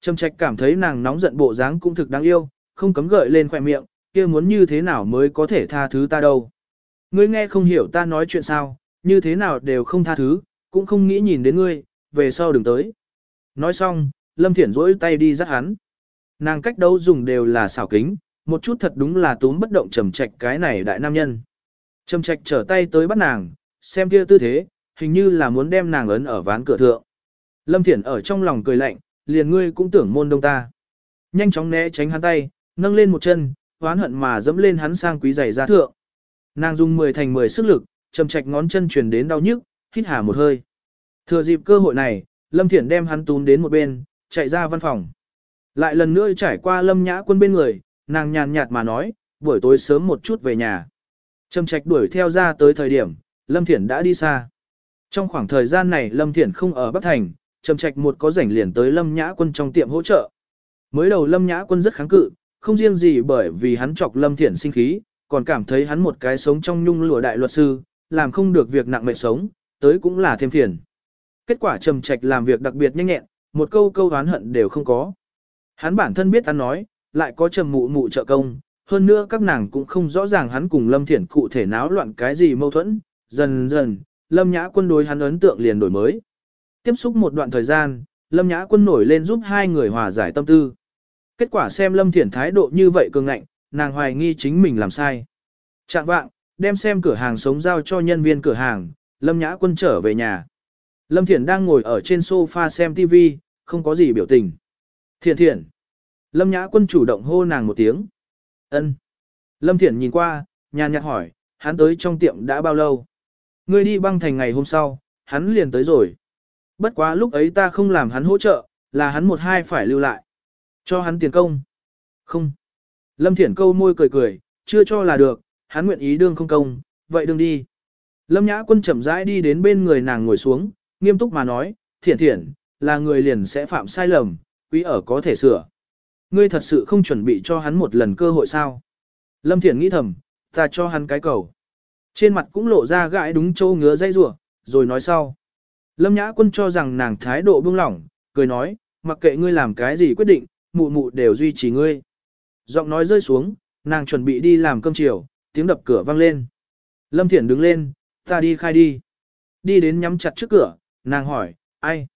Trầm trạch cảm thấy nàng nóng giận bộ dáng cũng thực đáng yêu, không cấm gợi lên khỏe miệng, kia muốn như thế nào mới có thể tha thứ ta đâu. Ngươi nghe không hiểu ta nói chuyện sao, như thế nào đều không tha thứ, cũng không nghĩ nhìn đến ngươi, về sau đừng tới. Nói xong, Lâm Thiển rỗi tay đi dắt hắn. Nàng cách đâu dùng đều là xảo kính, một chút thật đúng là túm bất động trầm trạch cái này đại nam nhân. Trầm trạch trở tay tới bắt nàng, xem kia tư thế, hình như là muốn đem nàng ấn ở ván cửa thượng. Lâm Thiển ở trong lòng cười lạnh, liền ngươi cũng tưởng môn đông ta. Nhanh chóng né tránh hắn tay, nâng lên một chân, oán hận mà dẫm lên hắn sang quý giày ra thượng. Nàng dùng 10 thành 10 sức lực, trầm trạch ngón chân truyền đến đau nhức, hít hà một hơi. Thừa dịp cơ hội này, Lâm Thiển đem hắn tún đến một bên, chạy ra văn phòng. Lại lần nữa trải qua Lâm Nhã Quân bên người, nàng nhàn nhạt mà nói, buổi tối sớm một chút về nhà. Trầm trạch đuổi theo ra tới thời điểm, Lâm Thiển đã đi xa. Trong khoảng thời gian này Lâm Thiển không ở Bắc Thành, Trầm trạch một có rảnh liền tới Lâm Nhã Quân trong tiệm hỗ trợ. Mới đầu Lâm Nhã Quân rất kháng cự, không riêng gì bởi vì hắn chọc Lâm Thiển sinh khí, còn cảm thấy hắn một cái sống trong nhung lụa đại luật sư, làm không được việc nặng mệt sống, tới cũng là thêm phiền. Kết quả Trầm trạch làm việc đặc biệt nhanh nhẹn, một câu câu oán hận đều không có. Hắn bản thân biết hắn nói, lại có trầm mụ mụ trợ công, hơn nữa các nàng cũng không rõ ràng hắn cùng Lâm Thiển cụ thể náo loạn cái gì mâu thuẫn, dần dần, Lâm Nhã Quân đối hắn ấn tượng liền đổi mới. Tiếp xúc một đoạn thời gian, Lâm Nhã Quân nổi lên giúp hai người hòa giải tâm tư. Kết quả xem Lâm Thiển thái độ như vậy cường ngạnh, nàng hoài nghi chính mình làm sai. Trạng vạng, đem xem cửa hàng sống giao cho nhân viên cửa hàng, Lâm Nhã Quân trở về nhà. Lâm Thiển đang ngồi ở trên sofa xem TV, không có gì biểu tình. Thiển thiển. Lâm Nhã Quân chủ động hô nàng một tiếng. ân Lâm Thiển nhìn qua, nhàn nhạt hỏi, hắn tới trong tiệm đã bao lâu? Ngươi đi băng thành ngày hôm sau, hắn liền tới rồi. Bất quá lúc ấy ta không làm hắn hỗ trợ, là hắn một hai phải lưu lại. Cho hắn tiền công. Không. Lâm Thiển câu môi cười cười, chưa cho là được, hắn nguyện ý đương không công, vậy đương đi. Lâm Nhã Quân chậm rãi đi đến bên người nàng ngồi xuống, nghiêm túc mà nói, thiển thiển, là người liền sẽ phạm sai lầm, quý ở có thể sửa. Ngươi thật sự không chuẩn bị cho hắn một lần cơ hội sao? Lâm Thiển nghĩ thầm, ta cho hắn cái cầu. Trên mặt cũng lộ ra gãi đúng châu ngứa dây rủa rồi nói sau. Lâm Nhã Quân cho rằng nàng thái độ buông lỏng, cười nói, mặc kệ ngươi làm cái gì quyết định, mụ mụ đều duy trì ngươi. Giọng nói rơi xuống, nàng chuẩn bị đi làm cơm chiều, tiếng đập cửa vang lên. Lâm Thiển đứng lên, ta đi khai đi. Đi đến nhắm chặt trước cửa, nàng hỏi, ai?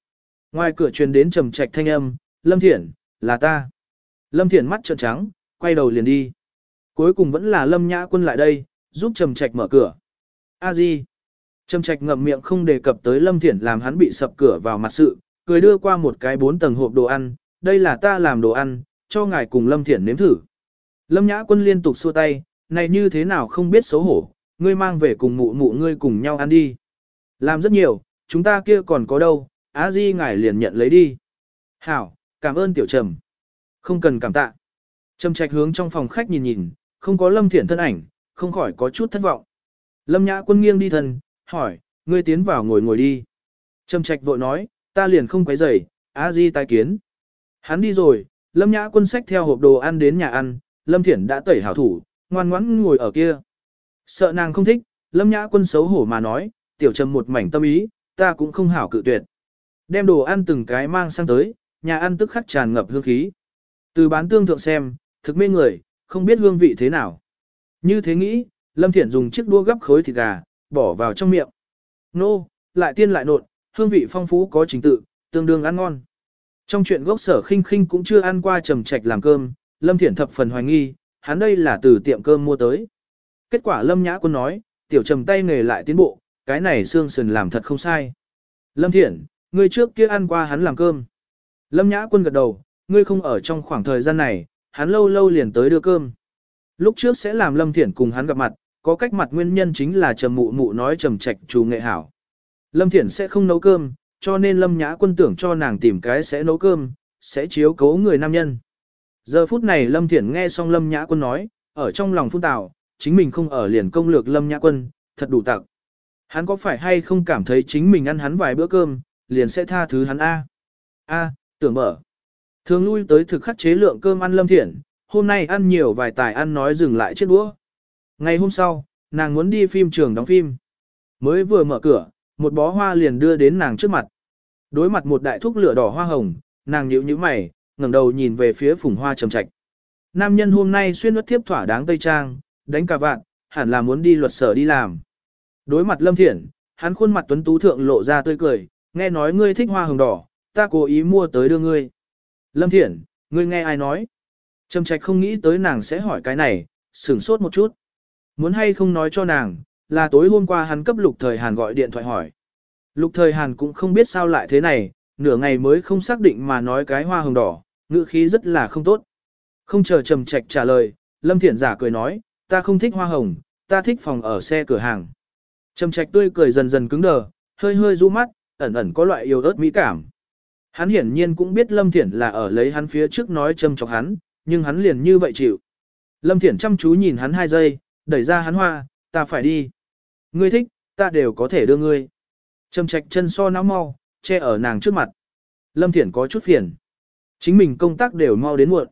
Ngoài cửa truyền đến trầm trạch thanh âm, Lâm Thiển, là ta. Lâm Thiển mắt trợn trắng, quay đầu liền đi. Cuối cùng vẫn là Lâm Nhã Quân lại đây, giúp trầm trạch mở cửa. A Di. Trầm trạch ngậm miệng không đề cập tới Lâm Thiển làm hắn bị sập cửa vào mặt sự, cười đưa qua một cái bốn tầng hộp đồ ăn, đây là ta làm đồ ăn, cho ngài cùng Lâm Thiển nếm thử. Lâm Nhã Quân liên tục xua tay, này như thế nào không biết xấu hổ, ngươi mang về cùng mụ mụ ngươi cùng nhau ăn đi. Làm rất nhiều, chúng ta kia còn có đâu, á di ngài liền nhận lấy đi. Hảo, cảm ơn tiểu trầm. Không cần cảm tạ. Trầm trạch hướng trong phòng khách nhìn nhìn, không có Lâm Thiển thân ảnh, không khỏi có chút thất vọng. Lâm Nhã Quân nghiêng đi thân, hỏi, ngươi tiến vào ngồi ngồi đi. Trầm trạch vội nói, ta liền không quấy rầy, á di tai kiến. Hắn đi rồi, Lâm Nhã Quân xách theo hộp đồ ăn đến nhà ăn, Lâm Thiển đã tẩy hảo thủ, ngoan ngoãn ngồi ở kia. Sợ nàng không thích, Lâm Nhã Quân xấu hổ mà nói, tiểu trầm một mảnh tâm ý, ta cũng không hảo cự tuyệt. Đem đồ ăn từng cái mang sang tới, nhà ăn tức khắc tràn ngập hương khí. Từ bán tương thượng xem, thực mê người, không biết hương vị thế nào. Như thế nghĩ, Lâm Thiển dùng chiếc đũa gấp khối thịt gà, bỏ vào trong miệng. Nô, lại tiên lại nộn, hương vị phong phú có trình tự, tương đương ăn ngon. Trong chuyện gốc sở khinh khinh cũng chưa ăn qua trầm trạch làm cơm, Lâm Thiển thập phần hoài nghi, hắn đây là từ tiệm cơm mua tới. Kết quả Lâm Nhã Quân nói, tiểu trầm tay nghề lại tiến bộ, cái này xương sườn làm thật không sai. Lâm Thiển, ngươi trước kia ăn qua hắn làm cơm. Lâm Nhã Quân gật đầu, ngươi không ở trong khoảng thời gian này, hắn lâu lâu liền tới đưa cơm. Lúc trước sẽ làm Lâm Thiển cùng hắn gặp mặt, có cách mặt nguyên nhân chính là trầm mụ mụ nói trầm trạch chủ nghệ hảo. Lâm Thiển sẽ không nấu cơm, cho nên Lâm Nhã Quân tưởng cho nàng tìm cái sẽ nấu cơm, sẽ chiếu cố người nam nhân. Giờ phút này Lâm Thiển nghe xong Lâm Nhã Quân nói, ở trong lòng phun tào, chính mình không ở liền công lược Lâm Nhã Quân, thật đủ tặc. Hắn có phải hay không cảm thấy chính mình ăn hắn vài bữa cơm, liền sẽ tha thứ hắn A. A, tưởng mở. Thường lui tới thực khắc chế lượng cơm ăn Lâm Thiển, hôm nay ăn nhiều vài tài ăn nói dừng lại chết đũa. Ngày hôm sau, nàng muốn đi phim trường đóng phim. Mới vừa mở cửa, một bó hoa liền đưa đến nàng trước mặt. Đối mặt một đại thúc lửa đỏ hoa hồng, nàng nhíu nhíu mày, ngẩng đầu nhìn về phía phùng hoa trầm trạch. Nam nhân hôm nay xuyên nuốt thiếp thỏa đáng tây trang, đánh cả vạn, hẳn là muốn đi luật sở đi làm. Đối mặt Lâm Thiển, hắn khuôn mặt tuấn tú thượng lộ ra tươi cười, nghe nói ngươi thích hoa hồng đỏ, ta cố ý mua tới đưa ngươi. Lâm Thiển, ngươi nghe ai nói? Trầm trạch không nghĩ tới nàng sẽ hỏi cái này, sửng sốt một chút. Muốn hay không nói cho nàng, là tối hôm qua hắn cấp lục thời Hàn gọi điện thoại hỏi. Lục thời Hàn cũng không biết sao lại thế này, nửa ngày mới không xác định mà nói cái hoa hồng đỏ, ngữ khí rất là không tốt. Không chờ trầm trạch trả lời, Lâm Thiển giả cười nói, ta không thích hoa hồng, ta thích phòng ở xe cửa hàng. Trầm trạch tươi cười dần dần cứng đờ, hơi hơi du mắt, ẩn ẩn có loại yêu ớt mỹ cảm. Hắn hiển nhiên cũng biết Lâm Thiển là ở lấy hắn phía trước nói châm chọc hắn, nhưng hắn liền như vậy chịu. Lâm Thiển chăm chú nhìn hắn hai giây, đẩy ra hắn hoa, ta phải đi. Ngươi thích, ta đều có thể đưa ngươi. Trầm trạch chân so não mau, che ở nàng trước mặt. Lâm Thiển có chút phiền. Chính mình công tác đều mau đến muộn.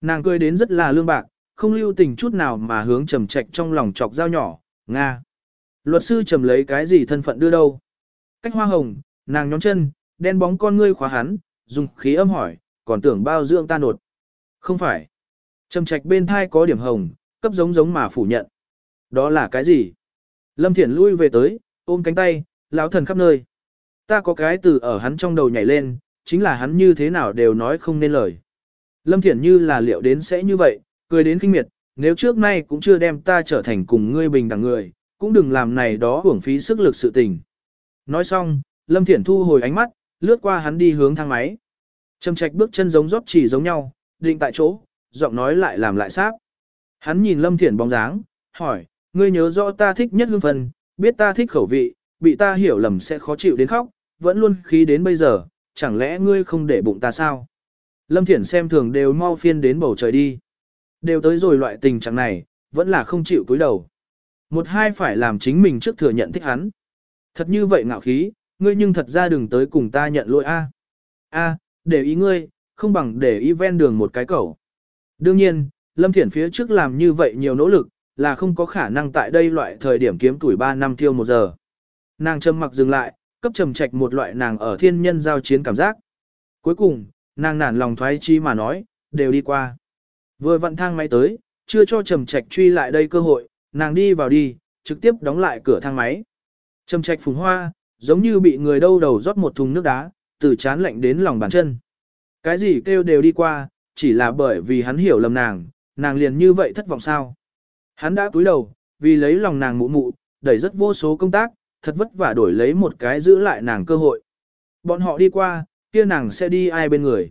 Nàng cười đến rất là lương bạc, không lưu tình chút nào mà hướng trầm trạch trong lòng chọc dao nhỏ, Nga. Luật sư trầm lấy cái gì thân phận đưa đâu. Cách hoa hồng, nàng nhóm chân, đen bóng con ngươi khóa hắn, dùng khí âm hỏi, còn tưởng bao dưỡng ta nột. Không phải. Trầm trạch bên thai có điểm hồng, cấp giống giống mà phủ nhận. Đó là cái gì? Lâm Thiển lui về tới, ôm cánh tay, lão thần khắp nơi. Ta có cái từ ở hắn trong đầu nhảy lên, chính là hắn như thế nào đều nói không nên lời. Lâm Thiển như là liệu đến sẽ như vậy, cười đến kinh miệt, nếu trước nay cũng chưa đem ta trở thành cùng ngươi bình đẳng người, cũng đừng làm này đó hưởng phí sức lực sự tình. Nói xong, Lâm Thiển thu hồi ánh mắt, lướt qua hắn đi hướng thang máy. Trầm trạch bước chân giống rót chỉ giống nhau, định tại chỗ, giọng nói lại làm lại sáp. Hắn nhìn Lâm Thiển bóng dáng, hỏi, ngươi nhớ rõ ta thích nhất hương phân, biết ta thích khẩu vị, bị ta hiểu lầm sẽ khó chịu đến khóc, vẫn luôn khí đến bây giờ, chẳng lẽ ngươi không để bụng ta sao? Lâm Thiển xem thường đều mau phiên đến bầu trời đi. Đều tới rồi loại tình trạng này, vẫn là không chịu cúi đầu. Một hai phải làm chính mình trước thừa nhận thích hắn. Thật như vậy ngạo khí, ngươi nhưng thật ra đừng tới cùng ta nhận lỗi a. A, để ý ngươi, không bằng để ý ven đường một cái cẩu. Đương nhiên, Lâm Thiển phía trước làm như vậy nhiều nỗ lực, là không có khả năng tại đây loại thời điểm kiếm tuổi 3 năm tiêu một giờ. Nàng trầm mặc dừng lại, cấp trầm trạch một loại nàng ở thiên nhân giao chiến cảm giác. Cuối cùng, nàng nản lòng thoái chi mà nói, đều đi qua. Vừa vận thang máy tới, chưa cho trầm trạch truy lại đây cơ hội, nàng đi vào đi, trực tiếp đóng lại cửa thang máy. Trầm trạch phùng hoa, giống như bị người đâu đầu rót một thùng nước đá, từ chán lạnh đến lòng bàn chân. Cái gì kêu đều đi qua, chỉ là bởi vì hắn hiểu lầm nàng, nàng liền như vậy thất vọng sao. Hắn đã cúi đầu, vì lấy lòng nàng mụ mụ, đẩy rất vô số công tác, thật vất vả đổi lấy một cái giữ lại nàng cơ hội. Bọn họ đi qua, kia nàng sẽ đi ai bên người.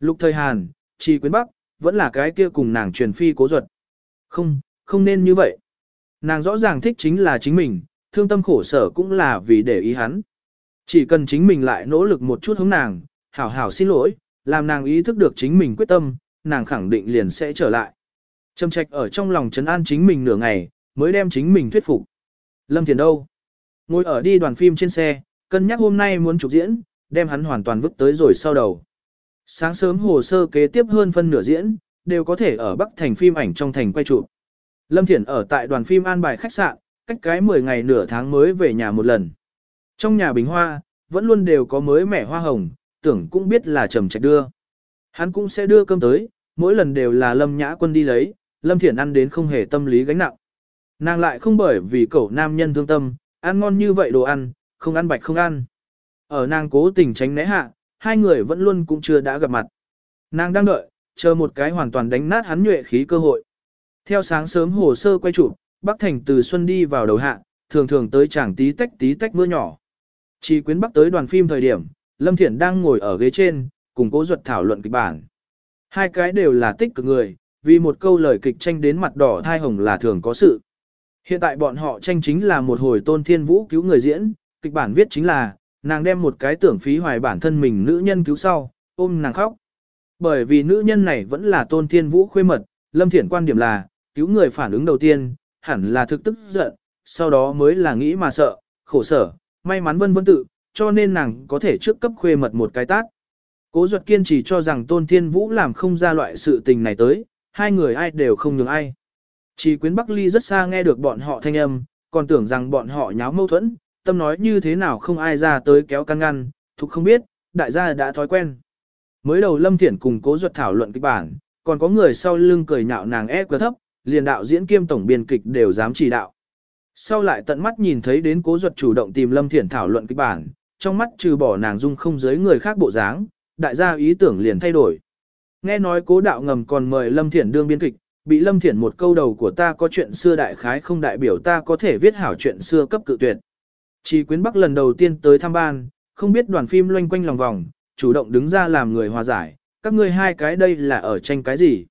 Lục thời Hàn, Trì Quyến Bắc, vẫn là cái kia cùng nàng truyền phi cố ruột. Không, không nên như vậy. Nàng rõ ràng thích chính là chính mình, thương tâm khổ sở cũng là vì để ý hắn. Chỉ cần chính mình lại nỗ lực một chút hướng nàng, hảo hảo xin lỗi, làm nàng ý thức được chính mình quyết tâm, nàng khẳng định liền sẽ trở lại. Trầm trạch ở trong lòng trấn an chính mình nửa ngày, mới đem chính mình thuyết phục. Lâm Thiền đâu? Ngồi ở đi đoàn phim trên xe, cân nhắc hôm nay muốn chụp diễn, đem hắn hoàn toàn vứt tới rồi sau đầu. Sáng sớm hồ sơ kế tiếp hơn phân nửa diễn, đều có thể ở Bắc thành phim ảnh trong thành quay chụp. Lâm Thiển ở tại đoàn phim an bài khách sạn, cách cái 10 ngày nửa tháng mới về nhà một lần. Trong nhà bình hoa, vẫn luôn đều có mới mẻ hoa hồng, tưởng cũng biết là trầm trạch đưa. Hắn cũng sẽ đưa cơm tới, mỗi lần đều là Lâm Nhã Quân đi lấy, Lâm Thiển ăn đến không hề tâm lý gánh nặng. Nàng lại không bởi vì cậu nam nhân thương tâm, ăn ngon như vậy đồ ăn, không ăn bạch không ăn. Ở nàng cố tình tránh né hạ, hai người vẫn luôn cũng chưa đã gặp mặt. Nàng đang đợi, chờ một cái hoàn toàn đánh nát hắn nhuệ khí cơ hội. Theo sáng sớm hồ sơ quay chụp, Bắc Thành từ Xuân đi vào đầu hạ, thường thường tới chẳng tí tách tí tách mưa nhỏ. Chỉ quyến Bắc tới đoàn phim thời điểm, Lâm Thiển đang ngồi ở ghế trên, cùng cố ruột thảo luận kịch bản. Hai cái đều là tích cực người, vì một câu lời kịch tranh đến mặt đỏ thai hồng là thường có sự. Hiện tại bọn họ tranh chính là một hồi tôn thiên vũ cứu người diễn, kịch bản viết chính là, nàng đem một cái tưởng phí hoài bản thân mình nữ nhân cứu sau, ôm nàng khóc. Bởi vì nữ nhân này vẫn là tôn thiên vũ khuê mật, lâm Thiển quan điểm là, cứu người phản ứng đầu tiên, hẳn là thực tức giận, sau đó mới là nghĩ mà sợ, khổ sở, may mắn vân vân tự, cho nên nàng có thể trước cấp khuê mật một cái tát. Cố Duật kiên trì cho rằng Tôn Thiên Vũ làm không ra loại sự tình này tới, hai người ai đều không nhường ai. Chỉ quyến Bắc Ly rất xa nghe được bọn họ thanh âm, còn tưởng rằng bọn họ nháo mâu thuẫn, tâm nói như thế nào không ai ra tới kéo căn ngăn, thục không biết, đại gia đã thói quen. Mới đầu Lâm Thiển cùng cố Duật thảo luận kịch bản, còn có người sau lưng cười nhạo nàng ép thấp, liền đạo diễn kiêm tổng biên kịch đều dám chỉ đạo. Sau lại tận mắt nhìn thấy đến cố Duật chủ động tìm Lâm Thiển thảo luận kịch bản, trong mắt trừ bỏ nàng dung không giới người khác bộ dáng, đại gia ý tưởng liền thay đổi. Nghe nói cố đạo ngầm còn mời Lâm Thiển đương biên kịch, bị Lâm Thiển một câu đầu của ta có chuyện xưa đại khái không đại biểu ta có thể viết hảo chuyện xưa cấp cự tuyệt. Chỉ quyến Bắc lần đầu tiên tới thăm ban, không biết đoàn phim loanh quanh lòng vòng, chủ động đứng ra làm người hòa giải, các ngươi hai cái đây là ở tranh cái gì.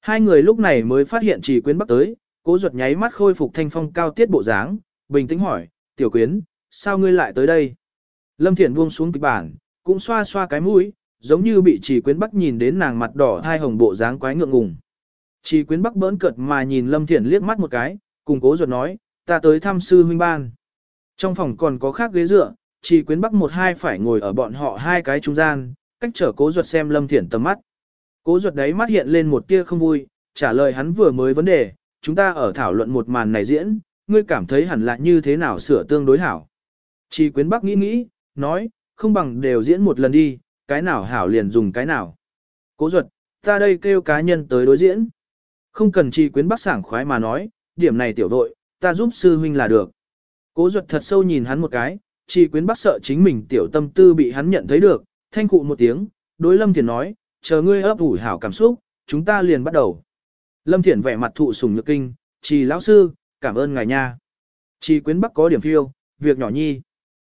Hai người lúc này mới phát hiện chỉ quyến Bắc tới, cố ruột nháy mắt khôi phục thanh phong cao tiết bộ dáng, bình tĩnh hỏi, tiểu quyến, sao ngươi lại tới đây? Lâm Thiển buông xuống kịch bản, cũng xoa xoa cái mũi, giống như bị chỉ quyến Bắc nhìn đến nàng mặt đỏ thai hồng bộ dáng quái ngượng ngùng. Chỉ quyến Bắc bỡn cợt mà nhìn Lâm Thiển liếc mắt một cái, cùng cố ruột nói, ta tới thăm sư huynh ban. Trong phòng còn có khác ghế dựa, chỉ quyến bắc một hai phải ngồi ở bọn họ hai cái trung gian, cách trở cố ruột xem lâm thiển tầm mắt. Cố ruột đấy mắt hiện lên một tia không vui, trả lời hắn vừa mới vấn đề, chúng ta ở thảo luận một màn này diễn, ngươi cảm thấy hẳn là như thế nào sửa tương đối hảo. Chỉ quyến bắc nghĩ nghĩ, nói, không bằng đều diễn một lần đi, cái nào hảo liền dùng cái nào. Cố ruột, ta đây kêu cá nhân tới đối diễn. Không cần chi quyến bắc sảng khoái mà nói, điểm này tiểu đội, ta giúp sư huynh là được. Cố ruột thật sâu nhìn hắn một cái, chỉ quyến bắc sợ chính mình tiểu tâm tư bị hắn nhận thấy được, thanh cụ một tiếng, đối Lâm thiền nói, chờ ngươi ấp ủ hảo cảm xúc, chúng ta liền bắt đầu. Lâm thiền vẻ mặt thụ sùng nhược kinh, chỉ lão sư, cảm ơn ngài nha. Chỉ quyến bắc có điểm phiêu, việc nhỏ nhi.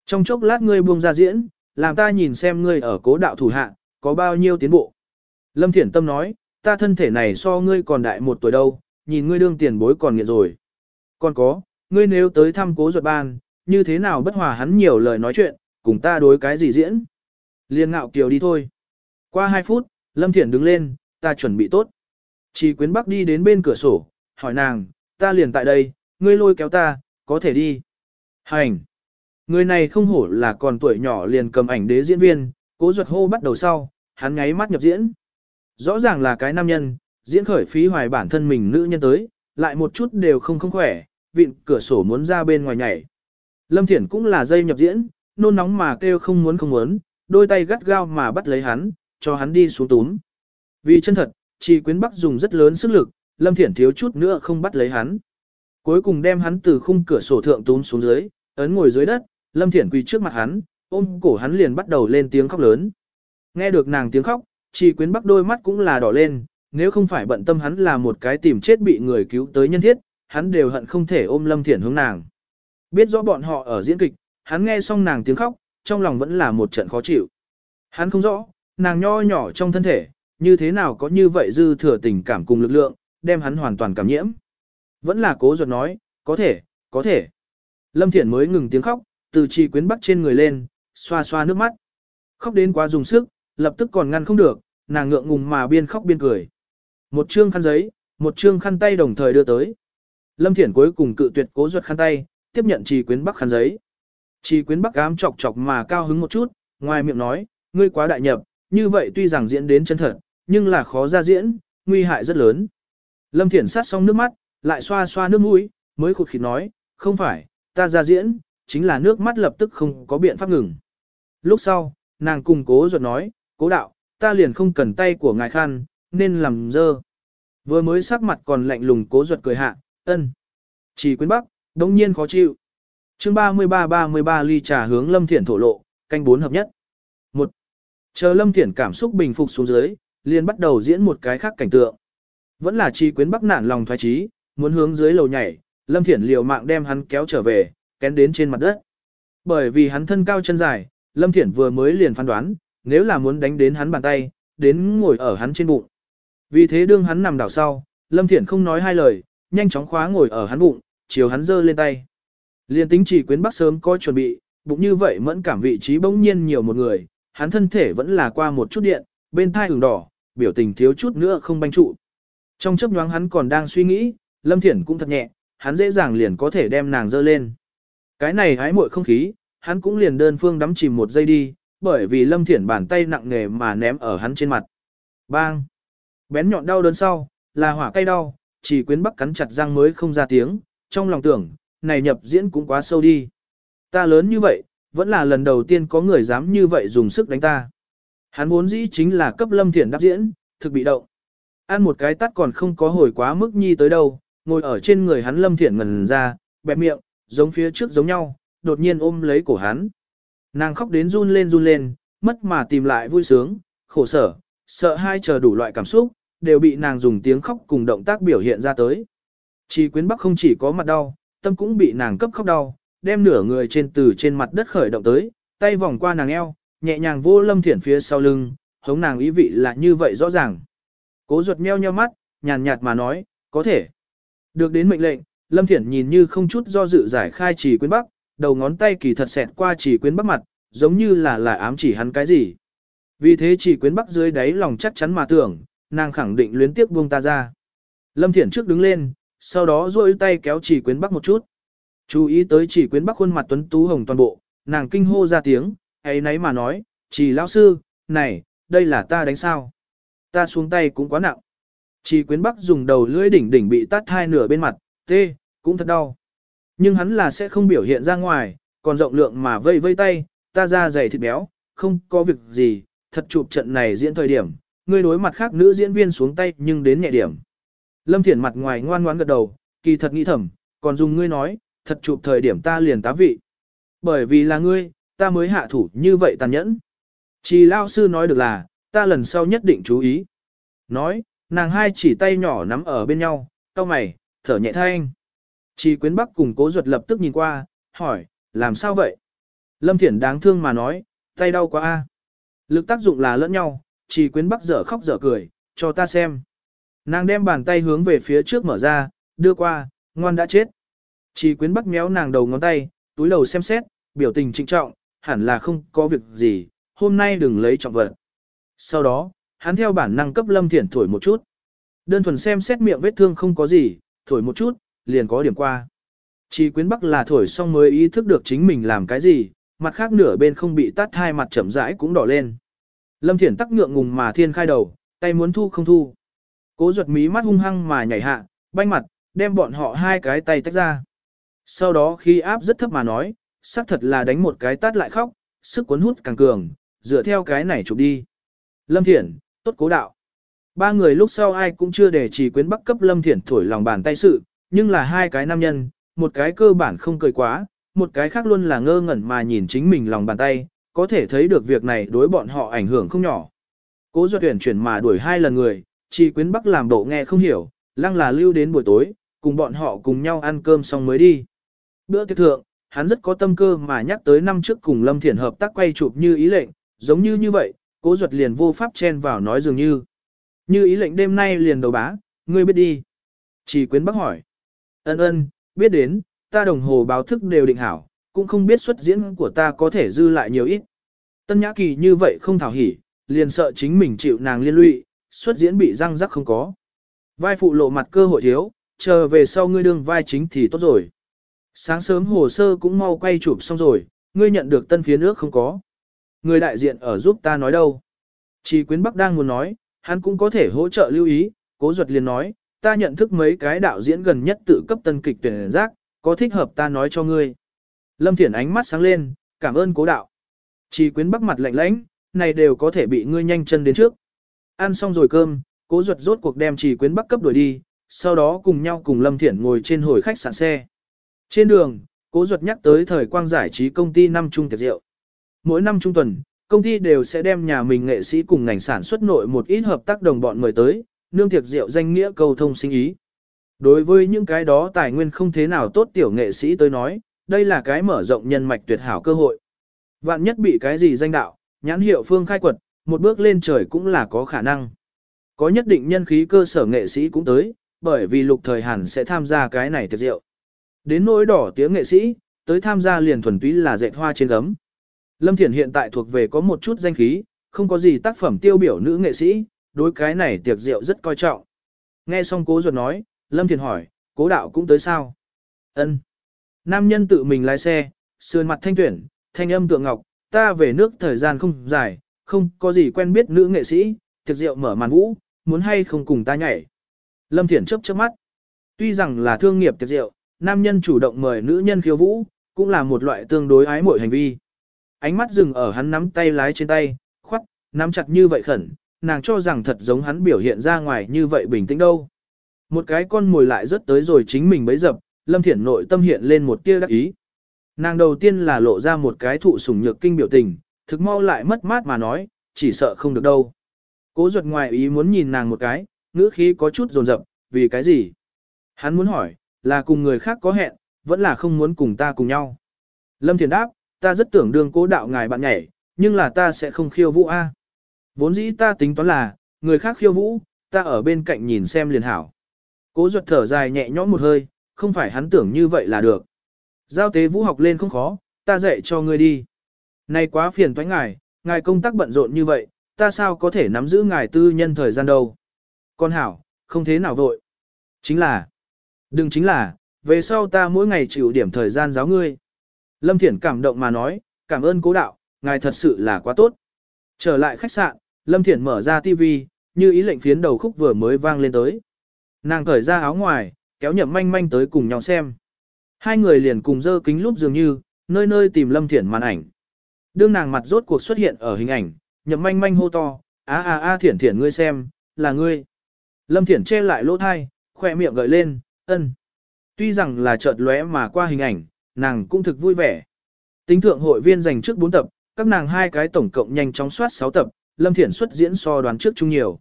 Trong chốc lát ngươi buông ra diễn, làm ta nhìn xem ngươi ở cố đạo thủ hạ, có bao nhiêu tiến bộ. Lâm Thiển Tâm nói, ta thân thể này so ngươi còn đại một tuổi đâu, nhìn ngươi đương tiền bối còn nghiện rồi. Còn có, ngươi nếu tới thăm cố ruột ban, như thế nào bất hòa hắn nhiều lời nói chuyện, cùng ta đối cái gì diễn. Liên ngạo kiều đi thôi. Qua 2 phút, Lâm Thiển đứng lên, ta chuẩn bị tốt. Chỉ quyến bắc đi đến bên cửa sổ, hỏi nàng, ta liền tại đây, ngươi lôi kéo ta, có thể đi. Hành. Người này không hổ là còn tuổi nhỏ liền cầm ảnh đế diễn viên, cố ruột hô bắt đầu sau, hắn ngáy mắt nhập diễn. Rõ ràng là cái nam nhân, diễn khởi phí hoài bản thân mình nữ nhân tới, lại một chút đều không không khỏe, vịn cửa sổ muốn ra bên ngoài nhảy. Lâm Thiển cũng là dây nhập diễn, nôn nóng mà kêu không muốn không muốn, đôi tay gắt gao mà bắt lấy hắn, cho hắn đi xuống túm. Vì chân thật, chỉ quyến bắc dùng rất lớn sức lực, Lâm Thiển thiếu chút nữa không bắt lấy hắn. Cuối cùng đem hắn từ khung cửa sổ thượng túm xuống dưới, ấn ngồi dưới đất, Lâm Thiển quỳ trước mặt hắn, ôm cổ hắn liền bắt đầu lên tiếng khóc lớn. Nghe được nàng tiếng khóc, chỉ quyến bắc đôi mắt cũng là đỏ lên, nếu không phải bận tâm hắn là một cái tìm chết bị người cứu tới nhân thiết, hắn đều hận không thể ôm Lâm Thiển hướng nàng. Biết rõ bọn họ ở diễn kịch, hắn nghe xong nàng tiếng khóc, trong lòng vẫn là một trận khó chịu. Hắn không rõ, nàng nho nhỏ trong thân thể, như thế nào có như vậy dư thừa tình cảm cùng lực lượng, đem hắn hoàn toàn cảm nhiễm. Vẫn là cố ruột nói, có thể, có thể. Lâm Thiển mới ngừng tiếng khóc, từ chi quyến bắt trên người lên, xoa xoa nước mắt. Khóc đến quá dùng sức, lập tức còn ngăn không được, nàng ngượng ngùng mà biên khóc biên cười. Một chương khăn giấy, một chương khăn tay đồng thời đưa tới. Lâm Thiển cuối cùng cự tuyệt cố ruột khăn tay, tiếp nhận trì quyến bắc khăn giấy. Trì quyến bắc ám chọc chọc mà cao hứng một chút, ngoài miệng nói, ngươi quá đại nhập, như vậy tuy rằng diễn đến chân thật, nhưng là khó ra diễn, nguy hại rất lớn. Lâm Thiển sát xong nước mắt, lại xoa xoa nước mũi, mới khụt khịt nói, không phải, ta ra diễn, chính là nước mắt lập tức không có biện pháp ngừng. Lúc sau, nàng cùng cố ruột nói, cố đạo, ta liền không cần tay của ngài khăn, nên làm dơ. Vừa mới sắc mặt còn lạnh lùng cố ruột cười hạ, ân. Chỉ quyến bắc, đông nhiên khó chịu. chương 33-33 ly trà hướng Lâm Thiển thổ lộ, canh bốn hợp nhất. một Chờ Lâm Thiển cảm xúc bình phục xuống dưới, liền bắt đầu diễn một cái khác cảnh tượng. Vẫn là chi quyến bắc nản lòng thoái trí, muốn hướng dưới lầu nhảy, Lâm Thiển liều mạng đem hắn kéo trở về, kén đến trên mặt đất. Bởi vì hắn thân cao chân dài, Lâm Thiển vừa mới liền phán đoán, nếu là muốn đánh đến hắn bàn tay, đến ngồi ở hắn trên bụng. Vì thế đương hắn nằm đảo sau, Lâm Thiển không nói hai lời, nhanh chóng khóa ngồi ở hắn bụng, chiều hắn giơ lên tay. Liên tính chỉ quyến bắc sớm có chuẩn bị, bụng như vậy mẫn cảm vị trí bỗng nhiên nhiều một người, hắn thân thể vẫn là qua một chút điện, bên thai ửng đỏ, biểu tình thiếu chút nữa không banh trụ. Trong chấp nhoáng hắn còn đang suy nghĩ, Lâm Thiển cũng thật nhẹ, hắn dễ dàng liền có thể đem nàng dơ lên. Cái này hái muội không khí, hắn cũng liền đơn phương đắm chìm một giây đi, bởi vì Lâm Thiển bàn tay nặng nề mà ném ở hắn trên mặt. Bang! Bén nhọn đau đớn sau, là hỏa cay đau, chỉ quyến bắc cắn chặt răng mới không ra tiếng, trong lòng tưởng, này nhập diễn cũng quá sâu đi. Ta lớn như vậy, vẫn là lần đầu tiên có người dám như vậy dùng sức đánh ta. Hắn vốn dĩ chính là cấp lâm thiển đáp diễn, thực bị động. Ăn một cái tắt còn không có hồi quá mức nhi tới đâu, ngồi ở trên người hắn lâm thiển ngần ra, bẹp miệng, giống phía trước giống nhau, đột nhiên ôm lấy cổ hắn. Nàng khóc đến run lên run lên, mất mà tìm lại vui sướng, khổ sở, sợ hai chờ đủ loại cảm xúc, đều bị nàng dùng tiếng khóc cùng động tác biểu hiện ra tới. Chỉ quyến bắc không chỉ có mặt đau, tâm cũng bị nàng cấp khóc đau, đem nửa người trên từ trên mặt đất khởi động tới, tay vòng qua nàng eo, nhẹ nhàng vô lâm thiển phía sau lưng, hống nàng ý vị là như vậy rõ ràng. Cố ruột meo nheo mắt, nhàn nhạt mà nói, có thể. Được đến mệnh lệnh, lâm thiển nhìn như không chút do dự giải khai chỉ quyến bắc, đầu ngón tay kỳ thật xẹt qua chỉ quyến bắc mặt, giống như là là ám chỉ hắn cái gì. Vì thế chỉ quyến bắc dưới đáy lòng chắc chắn mà tưởng, nàng khẳng định luyến tiếc buông ta ra. Lâm Thiển trước đứng lên, sau đó duỗi tay kéo chỉ quyến bắc một chút. Chú ý tới chỉ quyến bắc khuôn mặt tuấn tú hồng toàn bộ, nàng kinh hô ra tiếng, ấy nấy mà nói, chỉ lão sư, này, đây là ta đánh sao. Ta xuống tay cũng quá nặng. Chỉ quyến bắc dùng đầu lưỡi đỉnh đỉnh bị tát hai nửa bên mặt, tê, cũng thật đau. Nhưng hắn là sẽ không biểu hiện ra ngoài, còn rộng lượng mà vây vây tay, ta ra dày thịt béo, không có việc gì, thật chụp trận này diễn thời điểm, ngươi đối mặt khác nữ diễn viên xuống tay nhưng đến nhẹ điểm. Lâm Thiển mặt ngoài ngoan ngoãn gật đầu, kỳ thật nghĩ thầm, còn dùng ngươi nói, thật chụp thời điểm ta liền tá vị. Bởi vì là ngươi, ta mới hạ thủ như vậy tàn nhẫn. Chỉ lao sư nói được là, ta lần sau nhất định chú ý. Nói, nàng hai chỉ tay nhỏ nắm ở bên nhau, cau mày, thở nhẹ thanh. Chỉ quyến bắc cùng cố ruột lập tức nhìn qua, hỏi, làm sao vậy? Lâm Thiển đáng thương mà nói, tay đau quá a. Lực tác dụng là lẫn nhau, chỉ quyến bắc dở khóc dở cười, cho ta xem. Nàng đem bàn tay hướng về phía trước mở ra, đưa qua, ngoan đã chết. Chỉ quyến bắc méo nàng đầu ngón tay, túi đầu xem xét, biểu tình trịnh trọng, hẳn là không có việc gì, hôm nay đừng lấy trọng vật. Sau đó, hắn theo bản năng cấp lâm thiển thổi một chút. Đơn thuần xem xét miệng vết thương không có gì, thổi một chút, liền có điểm qua. Chỉ quyến bắc là thổi xong mới ý thức được chính mình làm cái gì, mặt khác nửa bên không bị tắt hai mặt chậm rãi cũng đỏ lên. Lâm Thiển tắc ngượng ngùng mà thiên khai đầu, tay muốn thu không thu. Cố ruột mí mắt hung hăng mà nhảy hạ, banh mặt, đem bọn họ hai cái tay tách ra. Sau đó khi áp rất thấp mà nói, xác thật là đánh một cái tát lại khóc, sức cuốn hút càng cường, dựa theo cái này chụp đi. Lâm Thiển, tốt cố đạo. Ba người lúc sau ai cũng chưa để chỉ quyến bắc cấp Lâm Thiển thổi lòng bàn tay sự, nhưng là hai cái nam nhân, một cái cơ bản không cười quá, một cái khác luôn là ngơ ngẩn mà nhìn chính mình lòng bàn tay, có thể thấy được việc này đối bọn họ ảnh hưởng không nhỏ. Cố Duật tuyển chuyển mà đuổi hai lần người, chỉ quyến bắc làm bộ nghe không hiểu, lăng là lưu đến buổi tối, cùng bọn họ cùng nhau ăn cơm xong mới đi. Bữa tiệc thượng, hắn rất có tâm cơ mà nhắc tới năm trước cùng Lâm Thiển hợp tác quay chụp như ý lệnh, giống như như vậy, cố duật liền vô pháp chen vào nói dường như. Như ý lệnh đêm nay liền đầu bá, ngươi biết đi. Chỉ quyến bắc hỏi. Ân ân, biết đến, ta đồng hồ báo thức đều định hảo, cũng không biết xuất diễn của ta có thể dư lại nhiều ít. Tân Nhã Kỳ như vậy không thảo hỉ, liền sợ chính mình chịu nàng liên lụy, xuất diễn bị răng rắc không có. Vai phụ lộ mặt cơ hội thiếu, chờ về sau ngươi đương vai chính thì tốt rồi. Sáng sớm hồ sơ cũng mau quay chụp xong rồi, ngươi nhận được tân phía nước không có. Người đại diện ở giúp ta nói đâu. Chỉ quyến Bắc đang muốn nói, hắn cũng có thể hỗ trợ lưu ý, cố duật liền nói, ta nhận thức mấy cái đạo diễn gần nhất tự cấp tân kịch tuyển giác, có thích hợp ta nói cho ngươi. Lâm Thiển ánh mắt sáng lên, cảm ơn cố đạo. Chỉ quyến bắc mặt lạnh lãnh, này đều có thể bị ngươi nhanh chân đến trước. Ăn xong rồi cơm, cố ruột rốt cuộc đem chỉ quyến bắc cấp đuổi đi, sau đó cùng nhau cùng Lâm Thiển ngồi trên hồi khách sạn xe. Trên đường, cố ruột nhắc tới thời quang giải trí công ty năm trung tiệc rượu. Mỗi năm trung tuần, công ty đều sẽ đem nhà mình nghệ sĩ cùng ngành sản xuất nội một ít hợp tác đồng bọn người tới, nương tiệc rượu danh nghĩa cầu thông sinh ý. Đối với những cái đó tài nguyên không thế nào tốt tiểu nghệ sĩ tới nói, đây là cái mở rộng nhân mạch tuyệt hảo cơ hội. Vạn nhất bị cái gì danh đạo, nhãn hiệu phương khai quật, một bước lên trời cũng là có khả năng. Có nhất định nhân khí cơ sở nghệ sĩ cũng tới, bởi vì lục thời hẳn sẽ tham gia cái này tiệc rượu. Đến nỗi đỏ tiếng nghệ sĩ, tới tham gia liền thuần túy là dệt hoa trên gấm. Lâm Thiển hiện tại thuộc về có một chút danh khí, không có gì tác phẩm tiêu biểu nữ nghệ sĩ, đối cái này tiệc rượu rất coi trọng. Nghe xong cố ruột nói, Lâm thiền hỏi, cố đạo cũng tới sao? ân Nam nhân tự mình lái xe, sườn mặt thanh tuyển, thanh âm tượng ngọc, ta về nước thời gian không dài, không có gì quen biết nữ nghệ sĩ, tiệc rượu mở màn vũ, muốn hay không cùng ta nhảy. Lâm Thiển chớp chớp mắt. Tuy rằng là thương nghiệp tiệc rượu, nam nhân chủ động mời nữ nhân khiêu vũ, cũng là một loại tương đối ái mội hành vi. Ánh mắt dừng ở hắn nắm tay lái trên tay, khoắt, nắm chặt như vậy khẩn, nàng cho rằng thật giống hắn biểu hiện ra ngoài như vậy bình tĩnh đâu. Một cái con mồi lại rất tới rồi chính mình bấy dập, Lâm Thiển nội tâm hiện lên một tia đắc ý. Nàng đầu tiên là lộ ra một cái thụ sủng nhược kinh biểu tình, thực mau lại mất mát mà nói, chỉ sợ không được đâu. Cố ruột ngoài ý muốn nhìn nàng một cái, ngữ khí có chút rồn rập, vì cái gì? Hắn muốn hỏi, là cùng người khác có hẹn, vẫn là không muốn cùng ta cùng nhau. Lâm Thiền đáp, ta rất tưởng đương cố đạo ngài bạn nhảy, nhưng là ta sẽ không khiêu vũ A. Vốn dĩ ta tính toán là, người khác khiêu vũ, ta ở bên cạnh nhìn xem liền hảo. Cố ruột thở dài nhẹ nhõm một hơi, không phải hắn tưởng như vậy là được. Giao tế vũ học lên không khó, ta dạy cho ngươi đi. Này quá phiền toái ngài, ngài công tác bận rộn như vậy, ta sao có thể nắm giữ ngài tư nhân thời gian đâu. Con hảo, không thế nào vội. Chính là, đừng chính là, về sau ta mỗi ngày chịu điểm thời gian giáo ngươi. Lâm Thiển cảm động mà nói, cảm ơn cố đạo, ngài thật sự là quá tốt. Trở lại khách sạn, Lâm Thiển mở ra TV, như ý lệnh phiến đầu khúc vừa mới vang lên tới. Nàng cởi ra áo ngoài, kéo nhậm manh manh tới cùng nhau xem. Hai người liền cùng dơ kính lúp dường như, nơi nơi tìm Lâm Thiển màn ảnh. Đương nàng mặt rốt cuộc xuất hiện ở hình ảnh, nhậm manh manh hô to, á á á Thiển Thiển ngươi xem, là ngươi. Lâm Thiển che lại lỗ thai, khỏe miệng gợi lên, ân. Tuy rằng là chợt lóe mà qua hình ảnh, nàng cũng thực vui vẻ. Tính thượng hội viên dành trước 4 tập, các nàng hai cái tổng cộng nhanh chóng soát 6 tập, Lâm Thiển xuất diễn so đoán trước chung nhiều.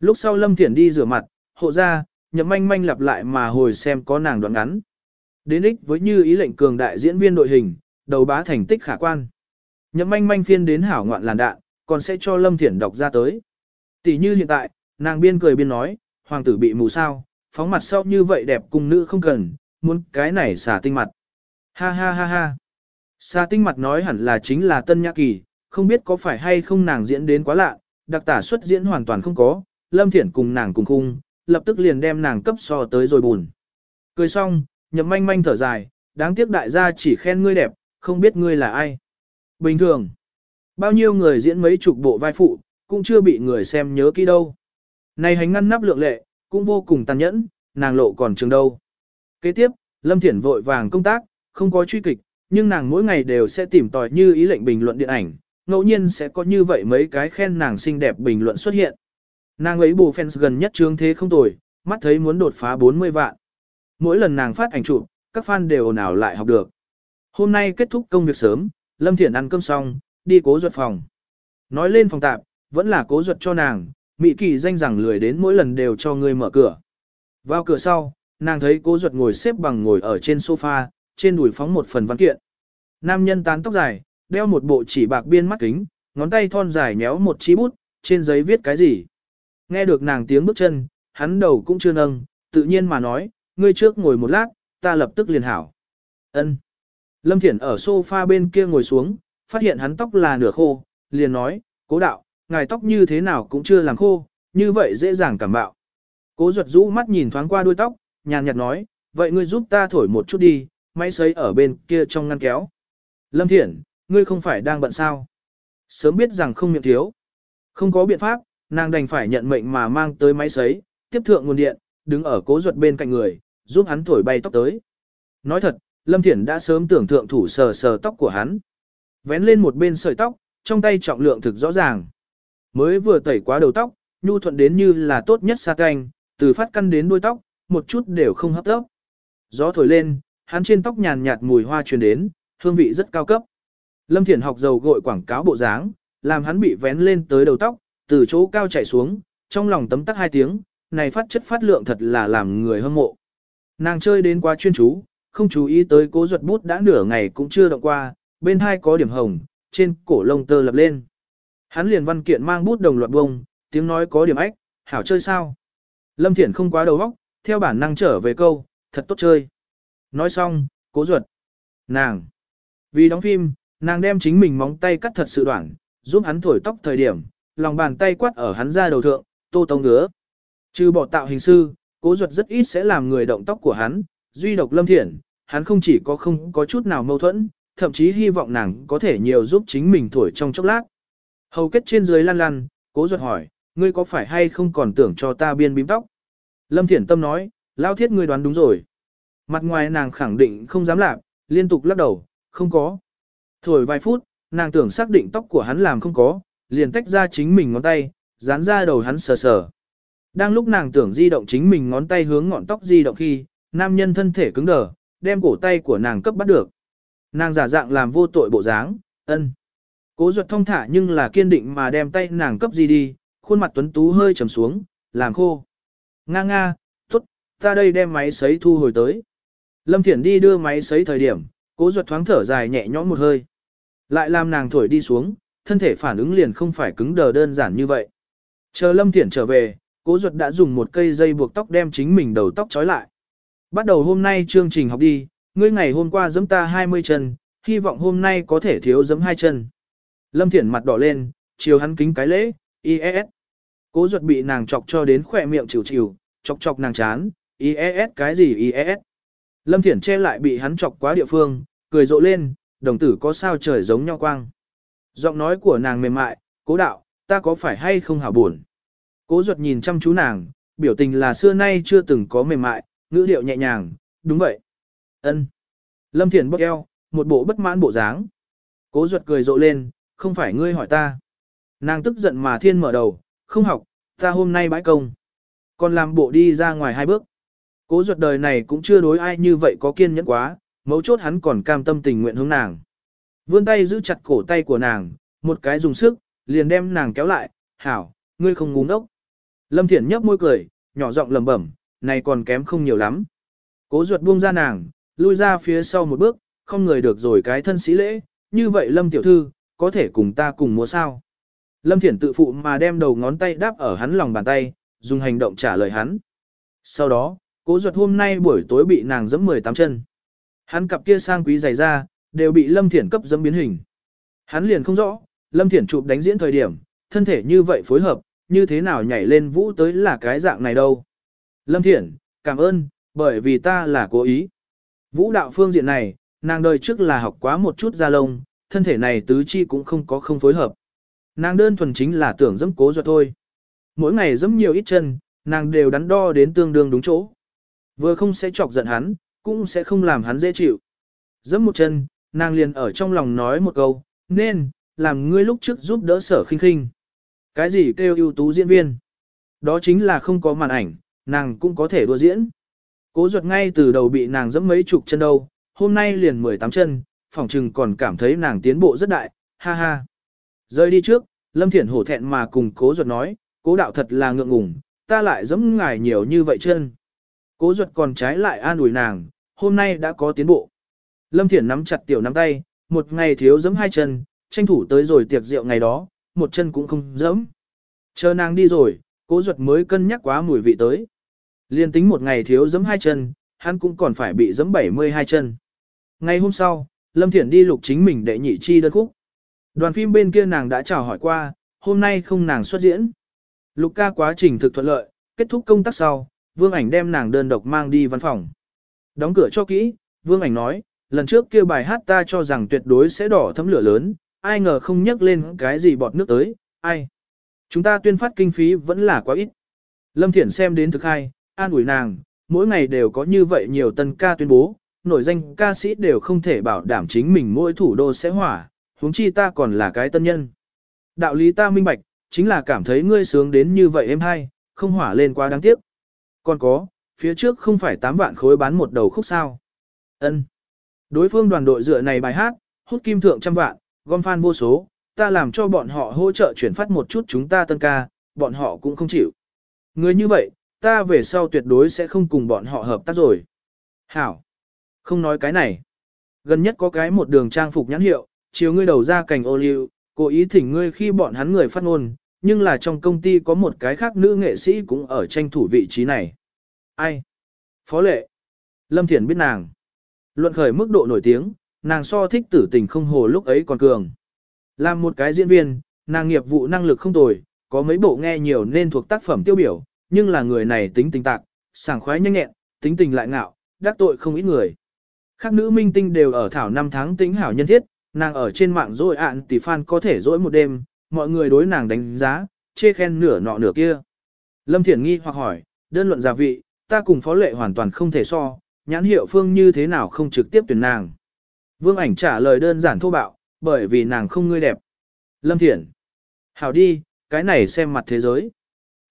Lúc sau Lâm Thiển đi rửa mặt, hộ ra, nhậm manh manh lặp lại mà hồi xem có nàng đoạn ngắn. Đến ích với như ý lệnh cường đại diễn viên đội hình, đầu bá thành tích khả quan. Nhậm manh manh phiên đến hảo ngoạn làn đạn, còn sẽ cho Lâm Thiển đọc ra tới. Tỷ như hiện tại, nàng biên cười biên nói, hoàng tử bị mù sao, phóng mặt sau như vậy đẹp cùng nữ không cần, muốn cái này xả tinh mặt. Ha ha ha ha. Xả tinh mặt nói hẳn là chính là Tân Nhã Kỳ, không biết có phải hay không nàng diễn đến quá lạ, đặc tả xuất diễn hoàn toàn không có, Lâm Thiển cùng nàng cùng khung, lập tức liền đem nàng cấp so tới rồi buồn. Cười xong, nhậm manh manh thở dài, đáng tiếc đại gia chỉ khen ngươi đẹp, không biết ngươi là ai. Bình thường, bao nhiêu người diễn mấy chục bộ vai phụ, cũng chưa bị người xem nhớ kỹ đâu. Này hành ngăn nắp lượng lệ, cũng vô cùng tàn nhẫn, nàng lộ còn trường đâu. Kế tiếp, Lâm Thiển vội vàng công tác, không có truy kịch, nhưng nàng mỗi ngày đều sẽ tìm tòi như ý lệnh bình luận điện ảnh, ngẫu nhiên sẽ có như vậy mấy cái khen nàng xinh đẹp bình luận xuất hiện. Nàng ấy bù fans gần nhất trương thế không tồi, mắt thấy muốn đột phá 40 vạn. Mỗi lần nàng phát ảnh chụp, các fan đều nào lại học được. Hôm nay kết thúc công việc sớm, Lâm Thiển ăn cơm xong, đi cố ruột phòng. Nói lên phòng tạp, vẫn là cố ruột cho nàng, Mỹ kỳ danh rằng lười đến mỗi lần đều cho người mở cửa. Vào cửa sau, nàng thấy cố ruột ngồi xếp bằng ngồi ở trên sofa, trên đùi phóng một phần văn kiện. Nam nhân tán tóc dài, đeo một bộ chỉ bạc biên mắt kính, ngón tay thon dài nhéo một chi bút, trên giấy viết cái gì. Nghe được nàng tiếng bước chân, hắn đầu cũng chưa nâng, tự nhiên mà nói, ngươi trước ngồi một lát, ta lập tức liền hảo. Ân. Lâm Thiển ở sofa bên kia ngồi xuống, phát hiện hắn tóc là nửa khô, liền nói, cố đạo, ngài tóc như thế nào cũng chưa làm khô, như vậy dễ dàng cảm bạo. Cố ruột rũ mắt nhìn thoáng qua đuôi tóc, nhàn nhạt nói, vậy ngươi giúp ta thổi một chút đi, máy sấy ở bên kia trong ngăn kéo. Lâm Thiển, ngươi không phải đang bận sao? Sớm biết rằng không miệng thiếu. Không có biện pháp, nàng đành phải nhận mệnh mà mang tới máy sấy, tiếp thượng nguồn điện, đứng ở cố ruột bên cạnh người, giúp hắn thổi bay tóc tới. Nói thật, Lâm Thiển đã sớm tưởng thượng thủ sờ sờ tóc của hắn. Vén lên một bên sợi tóc, trong tay trọng lượng thực rõ ràng. Mới vừa tẩy quá đầu tóc, nhu thuận đến như là tốt nhất sa canh, từ phát căn đến đuôi tóc, một chút đều không hấp tốc. Gió thổi lên, hắn trên tóc nhàn nhạt mùi hoa truyền đến, hương vị rất cao cấp. Lâm Thiển học dầu gội quảng cáo bộ dáng, làm hắn bị vén lên tới đầu tóc, từ chỗ cao chạy xuống, trong lòng tấm tắc hai tiếng, này phát chất phát lượng thật là làm người hâm mộ. Nàng chơi đến quá chuyên chú, không chú ý tới cố ruột bút đã nửa ngày cũng chưa động qua, bên hai có điểm hồng, trên cổ lông tơ lập lên. Hắn liền văn kiện mang bút đồng loạt bông, tiếng nói có điểm ách, hảo chơi sao. Lâm Thiển không quá đầu óc, theo bản năng trở về câu, thật tốt chơi. Nói xong, cố ruột. Nàng. Vì đóng phim, nàng đem chính mình móng tay cắt thật sự đoạn, giúp hắn thổi tóc thời điểm, lòng bàn tay quát ở hắn ra đầu thượng, tô tông ngứa. Trừ bỏ tạo hình sư, cố ruột rất ít sẽ làm người động tóc của hắn, duy độc lâm thiện, hắn không chỉ có không có chút nào mâu thuẫn, thậm chí hy vọng nàng có thể nhiều giúp chính mình thổi trong chốc lát. Hầu kết trên dưới lăn lăn, cố ruột hỏi, ngươi có phải hay không còn tưởng cho ta biên bím tóc? Lâm Thiển Tâm nói, lao thiết ngươi đoán đúng rồi. Mặt ngoài nàng khẳng định không dám làm, liên tục lắc đầu, không có. Thổi vài phút, nàng tưởng xác định tóc của hắn làm không có, liền tách ra chính mình ngón tay, dán ra đầu hắn sờ sờ. Đang lúc nàng tưởng di động chính mình ngón tay hướng ngọn tóc di động khi, nam nhân thân thể cứng đờ, đem cổ tay của nàng cấp bắt được. Nàng giả dạng làm vô tội bộ dáng, ân. Cố ruột thông thả nhưng là kiên định mà đem tay nàng cấp di đi, khuôn mặt tuấn tú hơi trầm xuống, làm khô. Nga nga, tốt, ta đây đem máy sấy thu hồi tới. Lâm Thiển đi đưa máy sấy thời điểm, cố ruột thoáng thở dài nhẹ nhõm một hơi. Lại làm nàng thổi đi xuống, thân thể phản ứng liền không phải cứng đờ đơn giản như vậy. Chờ Lâm Thiển trở về, cố ruột đã dùng một cây dây buộc tóc đem chính mình đầu tóc trói lại. Bắt đầu hôm nay chương trình học đi, ngươi ngày hôm qua giẫm ta 20 chân, hy vọng hôm nay có thể thiếu giẫm hai chân. Lâm Thiển mặt đỏ lên, chiều hắn kính cái lễ, IES. Cố ruột bị nàng chọc cho đến khỏe miệng chịu chịu, chọc chọc nàng chán, IES cái gì IES. Lâm Thiển che lại bị hắn chọc quá địa phương, cười rộ lên, đồng tử có sao trời giống nhau quang. Giọng nói của nàng mềm mại, cố đạo, ta có phải hay không hảo buồn. Cố ruột nhìn chăm chú nàng, biểu tình là xưa nay chưa từng có mềm mại, ngữ điệu nhẹ nhàng, đúng vậy. ân Lâm Thiển bốc eo, một bộ bất mãn bộ dáng. Cố ruột cười rộ lên, không phải ngươi hỏi ta. Nàng tức giận mà thiên mở đầu, không học, ta hôm nay bãi công. Còn làm bộ đi ra ngoài hai bước. Cố ruột đời này cũng chưa đối ai như vậy có kiên nhẫn quá, mấu chốt hắn còn cam tâm tình nguyện hướng nàng. Vươn tay giữ chặt cổ tay của nàng, một cái dùng sức, liền đem nàng kéo lại, hảo, ngươi không ngu ngốc. Lâm Thiển nhấp môi cười, nhỏ giọng lầm bẩm, này còn kém không nhiều lắm. Cố ruột buông ra nàng, lui ra phía sau một bước, không người được rồi cái thân sĩ lễ, như vậy Lâm Tiểu Thư, có thể cùng ta cùng múa sao. Lâm Thiển tự phụ mà đem đầu ngón tay đáp ở hắn lòng bàn tay, dùng hành động trả lời hắn. Sau đó, cố ruột hôm nay buổi tối bị nàng giẫm 18 chân. Hắn cặp kia sang quý dày ra, đều bị Lâm Thiển cấp dẫm biến hình. Hắn liền không rõ, Lâm Thiển chụp đánh diễn thời điểm, thân thể như vậy phối hợp, như thế nào nhảy lên vũ tới là cái dạng này đâu. Lâm Thiển, cảm ơn, bởi vì ta là cố ý. Vũ đạo phương diện này, nàng đời trước là học quá một chút ra lông, thân thể này tứ chi cũng không có không phối hợp. Nàng đơn thuần chính là tưởng dẫm cố do thôi. Mỗi ngày dẫm nhiều ít chân, nàng đều đắn đo đến tương đương đúng chỗ. Vừa không sẽ chọc giận hắn, cũng sẽ không làm hắn dễ chịu. Dẫm một chân, nàng liền ở trong lòng nói một câu, nên, làm ngươi lúc trước giúp đỡ sở khinh khinh. Cái gì kêu ưu tú diễn viên? Đó chính là không có màn ảnh, nàng cũng có thể đua diễn. Cố ruột ngay từ đầu bị nàng dẫm mấy chục chân đâu, hôm nay liền 18 chân, phỏng chừng còn cảm thấy nàng tiến bộ rất đại, ha ha. Rơi đi trước, Lâm Thiển hổ thẹn mà cùng cố ruột nói, cố đạo thật là ngượng ngùng, ta lại dẫm ngài nhiều như vậy chân. Cố ruột còn trái lại an ủi nàng, hôm nay đã có tiến bộ. Lâm Thiển nắm chặt tiểu nắm tay, một ngày thiếu giẫm hai chân, tranh thủ tới rồi tiệc rượu ngày đó, một chân cũng không giẫm. Chờ nàng đi rồi, cố ruột mới cân nhắc quá mùi vị tới. Liên tính một ngày thiếu giẫm hai chân, hắn cũng còn phải bị giẫm 72 chân. Ngày hôm sau, Lâm Thiển đi lục chính mình đệ nhị chi đơn khúc. Đoàn phim bên kia nàng đã chào hỏi qua, hôm nay không nàng xuất diễn. Lục ca quá trình thực thuận lợi, kết thúc công tác sau, Vương Ảnh đem nàng đơn độc mang đi văn phòng. Đóng cửa cho kỹ, Vương Ảnh nói, lần trước kia bài hát ta cho rằng tuyệt đối sẽ đỏ thấm lửa lớn, ai ngờ không nhắc lên cái gì bọt nước tới, ai. Chúng ta tuyên phát kinh phí vẫn là quá ít. Lâm Thiển xem đến thực hai, an ủi nàng, mỗi ngày đều có như vậy nhiều tân ca tuyên bố, nổi danh ca sĩ đều không thể bảo đảm chính mình mỗi thủ đô sẽ hỏa, huống chi ta còn là cái tân nhân. Đạo lý ta minh bạch, chính là cảm thấy ngươi sướng đến như vậy em hay, không hỏa lên quá đáng tiếc. Còn có, phía trước không phải 8 vạn khối bán một đầu khúc sao. ân Đối phương đoàn đội dựa này bài hát, hút kim thượng trăm vạn, gom fan vô số, ta làm cho bọn họ hỗ trợ chuyển phát một chút chúng ta tân ca, bọn họ cũng không chịu. Người như vậy, ta về sau tuyệt đối sẽ không cùng bọn họ hợp tác rồi. Hảo. Không nói cái này. Gần nhất có cái một đường trang phục nhãn hiệu, chiều ngươi đầu ra cành ô liu, cố ý thỉnh ngươi khi bọn hắn người phát ngôn, nhưng là trong công ty có một cái khác nữ nghệ sĩ cũng ở tranh thủ vị trí này. Ai? Phó lệ. Lâm Thiển biết nàng. Luận khởi mức độ nổi tiếng, nàng so thích tử tình không hồ lúc ấy còn cường. Làm một cái diễn viên, nàng nghiệp vụ năng lực không tồi, có mấy bộ nghe nhiều nên thuộc tác phẩm tiêu biểu, nhưng là người này tính tình tạc, sảng khoái nhanh nhẹn, tính tình lại ngạo, đắc tội không ít người. Khác nữ minh tinh đều ở thảo năm tháng tính hảo nhân thiết, nàng ở trên mạng rồi ạn tỷ fan có thể dỗi một đêm, mọi người đối nàng đánh giá, chê khen nửa nọ nửa kia. Lâm Thiển nghi hoặc hỏi, đơn luận gia vị, ta cùng phó lệ hoàn toàn không thể so, nhãn hiệu phương như thế nào không trực tiếp tuyển nàng. Vương ảnh trả lời đơn giản thô bạo, bởi vì nàng không ngươi đẹp. Lâm Thiển. Hảo đi, cái này xem mặt thế giới.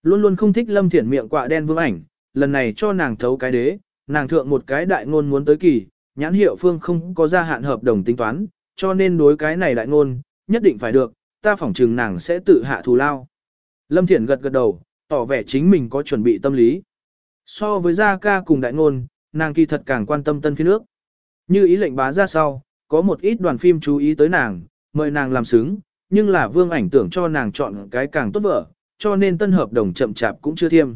Luôn luôn không thích lâm thiển miệng quạ đen vương ảnh, lần này cho nàng thấu cái đế, nàng thượng một cái đại ngôn muốn tới kỳ, nhãn hiệu phương không có gia hạn hợp đồng tính toán, cho nên đối cái này đại ngôn, nhất định phải được, ta phỏng chừng nàng sẽ tự hạ thù lao. Lâm Thiển gật gật đầu, tỏ vẻ chính mình có chuẩn bị tâm lý. So với gia ca cùng đại ngôn, nàng kỳ thật càng quan tâm tân phi nước. Như ý lệnh bá ra sau, có một ít đoàn phim chú ý tới nàng, mời nàng làm xứng, nhưng là vương ảnh tưởng cho nàng chọn cái càng tốt vợ, cho nên tân hợp đồng chậm chạp cũng chưa thiêm.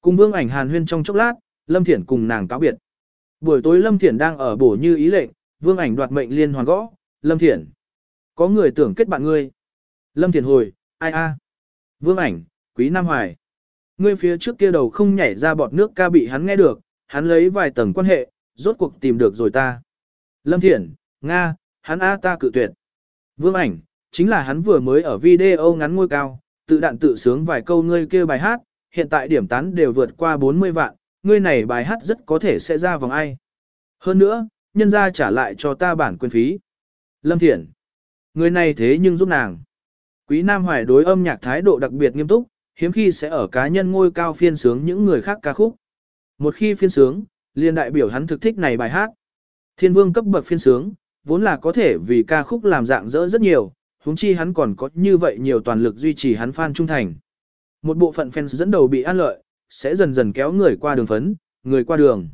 Cùng vương ảnh hàn huyên trong chốc lát, Lâm Thiển cùng nàng cáo biệt. Buổi tối Lâm Thiển đang ở bổ như ý lệnh, vương ảnh đoạt mệnh liên hoàn gõ, Lâm Thiển. Có người tưởng kết bạn ngươi. Lâm Thiển hồi, ai a? Vương ảnh, quý Nam Hoài. Ngươi phía trước kia đầu không nhảy ra bọt nước ca bị hắn nghe được, hắn lấy vài tầng quan hệ, rốt cuộc tìm được rồi ta. Lâm Thiển, Nga, hắn A ta cự tuyệt. Vương ảnh, chính là hắn vừa mới ở video ngắn ngôi cao, tự đạn tự sướng vài câu ngươi kêu bài hát, hiện tại điểm tán đều vượt qua 40 vạn, ngươi này bài hát rất có thể sẽ ra vòng ai. Hơn nữa, nhân ra trả lại cho ta bản quyền phí. Lâm Thiển, người này thế nhưng giúp nàng. Quý Nam Hoài đối âm nhạc thái độ đặc biệt nghiêm túc, hiếm khi sẽ ở cá nhân ngôi cao phiên sướng những người khác ca khúc. Một khi phiên sướng, liền đại biểu hắn thực thích này bài hát. Thiên vương cấp bậc phiên sướng, vốn là có thể vì ca khúc làm dạng dỡ rất nhiều, huống chi hắn còn có như vậy nhiều toàn lực duy trì hắn fan trung thành. Một bộ phận fans dẫn đầu bị an lợi, sẽ dần dần kéo người qua đường phấn, người qua đường.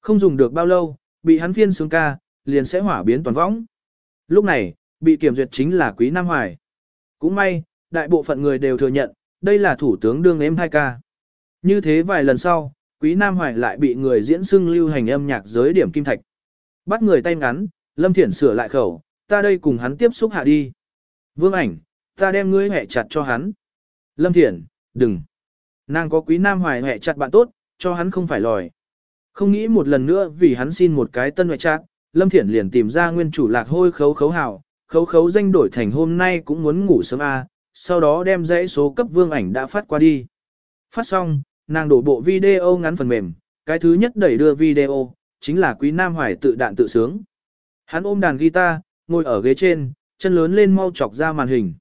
Không dùng được bao lâu, bị hắn phiên sướng ca, liền sẽ hỏa biến toàn võng. Lúc này, bị kiểm duyệt chính là Quý Nam Hoài. Cũng may, đại bộ phận người đều thừa nhận, đây là thủ tướng đương em hai ca. Như thế vài lần sau, Quý Nam Hoài lại bị người diễn xưng lưu hành âm nhạc giới điểm kim thạch. Bắt người tay ngắn, Lâm Thiển sửa lại khẩu, ta đây cùng hắn tiếp xúc hạ đi. Vương ảnh, ta đem ngươi hẹ chặt cho hắn. Lâm Thiển, đừng. Nàng có Quý Nam Hoài hẹ chặt bạn tốt, cho hắn không phải lòi. Không nghĩ một lần nữa vì hắn xin một cái tân hẹ chặt, Lâm Thiển liền tìm ra nguyên chủ lạc hôi khấu khấu hào, khấu khấu danh đổi thành hôm nay cũng muốn ngủ sớm a, sau đó đem dãy số cấp vương ảnh đã phát qua đi. Phát xong, nàng đổ bộ video ngắn phần mềm, cái thứ nhất đẩy đưa video, chính là Quý Nam Hoài tự đạn tự sướng. Hắn ôm đàn guitar, ngồi ở ghế trên, chân lớn lên mau chọc ra màn hình.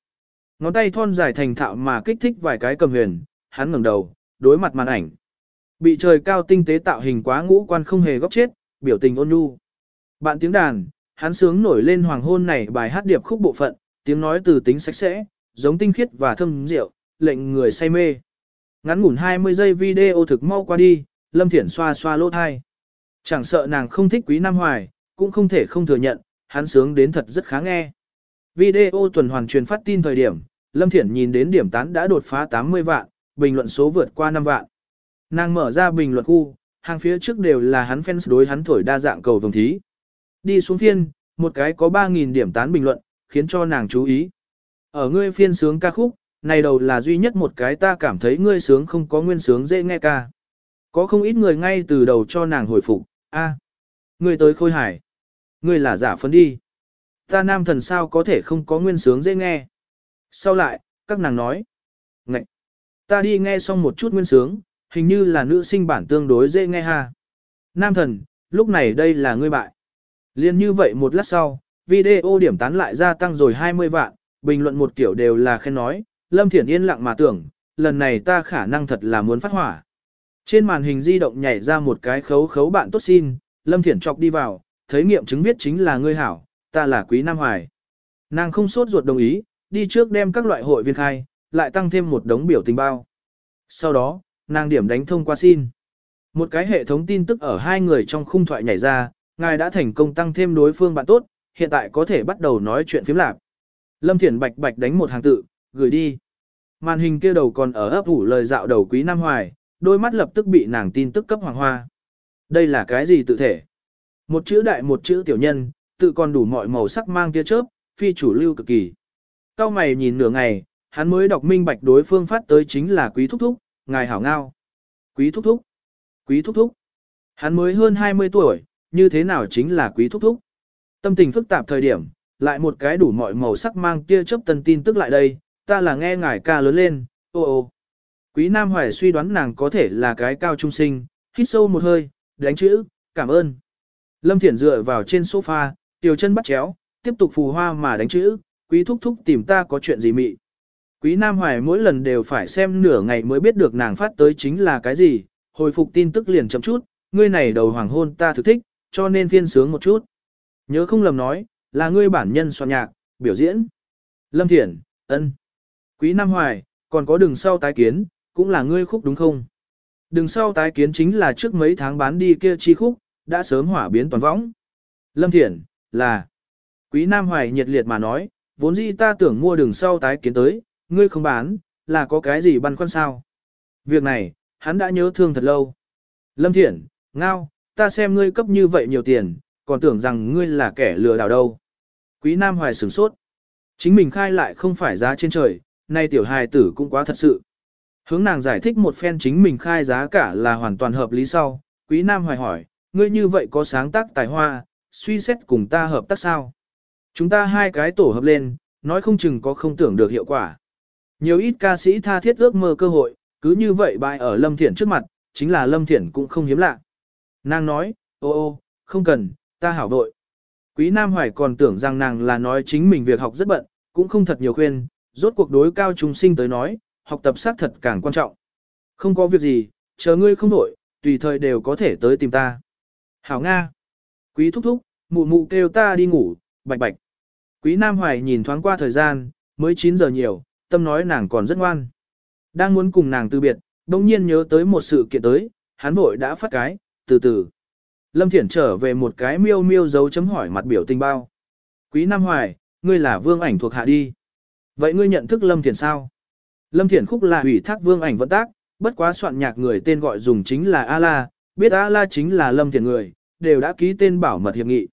Ngón tay thon dài thành thạo mà kích thích vài cái cầm huyền, hắn ngẩng đầu, đối mặt màn ảnh. Bị trời cao tinh tế tạo hình quá ngũ quan không hề góc chết, biểu tình ôn nhu. Bạn tiếng đàn, hắn sướng nổi lên hoàng hôn này bài hát điệp khúc bộ phận, tiếng nói từ tính sạch sẽ, giống tinh khiết và thơm rượu, lệnh người say mê. Ngắn ngủn 20 giây video thực mau qua đi, Lâm Thiển xoa xoa lỗ thai. Chẳng sợ nàng không thích Quý Nam Hoài, cũng không thể không thừa nhận, hắn sướng đến thật rất khá nghe. Video tuần hoàn truyền phát tin thời điểm, Lâm Thiển nhìn đến điểm tán đã đột phá 80 vạn, bình luận số vượt qua 5 vạn. Nàng mở ra bình luận khu, hàng phía trước đều là hắn fans đối hắn thổi đa dạng cầu vồng thí. Đi xuống phiên, một cái có 3.000 điểm tán bình luận, khiến cho nàng chú ý. Ở ngươi phiên sướng ca khúc, này đầu là duy nhất một cái ta cảm thấy ngươi sướng không có nguyên sướng dễ nghe ca. Có không ít người ngay từ đầu cho nàng hồi phục, a, ngươi tới khôi hải. Ngươi là giả phấn đi. Ta nam thần sao có thể không có nguyên sướng dễ nghe. Sau lại, các nàng nói. ngạch, Ta đi nghe xong một chút nguyên sướng, hình như là nữ sinh bản tương đối dễ nghe ha. Nam thần, lúc này đây là ngươi bại. Liên như vậy một lát sau, video điểm tán lại gia tăng rồi 20 vạn, bình luận một kiểu đều là khen nói, Lâm Thiển yên lặng mà tưởng, lần này ta khả năng thật là muốn phát hỏa. Trên màn hình di động nhảy ra một cái khấu khấu bạn tốt xin, Lâm Thiển chọc đi vào, thấy nghiệm chứng viết chính là ngươi hảo, ta là Quý Nam Hoài. Nàng không sốt ruột đồng ý, đi trước đem các loại hội viên khai, lại tăng thêm một đống biểu tình bao. Sau đó, nàng điểm đánh thông qua xin. Một cái hệ thống tin tức ở hai người trong khung thoại nhảy ra, ngài đã thành công tăng thêm đối phương bạn tốt, hiện tại có thể bắt đầu nói chuyện phiếm lạc. Lâm Thiển bạch bạch đánh một hàng tự, gửi đi. Màn hình kia đầu còn ở ấp ủ lời dạo đầu quý Nam Hoài, đôi mắt lập tức bị nàng tin tức cấp hoàng hoa. Đây là cái gì tự thể? Một chữ đại một chữ tiểu nhân, tự còn đủ mọi màu sắc mang tia chớp, phi chủ lưu cực kỳ. Cao mày nhìn nửa ngày, hắn mới đọc minh bạch đối phương phát tới chính là quý thúc thúc, ngài hảo ngao. Quý thúc thúc, quý thúc thúc. Hắn mới hơn 20 tuổi, như thế nào chính là quý thúc thúc. Tâm tình phức tạp thời điểm, lại một cái đủ mọi màu sắc mang tia chớp tân tin tức lại đây, ta là nghe ngài ca lớn lên, ô ô. Quý Nam Hoài suy đoán nàng có thể là cái cao trung sinh, hít sâu một hơi, đánh chữ, cảm ơn. Lâm Thiển dựa vào trên sofa, tiểu chân bắt chéo, tiếp tục phù hoa mà đánh chữ, quý thúc thúc tìm ta có chuyện gì mị. Quý Nam Hoài mỗi lần đều phải xem nửa ngày mới biết được nàng phát tới chính là cái gì, hồi phục tin tức liền chậm chút, ngươi này đầu hoàng hôn ta thực thích, cho nên phiên sướng một chút. Nhớ không lầm nói, là ngươi bản nhân soạn nhạc, biểu diễn. Lâm Thiển, ân. Quý Nam Hoài, còn có đường sau tái kiến, cũng là ngươi khúc đúng không? Đường sau tái kiến chính là trước mấy tháng bán đi kia chi khúc, đã sớm hỏa biến toàn võng. Lâm Thiển, là. Quý Nam Hoài nhiệt liệt mà nói, vốn dĩ ta tưởng mua đường sau tái kiến tới, ngươi không bán, là có cái gì băn khoăn sao? Việc này, hắn đã nhớ thương thật lâu. Lâm Thiển, ngao, ta xem ngươi cấp như vậy nhiều tiền, còn tưởng rằng ngươi là kẻ lừa đảo đâu. Quý Nam Hoài sửng sốt. Chính mình khai lại không phải giá trên trời, nay tiểu hài tử cũng quá thật sự. Hướng nàng giải thích một phen chính mình khai giá cả là hoàn toàn hợp lý sau, Quý Nam Hoài hỏi, ngươi như vậy có sáng tác tài hoa, suy xét cùng ta hợp tác sao? Chúng ta hai cái tổ hợp lên, nói không chừng có không tưởng được hiệu quả. Nhiều ít ca sĩ tha thiết ước mơ cơ hội, cứ như vậy bại ở Lâm Thiển trước mặt, chính là Lâm Thiển cũng không hiếm lạ. Nàng nói, ô ô, không cần, ta hảo vội. Quý Nam Hoài còn tưởng rằng nàng là nói chính mình việc học rất bận, cũng không thật nhiều khuyên, rốt cuộc đối cao trung sinh tới nói, học tập xác thật càng quan trọng. Không có việc gì, chờ ngươi không đổi, tùy thời đều có thể tới tìm ta. Hảo Nga. Quý thúc thúc, mụ mụ kêu ta đi ngủ, bạch bạch. Quý Nam Hoài nhìn thoáng qua thời gian, mới 9 giờ nhiều, tâm nói nàng còn rất ngoan. Đang muốn cùng nàng từ biệt, đồng nhiên nhớ tới một sự kiện tới, hắn vội đã phát cái, từ từ. Lâm Thiển trở về một cái miêu miêu dấu chấm hỏi mặt biểu tình bao. Quý Nam Hoài, ngươi là vương ảnh thuộc hạ đi. Vậy ngươi nhận thức Lâm Thiển sao? Lâm Thiển khúc là ủy thác vương ảnh vận tác, bất quá soạn nhạc người tên gọi dùng chính là A-la, biết A-la chính là Lâm Thiển người, đều đã ký tên bảo mật hiệp nghị.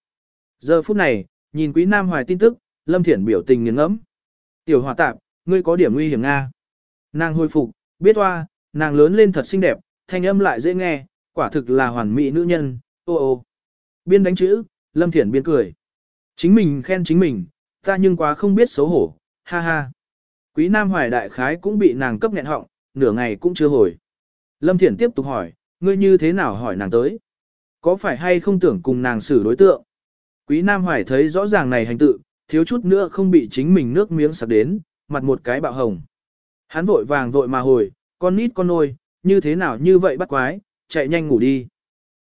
Giờ phút này, nhìn Quý Nam Hoài tin tức, Lâm Thiển biểu tình nghiêng ngẫm. Tiểu hòa tạp, ngươi có điểm nguy hiểm Nga. Nàng hồi phục, biết hoa, nàng lớn lên thật xinh đẹp, thanh âm lại dễ nghe, quả thực là hoàn mỹ nữ nhân, ô ô. Biên đánh chữ, Lâm Thiển biên cười. Chính mình khen chính mình, ta nhưng quá không biết xấu hổ, ha ha. Quý Nam Hoài đại khái cũng bị nàng cấp nghẹn họng, nửa ngày cũng chưa hồi. Lâm Thiển tiếp tục hỏi, ngươi như thế nào hỏi nàng tới? Có phải hay không tưởng cùng nàng xử đối tượng? Quý Nam Hoài thấy rõ ràng này hành tự, thiếu chút nữa không bị chính mình nước miếng sặc đến, mặt một cái bạo hồng. Hắn vội vàng vội mà hồi, con nít con nôi, như thế nào như vậy bắt quái, chạy nhanh ngủ đi.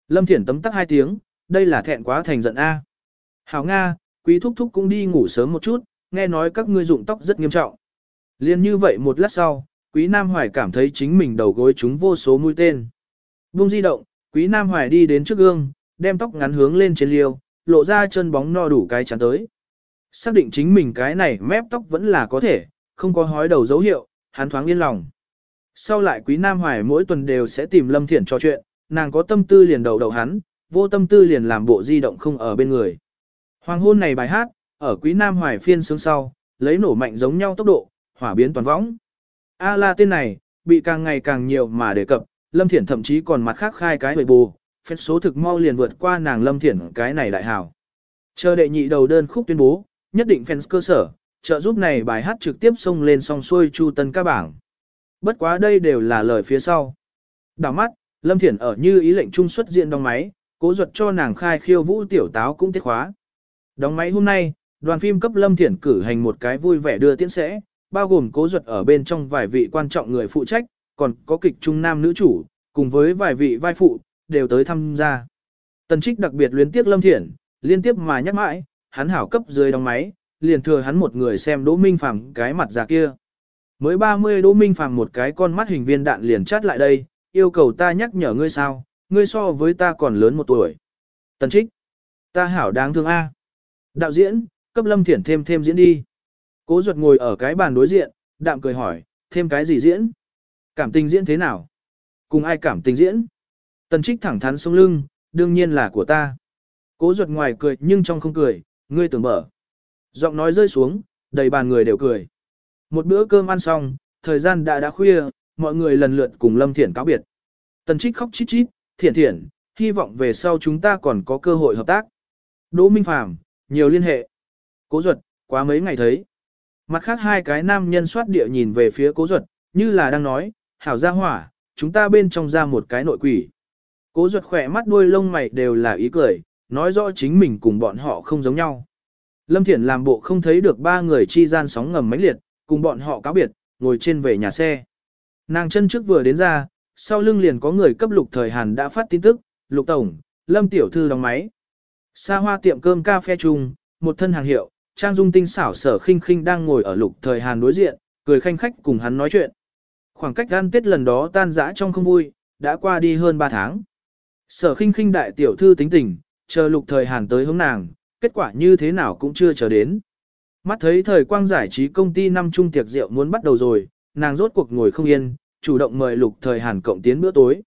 Lâm Thiển tấm tắc hai tiếng, đây là thẹn quá thành giận A. Hảo Nga, quý thúc thúc cũng đi ngủ sớm một chút, nghe nói các ngươi dụng tóc rất nghiêm trọng. Liên như vậy một lát sau, quý Nam Hoài cảm thấy chính mình đầu gối chúng vô số mũi tên. Bung di động, quý Nam Hoài đi đến trước gương, đem tóc ngắn hướng lên trên liêu, lộ ra chân bóng no đủ cái chắn tới. Xác định chính mình cái này mép tóc vẫn là có thể, không có hói đầu dấu hiệu, hắn thoáng yên lòng. Sau lại quý Nam Hoài mỗi tuần đều sẽ tìm Lâm Thiển trò chuyện, nàng có tâm tư liền đầu đầu hắn, vô tâm tư liền làm bộ di động không ở bên người. Hoàng hôn này bài hát, ở quý Nam Hoài phiên sướng sau, lấy nổ mạnh giống nhau tốc độ, hỏa biến toàn võng. A la tên này, bị càng ngày càng nhiều mà đề cập, Lâm Thiển thậm chí còn mặt khác khai cái hồi bù, phép số thực mau liền vượt qua nàng Lâm Thiển cái này đại hảo. Chờ đệ nhị đầu đơn khúc tuyên bố, nhất định fans cơ sở, trợ giúp này bài hát trực tiếp xông lên song xuôi chu tân ca bảng. Bất quá đây đều là lời phía sau. Đảo mắt, Lâm Thiển ở như ý lệnh trung xuất diện đóng máy, cố ruột cho nàng khai khiêu vũ tiểu táo cũng tiết khóa. Đóng máy hôm nay, đoàn phim cấp Lâm Thiển cử hành một cái vui vẻ đưa tiễn sẽ, bao gồm cố ruột ở bên trong vài vị quan trọng người phụ trách, còn có kịch trung nam nữ chủ, cùng với vài vị vai phụ, đều tới tham gia. Tần trích đặc biệt luyến tiếc Lâm Thiển, liên tiếp mà nhắc mãi, hắn hảo cấp dưới đóng máy, liền thừa hắn một người xem Đỗ Minh Phàm cái mặt già kia. Mới 30 Đỗ Minh Phàm một cái con mắt hình viên đạn liền chát lại đây, yêu cầu ta nhắc nhở ngươi sao, ngươi so với ta còn lớn một tuổi. Tần trích, ta hảo đáng thương A. Đạo diễn, cấp Lâm Thiển thêm thêm diễn đi. Cố ruột ngồi ở cái bàn đối diện, đạm cười hỏi, thêm cái gì diễn? Cảm tình diễn thế nào? Cùng ai cảm tình diễn? Tần trích thẳng thắn sống lưng, đương nhiên là của ta. Cố ruột ngoài cười nhưng trong không cười, ngươi tưởng mở. Giọng nói rơi xuống, đầy bàn người đều cười. Một bữa cơm ăn xong, thời gian đã đã khuya, mọi người lần lượt cùng Lâm Thiển cáo biệt. Tần trích khóc chít chít, Thiển Thiển, hy vọng về sau chúng ta còn có cơ hội hợp tác. Đỗ Minh Phàm nhiều liên hệ. Cố Duật, quá mấy ngày thấy. Mặt khác hai cái nam nhân soát địa nhìn về phía cố Duật, như là đang nói, hảo gia hỏa, chúng ta bên trong ra một cái nội quỷ. Cố Duật khỏe mắt đuôi lông mày đều là ý cười, nói rõ chính mình cùng bọn họ không giống nhau. Lâm Thiển làm bộ không thấy được ba người chi gian sóng ngầm mãnh liệt, cùng bọn họ cáo biệt, ngồi trên về nhà xe. Nàng chân trước vừa đến ra, sau lưng liền có người cấp lục thời Hàn đã phát tin tức, lục tổng, lâm tiểu thư đóng máy. Xa hoa tiệm cơm cà phê chung, một thân hàng hiệu, trang dung tinh xảo sở khinh khinh đang ngồi ở lục thời Hàn đối diện, cười khanh khách cùng hắn nói chuyện. Khoảng cách gan tết lần đó tan rã trong không vui, đã qua đi hơn 3 tháng. Sở khinh khinh đại tiểu thư tính tình, chờ lục thời Hàn tới hướng nàng, kết quả như thế nào cũng chưa chờ đến. Mắt thấy thời quang giải trí công ty năm trung tiệc rượu muốn bắt đầu rồi, nàng rốt cuộc ngồi không yên, chủ động mời lục thời Hàn cộng tiến bữa tối.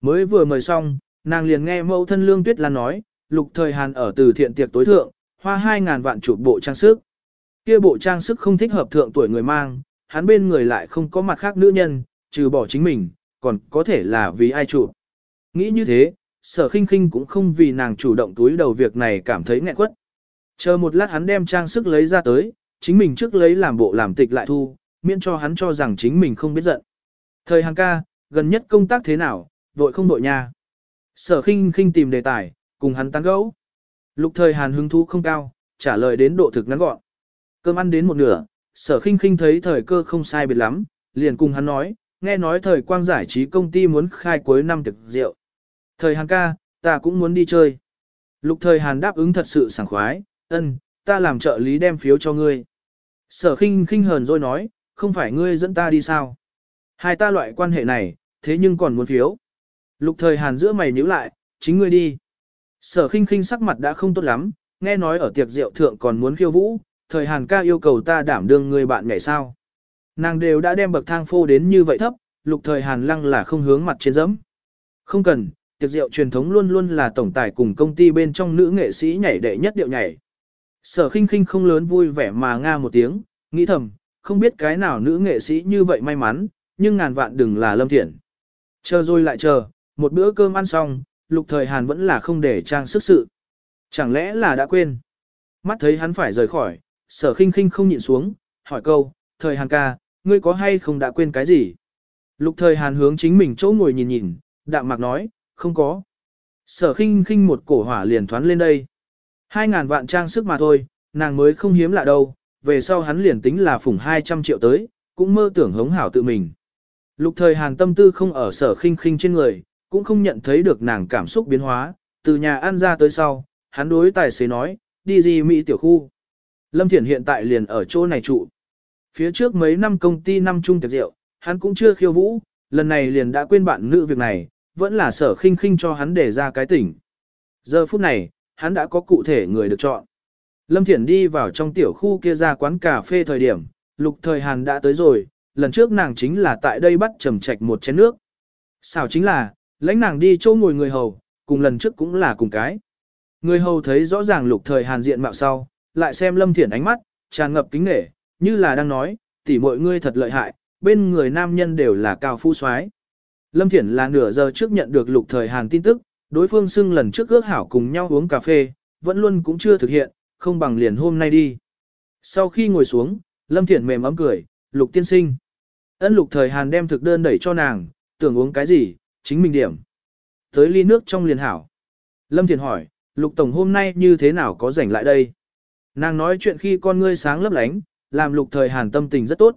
Mới vừa mời xong, nàng liền nghe mẫu thân lương tuyết lan nói, lục thời Hàn ở từ thiện tiệc tối thượng, hoa 2.000 vạn chụp bộ trang sức. Kia bộ trang sức không thích hợp thượng tuổi người mang, hắn bên người lại không có mặt khác nữ nhân, trừ bỏ chính mình, còn có thể là vì ai chụp. Nghĩ như thế, sở khinh khinh cũng không vì nàng chủ động túi đầu việc này cảm thấy nghẹn quất. Chờ một lát hắn đem trang sức lấy ra tới, chính mình trước lấy làm bộ làm tịch lại thu, miễn cho hắn cho rằng chính mình không biết giận. Thời hàng ca, gần nhất công tác thế nào, vội không đội nha. Sở khinh khinh tìm đề tài, cùng hắn tán gẫu. Lục thời hàn hứng thú không cao, trả lời đến độ thực ngắn gọn. Cơm ăn đến một nửa, sở khinh khinh thấy thời cơ không sai biệt lắm, liền cùng hắn nói, nghe nói thời quang giải trí công ty muốn khai cuối năm thực rượu. Thời hàn ca, ta cũng muốn đi chơi. Lục thời hàn đáp ứng thật sự sảng khoái, ân, ta làm trợ lý đem phiếu cho ngươi. Sở khinh khinh hờn rồi nói, không phải ngươi dẫn ta đi sao? Hai ta loại quan hệ này, thế nhưng còn muốn phiếu. Lục thời hàn giữa mày nhíu lại, chính ngươi đi. Sở khinh khinh sắc mặt đã không tốt lắm, nghe nói ở tiệc rượu thượng còn muốn khiêu vũ, thời hàn ca yêu cầu ta đảm đương người bạn ngày sao. Nàng đều đã đem bậc thang phô đến như vậy thấp, lục thời hàn lăng là không hướng mặt trên dẫm. Không cần, tiệc rượu truyền thống luôn luôn là tổng tài cùng công ty bên trong nữ nghệ sĩ nhảy đệ nhất điệu nhảy. Sở khinh khinh không lớn vui vẻ mà nga một tiếng, nghĩ thầm, không biết cái nào nữ nghệ sĩ như vậy may mắn, nhưng ngàn vạn đừng là lâm thiện. Chờ rồi lại chờ, một bữa cơm ăn xong, lục thời Hàn vẫn là không để trang sức sự. Chẳng lẽ là đã quên? Mắt thấy hắn phải rời khỏi, sở khinh khinh không nhịn xuống, hỏi câu, thời Hàn ca, ngươi có hay không đã quên cái gì? Lục thời Hàn hướng chính mình chỗ ngồi nhìn nhìn, đạm mạc nói, không có. Sở khinh khinh một cổ hỏa liền thoán lên đây. Hai ngàn vạn trang sức mà thôi, nàng mới không hiếm lạ đâu, về sau hắn liền tính là phủng 200 triệu tới, cũng mơ tưởng hống hảo tự mình. Lục thời hàn tâm tư không ở sở khinh khinh trên người, cũng không nhận thấy được nàng cảm xúc biến hóa, từ nhà ăn ra tới sau, hắn đối tài xế nói, đi gì Mỹ tiểu khu. Lâm Thiển hiện tại liền ở chỗ này trụ. Phía trước mấy năm công ty năm trung tiệc rượu, hắn cũng chưa khiêu vũ, lần này liền đã quên bạn nữ việc này, vẫn là sở khinh khinh cho hắn để ra cái tỉnh. Giờ phút này, hắn đã có cụ thể người được chọn. Lâm Thiển đi vào trong tiểu khu kia ra quán cà phê thời điểm, lục thời Hàn đã tới rồi, lần trước nàng chính là tại đây bắt trầm trạch một chén nước. Sao chính là, lãnh nàng đi chỗ ngồi người hầu, cùng lần trước cũng là cùng cái. Người hầu thấy rõ ràng lục thời Hàn diện mạo sau, lại xem Lâm Thiển ánh mắt, tràn ngập kính nể, như là đang nói, tỉ mọi ngươi thật lợi hại, bên người nam nhân đều là cao phu soái. Lâm Thiển là nửa giờ trước nhận được lục thời Hàn tin tức, đối phương xưng lần trước ước hảo cùng nhau uống cà phê, vẫn luôn cũng chưa thực hiện, không bằng liền hôm nay đi. Sau khi ngồi xuống, Lâm Thiển mềm ấm cười, lục tiên sinh. Ân lục thời Hàn đem thực đơn đẩy cho nàng, tưởng uống cái gì, chính mình điểm. Tới ly nước trong liền hảo. Lâm Thiển hỏi, lục tổng hôm nay như thế nào có rảnh lại đây? Nàng nói chuyện khi con ngươi sáng lấp lánh, làm lục thời Hàn tâm tình rất tốt.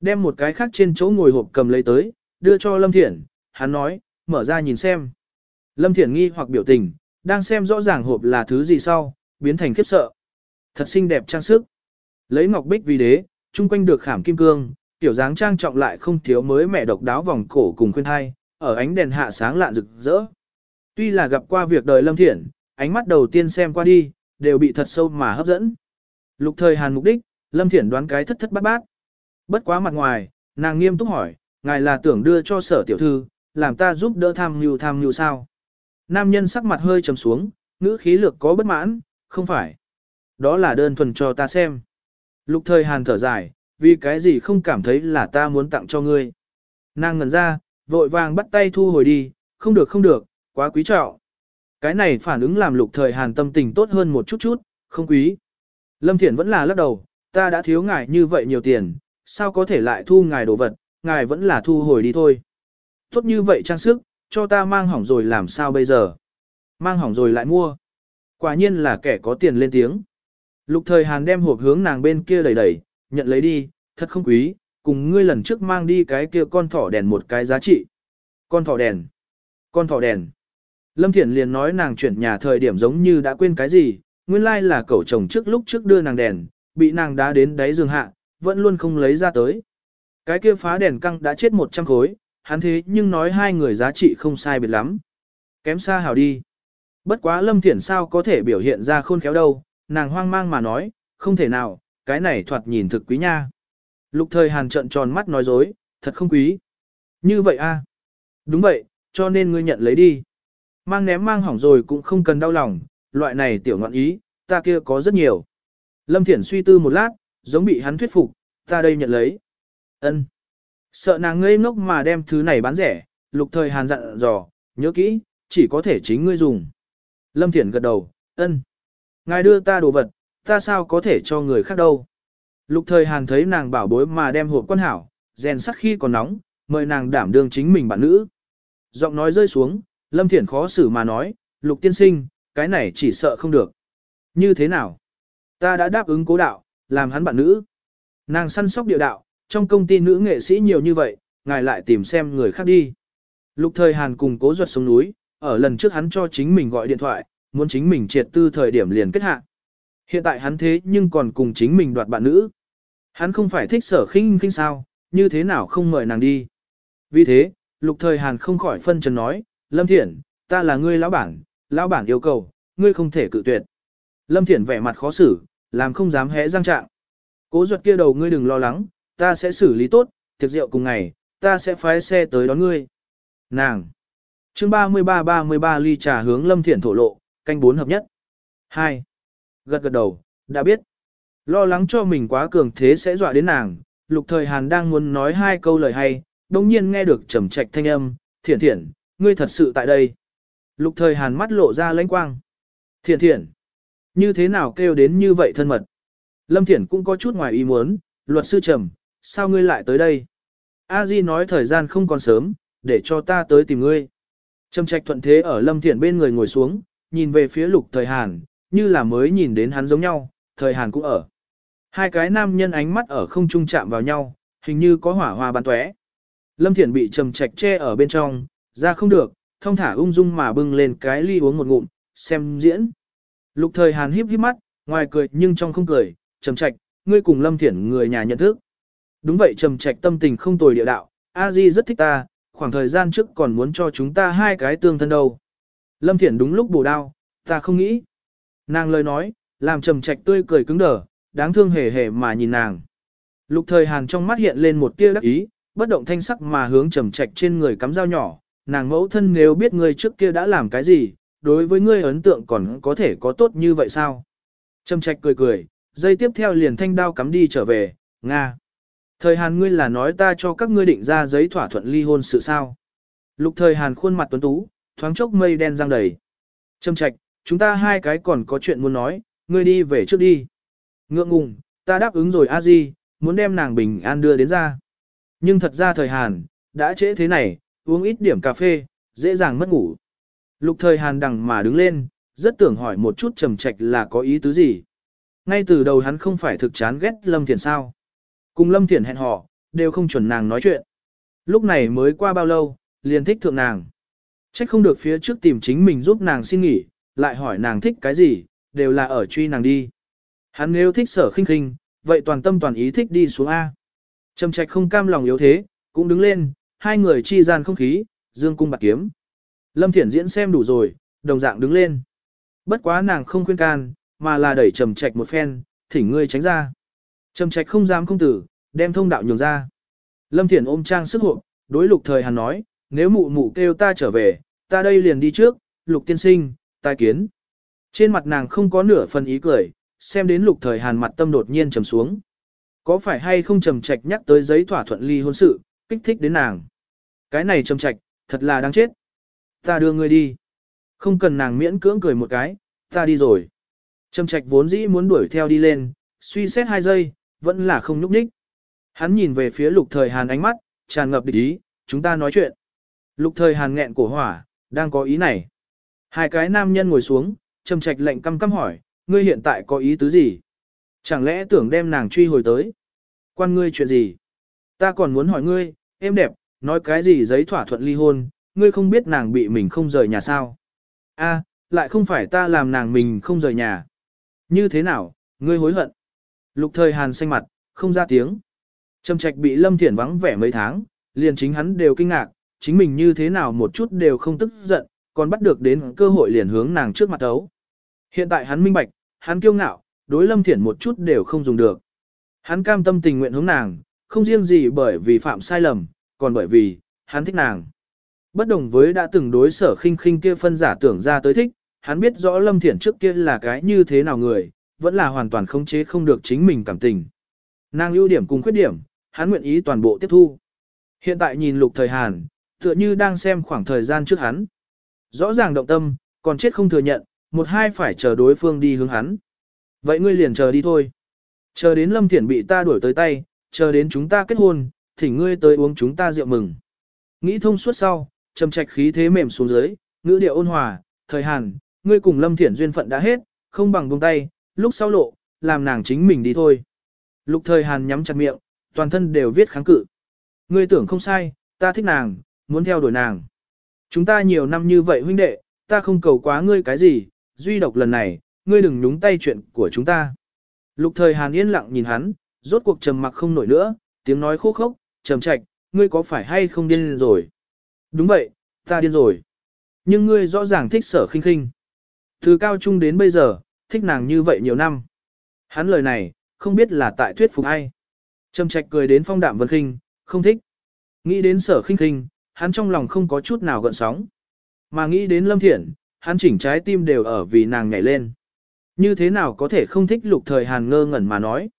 Đem một cái khác trên chỗ ngồi hộp cầm lấy tới, đưa cho Lâm Thiển, hắn nói, mở ra nhìn xem. Lâm Thiển nghi hoặc biểu tình, đang xem rõ ràng hộp là thứ gì sau, biến thành khiếp sợ. Thật xinh đẹp trang sức. Lấy ngọc bích vì đế, chung quanh được khảm kim cương, tiểu dáng trang trọng lại không thiếu mới mẹ độc đáo vòng cổ cùng khuyên hai, ở ánh đèn hạ sáng lạn rực rỡ. Tuy là gặp qua việc đời Lâm Thiển, ánh mắt đầu tiên xem qua đi, đều bị thật sâu mà hấp dẫn. Lục thời hàn mục đích, Lâm Thiển đoán cái thất thất bát bát. Bất quá mặt ngoài, nàng nghiêm túc hỏi, ngài là tưởng đưa cho sở tiểu thư, làm ta giúp đỡ tham mưu tham mưu sao. Nam nhân sắc mặt hơi trầm xuống, ngữ khí lược có bất mãn, không phải. Đó là đơn thuần cho ta xem. Lục thời hàn thở dài, vì cái gì không cảm thấy là ta muốn tặng cho ngươi. Nàng ngẩn ra, vội vàng bắt tay thu hồi đi, không được không được, quá quý trọng. Cái này phản ứng làm lục thời hàn tâm tình tốt hơn một chút chút, không quý. Lâm Thiển vẫn là lắc đầu, ta đã thiếu ngài như vậy nhiều tiền, sao có thể lại thu ngài đồ vật, ngài vẫn là thu hồi đi thôi. Tốt như vậy trang sức, cho ta mang hỏng rồi làm sao bây giờ? Mang hỏng rồi lại mua. Quả nhiên là kẻ có tiền lên tiếng. Lục thời Hàn đem hộp hướng nàng bên kia đẩy đẩy, nhận lấy đi, thật không quý, cùng ngươi lần trước mang đi cái kia con thỏ đèn một cái giá trị. Con thỏ đèn. Con thỏ đèn. Lâm Thiển liền nói nàng chuyển nhà thời điểm giống như đã quên cái gì, nguyên lai là cậu chồng trước lúc trước đưa nàng đèn, bị nàng đá đến đáy giường hạ, vẫn luôn không lấy ra tới. Cái kia phá đèn căng đã chết 100 khối, hắn thế nhưng nói hai người giá trị không sai biệt lắm. Kém xa hào đi. Bất quá Lâm Thiển sao có thể biểu hiện ra khôn khéo đâu, nàng hoang mang mà nói, không thể nào, cái này thoạt nhìn thực quý nha. Lục thời hàn trận tròn mắt nói dối, thật không quý. Như vậy a Đúng vậy, cho nên ngươi nhận lấy đi. Mang ném mang hỏng rồi cũng không cần đau lòng, loại này tiểu ngọn ý, ta kia có rất nhiều. Lâm Thiển suy tư một lát, giống bị hắn thuyết phục, ta đây nhận lấy. ân Sợ nàng ngây ngốc mà đem thứ này bán rẻ, lục thời hàn dặn dò, nhớ kỹ, chỉ có thể chính ngươi dùng. Lâm Thiển gật đầu, ân. Ngài đưa ta đồ vật, ta sao có thể cho người khác đâu. Lục thời hàn thấy nàng bảo bối mà đem hộp quan hảo, rèn sắc khi còn nóng, mời nàng đảm đương chính mình bạn nữ. Giọng nói rơi xuống, Lâm Thiển khó xử mà nói, lục tiên sinh, cái này chỉ sợ không được. Như thế nào? Ta đã đáp ứng cố đạo, làm hắn bạn nữ. Nàng săn sóc địa đạo, trong công ty nữ nghệ sĩ nhiều như vậy, ngài lại tìm xem người khác đi. Lục thời Hàn cùng cố ruột xuống núi, ở lần trước hắn cho chính mình gọi điện thoại, muốn chính mình triệt tư thời điểm liền kết hạ. Hiện tại hắn thế nhưng còn cùng chính mình đoạt bạn nữ. Hắn không phải thích sở khinh khinh sao, như thế nào không mời nàng đi. Vì thế, lục thời Hàn không khỏi phân trần nói, Lâm Thiển, ta là ngươi lão bản, lão bản yêu cầu, ngươi không thể cự tuyệt. Lâm Thiển vẻ mặt khó xử, làm không dám hé răng trạng. Cố ruột kia đầu ngươi đừng lo lắng, ta sẽ xử lý tốt, tiệc rượu cùng ngày, ta sẽ phái xe tới đón ngươi. Nàng. chương 33-33 ly trà hướng Lâm Thiển thổ lộ, canh bốn hợp nhất. 2. Gật gật đầu, đã biết. Lo lắng cho mình quá cường thế sẽ dọa đến nàng, lục thời Hàn đang muốn nói hai câu lời hay, đồng nhiên nghe được trầm trạch thanh âm, thiển thiển, ngươi thật sự tại đây. Lục thời Hàn mắt lộ ra lãnh quang. Thiển thiển, như thế nào kêu đến như vậy thân mật. Lâm Thiển cũng có chút ngoài ý muốn, luật sư trầm, sao ngươi lại tới đây? A Di nói thời gian không còn sớm, để cho ta tới tìm ngươi. Trầm trạch thuận thế ở Lâm Thiển bên người ngồi xuống, nhìn về phía lục thời Hàn, như là mới nhìn đến hắn giống nhau, thời Hàn cũng ở. Hai cái nam nhân ánh mắt ở không trung chạm vào nhau, hình như có hỏa hoa bắn tóe. Lâm Thiển bị trầm trạch che ở bên trong, ra không được, thông thả ung dung mà bưng lên cái ly uống một ngụm, xem diễn. Lục thời Hàn híp híp mắt, ngoài cười nhưng trong không cười, trầm trạch, ngươi cùng Lâm Thiển người nhà nhận thức. Đúng vậy trầm trạch tâm tình không tồi địa đạo, A Di rất thích ta, khoảng thời gian trước còn muốn cho chúng ta hai cái tương thân đâu. Lâm Thiển đúng lúc bổ đao, ta không nghĩ. Nàng lời nói, làm trầm trạch tươi cười cứng đờ, đáng thương hề hề mà nhìn nàng. Lục thời Hàn trong mắt hiện lên một tia đắc ý, bất động thanh sắc mà hướng trầm trạch trên người cắm dao nhỏ, nàng mẫu thân nếu biết ngươi trước kia đã làm cái gì, đối với ngươi ấn tượng còn có thể có tốt như vậy sao? Trầm trạch cười cười, dây tiếp theo liền thanh đao cắm đi trở về, Nga. Thời Hàn ngươi là nói ta cho các ngươi định ra giấy thỏa thuận ly hôn sự sao. Lục thời Hàn khuôn mặt tuấn tú, thoáng chốc mây đen răng đầy. Trầm trạch, chúng ta hai cái còn có chuyện muốn nói, ngươi đi về trước đi. Ngượng ngùng, ta đáp ứng rồi a di, muốn đem nàng bình an đưa đến ra. Nhưng thật ra thời Hàn, đã trễ thế này, uống ít điểm cà phê, dễ dàng mất ngủ. Lục thời Hàn đằng mà đứng lên, rất tưởng hỏi một chút trầm trạch là có ý tứ gì. Ngay từ đầu hắn không phải thực chán ghét Lâm Thiển sao. Cùng Lâm Thiển hẹn hò, đều không chuẩn nàng nói chuyện. Lúc này mới qua bao lâu, liền thích thượng nàng. Trách không được phía trước tìm chính mình giúp nàng xin nghỉ, lại hỏi nàng thích cái gì, đều là ở truy nàng đi. Hắn nếu thích sở khinh khinh, vậy toàn tâm toàn ý thích đi xuống A. Trầm trạch không cam lòng yếu thế, cũng đứng lên, hai người chi gian không khí, dương cung bạc kiếm. Lâm Thiển diễn xem đủ rồi, đồng dạng đứng lên. Bất quá nàng không khuyên can, mà là đẩy trầm trạch một phen, thỉnh ngươi tránh ra. Trầm trạch không dám không tử, đem thông đạo nhường ra. Lâm Thiển ôm trang sức hộp, đối lục thời hàn nói, nếu mụ mụ kêu ta trở về, ta đây liền đi trước, lục tiên sinh, tai kiến. Trên mặt nàng không có nửa phần ý cười, xem đến lục thời hàn mặt tâm đột nhiên trầm xuống. Có phải hay không trầm trạch nhắc tới giấy thỏa thuận ly hôn sự, kích thích đến nàng. Cái này trầm trạch, thật là đáng chết. Ta đưa ngươi đi. Không cần nàng miễn cưỡng cười một cái, ta đi rồi. Trầm trạch vốn dĩ muốn đuổi theo đi lên, suy xét hai giây, vẫn là không nhúc nhích. Hắn nhìn về phía lục thời hàn ánh mắt, tràn ngập địch ý, chúng ta nói chuyện. Lục thời hàn nghẹn cổ hỏa, đang có ý này. Hai cái nam nhân ngồi xuống, trầm trạch lệnh căm căm hỏi, ngươi hiện tại có ý tứ gì? Chẳng lẽ tưởng đem nàng truy hồi tới? Quan ngươi chuyện gì? Ta còn muốn hỏi ngươi, em đẹp, nói cái gì giấy thỏa thuận ly hôn, ngươi không biết nàng bị mình không rời nhà sao? A, lại không phải ta làm nàng mình không rời nhà. Như thế nào, ngươi hối hận? Lục thời hàn xanh mặt, không ra tiếng. Trầm trạch bị lâm thiển vắng vẻ mấy tháng, liền chính hắn đều kinh ngạc, chính mình như thế nào một chút đều không tức giận, còn bắt được đến cơ hội liền hướng nàng trước mặt ấu. Hiện tại hắn minh bạch, hắn kiêu ngạo, đối lâm thiển một chút đều không dùng được. Hắn cam tâm tình nguyện hướng nàng, không riêng gì bởi vì phạm sai lầm, còn bởi vì, hắn thích nàng. Bất đồng với đã từng đối sở khinh khinh kia phân giả tưởng ra tới thích, hắn biết rõ lâm thiển trước kia là cái như thế nào người, vẫn là hoàn toàn khống chế không được chính mình cảm tình. Nàng ưu điểm cùng khuyết điểm, hắn nguyện ý toàn bộ tiếp thu. Hiện tại nhìn lục thời Hàn, tựa như đang xem khoảng thời gian trước hắn. Rõ ràng động tâm, còn chết không thừa nhận, một hai phải chờ đối phương đi hướng hắn. Vậy ngươi liền chờ đi thôi. Chờ đến Lâm Thiển bị ta đuổi tới tay, chờ đến chúng ta kết hôn, thỉnh ngươi tới uống chúng ta rượu mừng. Nghĩ thông suốt sau, trầm trạch khí thế mềm xuống dưới, ngữ điệu ôn hòa, thời Hàn, ngươi cùng Lâm Thiển duyên phận đã hết, không bằng buông tay, lúc sau lộ, làm nàng chính mình đi thôi. Lục thời Hàn nhắm chặt miệng, toàn thân đều viết kháng cự. Ngươi tưởng không sai, ta thích nàng, muốn theo đuổi nàng. Chúng ta nhiều năm như vậy huynh đệ, ta không cầu quá ngươi cái gì, duy độc lần này, ngươi đừng nhúng tay chuyện của chúng ta. Lục thời Hàn yên lặng nhìn hắn, rốt cuộc trầm mặc không nổi nữa, tiếng nói khô khốc, trầm trạch, ngươi có phải hay không điên rồi? Đúng vậy, ta điên rồi. Nhưng ngươi rõ ràng thích sở khinh khinh. Từ cao trung đến bây giờ, thích nàng như vậy nhiều năm. Hắn lời này, không biết là tại thuyết phục ai. Trầm trạch cười đến phong đạm vân khinh, không thích. Nghĩ đến sở khinh khinh, hắn trong lòng không có chút nào gợn sóng. Mà nghĩ đến lâm thiện, hắn chỉnh trái tim đều ở vì nàng nhảy lên. Như thế nào có thể không thích lục thời hàn ngơ ngẩn mà nói.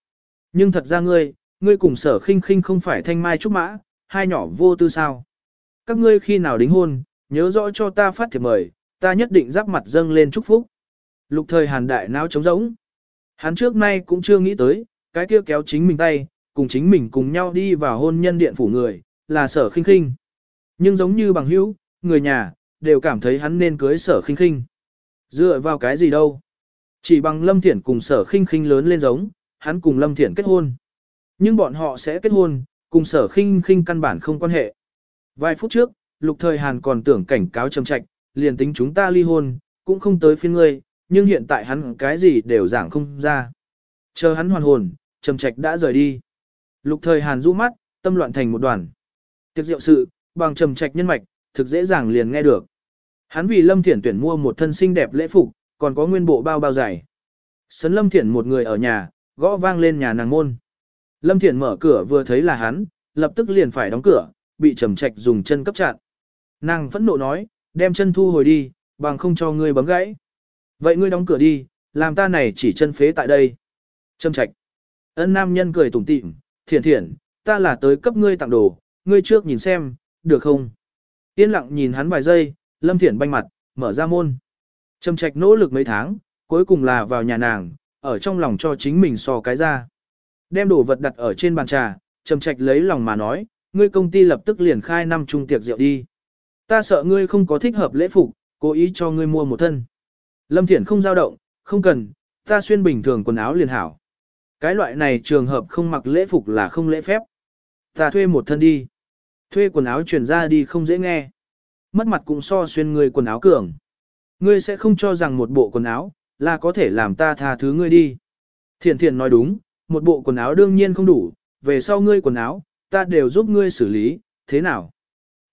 Nhưng thật ra ngươi, ngươi cùng sở khinh khinh không phải thanh mai trúc mã, hai nhỏ vô tư sao. Các ngươi khi nào đính hôn, nhớ rõ cho ta phát thiệp mời, ta nhất định giáp mặt dâng lên chúc phúc. Lục thời hàn đại não trống rỗng. Hắn trước nay cũng chưa nghĩ tới, cái kia kéo chính mình tay, cùng chính mình cùng nhau đi vào hôn nhân điện phủ người, là sở khinh khinh. Nhưng giống như bằng hữu, người nhà, đều cảm thấy hắn nên cưới sở khinh khinh. Dựa vào cái gì đâu? Chỉ bằng Lâm Thiển cùng sở khinh khinh lớn lên giống, hắn cùng Lâm Thiển kết hôn. Nhưng bọn họ sẽ kết hôn, cùng sở khinh khinh căn bản không quan hệ. Vài phút trước, Lục Thời Hàn còn tưởng cảnh cáo trầm trạch, liền tính chúng ta ly hôn, cũng không tới phiên ngươi, nhưng hiện tại hắn cái gì đều giảng không ra. Chờ hắn hoàn hồn, trầm trạch đã rời đi. Lục Thời Hàn rũ mắt, tâm loạn thành một đoàn. Tiệc diệu sự, bằng trầm trạch nhân mạch, thực dễ dàng liền nghe được. Hắn vì Lâm Thiển tuyển mua một thân xinh đẹp lễ phục, còn có nguyên bộ bao bao dày. Sấn Lâm Thiển một người ở nhà, gõ vang lên nhà nàng môn. Lâm Thiển mở cửa vừa thấy là hắn, lập tức liền phải đóng cửa, bị trầm trạch dùng chân cấp chặn. Nàng phẫn nộ nói, đem chân thu hồi đi, bằng không cho ngươi bấm gãy. Vậy ngươi đóng cửa đi, làm ta này chỉ chân phế tại đây. Trâm trạch. Ân nam nhân cười tủm tỉm, Thiển Thiển, ta là tới cấp ngươi tặng đồ, ngươi trước nhìn xem, được không? Yên lặng nhìn hắn vài giây, Lâm Thiển banh mặt, mở ra môn. Trâm trạch nỗ lực mấy tháng, cuối cùng là vào nhà nàng, ở trong lòng cho chính mình so cái ra. Đem đồ vật đặt ở trên bàn trà, trầm trạch lấy lòng mà nói, ngươi công ty lập tức liền khai năm trung tiệc rượu đi. Ta sợ ngươi không có thích hợp lễ phục, cố ý cho ngươi mua một thân. Lâm Thiển không dao động, không cần, ta xuyên bình thường quần áo liền hảo. Cái loại này trường hợp không mặc lễ phục là không lễ phép. Ta thuê một thân đi. Thuê quần áo chuyển ra đi không dễ nghe. Mất mặt cũng so xuyên người quần áo cường. Ngươi sẽ không cho rằng một bộ quần áo, là có thể làm ta tha thứ ngươi đi. Thiện thiện nói đúng, một bộ quần áo đương nhiên không đủ, về sau ngươi quần áo, ta đều giúp ngươi xử lý, thế nào?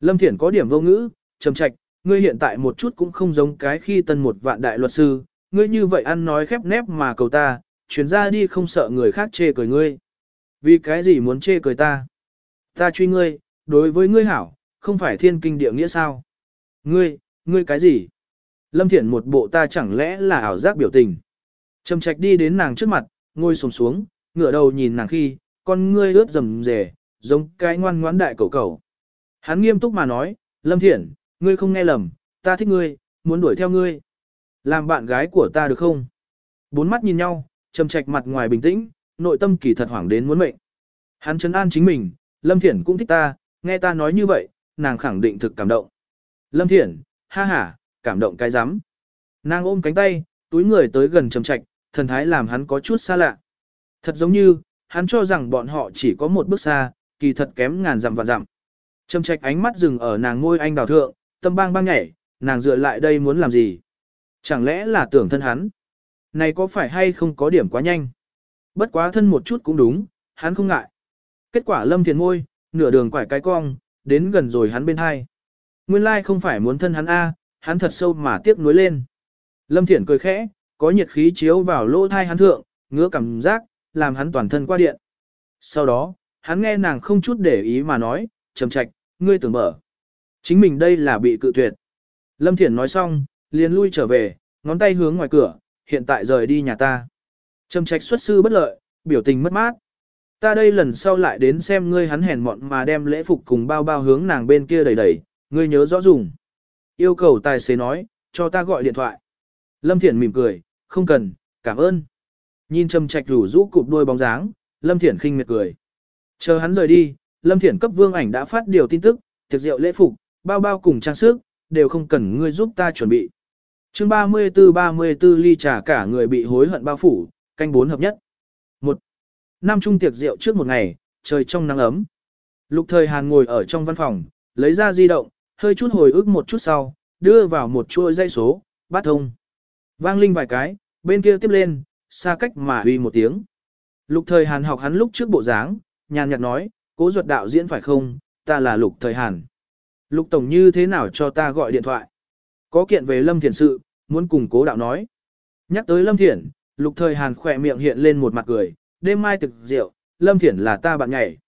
Lâm Thiển có điểm vô ngữ, trầm trạch, ngươi hiện tại một chút cũng không giống cái khi tân một vạn đại luật sư, ngươi như vậy ăn nói khép nép mà cầu ta, chuyển ra đi không sợ người khác chê cười ngươi. Vì cái gì muốn chê cười ta? Ta truy ngươi, đối với ngươi hảo, không phải thiên kinh địa nghĩa sao? Ngươi, ngươi cái gì? Lâm Thiển một bộ ta chẳng lẽ là ảo giác biểu tình. Trầm trạch đi đến nàng trước mặt, ngồi sồm xuống, ngửa đầu nhìn nàng khi, con ngươi ướt rầm rề, giống cái ngoan ngoãn đại cầu cầu. Hắn nghiêm túc mà nói, Lâm Thiển, ngươi không nghe lầm, ta thích ngươi, muốn đuổi theo ngươi. Làm bạn gái của ta được không? Bốn mắt nhìn nhau, trầm trạch mặt ngoài bình tĩnh, nội tâm kỳ thật hoảng đến muốn mệnh. Hắn chấn an chính mình, Lâm Thiển cũng thích ta, nghe ta nói như vậy, nàng khẳng định thực cảm động. Lâm Thiển, ha ha, cảm động cái rắm Nàng ôm cánh tay, túi người tới gần trầm trạch, thần thái làm hắn có chút xa lạ. Thật giống như, hắn cho rằng bọn họ chỉ có một bước xa, kỳ thật kém ngàn dặm và dặm. Trầm trạch ánh mắt dừng ở nàng ngôi anh đào thượng, tâm bang bang nhảy, nàng dựa lại đây muốn làm gì? Chẳng lẽ là tưởng thân hắn? Này có phải hay không có điểm quá nhanh? Bất quá thân một chút cũng đúng, hắn không ngại. Kết quả lâm thiền ngôi, nửa đường quải cái cong, đến gần rồi hắn bên hai. Nguyên lai không phải muốn thân hắn A, hắn thật sâu mà tiếc nuối lên. Lâm Thiển cười khẽ, có nhiệt khí chiếu vào lỗ thai hắn thượng, ngứa cảm giác, làm hắn toàn thân qua điện. Sau đó, hắn nghe nàng không chút để ý mà nói, trầm trạch, ngươi tưởng mở. Chính mình đây là bị cự tuyệt. Lâm Thiển nói xong, liền lui trở về, ngón tay hướng ngoài cửa, hiện tại rời đi nhà ta. Trầm trạch xuất sư bất lợi, biểu tình mất mát. Ta đây lần sau lại đến xem ngươi hắn hèn mọn mà đem lễ phục cùng bao bao hướng nàng bên kia đẩy đẩy, ngươi nhớ rõ dùng. Yêu cầu tài xế nói, cho ta gọi điện thoại. Lâm Thiển mỉm cười, không cần, cảm ơn. Nhìn trầm trạch rủ rũ cụp đuôi bóng dáng, Lâm Thiển khinh miệt cười. Chờ hắn rời đi, Lâm Thiển cấp vương ảnh đã phát điều tin tức, tiệc rượu lễ phục, bao bao cùng trang sức, đều không cần ngươi giúp ta chuẩn bị. chương 34-34 ly trà cả người bị hối hận bao phủ, canh bốn hợp nhất. Một Năm trung tiệc rượu trước một ngày, trời trong nắng ấm. Lục thời Hàn ngồi ở trong văn phòng, lấy ra di động, hơi chút hồi ức một chút sau, đưa vào một chuỗi dây số, bắt thông. Vang linh vài cái, bên kia tiếp lên, xa cách mà huy một tiếng. Lục thời Hàn học hắn lúc trước bộ dáng, nhàn nhạt nói, cố ruột đạo diễn phải không, ta là lục thời Hàn. Lục Tổng như thế nào cho ta gọi điện thoại? Có kiện về Lâm Thiển sự, muốn cùng cố đạo nói. Nhắc tới Lâm Thiển, lục thời Hàn khỏe miệng hiện lên một mặt cười, đêm mai thực rượu, Lâm Thiển là ta bạn nhảy.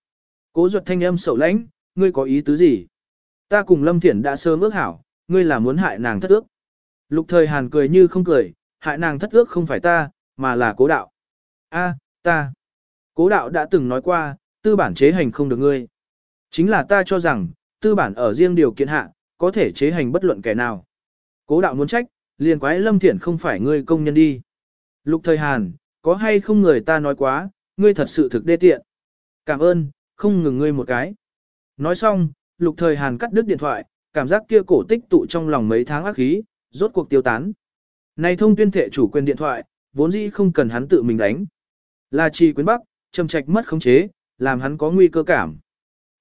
Cố ruột thanh âm sầu lãnh, ngươi có ý tứ gì? Ta cùng Lâm Thiển đã sớm ước hảo, ngươi là muốn hại nàng thất ước. Lục thời Hàn cười như không cười, hại nàng thất ước không phải ta, mà là cố đạo. A, ta. Cố đạo đã từng nói qua, tư bản chế hành không được ngươi. Chính là ta cho rằng, tư bản ở riêng điều kiện hạ, có thể chế hành bất luận kẻ nào. Cố đạo muốn trách, liền quái lâm thiển không phải ngươi công nhân đi. Lục thời Hàn, có hay không người ta nói quá, ngươi thật sự thực đê tiện. Cảm ơn, không ngừng ngươi một cái. Nói xong, lục thời Hàn cắt đứt điện thoại, cảm giác kia cổ tích tụ trong lòng mấy tháng ác khí, rốt cuộc tiêu tán. Này thông tuyên thệ chủ quyền điện thoại, vốn dĩ không cần hắn tự mình đánh. Là trì quyến bắc, trầm trạch mất khống chế, làm hắn có nguy cơ cảm.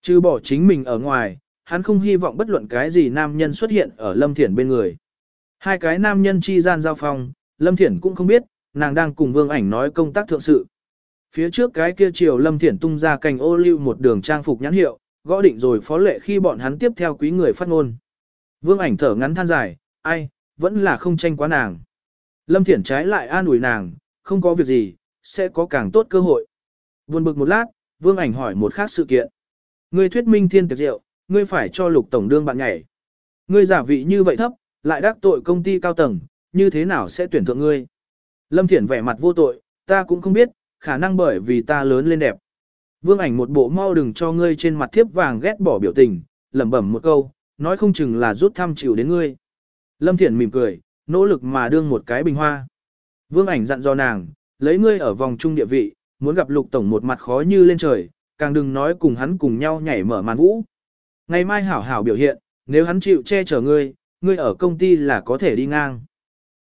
Chứ bỏ chính mình ở ngoài, hắn không hy vọng bất luận cái gì nam nhân xuất hiện ở Lâm Thiển bên người. Hai cái nam nhân chi gian giao phong, Lâm Thiển cũng không biết, nàng đang cùng Vương Ảnh nói công tác thượng sự. Phía trước cái kia chiều Lâm Thiển tung ra cành ô lưu một đường trang phục nhãn hiệu, gõ định rồi phó lệ khi bọn hắn tiếp theo quý người phát ngôn. Vương Ảnh thở ngắn than dài, ai, vẫn là không tranh quá nàng. Lâm Thiển trái lại an ủi nàng, không có việc gì, sẽ có càng tốt cơ hội. Buồn bực một lát, Vương Ảnh hỏi một khác sự kiện. Người thuyết minh thiên tiệc rượu, ngươi phải cho lục tổng đương bạn nhảy. Ngươi giả vị như vậy thấp, lại đắc tội công ty cao tầng, như thế nào sẽ tuyển thượng ngươi? Lâm Thiển vẻ mặt vô tội, ta cũng không biết, khả năng bởi vì ta lớn lên đẹp. Vương ảnh một bộ mau đừng cho ngươi trên mặt thiếp vàng ghét bỏ biểu tình, lẩm bẩm một câu, nói không chừng là rút thăm chịu đến ngươi. Lâm Thiển mỉm cười, nỗ lực mà đương một cái bình hoa. Vương ảnh dặn dò nàng, lấy ngươi ở vòng trung địa vị, muốn gặp lục tổng một mặt khó như lên trời, càng đừng nói cùng hắn cùng nhau nhảy mở màn vũ. Ngày mai hảo hảo biểu hiện, nếu hắn chịu che chở ngươi, ngươi ở công ty là có thể đi ngang.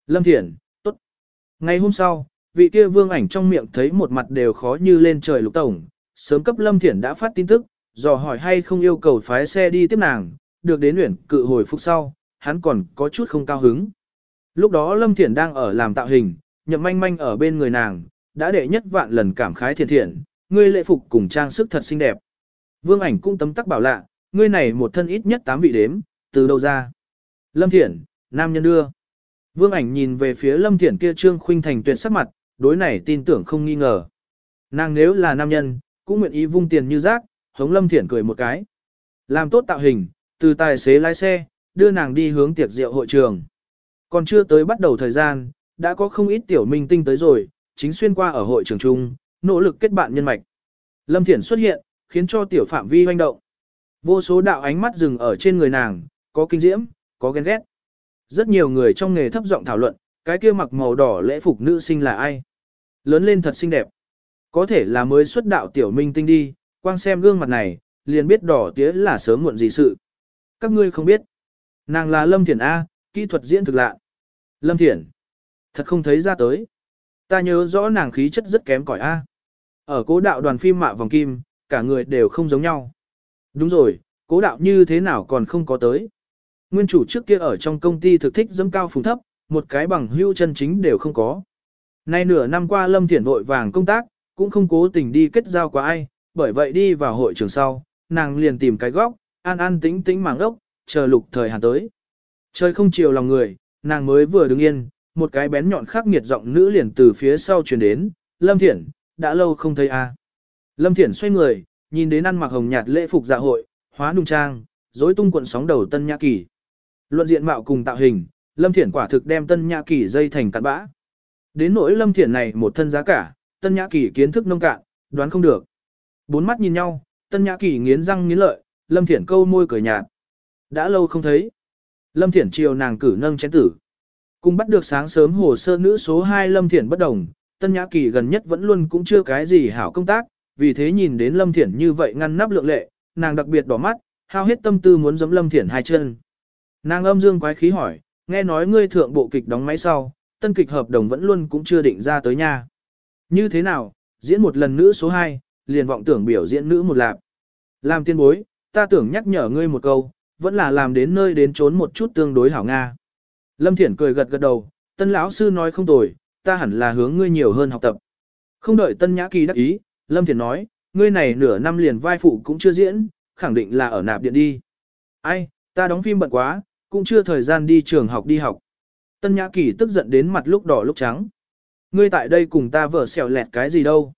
Lâm Thiển, tốt. Ngày hôm sau, vị kia vương ảnh trong miệng thấy một mặt đều khó như lên trời lục tổng, sớm cấp Lâm Thiển đã phát tin tức, dò hỏi hay không yêu cầu phái xe đi tiếp nàng, được đến luyện cự hồi phục sau, hắn còn có chút không cao hứng. Lúc đó Lâm Thiển đang ở làm tạo hình, nhậm manh manh ở bên người nàng, đã đệ nhất vạn lần cảm khái thiện thiện, ngươi lệ phục cùng trang sức thật xinh đẹp. Vương ảnh cũng tấm tắc bảo lạ, ngươi này một thân ít nhất tám vị đếm, từ đâu ra? Lâm Thiển, nam nhân đưa. Vương ảnh nhìn về phía Lâm Thiển kia trương khuynh thành tuyệt sắc mặt, đối này tin tưởng không nghi ngờ. Nàng nếu là nam nhân, cũng nguyện ý vung tiền như rác, hống Lâm Thiển cười một cái. Làm tốt tạo hình, từ tài xế lái xe, đưa nàng đi hướng tiệc rượu hội trường. Còn chưa tới bắt đầu thời gian, đã có không ít tiểu minh tinh tới rồi, chính xuyên qua ở hội trường chung, nỗ lực kết bạn nhân mạch. Lâm Thiển xuất hiện, khiến cho tiểu phạm vi hoành động. Vô số đạo ánh mắt dừng ở trên người nàng, có kinh diễm, có ghen ghét. Rất nhiều người trong nghề thấp giọng thảo luận, cái kia mặc màu đỏ lễ phục nữ sinh là ai? Lớn lên thật xinh đẹp. Có thể là mới xuất đạo tiểu minh tinh đi, quang xem gương mặt này, liền biết đỏ tía là sớm muộn gì sự. Các ngươi không biết. Nàng là Lâm Thiển A, kỹ thuật diễn thực lạ. Lâm Thiển. Thật không thấy ra tới. Ta nhớ rõ nàng khí chất rất kém cỏi A. Ở cố đạo đoàn phim mạ vòng kim, cả người đều không giống nhau. Đúng rồi, cố đạo như thế nào còn không có tới. Nguyên chủ trước kia ở trong công ty thực thích dẫm cao phùng thấp, một cái bằng hưu chân chính đều không có. Nay nửa năm qua Lâm Thiển vội vàng công tác, cũng không cố tình đi kết giao qua ai, bởi vậy đi vào hội trường sau, nàng liền tìm cái góc, an an tĩnh tĩnh màng ốc, chờ lục thời hàn tới. Trời không chiều lòng người, nàng mới vừa đứng yên, một cái bén nhọn khắc nghiệt giọng nữ liền từ phía sau truyền đến, Lâm Thiển, đã lâu không thấy a à. Lâm Thiển xoay người, nhìn đến ăn mặc hồng nhạt lễ phục dạ hội, hóa nung trang, rối tung cuộn sóng đầu tân nhã kỳ. Luận diện mạo cùng tạo hình, Lâm Thiển quả thực đem tân nhã kỳ dây thành cặn bã. Đến nỗi Lâm Thiển này một thân giá cả, tân nhã kỳ kiến thức nông cạn, đoán không được. Bốn mắt nhìn nhau, tân nhã kỳ nghiến răng nghiến lợi, Lâm Thiển câu môi cười nhạt. Đã lâu không thấy. Lâm Thiển chiều nàng cử nâng chén tử. Cùng bắt được sáng sớm hồ sơ nữ số 2 Lâm Thiển bất đồng, Tân Nhã Kỳ gần nhất vẫn luôn cũng chưa cái gì hảo công tác, vì thế nhìn đến Lâm Thiển như vậy ngăn nắp lượng lệ, nàng đặc biệt đỏ mắt, hao hết tâm tư muốn giẫm Lâm Thiển hai chân. Nàng âm dương quái khí hỏi, nghe nói ngươi thượng bộ kịch đóng máy sau, tân kịch hợp đồng vẫn luôn cũng chưa định ra tới nha. Như thế nào, diễn một lần nữ số 2, liền vọng tưởng biểu diễn nữ một lạp. Làm tiên bối, ta tưởng nhắc nhở ngươi một câu, vẫn là làm đến nơi đến trốn một chút tương đối hảo Nga. Lâm Thiển cười gật gật đầu, tân lão sư nói không tồi, ta hẳn là hướng ngươi nhiều hơn học tập. Không đợi tân nhã kỳ đắc ý, Lâm Thiển nói, ngươi này nửa năm liền vai phụ cũng chưa diễn, khẳng định là ở nạp điện đi. Ai, ta đóng phim bận quá, cũng chưa thời gian đi trường học đi học. Tân nhã kỳ tức giận đến mặt lúc đỏ lúc trắng. Ngươi tại đây cùng ta vở xẻo lẹt cái gì đâu.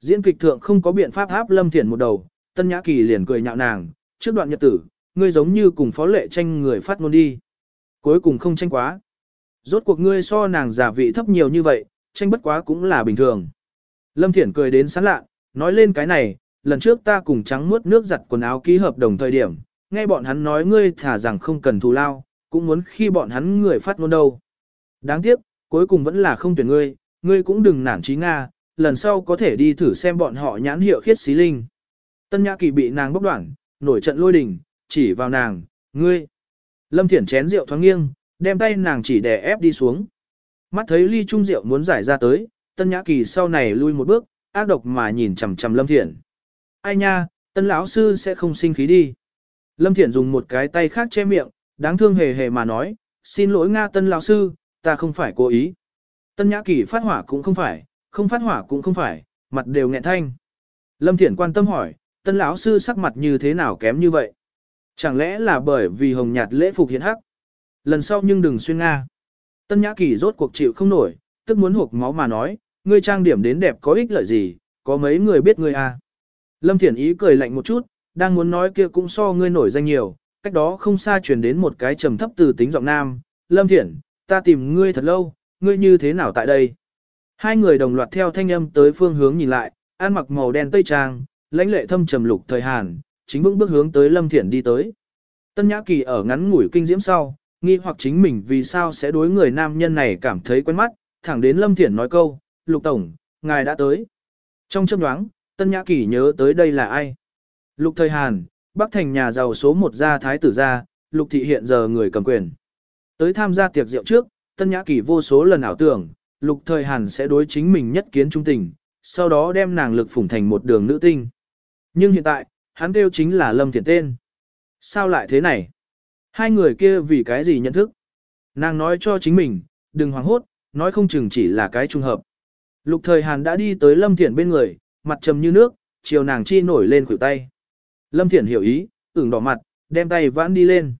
Diễn kịch thượng không có biện pháp áp Lâm Thiển một đầu, Tân Nhã Kỳ liền cười nhạo nàng, trước đoạn nhật tử, ngươi giống như cùng phó lệ tranh người phát ngôn đi. Cuối cùng không tranh quá. Rốt cuộc ngươi so nàng giả vị thấp nhiều như vậy, tranh bất quá cũng là bình thường. Lâm Thiển cười đến sán lạ, nói lên cái này, lần trước ta cùng trắng muốt nước giặt quần áo ký hợp đồng thời điểm, nghe bọn hắn nói ngươi thả rằng không cần thù lao, cũng muốn khi bọn hắn người phát ngôn đâu. Đáng tiếc, cuối cùng vẫn là không tuyển ngươi, ngươi cũng đừng nản trí Nga, lần sau có thể đi thử xem bọn họ nhãn hiệu khiết xí linh. Tân Nhã Kỳ bị nàng bóc đoạn, nổi trận lôi đình, chỉ vào nàng, ngươi. Lâm Thiển chén rượu thoáng nghiêng, đem tay nàng chỉ đè ép đi xuống. Mắt thấy ly trung rượu muốn giải ra tới, Tân Nhã Kỳ sau này lui một bước, ác độc mà nhìn chằm chằm Lâm Thiện. Ai nha, Tân lão sư sẽ không sinh khí đi. Lâm Thiện dùng một cái tay khác che miệng, đáng thương hề hề mà nói, xin lỗi Nga Tân lão sư, ta không phải cố ý. Tân Nhã Kỳ phát hỏa cũng không phải, không phát hỏa cũng không phải, mặt đều nghẹn thanh. Lâm Thiện quan tâm hỏi, Tân lão sư sắc mặt như thế nào kém như vậy? Chẳng lẽ là bởi vì hồng nhạt lễ phục hiện hắc? Lần sau nhưng đừng xuyên Nga. Tân Nhã Kỳ rốt cuộc chịu không nổi, tức muốn hộp máu mà nói, ngươi trang điểm đến đẹp có ích lợi gì, có mấy người biết ngươi à. Lâm Thiển Ý cười lạnh một chút, đang muốn nói kia cũng so ngươi nổi danh nhiều, cách đó không xa truyền đến một cái trầm thấp từ tính giọng nam. Lâm Thiển, ta tìm ngươi thật lâu, ngươi như thế nào tại đây? Hai người đồng loạt theo thanh âm tới phương hướng nhìn lại, ăn mặc màu đen tây trang, lãnh lệ thâm trầm lục thời Hàn, chính vững bước hướng tới Lâm Thiển đi tới. Tân Nhã Kỳ ở ngắn ngủi kinh diễm sau, nghi hoặc chính mình vì sao sẽ đối người nam nhân này cảm thấy quen mắt, thẳng đến Lâm Thiển nói câu, Lục Tổng, ngài đã tới. Trong chấp đoáng, Tân Nhã Kỳ nhớ tới đây là ai? Lục Thời Hàn, Bắc Thành nhà giàu số một gia thái tử gia, Lục Thị hiện giờ người cầm quyền. Tới tham gia tiệc rượu trước, Tân Nhã Kỳ vô số lần ảo tưởng, Lục Thời Hàn sẽ đối chính mình nhất kiến trung tình, sau đó đem nàng lực phủng thành một đường nữ tinh. Nhưng hiện tại, hắn kêu chính là Lâm Thiển tên. Sao lại thế này? Hai người kia vì cái gì nhận thức? Nàng nói cho chính mình, đừng hoảng hốt, nói không chừng chỉ là cái trùng hợp. Lục thời Hàn đã đi tới Lâm Thiển bên người, mặt trầm như nước, chiều nàng chi nổi lên khuỷu tay. Lâm Thiển hiểu ý, ửng đỏ mặt, đem tay vãn đi lên.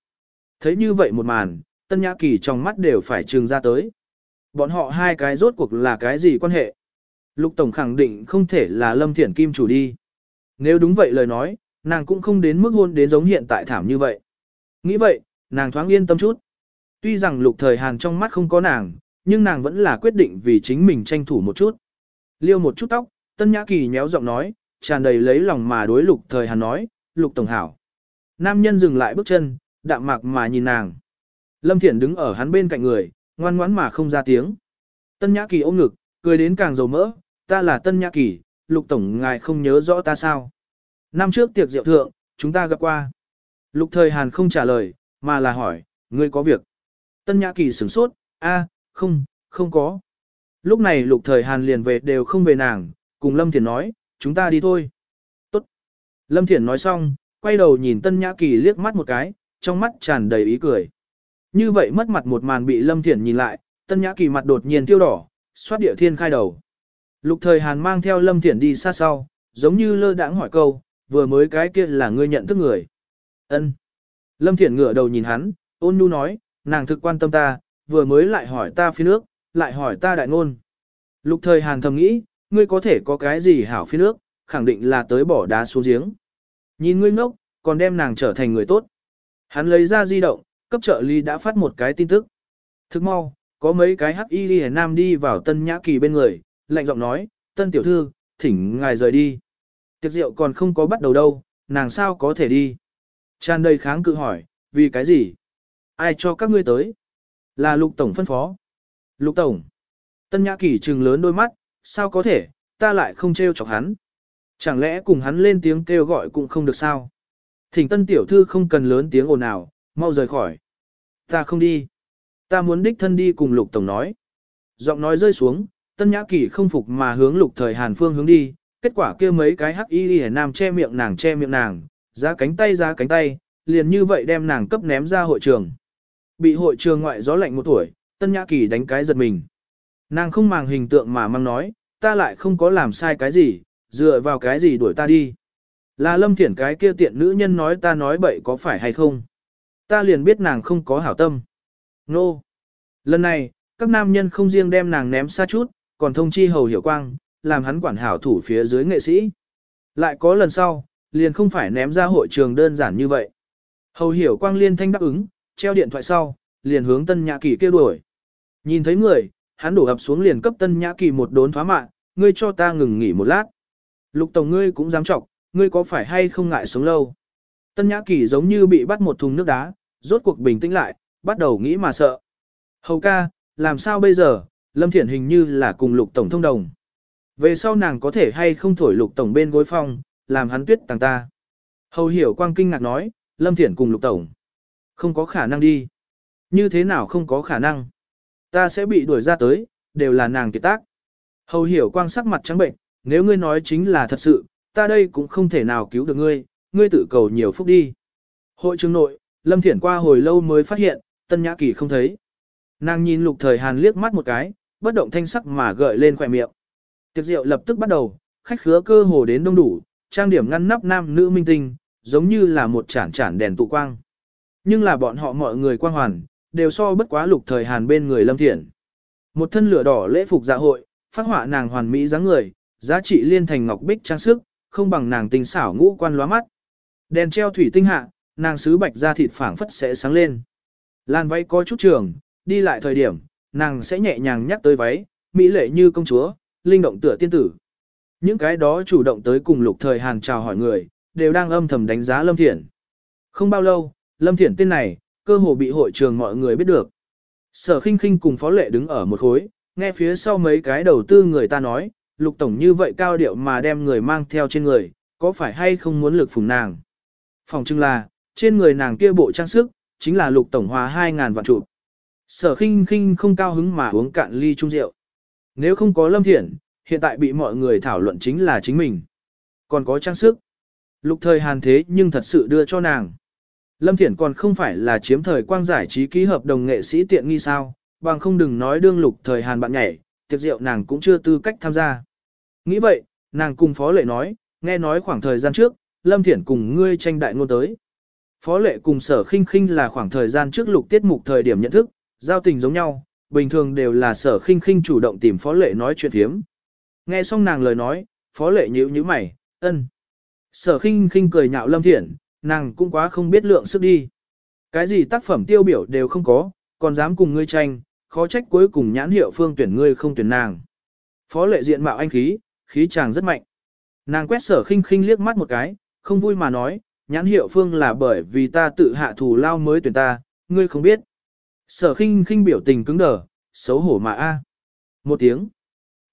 Thấy như vậy một màn, Tân Nhã Kỳ trong mắt đều phải trừng ra tới. Bọn họ hai cái rốt cuộc là cái gì quan hệ? Lục Tổng khẳng định không thể là Lâm Thiển Kim chủ đi. Nếu đúng vậy lời nói, nàng cũng không đến mức hôn đến giống hiện tại thảm như vậy. Nghĩ vậy, nàng thoáng yên tâm chút. Tuy rằng lục thời hàn trong mắt không có nàng, nhưng nàng vẫn là quyết định vì chính mình tranh thủ một chút. Liêu một chút tóc, tân nhã kỳ nhéo giọng nói, tràn đầy lấy lòng mà đối lục thời hàn nói, lục tổng hảo. Nam nhân dừng lại bước chân, đạm mạc mà nhìn nàng. Lâm Thiển đứng ở hắn bên cạnh người, ngoan ngoãn mà không ra tiếng. Tân Nhã Kỳ ôm ngực, cười đến càng dầu mỡ, ta là Tân Nhã Kỳ, Lục Tổng ngài không nhớ rõ ta sao. Năm trước tiệc rượu thượng, chúng ta gặp qua. Lục thời Hàn không trả lời, mà là hỏi, ngươi có việc. Tân Nhã Kỳ sửng sốt, a, không, không có. Lúc này lục thời Hàn liền về đều không về nàng, cùng Lâm Thiền nói, chúng ta đi thôi. Tốt. Lâm Thiển nói xong, quay đầu nhìn Tân Nhã Kỳ liếc mắt một cái, trong mắt tràn đầy ý cười. Như vậy mất mặt một màn bị Lâm Thiển nhìn lại, Tân Nhã Kỳ mặt đột nhiên tiêu đỏ, xoát địa thiên khai đầu. Lục thời Hàn mang theo Lâm Thiển đi xa sau, giống như lơ đãng hỏi câu, vừa mới cái kia là ngươi nhận thức người. ân Lâm Thiển ngửa đầu nhìn hắn, ôn nhu nói, nàng thực quan tâm ta, vừa mới lại hỏi ta phi nước, lại hỏi ta đại ngôn. Lục thời Hàn thầm nghĩ, ngươi có thể có cái gì hảo phi nước, khẳng định là tới bỏ đá xuống giếng. Nhìn ngươi ngốc, còn đem nàng trở thành người tốt. Hắn lấy ra di động, cấp trợ lý đã phát một cái tin tức. Thức mau, có mấy cái hắc y đi nam đi vào tân nhã kỳ bên người, lạnh giọng nói, tân tiểu thư, thỉnh ngài rời đi. Tiệc rượu còn không có bắt đầu đâu, nàng sao có thể đi. Tràn đầy kháng cự hỏi, vì cái gì? Ai cho các ngươi tới? Là lục tổng phân phó. Lục tổng. Tân nhã kỳ trừng lớn đôi mắt, sao có thể, ta lại không trêu chọc hắn. Chẳng lẽ cùng hắn lên tiếng kêu gọi cũng không được sao? Thỉnh tân tiểu thư không cần lớn tiếng ồn ào, mau rời khỏi. Ta không đi. Ta muốn đích thân đi cùng lục tổng nói. Giọng nói rơi xuống, tân nhã kỳ không phục mà hướng lục thời hàn phương hướng đi, kết quả kia mấy cái hắc y hề nam che miệng nàng che miệng nàng, ra cánh tay ra cánh tay, liền như vậy đem nàng cấp ném ra hội trường. Bị hội trường ngoại gió lạnh một tuổi, tân nhã kỳ đánh cái giật mình. Nàng không màng hình tượng mà mang nói, ta lại không có làm sai cái gì, dựa vào cái gì đuổi ta đi. Là lâm thiển cái kia tiện nữ nhân nói ta nói bậy có phải hay không. Ta liền biết nàng không có hảo tâm. Nô. No. Lần này, các nam nhân không riêng đem nàng ném xa chút, còn thông chi hầu hiểu quang, làm hắn quản hảo thủ phía dưới nghệ sĩ. Lại có lần sau, liền không phải ném ra hội trường đơn giản như vậy. Hầu hiểu quang liên thanh đáp ứng, treo điện thoại sau, liền hướng tân nhã kỳ kêu đuổi. Nhìn thấy người, hắn đổ ập xuống liền cấp tân nhã kỳ một đốn thoá mạng, ngươi cho ta ngừng nghỉ một lát. Lục tổng ngươi cũng dám trọng, ngươi có phải hay không ngại sống lâu. Tân nhã kỳ giống như bị bắt một thùng nước đá, rốt cuộc bình tĩnh lại, bắt đầu nghĩ mà sợ. Hầu ca, làm sao bây giờ, Lâm Thiển hình như là cùng lục tổng thông đồng. Về sau nàng có thể hay không thổi lục tổng bên gối phong, làm hắn tuyết tàng ta. Hầu hiểu quang kinh ngạc nói, Lâm Thiển cùng lục tổng. Không có khả năng đi. Như thế nào không có khả năng? Ta sẽ bị đuổi ra tới, đều là nàng kiệt tác. Hầu hiểu quang sắc mặt trắng bệnh, nếu ngươi nói chính là thật sự, ta đây cũng không thể nào cứu được ngươi, ngươi tự cầu nhiều phúc đi. Hội trường nội, Lâm Thiển qua hồi lâu mới phát hiện, Tân Nhã Kỳ không thấy. Nàng nhìn lục thời Hàn liếc mắt một cái, bất động thanh sắc mà gợi lên khỏe miệng. Tiệc rượu lập tức bắt đầu, khách khứa cơ hồ đến đông đủ, trang điểm ngăn nắp nam nữ minh tinh, giống như là một chản chản đèn tụ quang. Nhưng là bọn họ mọi người quang hoàn, đều so bất quá lục thời Hàn bên người Lâm thiện. Một thân lửa đỏ lễ phục dạ hội, phát họa nàng hoàn mỹ dáng người, giá trị liên thành ngọc bích trang sức, không bằng nàng tinh xảo ngũ quan lóa mắt. Đèn treo thủy tinh hạ, nàng sứ bạch da thịt phảng phất sẽ sáng lên. Lan váy có chút trường, đi lại thời điểm, nàng sẽ nhẹ nhàng nhắc tới váy, mỹ lệ như công chúa, linh động tựa tiên tử. Những cái đó chủ động tới cùng lục thời hàn chào hỏi người, đều đang âm thầm đánh giá Lâm thiện. Không bao lâu, Lâm Thiển tên này, cơ hồ bị hội trường mọi người biết được. Sở khinh khinh cùng phó lệ đứng ở một khối, nghe phía sau mấy cái đầu tư người ta nói, lục tổng như vậy cao điệu mà đem người mang theo trên người, có phải hay không muốn lực phùng nàng. Phòng trưng là, trên người nàng kia bộ trang sức, chính là lục tổng hòa 2.000 vạn trụ. Sở khinh khinh không cao hứng mà uống cạn ly chung rượu. Nếu không có lâm thiện, hiện tại bị mọi người thảo luận chính là chính mình. Còn có trang sức. Lục thời hàn thế nhưng thật sự đưa cho nàng. Lâm Thiển còn không phải là chiếm thời quang giải trí ký hợp đồng nghệ sĩ tiện nghi sao, bằng không đừng nói đương lục thời hàn bạn nhảy, tiệc rượu nàng cũng chưa tư cách tham gia. Nghĩ vậy, nàng cùng Phó Lệ nói, nghe nói khoảng thời gian trước, Lâm Thiển cùng ngươi tranh đại ngôn tới. Phó Lệ cùng sở khinh khinh là khoảng thời gian trước lục tiết mục thời điểm nhận thức, giao tình giống nhau, bình thường đều là sở khinh khinh chủ động tìm Phó Lệ nói chuyện thiếm. Nghe xong nàng lời nói, Phó Lệ nhíu nhíu mày, ân. Sở khinh khinh cười nhạo Lâm Thiển, nàng cũng quá không biết lượng sức đi. Cái gì tác phẩm tiêu biểu đều không có, còn dám cùng ngươi tranh, khó trách cuối cùng nhãn hiệu phương tuyển ngươi không tuyển nàng. Phó lệ diện mạo anh khí, khí chàng rất mạnh. Nàng quét sở khinh khinh liếc mắt một cái, không vui mà nói, nhãn hiệu phương là bởi vì ta tự hạ thủ lao mới tuyển ta, ngươi không biết. Sở khinh khinh biểu tình cứng đờ, xấu hổ mà a. Một tiếng.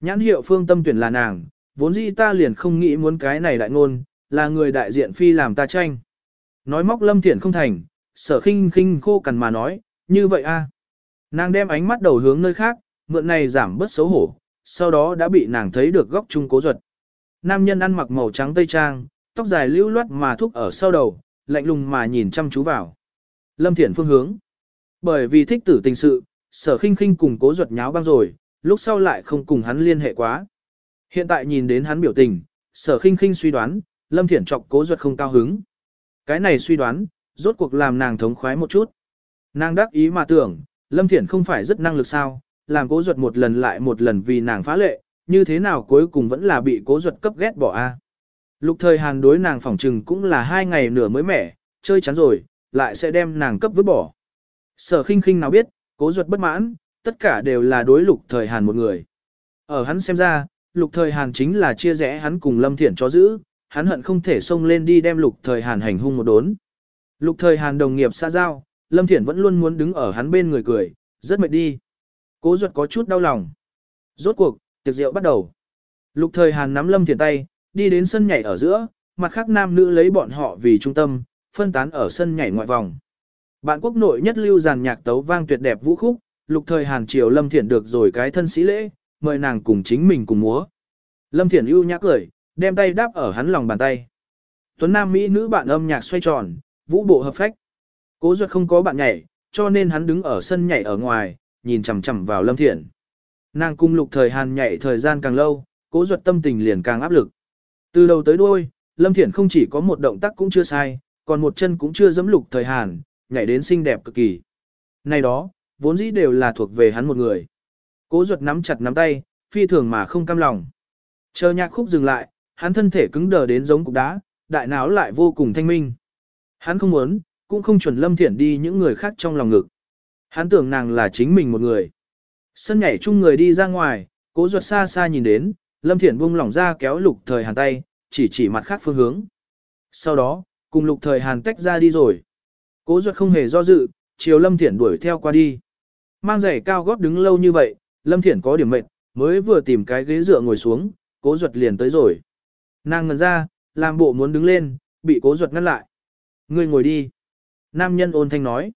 Nhãn hiệu phương tâm tuyển là nàng, vốn dĩ ta liền không nghĩ muốn cái này đại ngôn, là người đại diện phi làm ta tranh. Nói móc lâm thiện không thành, sở khinh khinh khô cằn mà nói, như vậy a. Nàng đem ánh mắt đầu hướng nơi khác, mượn này giảm bớt xấu hổ, sau đó đã bị nàng thấy được góc chung cố ruột. Nam nhân ăn mặc màu trắng tây trang, tóc dài lưu loát mà thúc ở sau đầu, lạnh lùng mà nhìn chăm chú vào. Lâm Thiển phương hướng. Bởi vì thích tử tình sự, sở khinh khinh cùng cố ruột nháo băng rồi, lúc sau lại không cùng hắn liên hệ quá. Hiện tại nhìn đến hắn biểu tình, sở khinh khinh suy đoán, Lâm Thiển chọc cố ruột không cao hứng. Cái này suy đoán, rốt cuộc làm nàng thống khoái một chút. Nàng đắc ý mà tưởng, Lâm Thiển không phải rất năng lực sao, làm cố ruột một lần lại một lần vì nàng phá lệ, như thế nào cuối cùng vẫn là bị cố ruột cấp ghét bỏ a Lục thời hàn đối nàng phỏng trừng cũng là hai ngày nửa mới mẻ, chơi chắn rồi, lại sẽ đem nàng cấp vứt bỏ. Sở khinh khinh nào biết, cố ruột bất mãn, tất cả đều là đối lục thời hàn một người. Ở hắn xem ra, lục thời hàn chính là chia rẽ hắn cùng lâm thiển cho giữ, hắn hận không thể xông lên đi đem lục thời hàn hành hung một đốn. Lục thời hàn đồng nghiệp xa giao, lâm thiển vẫn luôn muốn đứng ở hắn bên người cười, rất mệt đi. Cố ruột có chút đau lòng. Rốt cuộc, tiệc rượu bắt đầu. Lục thời hàn nắm lâm thiển tay, đi đến sân nhảy ở giữa, mặt khác nam nữ lấy bọn họ vì trung tâm, phân tán ở sân nhảy ngoại vòng. Bạn quốc nội nhất lưu giàn nhạc tấu vang tuyệt đẹp vũ khúc, lục thời Hàn Triều Lâm Thiển được rồi cái thân sĩ lễ, mời nàng cùng chính mình cùng múa. Lâm Thiển ưu nhã cười, đem tay đáp ở hắn lòng bàn tay. Tuấn Nam Mỹ nữ bạn âm nhạc xoay tròn, vũ bộ hợp phách. Cố Duật không có bạn nhảy, cho nên hắn đứng ở sân nhảy ở ngoài, nhìn chằm chằm vào Lâm Thiển. Nàng cung lục thời Hàn nhảy thời gian càng lâu, Cố Duật tâm tình liền càng áp lực. Từ đầu tới đuôi, Lâm Thiển không chỉ có một động tác cũng chưa sai, còn một chân cũng chưa dẫm lục thời Hàn, nhảy đến xinh đẹp cực kỳ. Này đó, vốn dĩ đều là thuộc về hắn một người. Cố Duật nắm chặt nắm tay, phi thường mà không cam lòng. Chờ nhạc khúc dừng lại, hắn thân thể cứng đờ đến giống cục đá, đại não lại vô cùng thanh minh. Hắn không muốn, cũng không chuẩn lâm thiển đi những người khác trong lòng ngực. Hắn tưởng nàng là chính mình một người. Sân nhảy chung người đi ra ngoài, cố ruột xa xa nhìn đến, lâm thiển buông lỏng ra kéo lục thời hàn tay, chỉ chỉ mặt khác phương hướng. Sau đó, cùng lục thời hàn tách ra đi rồi. Cố ruột không hề do dự, chiều lâm thiển đuổi theo qua đi. Mang giày cao gót đứng lâu như vậy, Lâm Thiển có điểm mệt, mới vừa tìm cái ghế dựa ngồi xuống, cố ruột liền tới rồi. Nàng ngần ra, làm bộ muốn đứng lên, bị cố ruột ngăn lại. Ngươi ngồi đi. Nam nhân ôn thanh nói.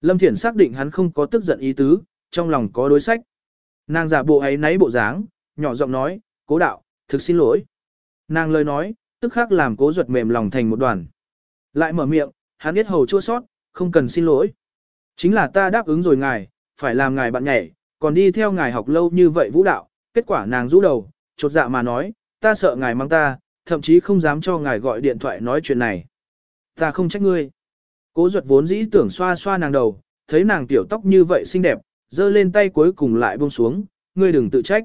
Lâm Thiển xác định hắn không có tức giận ý tứ, trong lòng có đối sách. Nàng giả bộ ấy náy bộ dáng, nhỏ giọng nói, cố đạo, thực xin lỗi. Nàng lời nói, tức khắc làm cố ruột mềm lòng thành một đoàn. Lại mở miệng, hắn biết hầu chua sót, không cần xin lỗi. Chính là ta đáp ứng rồi ngài, phải làm ngài bạn nhảy, còn đi theo ngài học lâu như vậy vũ đạo, kết quả nàng rũ đầu, chột dạ mà nói, ta sợ ngài mang ta, thậm chí không dám cho ngài gọi điện thoại nói chuyện này. Ta không trách ngươi. Cố ruột vốn dĩ tưởng xoa xoa nàng đầu, thấy nàng tiểu tóc như vậy xinh đẹp, giơ lên tay cuối cùng lại buông xuống, ngươi đừng tự trách.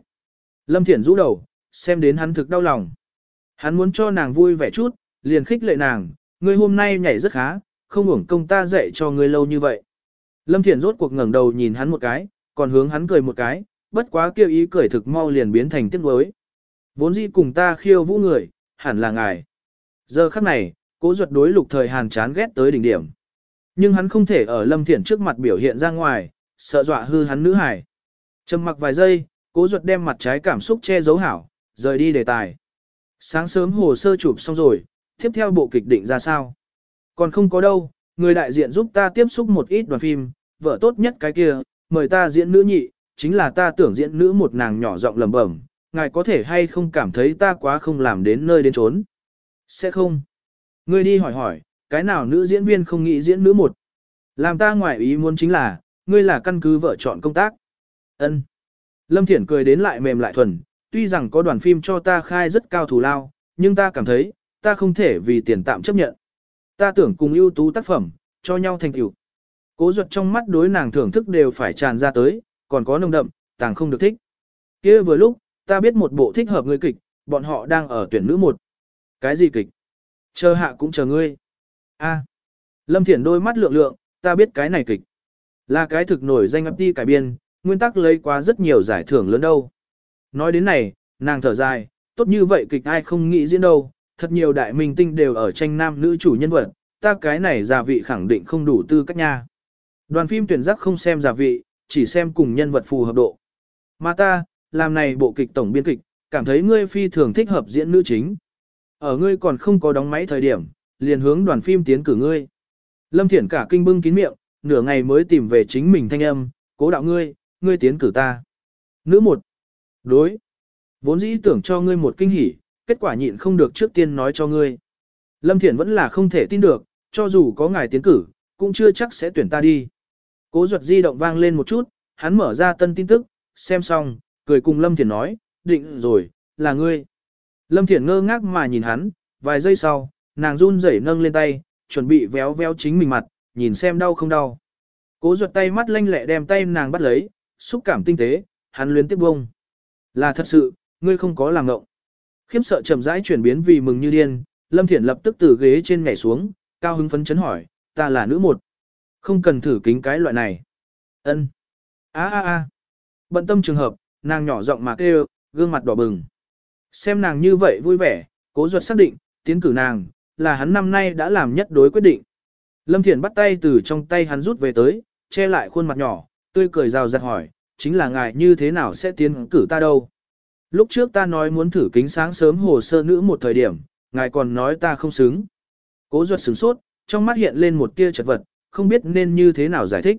Lâm Thiển rũ đầu, xem đến hắn thực đau lòng. Hắn muốn cho nàng vui vẻ chút, liền khích lệ nàng, ngươi hôm nay nhảy rất khá, không hưởng công ta dạy cho ngươi lâu như vậy. Lâm Thiển rốt cuộc ngẩng đầu nhìn hắn một cái, còn hướng hắn cười một cái, bất quá kêu ý cười thực mau liền biến thành tiếc nuối. Vốn dĩ cùng ta khiêu vũ người, hẳn là ngài. Giờ khắc này, cố ruột đối lục thời hàn chán ghét tới đỉnh điểm. Nhưng hắn không thể ở Lâm Thiển trước mặt biểu hiện ra ngoài, sợ dọa hư hắn nữ hải. Trầm mặc vài giây, cố ruột đem mặt trái cảm xúc che giấu hảo, rời đi đề tài. Sáng sớm hồ sơ chụp xong rồi, tiếp theo bộ kịch định ra sao? Còn không có đâu, người đại diện giúp ta tiếp xúc một ít đoàn phim, vợ tốt nhất cái kia, mời ta diễn nữ nhị, chính là ta tưởng diễn nữ một nàng nhỏ giọng lẩm bẩm, ngài có thể hay không cảm thấy ta quá không làm đến nơi đến trốn. Sẽ không. Ngươi đi hỏi hỏi, cái nào nữ diễn viên không nghĩ diễn nữ một. Làm ta ngoài ý muốn chính là, ngươi là căn cứ vợ chọn công tác. Ân. Lâm Thiển cười đến lại mềm lại thuần, tuy rằng có đoàn phim cho ta khai rất cao thù lao, nhưng ta cảm thấy, ta không thể vì tiền tạm chấp nhận. Ta tưởng cùng ưu tú tác phẩm, cho nhau thành tựu. Cố ruột trong mắt đối nàng thưởng thức đều phải tràn ra tới, còn có nồng đậm, tàng không được thích. kia vừa lúc, ta biết một bộ thích hợp người kịch, bọn họ đang ở tuyển nữ một. Cái gì kịch? Chờ hạ cũng chờ ngươi. A. Lâm Thiển đôi mắt lượng lượng, ta biết cái này kịch. Là cái thực nổi danh ấp đi cải biên, nguyên tắc lấy quá rất nhiều giải thưởng lớn đâu. Nói đến này, nàng thở dài, tốt như vậy kịch ai không nghĩ diễn đâu, thật nhiều đại minh tinh đều ở tranh nam nữ chủ nhân vật, ta cái này giả vị khẳng định không đủ tư cách nha. Đoàn phim tuyển giác không xem giả vị, chỉ xem cùng nhân vật phù hợp độ. Mà ta, làm này bộ kịch tổng biên kịch, cảm thấy ngươi phi thường thích hợp diễn nữ chính. Ở ngươi còn không có đóng máy thời điểm, liền hướng đoàn phim tiến cử ngươi. Lâm Thiển cả kinh bưng kín miệng, nửa ngày mới tìm về chính mình thanh âm, cố đạo ngươi, ngươi tiến cử ta. Nữ một. Đối. Vốn dĩ tưởng cho ngươi một kinh hỉ, kết quả nhịn không được trước tiên nói cho ngươi. Lâm Thiển vẫn là không thể tin được, cho dù có ngài tiến cử, cũng chưa chắc sẽ tuyển ta đi. Cố ruột di động vang lên một chút, hắn mở ra tân tin tức, xem xong, cười cùng Lâm Thiển nói, định rồi, là ngươi. Lâm Thiển ngơ ngác mà nhìn hắn, vài giây sau, nàng run rẩy nâng lên tay, chuẩn bị véo véo chính mình mặt, nhìn xem đau không đau. Cố ruột tay mắt lanh lẹ đem tay nàng bắt lấy, xúc cảm tinh tế, hắn luyến tiếp bông. Là thật sự, ngươi không có làm ngộng. Khiếm sợ chậm rãi chuyển biến vì mừng như điên, Lâm Thiển lập tức từ ghế trên nhảy xuống, cao hứng phấn chấn hỏi, ta là nữ một. Không cần thử kính cái loại này. ân a a a Bận tâm trường hợp, nàng nhỏ giọng mà kêu, gương mặt đỏ bừng. Xem nàng như vậy vui vẻ, cố ruột xác định, tiến cử nàng, là hắn năm nay đã làm nhất đối quyết định. Lâm Thiển bắt tay từ trong tay hắn rút về tới, che lại khuôn mặt nhỏ, tươi cười rào rạt hỏi, chính là ngài như thế nào sẽ tiến cử ta đâu. Lúc trước ta nói muốn thử kính sáng sớm hồ sơ nữ một thời điểm, ngài còn nói ta không xứng. Cố ruột sửng sốt, trong mắt hiện lên một tia chật vật, không biết nên như thế nào giải thích.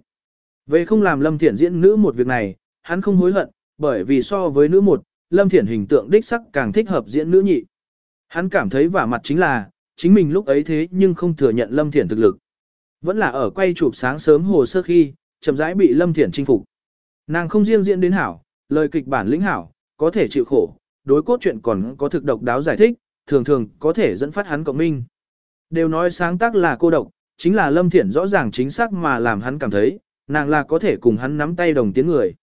Về không làm Lâm Thiển diễn nữ một việc này, hắn không hối hận, bởi vì so với nữ một, Lâm Thiển hình tượng đích sắc càng thích hợp diễn nữ nhị. Hắn cảm thấy vả mặt chính là, chính mình lúc ấy thế nhưng không thừa nhận Lâm Thiển thực lực. Vẫn là ở quay chụp sáng sớm hồ sơ khi, chậm rãi bị Lâm Thiển chinh phục. Nàng không riêng diễn đến hảo, lời kịch bản lĩnh hảo, có thể chịu khổ, đối cốt truyện còn có thực độc đáo giải thích, thường thường có thể dẫn phát hắn cộng minh. Đều nói sáng tác là cô độc, chính là Lâm Thiển rõ ràng chính xác mà làm hắn cảm thấy, nàng là có thể cùng hắn nắm tay đồng tiếng người.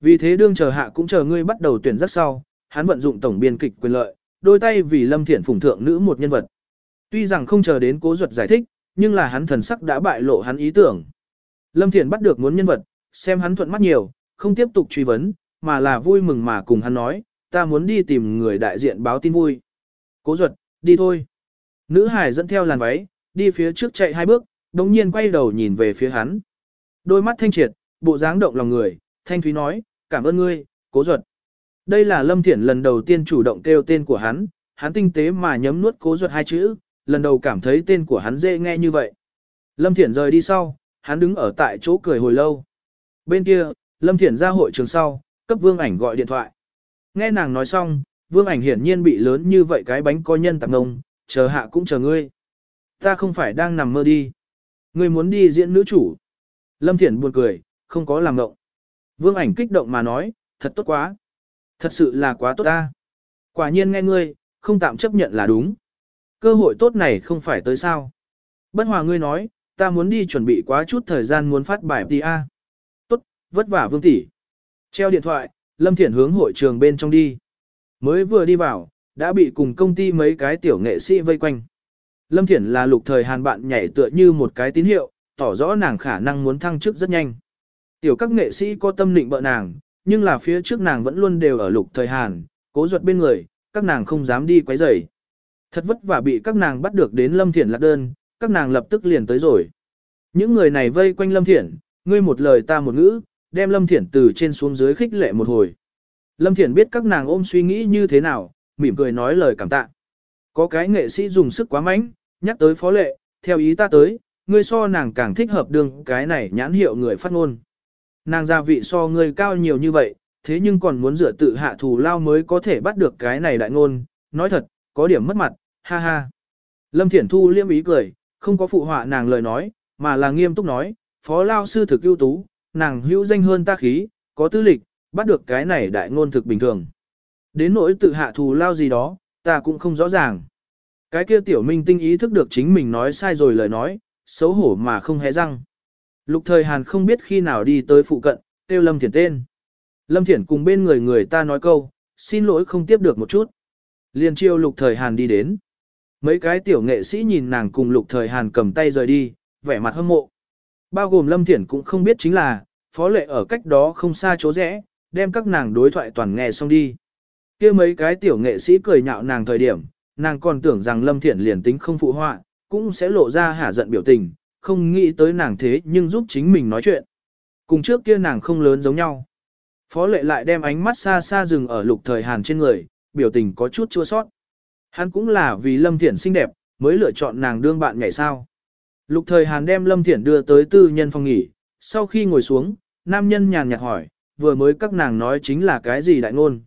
Vì thế đương chờ hạ cũng chờ ngươi bắt đầu tuyển rất sau, hắn vận dụng tổng biên kịch quyền lợi, đôi tay vì Lâm Thiển phụng thượng nữ một nhân vật. Tuy rằng không chờ đến cố ruột giải thích, nhưng là hắn thần sắc đã bại lộ hắn ý tưởng. Lâm Thiển bắt được muốn nhân vật, xem hắn thuận mắt nhiều, không tiếp tục truy vấn, mà là vui mừng mà cùng hắn nói, ta muốn đi tìm người đại diện báo tin vui. Cố ruột, đi thôi. Nữ hải dẫn theo làn váy, đi phía trước chạy hai bước, đồng nhiên quay đầu nhìn về phía hắn. Đôi mắt thanh triệt, bộ dáng động lòng người, thanh thúy nói, cảm ơn ngươi, cố ruột. Đây là Lâm Thiển lần đầu tiên chủ động kêu tên của hắn, hắn tinh tế mà nhấm nuốt cố ruột hai chữ, lần đầu cảm thấy tên của hắn dễ nghe như vậy. Lâm Thiển rời đi sau, hắn đứng ở tại chỗ cười hồi lâu. Bên kia, Lâm Thiển ra hội trường sau, cấp vương ảnh gọi điện thoại. Nghe nàng nói xong, vương ảnh hiển nhiên bị lớn như vậy cái bánh coi nhân tặng ngông, chờ hạ cũng chờ ngươi. Ta không phải đang nằm mơ đi. Ngươi muốn đi diễn nữ chủ. Lâm Thiển buồn cười, không có làm ngộng. Vương ảnh kích động mà nói, thật tốt quá. Thật sự là quá tốt ta. Quả nhiên nghe ngươi, không tạm chấp nhận là đúng. Cơ hội tốt này không phải tới sao. Bất hòa ngươi nói, ta muốn đi chuẩn bị quá chút thời gian muốn phát bài đi a. Tốt, vất vả vương tỷ. Treo điện thoại, Lâm Thiển hướng hội trường bên trong đi. Mới vừa đi vào, đã bị cùng công ty mấy cái tiểu nghệ sĩ vây quanh. Lâm Thiển là lục thời hàn bạn nhảy tựa như một cái tín hiệu, tỏ rõ nàng khả năng muốn thăng chức rất nhanh. Tiểu các nghệ sĩ có tâm định bợ nàng, nhưng là phía trước nàng vẫn luôn đều ở lục thời hàn, cố ruột bên người, các nàng không dám đi quấy rầy. Thật vất vả bị các nàng bắt được đến Lâm Thiển lạc đơn, các nàng lập tức liền tới rồi. Những người này vây quanh Lâm Thiển, ngươi một lời ta một ngữ, đem Lâm Thiển từ trên xuống dưới khích lệ một hồi. Lâm Thiển biết các nàng ôm suy nghĩ như thế nào, mỉm cười nói lời cảm tạ. Có cái nghệ sĩ dùng sức quá mạnh, nhắc tới phó lệ, theo ý ta tới, ngươi so nàng càng thích hợp đường cái này nhãn hiệu người phát ngôn. Nàng gia vị so ngươi cao nhiều như vậy, thế nhưng còn muốn dựa tự hạ thù lao mới có thể bắt được cái này đại ngôn, nói thật, có điểm mất mặt, ha ha. Lâm Thiển Thu liêm ý cười, không có phụ họa nàng lời nói, mà là nghiêm túc nói, phó lao sư thực ưu tú, nàng hữu danh hơn ta khí, có tư lịch, bắt được cái này đại ngôn thực bình thường. Đến nỗi tự hạ thù lao gì đó, ta cũng không rõ ràng. Cái kia tiểu minh tinh ý thức được chính mình nói sai rồi lời nói, xấu hổ mà không hé răng. Lục thời Hàn không biết khi nào đi tới phụ cận, kêu Lâm Thiển tên. Lâm Thiển cùng bên người người ta nói câu, xin lỗi không tiếp được một chút. Liên chiêu lục thời Hàn đi đến. Mấy cái tiểu nghệ sĩ nhìn nàng cùng lục thời Hàn cầm tay rời đi, vẻ mặt hâm mộ. Bao gồm Lâm Thiển cũng không biết chính là, phó lệ ở cách đó không xa chỗ rẽ, đem các nàng đối thoại toàn nghe xong đi. kia mấy cái tiểu nghệ sĩ cười nhạo nàng thời điểm, nàng còn tưởng rằng Lâm Thiển liền tính không phụ họa, cũng sẽ lộ ra hả giận biểu tình, không nghĩ tới nàng thế nhưng giúp chính mình nói chuyện. Cùng trước kia nàng không lớn giống nhau. Phó lệ lại đem ánh mắt xa xa dừng ở lục thời hàn trên người, biểu tình có chút chua sót. Hắn cũng là vì Lâm Thiển xinh đẹp, mới lựa chọn nàng đương bạn ngày sao. Lục thời hàn đem Lâm Thiển đưa tới tư nhân phòng nghỉ, sau khi ngồi xuống, nam nhân nhàn nhạt hỏi, vừa mới các nàng nói chính là cái gì đại ngôn.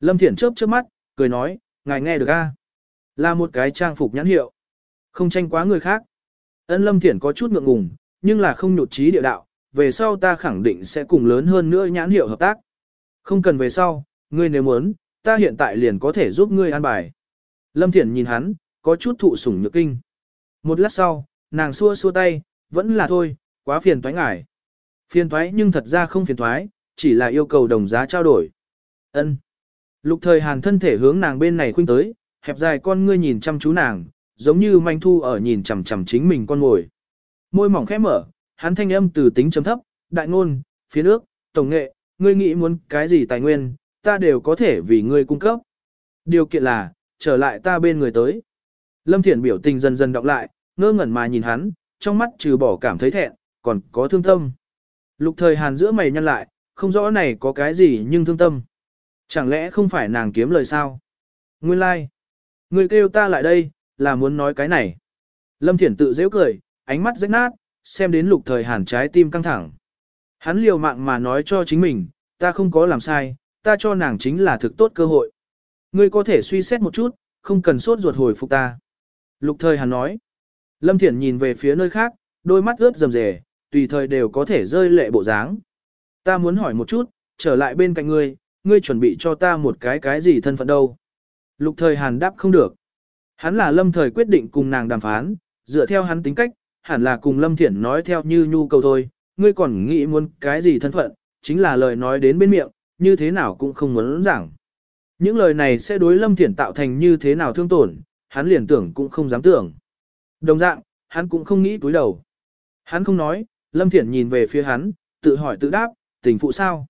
Lâm Thiển chớp chớp mắt, cười nói, ngài nghe được a Là một cái trang phục nhãn hiệu. Không tranh quá người khác. Ân Lâm Thiển có chút ngượng ngùng, nhưng là không nhụt chí địa đạo, về sau ta khẳng định sẽ cùng lớn hơn nữa nhãn hiệu hợp tác. Không cần về sau, ngươi nếu muốn, ta hiện tại liền có thể giúp ngươi an bài. Lâm Thiển nhìn hắn, có chút thụ sủng nhược kinh. Một lát sau, nàng xua xua tay, vẫn là thôi, quá phiền toái ngải. Phiền toái nhưng thật ra không phiền toái, chỉ là yêu cầu đồng giá trao đổi. Ân. Lục thời hàn thân thể hướng nàng bên này khuynh tới, hẹp dài con ngươi nhìn chăm chú nàng, giống như manh thu ở nhìn chằm chằm chính mình con ngồi. Môi mỏng khẽ mở, hắn thanh âm từ tính chấm thấp, đại ngôn, phía nước, tổng nghệ, ngươi nghĩ muốn cái gì tài nguyên, ta đều có thể vì ngươi cung cấp. Điều kiện là, trở lại ta bên người tới. Lâm Thiển biểu tình dần dần đọc lại, ngơ ngẩn mà nhìn hắn, trong mắt trừ bỏ cảm thấy thẹn, còn có thương tâm. Lục thời hàn giữa mày nhăn lại, không rõ này có cái gì nhưng thương tâm. Chẳng lẽ không phải nàng kiếm lời sao? Nguyên lai. Like. Người kêu ta lại đây, là muốn nói cái này. Lâm Thiển tự dễ cười, ánh mắt rách nát, xem đến lục thời hàn trái tim căng thẳng. Hắn liều mạng mà nói cho chính mình, ta không có làm sai, ta cho nàng chính là thực tốt cơ hội. Ngươi có thể suy xét một chút, không cần sốt ruột hồi phục ta. Lục thời hàn nói. Lâm Thiển nhìn về phía nơi khác, đôi mắt ướt rầm rề, tùy thời đều có thể rơi lệ bộ dáng. Ta muốn hỏi một chút, trở lại bên cạnh ngươi, ngươi chuẩn bị cho ta một cái cái gì thân phận đâu. Lục thời hàn đáp không được. Hắn là lâm thời quyết định cùng nàng đàm phán, dựa theo hắn tính cách, hẳn là cùng lâm thiển nói theo như nhu cầu thôi, ngươi còn nghĩ muốn cái gì thân phận, chính là lời nói đến bên miệng, như thế nào cũng không muốn giảng. Những lời này sẽ đối lâm thiển tạo thành như thế nào thương tổn, hắn liền tưởng cũng không dám tưởng. Đồng dạng, hắn cũng không nghĩ túi đầu. Hắn không nói, lâm thiển nhìn về phía hắn, tự hỏi tự đáp, tình phụ sao?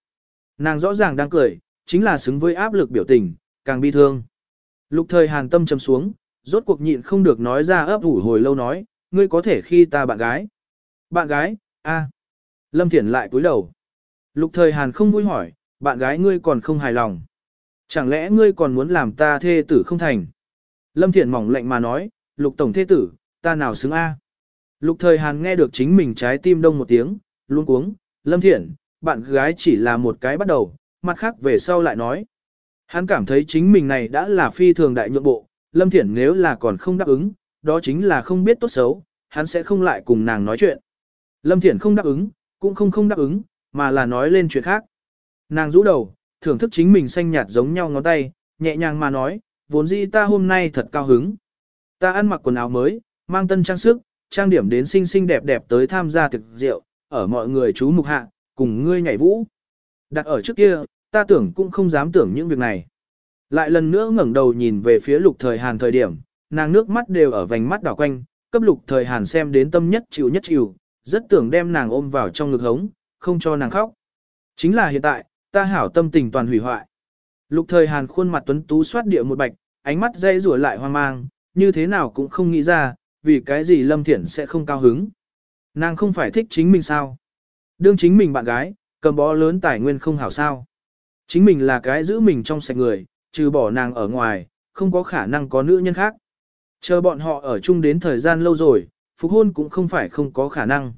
Nàng rõ ràng đang cười, chính là xứng với áp lực biểu tình, càng bi thương. Lục thời hàn tâm chấm xuống, rốt cuộc nhịn không được nói ra ấp ủ hồi lâu nói, ngươi có thể khi ta bạn gái. Bạn gái, a. Lâm Thiển lại cúi đầu. Lục thời hàn không vui hỏi, bạn gái ngươi còn không hài lòng. Chẳng lẽ ngươi còn muốn làm ta thê tử không thành? Lâm Thiển mỏng lạnh mà nói, lục tổng thê tử, ta nào xứng a? Lục thời hàn nghe được chính mình trái tim đông một tiếng, luôn cuống, Lâm Thiển, bạn gái chỉ là một cái bắt đầu, mặt khác về sau lại nói. Hắn cảm thấy chính mình này đã là phi thường đại nhượng bộ, Lâm Thiển nếu là còn không đáp ứng, đó chính là không biết tốt xấu, hắn sẽ không lại cùng nàng nói chuyện. Lâm Thiển không đáp ứng, cũng không không đáp ứng, mà là nói lên chuyện khác. Nàng rũ đầu, thưởng thức chính mình xanh nhạt giống nhau ngón tay, nhẹ nhàng mà nói, vốn dĩ ta hôm nay thật cao hứng. Ta ăn mặc quần áo mới, mang tân trang sức, trang điểm đến xinh xinh đẹp đẹp tới tham gia thực rượu, ở mọi người chú mục hạ, cùng ngươi nhảy vũ. Đặt ở trước kia, ta tưởng cũng không dám tưởng những việc này. Lại lần nữa ngẩng đầu nhìn về phía lục thời hàn thời điểm, nàng nước mắt đều ở vành mắt đảo quanh, cấp lục thời hàn xem đến tâm nhất chịu nhất chịu, rất tưởng đem nàng ôm vào trong ngực hống, không cho nàng khóc. Chính là hiện tại, ta hảo tâm tình toàn hủy hoại. Lục thời hàn khuôn mặt tuấn tú soát địa một bạch, ánh mắt dây rủa lại hoang mang, như thế nào cũng không nghĩ ra, vì cái gì lâm thiển sẽ không cao hứng. Nàng không phải thích chính mình sao? Đương chính mình bạn gái, cầm bó lớn tài nguyên không hảo sao. Chính mình là cái giữ mình trong sạch người, trừ bỏ nàng ở ngoài, không có khả năng có nữ nhân khác. Chờ bọn họ ở chung đến thời gian lâu rồi, phục hôn cũng không phải không có khả năng.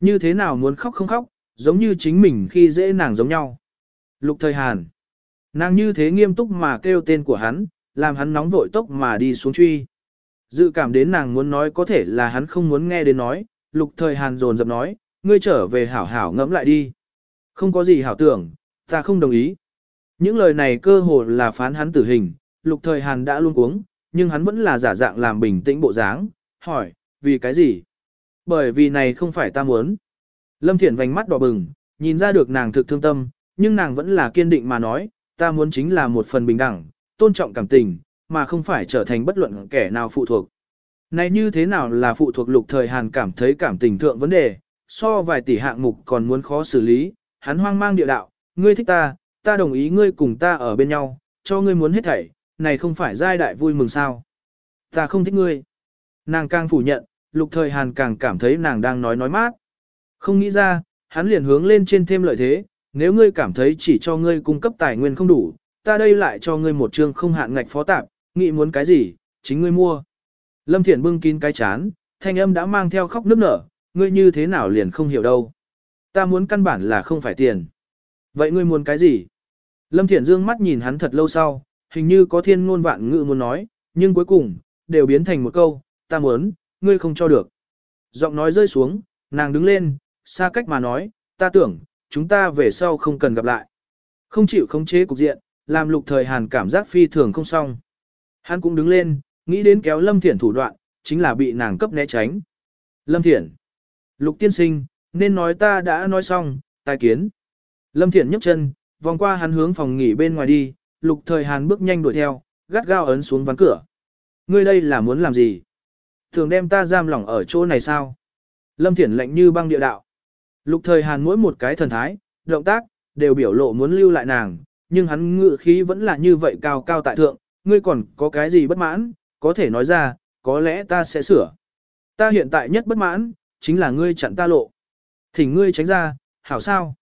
Như thế nào muốn khóc không khóc, giống như chính mình khi dễ nàng giống nhau. Lục thời Hàn. Nàng như thế nghiêm túc mà kêu tên của hắn, làm hắn nóng vội tốc mà đi xuống truy. Dự cảm đến nàng muốn nói có thể là hắn không muốn nghe đến nói, lục thời Hàn dồn dập nói, ngươi trở về hảo hảo ngẫm lại đi. Không có gì hảo tưởng, ta không đồng ý. Những lời này cơ hồ là phán hắn tử hình, lục thời Hàn đã luôn cuống, nhưng hắn vẫn là giả dạng làm bình tĩnh bộ dáng, hỏi, vì cái gì? Bởi vì này không phải ta muốn. Lâm Thiển vành mắt đỏ bừng, nhìn ra được nàng thực thương tâm, nhưng nàng vẫn là kiên định mà nói, ta muốn chính là một phần bình đẳng, tôn trọng cảm tình, mà không phải trở thành bất luận kẻ nào phụ thuộc. Này như thế nào là phụ thuộc lục thời Hàn cảm thấy cảm tình thượng vấn đề, so vài tỷ hạng mục còn muốn khó xử lý, hắn hoang mang địa đạo, ngươi thích ta, ta đồng ý ngươi cùng ta ở bên nhau, cho ngươi muốn hết thảy, này không phải giai đại vui mừng sao. Ta không thích ngươi. Nàng càng phủ nhận, lục thời Hàn càng cảm thấy nàng đang nói nói mát. Không nghĩ ra, hắn liền hướng lên trên thêm lợi thế, nếu ngươi cảm thấy chỉ cho ngươi cung cấp tài nguyên không đủ, ta đây lại cho ngươi một chương không hạn ngạch phó tạp, nghĩ muốn cái gì, chính ngươi mua. Lâm Thiển bưng kín cái chán, thanh âm đã mang theo khóc nước nở, ngươi như thế nào liền không hiểu đâu. Ta muốn căn bản là không phải tiền. Vậy ngươi muốn cái gì? Lâm Thiển dương mắt nhìn hắn thật lâu sau, hình như có thiên ngôn vạn ngữ muốn nói, nhưng cuối cùng, đều biến thành một câu, ta muốn, ngươi không cho được. Giọng nói rơi xuống, nàng đứng lên, xa cách mà nói, ta tưởng, chúng ta về sau không cần gặp lại. Không chịu khống chế cục diện, làm lục thời hàn cảm giác phi thường không xong. Hắn cũng đứng lên, nghĩ đến kéo Lâm Thiển thủ đoạn, chính là bị nàng cấp né tránh. Lâm Thiển. Lục tiên sinh, nên nói ta đã nói xong, tài kiến. Lâm Thiển nhấc chân, vòng qua hắn hướng phòng nghỉ bên ngoài đi, lục thời hàn bước nhanh đuổi theo, gắt gao ấn xuống ván cửa. Ngươi đây là muốn làm gì? Thường đem ta giam lỏng ở chỗ này sao? Lâm Thiển lạnh như băng địa đạo. Lục thời hàn mỗi một cái thần thái, động tác, đều biểu lộ muốn lưu lại nàng, nhưng hắn ngự khí vẫn là như vậy cao cao tại thượng, ngươi còn có cái gì bất mãn, có thể nói ra, có lẽ ta sẽ sửa. Ta hiện tại nhất bất mãn, chính là ngươi chặn ta lộ. Thỉnh ngươi tránh ra, hảo sao?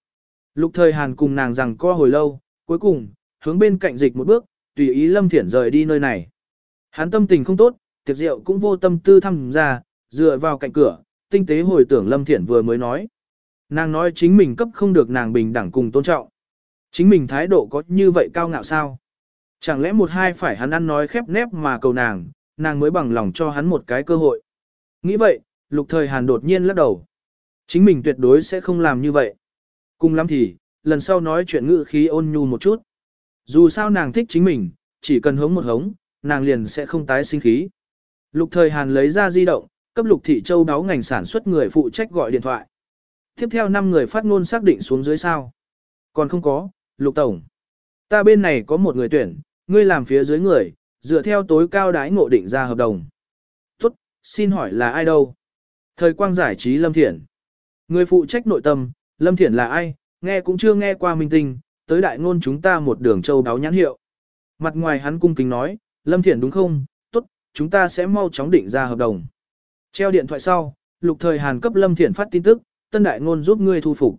Lục thời hàn cùng nàng rằng co hồi lâu, cuối cùng, hướng bên cạnh dịch một bước, tùy ý Lâm Thiển rời đi nơi này. Hắn tâm tình không tốt, tiệc rượu cũng vô tâm tư thăm ra, dựa vào cạnh cửa, tinh tế hồi tưởng Lâm Thiển vừa mới nói. Nàng nói chính mình cấp không được nàng bình đẳng cùng tôn trọng. Chính mình thái độ có như vậy cao ngạo sao? Chẳng lẽ một hai phải hắn ăn nói khép nép mà cầu nàng, nàng mới bằng lòng cho hắn một cái cơ hội. Nghĩ vậy, lục thời hàn đột nhiên lắc đầu. Chính mình tuyệt đối sẽ không làm như vậy. Cùng lắm thì, lần sau nói chuyện ngữ khí ôn nhu một chút. Dù sao nàng thích chính mình, chỉ cần hống một hống, nàng liền sẽ không tái sinh khí. Lục thời Hàn lấy ra di động, cấp Lục Thị Châu báo ngành sản xuất người phụ trách gọi điện thoại. Tiếp theo 5 người phát ngôn xác định xuống dưới sao. Còn không có, Lục Tổng. Ta bên này có một người tuyển, ngươi làm phía dưới người, dựa theo tối cao đái ngộ định ra hợp đồng. Tốt, xin hỏi là ai đâu? Thời quang giải trí Lâm thiện. Người phụ trách nội tâm, Lâm Thiển là ai, nghe cũng chưa nghe qua minh tinh, tới đại ngôn chúng ta một đường châu đáo nhãn hiệu. Mặt ngoài hắn cung kính nói, Lâm Thiển đúng không, tốt, chúng ta sẽ mau chóng định ra hợp đồng. Treo điện thoại sau, lục thời Hàn cấp Lâm Thiển phát tin tức, tân đại ngôn giúp ngươi thu phục.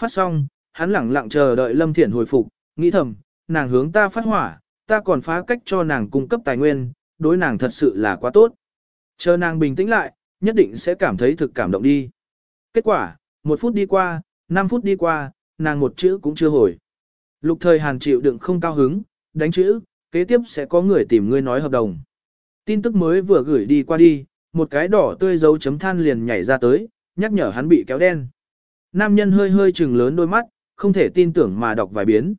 Phát xong, hắn lẳng lặng chờ đợi Lâm Thiển hồi phục, nghĩ thầm, nàng hướng ta phát hỏa, ta còn phá cách cho nàng cung cấp tài nguyên, đối nàng thật sự là quá tốt. Chờ nàng bình tĩnh lại, nhất định sẽ cảm thấy thực cảm động đi. Kết quả, một phút đi qua, năm phút đi qua, nàng một chữ cũng chưa hồi. Lục thời hàn chịu đựng không cao hứng, đánh chữ, kế tiếp sẽ có người tìm ngươi nói hợp đồng. Tin tức mới vừa gửi đi qua đi, một cái đỏ tươi dấu chấm than liền nhảy ra tới, nhắc nhở hắn bị kéo đen. Nam nhân hơi hơi trừng lớn đôi mắt, không thể tin tưởng mà đọc vài biến.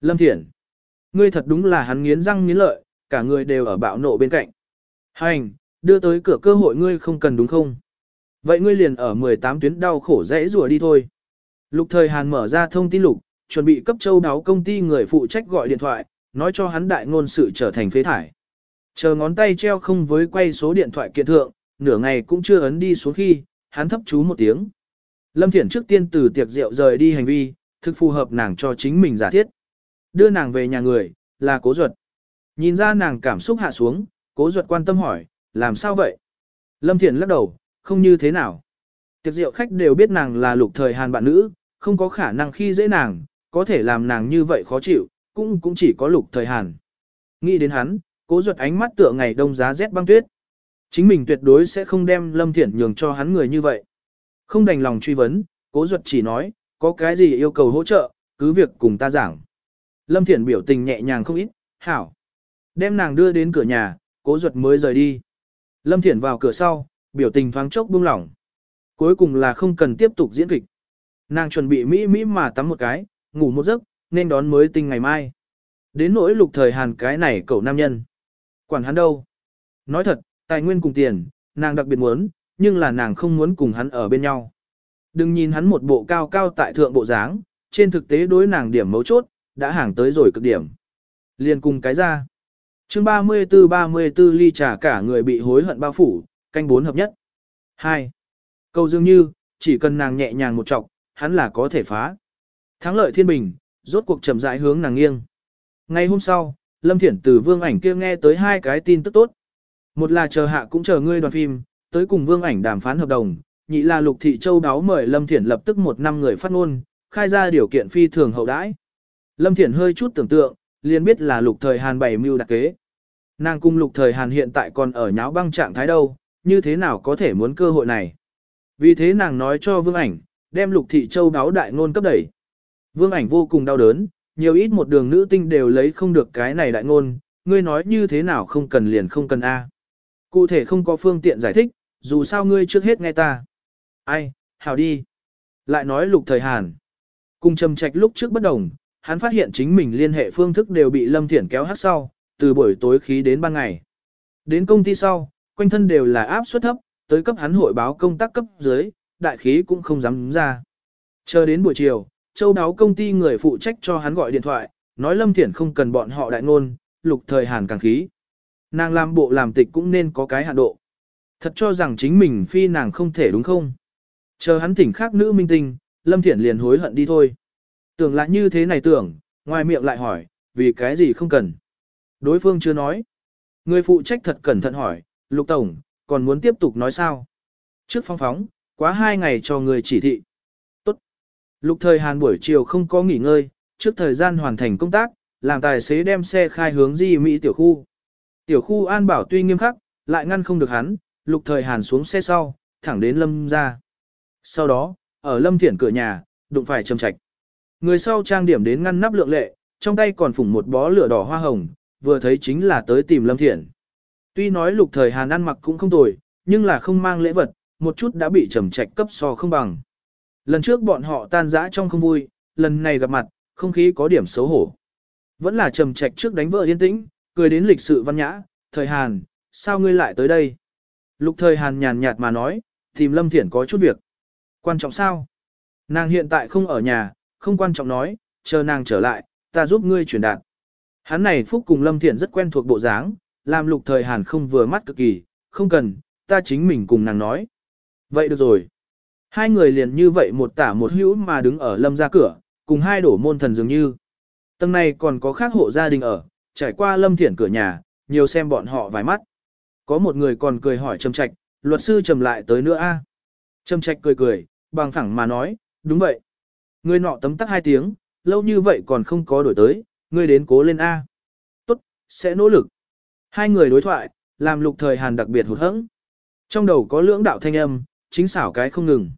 Lâm Thiển, ngươi thật đúng là hắn nghiến răng nghiến lợi, cả người đều ở bạo nộ bên cạnh. Hành, đưa tới cửa cơ hội ngươi không cần đúng không? Vậy ngươi liền ở 18 tuyến đau khổ dễ rùa đi thôi. Lục thời Hàn mở ra thông tin lục, chuẩn bị cấp châu đáo công ty người phụ trách gọi điện thoại, nói cho hắn đại ngôn sự trở thành phế thải. Chờ ngón tay treo không với quay số điện thoại kiện thượng, nửa ngày cũng chưa ấn đi xuống khi, hắn thấp chú một tiếng. Lâm Thiển trước tiên từ tiệc rượu rời đi hành vi, thực phù hợp nàng cho chính mình giả thiết. Đưa nàng về nhà người, là cố ruột. Nhìn ra nàng cảm xúc hạ xuống, cố ruột quan tâm hỏi, làm sao vậy? Lâm Thiển lắc đầu, không như thế nào. Tiệc rượu khách đều biết nàng là lục thời hàn bạn nữ, không có khả năng khi dễ nàng, có thể làm nàng như vậy khó chịu, cũng cũng chỉ có lục thời hàn. Nghĩ đến hắn, cố ruột ánh mắt tựa ngày đông giá rét băng tuyết. Chính mình tuyệt đối sẽ không đem Lâm Thiển nhường cho hắn người như vậy. Không đành lòng truy vấn, cố ruột chỉ nói, có cái gì yêu cầu hỗ trợ, cứ việc cùng ta giảng. Lâm Thiển biểu tình nhẹ nhàng không ít, hảo. Đem nàng đưa đến cửa nhà, cố ruột mới rời đi. Lâm Thiển vào cửa sau, biểu tình thoáng chốc buông lỏng. Cuối cùng là không cần tiếp tục diễn kịch. Nàng chuẩn bị mỹ mỹ mà tắm một cái, ngủ một giấc, nên đón mới tinh ngày mai. Đến nỗi lục thời hàn cái này cậu nam nhân. Quản hắn đâu? Nói thật, tài nguyên cùng tiền, nàng đặc biệt muốn, nhưng là nàng không muốn cùng hắn ở bên nhau. Đừng nhìn hắn một bộ cao cao tại thượng bộ dáng, trên thực tế đối nàng điểm mấu chốt, đã hàng tới rồi cực điểm. Liên cùng cái ra. chương 34-34 ly trà cả người bị hối hận bao phủ, canh bốn hợp nhất. 2. Câu dường như, chỉ cần nàng nhẹ nhàng một trọng, hắn là có thể phá. Thắng lợi thiên bình, rốt cuộc chậm rãi hướng nàng nghiêng. Ngày hôm sau, Lâm Thiển từ vương ảnh kia nghe tới hai cái tin tức tốt. Một là chờ hạ cũng chờ ngươi đoàn phim, tới cùng vương ảnh đàm phán hợp đồng, nhị là lục thị châu đáo mời Lâm Thiển lập tức một năm người phát ngôn, khai ra điều kiện phi thường hậu đãi. Lâm Thiển hơi chút tưởng tượng, liền biết là lục thời Hàn bảy mưu đặc kế. Nàng cung lục thời Hàn hiện tại còn ở nháo băng trạng thái đâu, như thế nào có thể muốn cơ hội này. Vì thế nàng nói cho vương ảnh, đem lục thị châu đáo đại ngôn cấp đẩy. Vương ảnh vô cùng đau đớn, nhiều ít một đường nữ tinh đều lấy không được cái này đại ngôn, ngươi nói như thế nào không cần liền không cần A. Cụ thể không có phương tiện giải thích, dù sao ngươi trước hết nghe ta. Ai, hào đi. Lại nói lục thời Hàn. Cùng trầm trạch lúc trước bất đồng, hắn phát hiện chính mình liên hệ phương thức đều bị Lâm Thiển kéo hát sau, từ buổi tối khí đến ban ngày. Đến công ty sau, quanh thân đều là áp suất thấp, tới cấp hắn hội báo công tác cấp dưới, đại khí cũng không dám ra. Chờ đến buổi chiều, châu đáo công ty người phụ trách cho hắn gọi điện thoại, nói Lâm Thiển không cần bọn họ đại ngôn, lục thời hàn càng khí. Nàng làm bộ làm tịch cũng nên có cái hạn độ. Thật cho rằng chính mình phi nàng không thể đúng không? Chờ hắn thỉnh khác nữ minh tinh, Lâm Thiển liền hối hận đi thôi. Tưởng lại như thế này tưởng, ngoài miệng lại hỏi, vì cái gì không cần. Đối phương chưa nói. Người phụ trách thật cẩn thận hỏi, Lục Tổng, còn muốn tiếp tục nói sao? Trước phong phóng, quá hai ngày cho người chỉ thị. Tốt. Lục thời Hàn buổi chiều không có nghỉ ngơi, trước thời gian hoàn thành công tác, làm tài xế đem xe khai hướng di Mỹ tiểu khu. Tiểu khu an bảo tuy nghiêm khắc, lại ngăn không được hắn, lục thời Hàn xuống xe sau, thẳng đến Lâm ra. Sau đó, ở Lâm Thiển cửa nhà, đụng phải trầm trạch. Người sau trang điểm đến ngăn nắp lượng lệ, trong tay còn phủng một bó lửa đỏ hoa hồng, vừa thấy chính là tới tìm Lâm Thiển. Tuy nói lục thời Hàn ăn mặc cũng không tồi, nhưng là không mang lễ vật, một chút đã bị trầm trạch cấp so không bằng. Lần trước bọn họ tan rã trong không vui, lần này gặp mặt, không khí có điểm xấu hổ. Vẫn là trầm trạch trước đánh vợ yên tĩnh, cười đến lịch sự văn nhã, thời Hàn, sao ngươi lại tới đây? Lục thời Hàn nhàn nhạt mà nói, tìm Lâm Thiển có chút việc. Quan trọng sao? Nàng hiện tại không ở nhà, không quan trọng nói, chờ nàng trở lại, ta giúp ngươi chuyển đạt. Hắn này Phúc cùng Lâm Thiện rất quen thuộc bộ dáng, làm lục thời Hàn không vừa mắt cực kỳ, không cần, ta chính mình cùng nàng nói. Vậy được rồi. Hai người liền như vậy một tả một hữu mà đứng ở Lâm ra cửa, cùng hai đổ môn thần dường như. Tầng này còn có khác hộ gia đình ở, trải qua Lâm Thiển cửa nhà, nhiều xem bọn họ vài mắt. Có một người còn cười hỏi Trầm Trạch, luật sư trầm lại tới nữa a. Trầm Trạch cười cười, bằng phẳng mà nói, đúng vậy. Người nọ tấm tắc hai tiếng, lâu như vậy còn không có đổi tới, ngươi đến cố lên A. Tốt, sẽ nỗ lực. Hai người đối thoại, làm lục thời hàn đặc biệt hụt hẫng. Trong đầu có lưỡng đạo thanh âm, chính xảo cái không ngừng.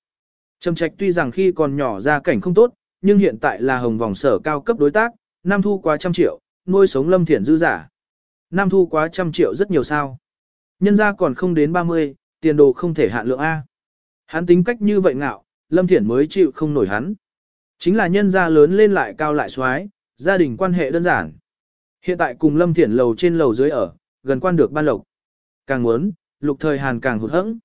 Trầm trạch tuy rằng khi còn nhỏ ra cảnh không tốt, nhưng hiện tại là hồng vòng sở cao cấp đối tác, nam thu quá trăm triệu, nuôi sống lâm thiển dư giả. nam thu quá trăm triệu rất nhiều sao. Nhân ra còn không đến 30, tiền đồ không thể hạn lượng A. Hắn tính cách như vậy ngạo, lâm thiển mới chịu không nổi hắn. Chính là nhân gia lớn lên lại cao lại xoái, gia đình quan hệ đơn giản. Hiện tại cùng Lâm Thiển lầu trên lầu dưới ở, gần quan được ban lộc. Càng muốn, lục thời Hàn càng hụt hẫng.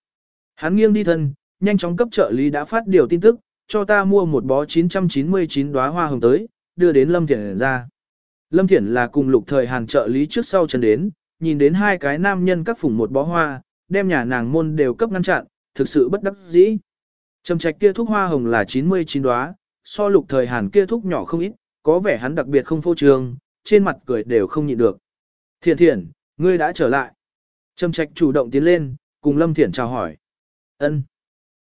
Hắn nghiêng đi thân, nhanh chóng cấp trợ lý đã phát điều tin tức, cho ta mua một bó 999 đóa hoa hồng tới, đưa đến Lâm Thiển ra. Lâm Thiển là cùng lục thời Hàn trợ lý trước sau chân đến, nhìn đến hai cái nam nhân các phủng một bó hoa, đem nhà nàng môn đều cấp ngăn chặn, thực sự bất đắc dĩ. Trầm trạch kia thuốc hoa hồng là 99 đóa, so lục thời Hàn kia thuốc nhỏ không ít, có vẻ hắn đặc biệt không phô trương, trên mặt cười đều không nhịn được. Thiện thiện, ngươi đã trở lại. Trầm trạch chủ động tiến lên, cùng Lâm Thiển chào hỏi. ân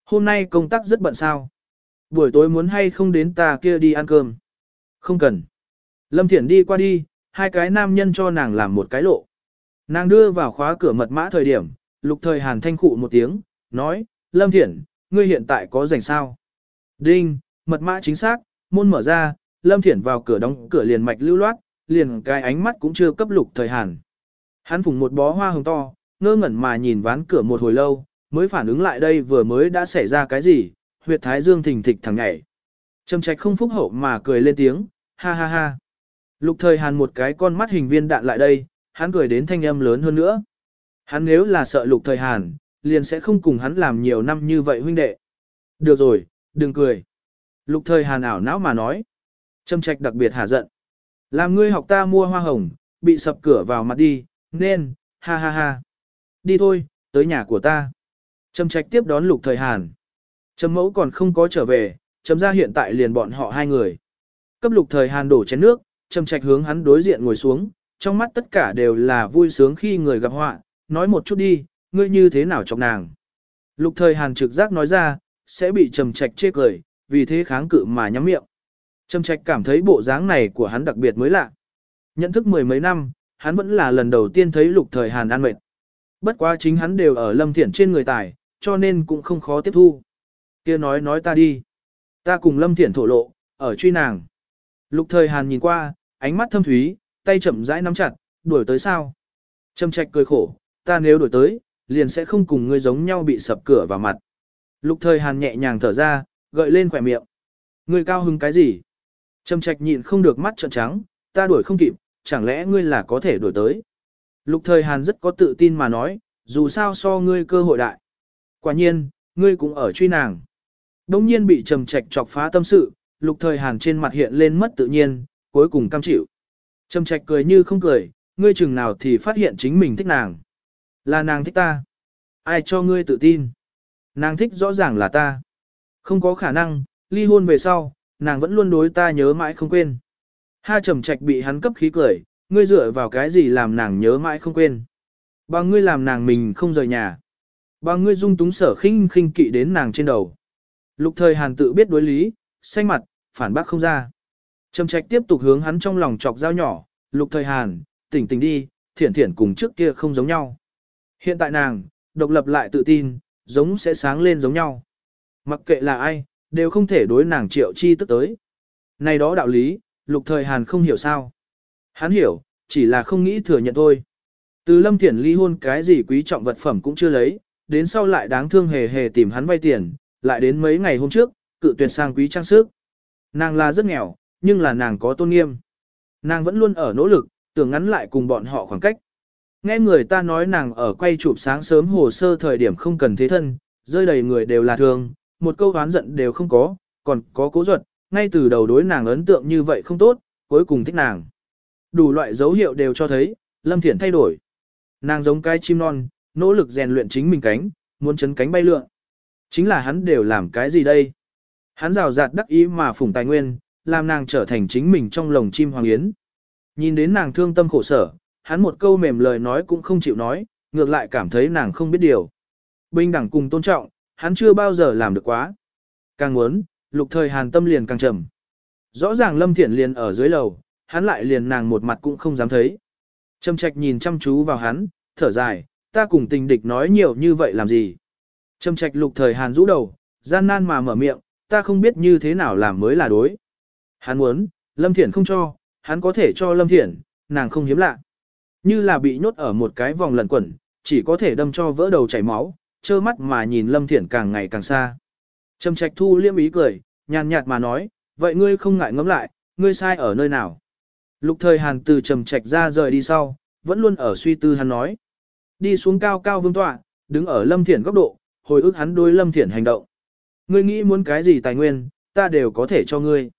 Hôm nay công tác rất bận sao. Buổi tối muốn hay không đến ta kia đi ăn cơm. Không cần. Lâm Thiển đi qua đi, hai cái nam nhân cho nàng làm một cái lộ. Nàng đưa vào khóa cửa mật mã thời điểm, lục thời hàn thanh khụ một tiếng, nói, Lâm Thiển, ngươi hiện tại có rảnh sao? Đinh, mật mã chính xác, môn mở ra, Lâm Thiển vào cửa đóng cửa liền mạch lưu loát, liền cái ánh mắt cũng chưa cấp lục thời hàn. Hắn phùng một bó hoa hồng to, ngơ ngẩn mà nhìn ván cửa một hồi lâu, mới phản ứng lại đây vừa mới đã xảy ra cái gì, huyệt thái dương thình thịch thẳng nhảy. Trầm trạch không phúc hậu mà cười lên tiếng, ha ha ha. Lục thời hàn một cái con mắt hình viên đạn lại đây, hắn cười đến thanh âm lớn hơn nữa. Hắn nếu là sợ lục thời hàn, liền sẽ không cùng hắn làm nhiều năm như vậy huynh đệ. Được rồi, đừng cười. Lục thời hàn ảo não mà nói. Trâm trạch đặc biệt hà giận. Làm ngươi học ta mua hoa hồng, bị sập cửa vào mặt đi, nên, ha ha ha. Đi thôi, tới nhà của ta. Trầm trạch tiếp đón lục thời hàn. Trầm mẫu còn không có trở về, Trầm ra hiện tại liền bọn họ hai người. Cấp lục thời hàn đổ chén nước, Trầm trạch hướng hắn đối diện ngồi xuống, trong mắt tất cả đều là vui sướng khi người gặp họa, nói một chút đi, ngươi như thế nào trong nàng. Lục thời hàn trực giác nói ra, sẽ bị trầm trạch chê cười, vì thế kháng cự mà nhắm miệng. Trầm trạch cảm thấy bộ dáng này của hắn đặc biệt mới lạ. Nhận thức mười mấy năm, hắn vẫn là lần đầu tiên thấy lục thời Hàn an mệt. Bất quá chính hắn đều ở lâm thiển trên người tài, cho nên cũng không khó tiếp thu. kia nói nói ta đi. Ta cùng lâm thiển thổ lộ, ở truy nàng. Lục thời Hàn nhìn qua, ánh mắt thâm thúy, tay chậm rãi nắm chặt, đuổi tới sao. Trầm trạch cười khổ, ta nếu đuổi tới, liền sẽ không cùng ngươi giống nhau bị sập cửa vào mặt. Lục thời hàn nhẹ nhàng thở ra, gợi lên khỏe miệng. Ngươi cao hứng cái gì? Trầm trạch nhịn không được mắt trợn trắng, ta đuổi không kịp, chẳng lẽ ngươi là có thể đổi tới? Lục thời hàn rất có tự tin mà nói, dù sao so ngươi cơ hội đại. Quả nhiên, ngươi cũng ở truy nàng. Đông nhiên bị trầm trạch chọc phá tâm sự, lục thời hàn trên mặt hiện lên mất tự nhiên, cuối cùng cam chịu. Trầm trạch cười như không cười, ngươi chừng nào thì phát hiện chính mình thích nàng. Là nàng thích ta. Ai cho ngươi tự tin? Nàng thích rõ ràng là ta. Không có khả năng, ly hôn về sau, nàng vẫn luôn đối ta nhớ mãi không quên. Ha trầm trạch bị hắn cấp khí cười, ngươi dựa vào cái gì làm nàng nhớ mãi không quên. Bằng ngươi làm nàng mình không rời nhà. Bằng ngươi dung túng sở khinh khinh kỵ đến nàng trên đầu. Lục thời hàn tự biết đối lý, xanh mặt, phản bác không ra. Trầm trạch tiếp tục hướng hắn trong lòng chọc dao nhỏ, lục thời hàn, tỉnh tỉnh đi, thiển thiển cùng trước kia không giống nhau. Hiện tại nàng, độc lập lại tự tin, giống sẽ sáng lên giống nhau. Mặc kệ là ai, đều không thể đối nàng triệu chi tức tới. Này đó đạo lý, lục thời Hàn không hiểu sao. Hắn hiểu, chỉ là không nghĩ thừa nhận thôi. Từ lâm thiển ly hôn cái gì quý trọng vật phẩm cũng chưa lấy, đến sau lại đáng thương hề hề tìm hắn vay tiền, lại đến mấy ngày hôm trước, cự tuyệt sang quý trang sức. Nàng là rất nghèo, nhưng là nàng có tôn nghiêm. Nàng vẫn luôn ở nỗ lực, tưởng ngắn lại cùng bọn họ khoảng cách. Nghe người ta nói nàng ở quay chụp sáng sớm hồ sơ thời điểm không cần thế thân, rơi đầy người đều là thường, một câu oán giận đều không có, còn có cố ruột, ngay từ đầu đối nàng ấn tượng như vậy không tốt, cuối cùng thích nàng. Đủ loại dấu hiệu đều cho thấy, Lâm Thiển thay đổi. Nàng giống cái chim non, nỗ lực rèn luyện chính mình cánh, muốn chấn cánh bay lượn. Chính là hắn đều làm cái gì đây? Hắn rào rạt đắc ý mà phủng tài nguyên, làm nàng trở thành chính mình trong lồng chim hoàng yến. Nhìn đến nàng thương tâm khổ sở, hắn một câu mềm lời nói cũng không chịu nói, ngược lại cảm thấy nàng không biết điều. Bình đẳng cùng tôn trọng, hắn chưa bao giờ làm được quá. Càng muốn, lục thời hàn tâm liền càng trầm. Rõ ràng lâm Thiển liền ở dưới lầu, hắn lại liền nàng một mặt cũng không dám thấy. Trầm trạch nhìn chăm chú vào hắn, thở dài, ta cùng tình địch nói nhiều như vậy làm gì. Trầm trạch lục thời hàn rũ đầu, gian nan mà mở miệng, ta không biết như thế nào làm mới là đối. Hắn muốn, lâm Thiển không cho, hắn có thể cho lâm Thiển, nàng không hiếm lạ. Như là bị nhốt ở một cái vòng lẩn quẩn, chỉ có thể đâm cho vỡ đầu chảy máu, trơ mắt mà nhìn Lâm Thiển càng ngày càng xa. Trầm Trạch Thu liêm ý cười, nhàn nhạt mà nói, vậy ngươi không ngại ngẫm lại, ngươi sai ở nơi nào? Lục thời Hàn từ Trầm Trạch ra rời đi sau, vẫn luôn ở suy tư hắn nói. Đi xuống cao cao vương tọa, đứng ở Lâm Thiển góc độ, hồi ức hắn đối Lâm Thiển hành động. Ngươi nghĩ muốn cái gì tài nguyên, ta đều có thể cho ngươi.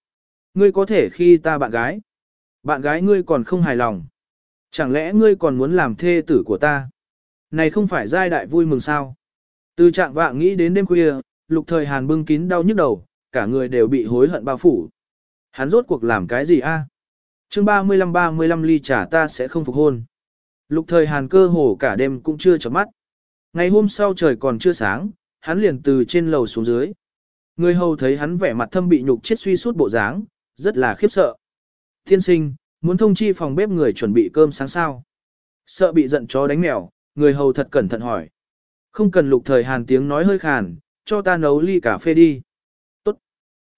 Ngươi có thể khi ta bạn gái. Bạn gái ngươi còn không hài lòng. Chẳng lẽ ngươi còn muốn làm thê tử của ta? Này không phải giai đại vui mừng sao? Từ trạng vạng nghĩ đến đêm khuya, lục thời hàn bưng kín đau nhức đầu, cả người đều bị hối hận bao phủ. Hắn rốt cuộc làm cái gì a? À? chương 35-35 ly trả ta sẽ không phục hôn. Lục thời hàn cơ hồ cả đêm cũng chưa chấm mắt. Ngày hôm sau trời còn chưa sáng, hắn liền từ trên lầu xuống dưới. Người hầu thấy hắn vẻ mặt thâm bị nhục chết suy suốt bộ dáng, rất là khiếp sợ. Thiên sinh, muốn thông chi phòng bếp người chuẩn bị cơm sáng sao. Sợ bị giận chó đánh mèo, người hầu thật cẩn thận hỏi. Không cần lục thời hàn tiếng nói hơi khàn, cho ta nấu ly cà phê đi. Tốt.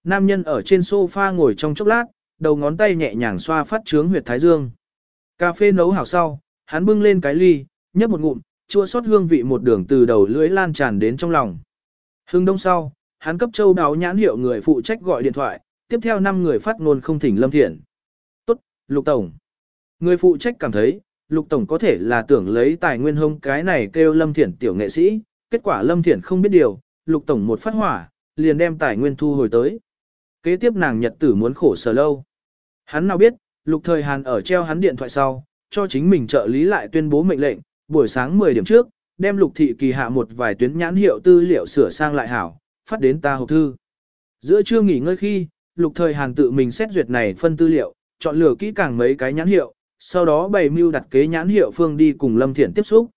Nam nhân ở trên sofa ngồi trong chốc lát, đầu ngón tay nhẹ nhàng xoa phát trướng huyệt thái dương. Cà phê nấu hảo sau, hắn bưng lên cái ly, nhấp một ngụm, chua xót hương vị một đường từ đầu lưỡi lan tràn đến trong lòng. Hương đông sau, hắn cấp châu đáo nhãn hiệu người phụ trách gọi điện thoại, tiếp theo 5 người phát ngôn không thỉnh lâm thiện. Tốt, Lục Tổng. Người phụ trách cảm thấy, Lục Tổng có thể là tưởng lấy tài nguyên hông cái này kêu Lâm Thiển tiểu nghệ sĩ, kết quả Lâm Thiển không biết điều, Lục Tổng một phát hỏa, liền đem tài nguyên thu hồi tới. Kế tiếp nàng nhật tử muốn khổ sở lâu. Hắn nào biết, Lục Thời Hàn ở treo hắn điện thoại sau, cho chính mình trợ lý lại tuyên bố mệnh lệnh, buổi sáng 10 điểm trước, đem Lục Thị kỳ hạ một vài tuyến nhãn hiệu tư liệu sửa sang lại hảo, phát đến ta hộp thư. Giữa trưa nghỉ ngơi khi, Lục Thời Hàn tự mình xét duyệt này phân tư liệu, chọn lựa kỹ càng mấy cái nhãn hiệu, sau đó bày mưu đặt kế nhãn hiệu phương đi cùng Lâm Thiển tiếp xúc.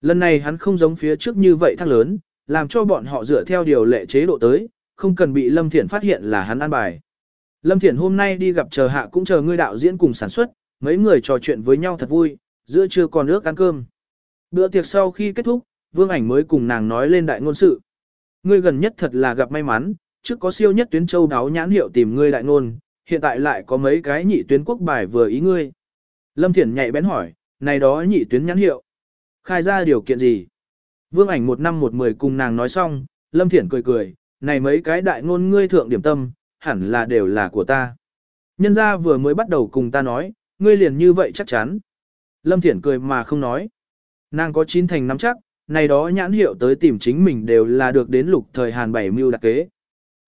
Lần này hắn không giống phía trước như vậy thác lớn, làm cho bọn họ dựa theo điều lệ chế độ tới, không cần bị Lâm Thiển phát hiện là hắn ăn bài. Lâm Thiển hôm nay đi gặp chờ hạ cũng chờ ngươi đạo diễn cùng sản xuất, mấy người trò chuyện với nhau thật vui, giữa trưa còn nước ăn cơm. Bữa tiệc sau khi kết thúc, Vương Ảnh mới cùng nàng nói lên đại ngôn sự. Ngươi gần nhất thật là gặp may mắn, trước có siêu nhất tuyến châu đáo nhãn hiệu tìm ngươi đại ngôn, hiện tại lại có mấy cái nhị tuyến quốc bài vừa ý ngươi. Lâm Thiển nhạy bén hỏi, này đó nhị tuyến nhãn hiệu. Khai ra điều kiện gì? Vương ảnh một năm một mười cùng nàng nói xong, Lâm Thiển cười cười, này mấy cái đại ngôn ngươi thượng điểm tâm, hẳn là đều là của ta. Nhân gia vừa mới bắt đầu cùng ta nói, ngươi liền như vậy chắc chắn. Lâm Thiển cười mà không nói. Nàng có chín thành nắm chắc, này đó nhãn hiệu tới tìm chính mình đều là được đến lục thời Hàn bảy mưu đặc kế.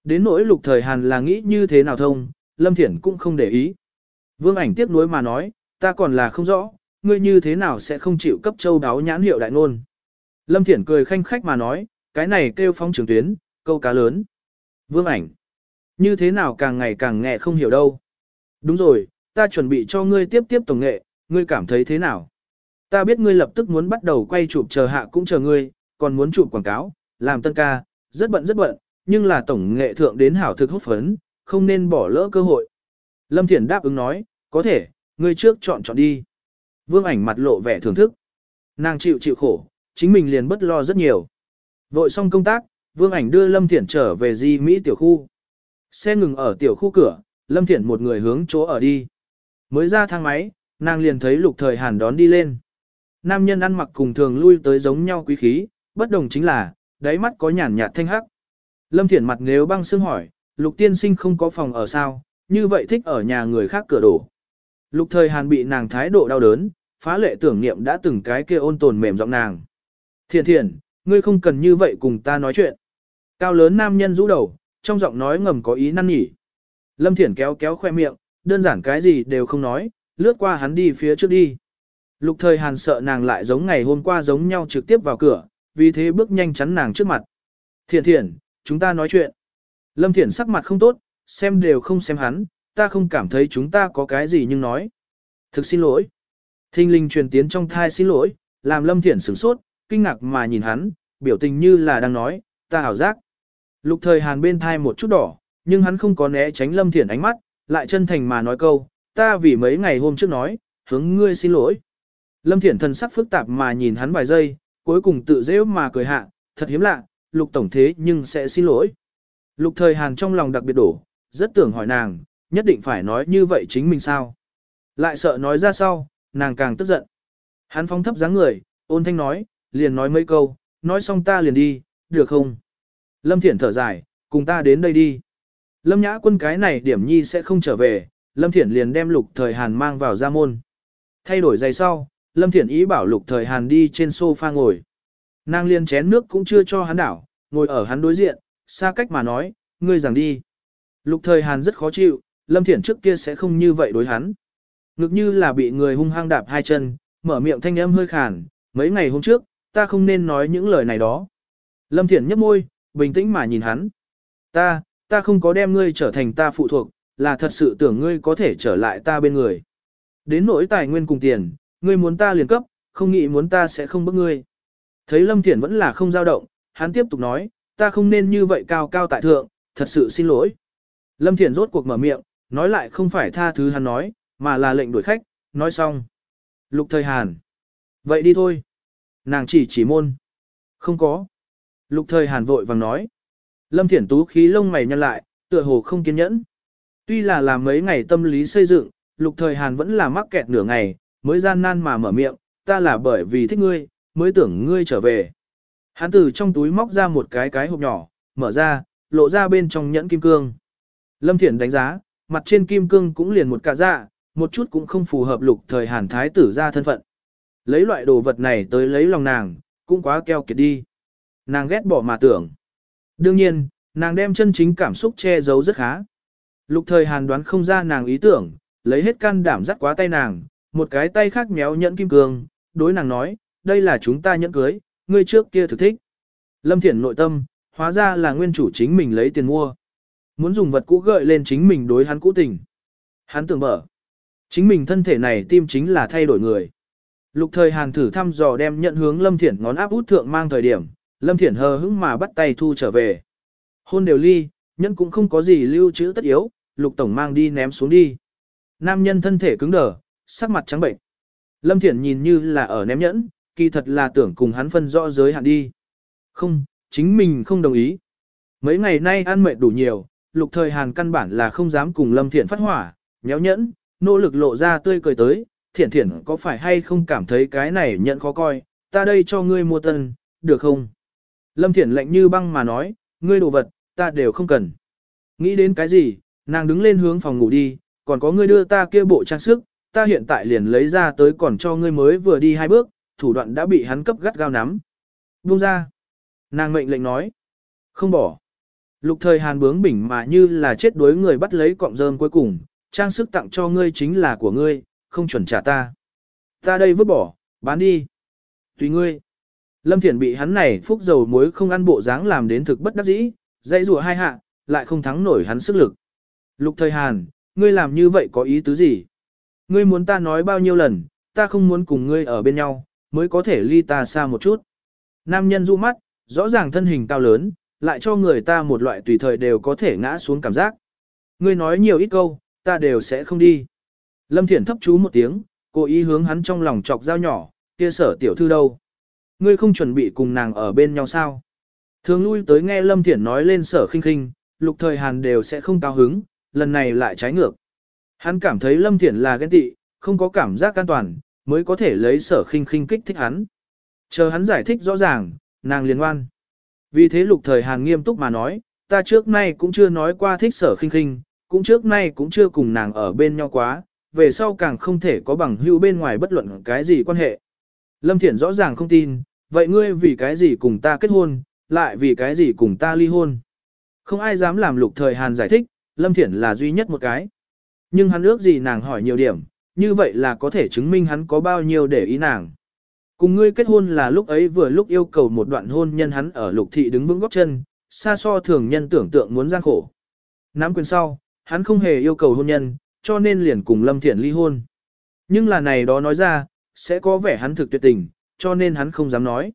Đến nỗi lục thời Hàn là nghĩ như thế nào thông, Lâm Thiển cũng không để ý. Vương ảnh tiếp nối mà nói, ta còn là không rõ, ngươi như thế nào sẽ không chịu cấp châu đáo nhãn hiệu đại ngôn. Lâm Thiển cười khanh khách mà nói, cái này kêu phong trường tuyến, câu cá lớn. Vương ảnh, như thế nào càng ngày càng nghe không hiểu đâu. Đúng rồi, ta chuẩn bị cho ngươi tiếp tiếp tổng nghệ, ngươi cảm thấy thế nào? Ta biết ngươi lập tức muốn bắt đầu quay chụp chờ hạ cũng chờ ngươi, còn muốn chụp quảng cáo, làm tân ca, rất bận rất bận, nhưng là tổng nghệ thượng đến hảo thực hút phấn, không nên bỏ lỡ cơ hội. Lâm Thiển đáp ứng nói, có thể, ngươi trước chọn chọn đi. Vương ảnh mặt lộ vẻ thưởng thức. Nàng chịu chịu khổ, chính mình liền bất lo rất nhiều. Vội xong công tác, Vương ảnh đưa Lâm Thiển trở về di Mỹ tiểu khu. Xe ngừng ở tiểu khu cửa, Lâm Thiển một người hướng chỗ ở đi. Mới ra thang máy, nàng liền thấy lục thời hàn đón đi lên. Nam nhân ăn mặc cùng thường lui tới giống nhau quý khí, bất đồng chính là, đáy mắt có nhàn nhạt thanh hắc. Lâm Thiển mặt nếu băng xương hỏi, lục tiên sinh không có phòng ở sao, như vậy thích ở nhà người khác cửa đổ. Lục thời hàn bị nàng thái độ đau đớn, phá lệ tưởng niệm đã từng cái kia ôn tồn mềm giọng nàng. Thiện thiện, ngươi không cần như vậy cùng ta nói chuyện. Cao lớn nam nhân rũ đầu, trong giọng nói ngầm có ý năn nỉ. Lâm Thiển kéo kéo khoe miệng, đơn giản cái gì đều không nói, lướt qua hắn đi phía trước đi. Lục thời hàn sợ nàng lại giống ngày hôm qua giống nhau trực tiếp vào cửa, vì thế bước nhanh chắn nàng trước mặt. Thiện thiện, chúng ta nói chuyện. Lâm Thiển sắc mặt không tốt, xem đều không xem hắn, ta không cảm thấy chúng ta có cái gì nhưng nói. Thực xin lỗi. Thinh linh truyền tiến trong thai xin lỗi, làm Lâm Thiển sửng sốt, kinh ngạc mà nhìn hắn, biểu tình như là đang nói, ta hảo giác. Lục thời hàn bên thai một chút đỏ, nhưng hắn không có né tránh Lâm Thiển ánh mắt, lại chân thành mà nói câu, ta vì mấy ngày hôm trước nói, hướng ngươi xin lỗi. Lâm Thiển thần sắc phức tạp mà nhìn hắn vài giây, cuối cùng tự dễ mà cười hạ, thật hiếm lạ, lục tổng thế nhưng sẽ xin lỗi. Lục thời hàn trong lòng đặc biệt đổ, rất tưởng hỏi nàng, nhất định phải nói như vậy chính mình sao. Lại sợ nói ra sau, nàng càng tức giận. Hắn phong thấp dáng người, ôn thanh nói, liền nói mấy câu, nói xong ta liền đi, được không? Lâm Thiển thở dài, cùng ta đến đây đi. Lâm Nhã quân cái này điểm nhi sẽ không trở về, Lâm Thiển liền đem lục thời Hàn mang vào gia môn. Thay đổi giày sau, Lâm Thiển ý bảo lục thời Hàn đi trên sofa ngồi. Nàng liền chén nước cũng chưa cho hắn đảo, ngồi ở hắn đối diện, xa cách mà nói, ngươi rằng đi. Lục thời Hàn rất khó chịu, Lâm Thiển trước kia sẽ không như vậy đối hắn. Ngực như là bị người hung hăng đạp hai chân, mở miệng thanh âm hơi khàn, mấy ngày hôm trước, ta không nên nói những lời này đó. Lâm Thiển nhấp môi, bình tĩnh mà nhìn hắn. Ta, ta không có đem ngươi trở thành ta phụ thuộc, là thật sự tưởng ngươi có thể trở lại ta bên người. Đến nỗi tài nguyên cùng tiền, ngươi muốn ta liền cấp, không nghĩ muốn ta sẽ không bức ngươi. Thấy Lâm Thiển vẫn là không dao động, hắn tiếp tục nói, ta không nên như vậy cao cao tại thượng, thật sự xin lỗi. Lâm Thiển rốt cuộc mở miệng, nói lại không phải tha thứ hắn nói, mà là lệnh đuổi khách, nói xong. Lục thời Hàn. Vậy đi thôi. Nàng chỉ chỉ môn. Không có. Lục thời Hàn vội vàng nói. Lâm Thiển Tú khí lông mày nhăn lại, tựa hồ không kiên nhẫn. Tuy là làm mấy ngày tâm lý xây dựng, lục thời Hàn vẫn là mắc kẹt nửa ngày, mới gian nan mà mở miệng, ta là bởi vì thích ngươi, mới tưởng ngươi trở về. Hắn từ trong túi móc ra một cái cái hộp nhỏ, mở ra, lộ ra bên trong nhẫn kim cương. Lâm Thiển đánh giá, mặt trên kim cương cũng liền một cả dạ, một chút cũng không phù hợp lục thời Hàn Thái tử ra thân phận. Lấy loại đồ vật này tới lấy lòng nàng, cũng quá keo kiệt đi. Nàng ghét bỏ mà tưởng. Đương nhiên, nàng đem chân chính cảm xúc che giấu rất khá. Lục thời hàn đoán không ra nàng ý tưởng, lấy hết can đảm dắt quá tay nàng, một cái tay khác méo nhẫn kim cương, đối nàng nói, đây là chúng ta nhẫn cưới, ngươi trước kia thực thích. Lâm Thiển nội tâm, hóa ra là nguyên chủ chính mình lấy tiền mua. Muốn dùng vật cũ gợi lên chính mình đối hắn cũ tình. Hắn tưởng mở. Chính mình thân thể này tim chính là thay đổi người. Lục thời hàn thử thăm dò đem nhận hướng Lâm Thiển ngón áp út thượng mang thời điểm, Lâm Thiển hờ hững mà bắt tay thu trở về. Hôn đều ly, nhân cũng không có gì lưu trữ tất yếu, lục tổng mang đi ném xuống đi. Nam nhân thân thể cứng đờ, sắc mặt trắng bệnh. Lâm Thiển nhìn như là ở ném nhẫn, kỳ thật là tưởng cùng hắn phân rõ giới hạn đi. Không, chính mình không đồng ý. Mấy ngày nay ăn mệt đủ nhiều, lục thời hàn căn bản là không dám cùng Lâm Thiển phát hỏa, nhéo nhẫn, nỗ lực lộ ra tươi cười tới, thiển thiển có phải hay không cảm thấy cái này nhận khó coi, ta đây cho ngươi mua tân, được không? Lâm Thiển lạnh như băng mà nói, ngươi đồ vật, ta đều không cần. Nghĩ đến cái gì, nàng đứng lên hướng phòng ngủ đi, còn có ngươi đưa ta kia bộ trang sức, ta hiện tại liền lấy ra tới còn cho ngươi mới vừa đi hai bước, thủ đoạn đã bị hắn cấp gắt gao nắm. Buông ra. Nàng mệnh lệnh nói. Không bỏ. Lục thời hàn bướng bỉnh mà như là chết đuối người bắt lấy cọng rơm cuối cùng, trang sức tặng cho ngươi chính là của ngươi, không chuẩn trả ta. Ta đây vứt bỏ, bán đi. Tùy ngươi. Lâm Thiển bị hắn này phúc dầu muối không ăn bộ dáng làm đến thực bất đắc dĩ, dãy rùa hai hạ, lại không thắng nổi hắn sức lực. Lục thời Hàn, ngươi làm như vậy có ý tứ gì? Ngươi muốn ta nói bao nhiêu lần, ta không muốn cùng ngươi ở bên nhau, mới có thể ly ta xa một chút. Nam nhân du mắt, rõ ràng thân hình cao lớn, lại cho người ta một loại tùy thời đều có thể ngã xuống cảm giác. Ngươi nói nhiều ít câu, ta đều sẽ không đi. Lâm Thiển thấp chú một tiếng, cố ý hướng hắn trong lòng chọc dao nhỏ, kia sở tiểu thư đâu. Ngươi không chuẩn bị cùng nàng ở bên nhau sao? Thường lui tới nghe Lâm Thiển nói lên sở khinh khinh, lục thời hàn đều sẽ không cao hứng, lần này lại trái ngược. Hắn cảm thấy Lâm Thiển là ghen tị, không có cảm giác an toàn, mới có thể lấy sở khinh khinh kích thích hắn. Chờ hắn giải thích rõ ràng, nàng liền ngoan. Vì thế lục thời hàn nghiêm túc mà nói, ta trước nay cũng chưa nói qua thích sở khinh khinh, cũng trước nay cũng chưa cùng nàng ở bên nhau quá, về sau càng không thể có bằng hữu bên ngoài bất luận cái gì quan hệ. Lâm Thiển rõ ràng không tin, vậy ngươi vì cái gì cùng ta kết hôn, lại vì cái gì cùng ta ly hôn. Không ai dám làm lục thời Hàn giải thích, Lâm Thiển là duy nhất một cái. Nhưng hắn ước gì nàng hỏi nhiều điểm, như vậy là có thể chứng minh hắn có bao nhiêu để ý nàng. Cùng ngươi kết hôn là lúc ấy vừa lúc yêu cầu một đoạn hôn nhân hắn ở lục thị đứng vững góc chân, xa so thường nhân tưởng tượng muốn gian khổ. Nắm quyền sau, hắn không hề yêu cầu hôn nhân, cho nên liền cùng Lâm Thiển ly hôn. Nhưng là này đó nói ra, sẽ có vẻ hắn thực tuyệt tình, cho nên hắn không dám nói.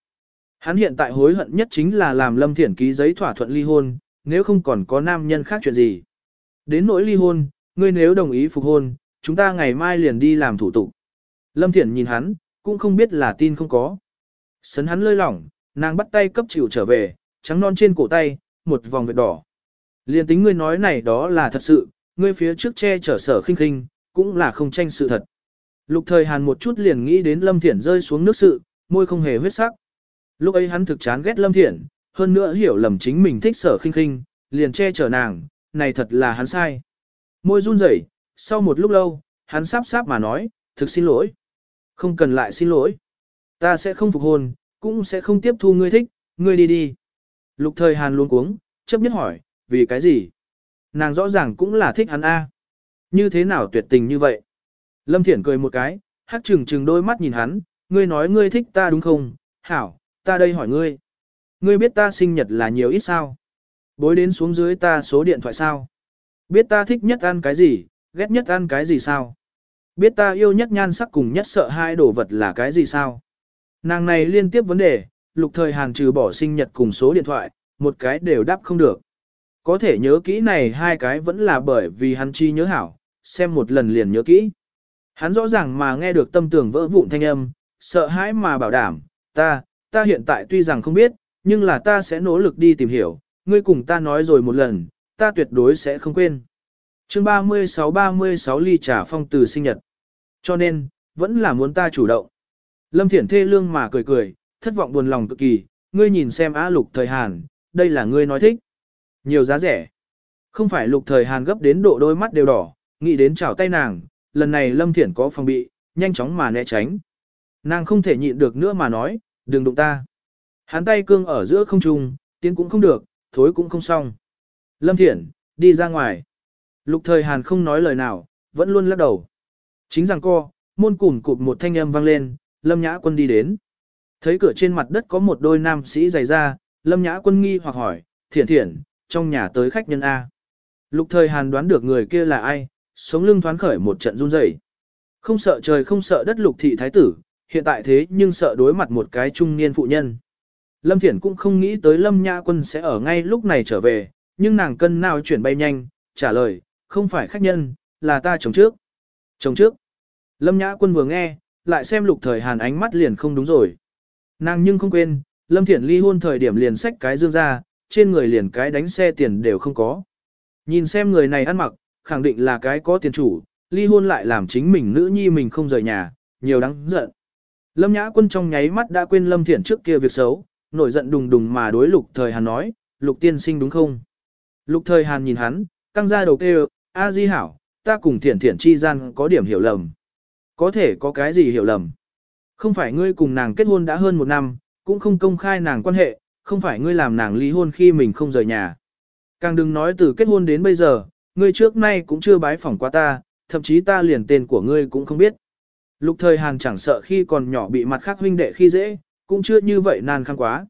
Hắn hiện tại hối hận nhất chính là làm Lâm Thiển ký giấy thỏa thuận ly hôn, nếu không còn có nam nhân khác chuyện gì. Đến nỗi ly hôn, ngươi nếu đồng ý phục hôn, chúng ta ngày mai liền đi làm thủ tục. Lâm Thiển nhìn hắn, cũng không biết là tin không có. Sấn hắn lơi lỏng, nàng bắt tay cấp chịu trở về, trắng non trên cổ tay, một vòng vệt đỏ. Liên tính ngươi nói này đó là thật sự, ngươi phía trước che chở sở khinh khinh, cũng là không tranh sự thật. Lục thời hàn một chút liền nghĩ đến Lâm Thiển rơi xuống nước sự, môi không hề huyết sắc. Lúc ấy hắn thực chán ghét Lâm Thiển, hơn nữa hiểu lầm chính mình thích sở khinh khinh, liền che chở nàng, này thật là hắn sai. Môi run rẩy, sau một lúc lâu, hắn sáp sáp mà nói, thực xin lỗi. Không cần lại xin lỗi. Ta sẽ không phục hồn, cũng sẽ không tiếp thu ngươi thích, ngươi đi đi. Lục thời hàn luôn cuống, chấp nhất hỏi, vì cái gì? Nàng rõ ràng cũng là thích hắn A. Như thế nào tuyệt tình như vậy? Lâm Thiển cười một cái, hắc trừng trừng đôi mắt nhìn hắn, ngươi nói ngươi thích ta đúng không? Hảo, ta đây hỏi ngươi. Ngươi biết ta sinh nhật là nhiều ít sao? Bối đến xuống dưới ta số điện thoại sao? Biết ta thích nhất ăn cái gì, ghét nhất ăn cái gì sao? Biết ta yêu nhất nhan sắc cùng nhất sợ hai đồ vật là cái gì sao? Nàng này liên tiếp vấn đề, lục thời hàn trừ bỏ sinh nhật cùng số điện thoại, một cái đều đáp không được. Có thể nhớ kỹ này hai cái vẫn là bởi vì hắn chi nhớ hảo, xem một lần liền nhớ kỹ. Hắn rõ ràng mà nghe được tâm tưởng vỡ vụn thanh âm, sợ hãi mà bảo đảm, ta, ta hiện tại tuy rằng không biết, nhưng là ta sẽ nỗ lực đi tìm hiểu, ngươi cùng ta nói rồi một lần, ta tuyệt đối sẽ không quên. chương 36-36 ly trà phong từ sinh nhật. Cho nên, vẫn là muốn ta chủ động. Lâm Thiển thê lương mà cười cười, thất vọng buồn lòng cực kỳ, ngươi nhìn xem á lục thời Hàn, đây là ngươi nói thích. Nhiều giá rẻ. Không phải lục thời Hàn gấp đến độ đôi mắt đều đỏ, nghĩ đến chảo tay nàng, lần này Lâm Thiển có phòng bị, nhanh chóng mà né tránh. Nàng không thể nhịn được nữa mà nói, đừng đụng ta. Hắn tay cương ở giữa không trung, tiến cũng không được, thối cũng không xong. Lâm Thiển, đi ra ngoài. Lục thời Hàn không nói lời nào, vẫn luôn lắc đầu. Chính rằng co, môn cùn cụp một thanh âm vang lên, Lâm Nhã Quân đi đến. Thấy cửa trên mặt đất có một đôi nam sĩ giày ra, Lâm Nhã Quân nghi hoặc hỏi, thiển thiển, trong nhà tới khách nhân A. Lục thời Hàn đoán được người kia là ai, sống lưng thoáng khởi một trận run rẩy. Không sợ trời không sợ đất lục thị thái tử, hiện tại thế nhưng sợ đối mặt một cái trung niên phụ nhân. Lâm Thiển cũng không nghĩ tới Lâm Nhã Quân sẽ ở ngay lúc này trở về, nhưng nàng cân nào chuyển bay nhanh, trả lời, không phải khách nhân, là ta chồng trước. Chồng trước. Lâm Nhã Quân vừa nghe, lại xem lục thời hàn ánh mắt liền không đúng rồi. Nàng nhưng không quên, Lâm Thiển ly hôn thời điểm liền xách cái dương ra, trên người liền cái đánh xe tiền đều không có. Nhìn xem người này ăn mặc, khẳng định là cái có tiền chủ, ly hôn lại làm chính mình nữ nhi mình không rời nhà, nhiều đáng giận. Lâm Nhã Quân trong nháy mắt đã quên Lâm Thiển trước kia việc xấu, nổi giận đùng đùng mà đối lục thời hàn nói, lục tiên sinh đúng không? Lục thời hàn nhìn hắn, căng ra đầu kêu, a di hảo, ta cùng thiển thiển chi gian có điểm hiểu lầm. Có thể có cái gì hiểu lầm? Không phải ngươi cùng nàng kết hôn đã hơn một năm, cũng không công khai nàng quan hệ, không phải ngươi làm nàng ly hôn khi mình không rời nhà. Càng đừng nói từ kết hôn đến bây giờ, ngươi trước nay cũng chưa bái phỏng qua ta, thậm chí ta liền tên của ngươi cũng không biết. Lục thời Hàn chẳng sợ khi còn nhỏ bị mặt khác huynh đệ khi dễ, cũng chưa như vậy nan khăn quá.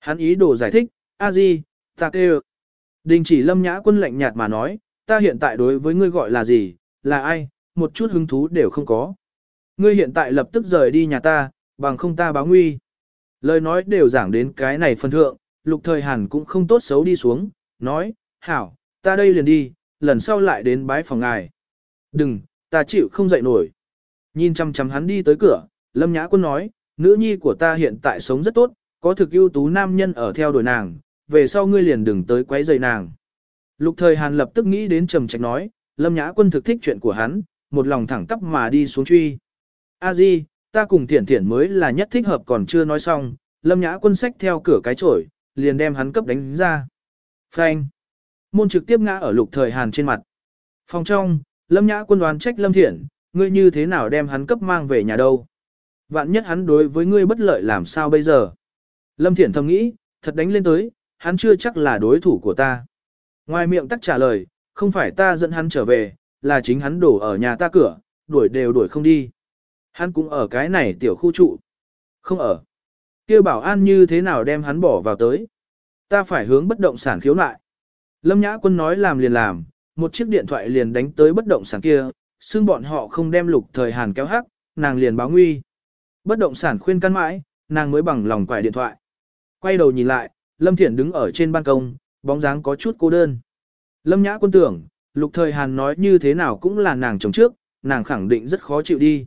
Hắn ý đồ giải thích, a di, ta kêu. Đình chỉ lâm nhã quân lạnh nhạt mà nói, ta hiện tại đối với ngươi gọi là gì, là ai, một chút hứng thú đều không có. Ngươi hiện tại lập tức rời đi nhà ta, bằng không ta báo nguy. Lời nói đều giảng đến cái này phân thượng, lục thời hàn cũng không tốt xấu đi xuống, nói, hảo, ta đây liền đi, lần sau lại đến bái phòng ngài. Đừng, ta chịu không dậy nổi. Nhìn chăm chăm hắn đi tới cửa, Lâm Nhã Quân nói, nữ nhi của ta hiện tại sống rất tốt, có thực ưu tú nam nhân ở theo đuổi nàng, về sau ngươi liền đừng tới quấy rầy nàng. Lục thời Hàn lập tức nghĩ đến trầm trạch nói, Lâm Nhã Quân thực thích chuyện của hắn, một lòng thẳng tắp mà đi xuống truy. A Di, ta cùng Thiển Thiển mới là nhất thích hợp còn chưa nói xong, Lâm Nhã Quân sách theo cửa cái trổi, liền đem hắn cấp đánh ra. Phanh. Môn trực tiếp ngã ở lục thời Hàn trên mặt. Phòng trong, Lâm Nhã Quân đoán trách Lâm Thiển, ngươi như thế nào đem hắn cấp mang về nhà đâu. Vạn nhất hắn đối với ngươi bất lợi làm sao bây giờ. Lâm Thiển thầm nghĩ, thật đánh lên tới, hắn chưa chắc là đối thủ của ta. Ngoài miệng tắc trả lời, không phải ta dẫn hắn trở về, là chính hắn đổ ở nhà ta cửa, đuổi đều đuổi không đi. Hắn cũng ở cái này tiểu khu trụ. Không ở. kia bảo an như thế nào đem hắn bỏ vào tới. Ta phải hướng bất động sản khiếu nại. Lâm Nhã Quân nói làm liền làm, một chiếc điện thoại liền đánh tới bất động sản kia, xưng bọn họ không đem lục thời hàn kéo hắc, nàng liền báo nguy. Bất động sản khuyên căn mãi, nàng mới bằng lòng quải điện thoại. Quay đầu nhìn lại, Lâm Thiển đứng ở trên ban công, bóng dáng có chút cô đơn. Lâm Nhã quân tưởng, lục thời hàn nói như thế nào cũng là nàng chồng trước, nàng khẳng định rất khó chịu đi.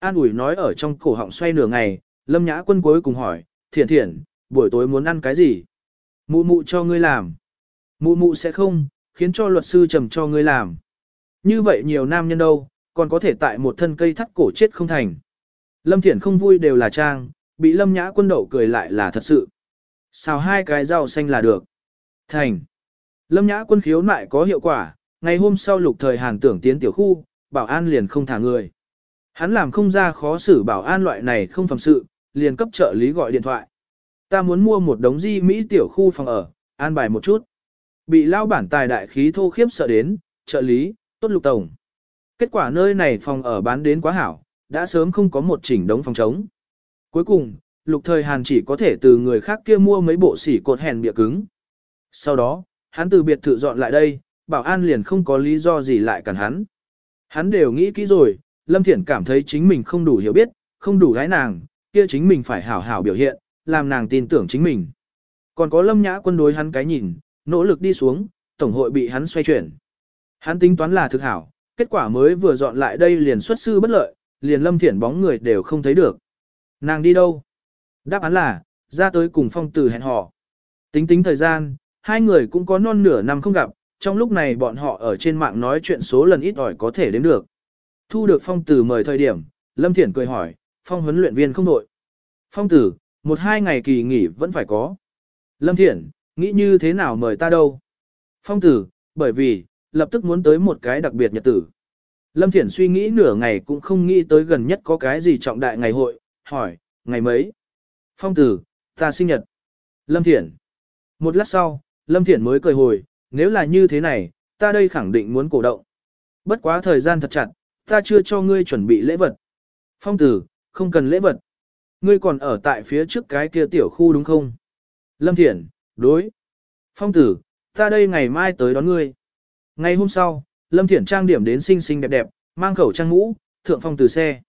An ủi nói ở trong cổ họng xoay nửa ngày, Lâm Nhã quân cuối cùng hỏi, Thiển Thiển, buổi tối muốn ăn cái gì? Mụ mụ cho ngươi làm. Mụ mụ sẽ không, khiến cho luật sư trầm cho ngươi làm. Như vậy nhiều nam nhân đâu, còn có thể tại một thân cây thắt cổ chết không thành. Lâm Thiển không vui đều là trang, bị Lâm Nhã quân đậu cười lại là thật sự. Xào hai cái rau xanh là được. Thành. Lâm Nhã quân khiếu nại có hiệu quả, ngày hôm sau lục thời hàn tưởng tiến tiểu khu, bảo an liền không thả người. Hắn làm không ra khó xử bảo an loại này không phẩm sự, liền cấp trợ lý gọi điện thoại. Ta muốn mua một đống di Mỹ tiểu khu phòng ở, an bài một chút. Bị lao bản tài đại khí thô khiếp sợ đến, trợ lý, tốt lục tổng. Kết quả nơi này phòng ở bán đến quá hảo, đã sớm không có một chỉnh đống phòng trống. Cuối cùng, lục thời Hàn chỉ có thể từ người khác kia mua mấy bộ xỉ cột hèn bịa cứng. Sau đó, hắn từ biệt thự dọn lại đây, bảo an liền không có lý do gì lại cản hắn. Hắn đều nghĩ kỹ rồi, Lâm Thiển cảm thấy chính mình không đủ hiểu biết, không đủ gái nàng, kia chính mình phải hảo hảo biểu hiện, làm nàng tin tưởng chính mình. Còn có Lâm Nhã quân đối hắn cái nhìn, nỗ lực đi xuống, tổng hội bị hắn xoay chuyển. Hắn tính toán là thực hảo, kết quả mới vừa dọn lại đây liền xuất sư bất lợi, liền lâm thiển bóng người đều không thấy được. Nàng đi đâu? Đáp án là, ra tới cùng phong tử hẹn hò. Tính tính thời gian, hai người cũng có non nửa năm không gặp, trong lúc này bọn họ ở trên mạng nói chuyện số lần ít ỏi có thể đến được. Thu được phong tử mời thời điểm, lâm thiển cười hỏi, phong huấn luyện viên không đội. Phong tử, một hai ngày kỳ nghỉ vẫn phải có. Lâm thiển, nghĩ như thế nào mời ta đâu? Phong tử, bởi vì, lập tức muốn tới một cái đặc biệt nhật tử. Lâm Thiển suy nghĩ nửa ngày cũng không nghĩ tới gần nhất có cái gì trọng đại ngày hội, hỏi, ngày mấy? Phong tử, ta sinh nhật. Lâm Thiển. Một lát sau, Lâm Thiển mới cười hồi, nếu là như thế này, ta đây khẳng định muốn cổ động. Bất quá thời gian thật chặt, ta chưa cho ngươi chuẩn bị lễ vật. Phong tử, không cần lễ vật. Ngươi còn ở tại phía trước cái kia tiểu khu đúng không? Lâm Thiển, đối. Phong tử, ta đây ngày mai tới đón ngươi. Ngày hôm sau, Lâm Thiển trang điểm đến xinh xinh đẹp đẹp, mang khẩu trang mũ, thượng phong từ xe.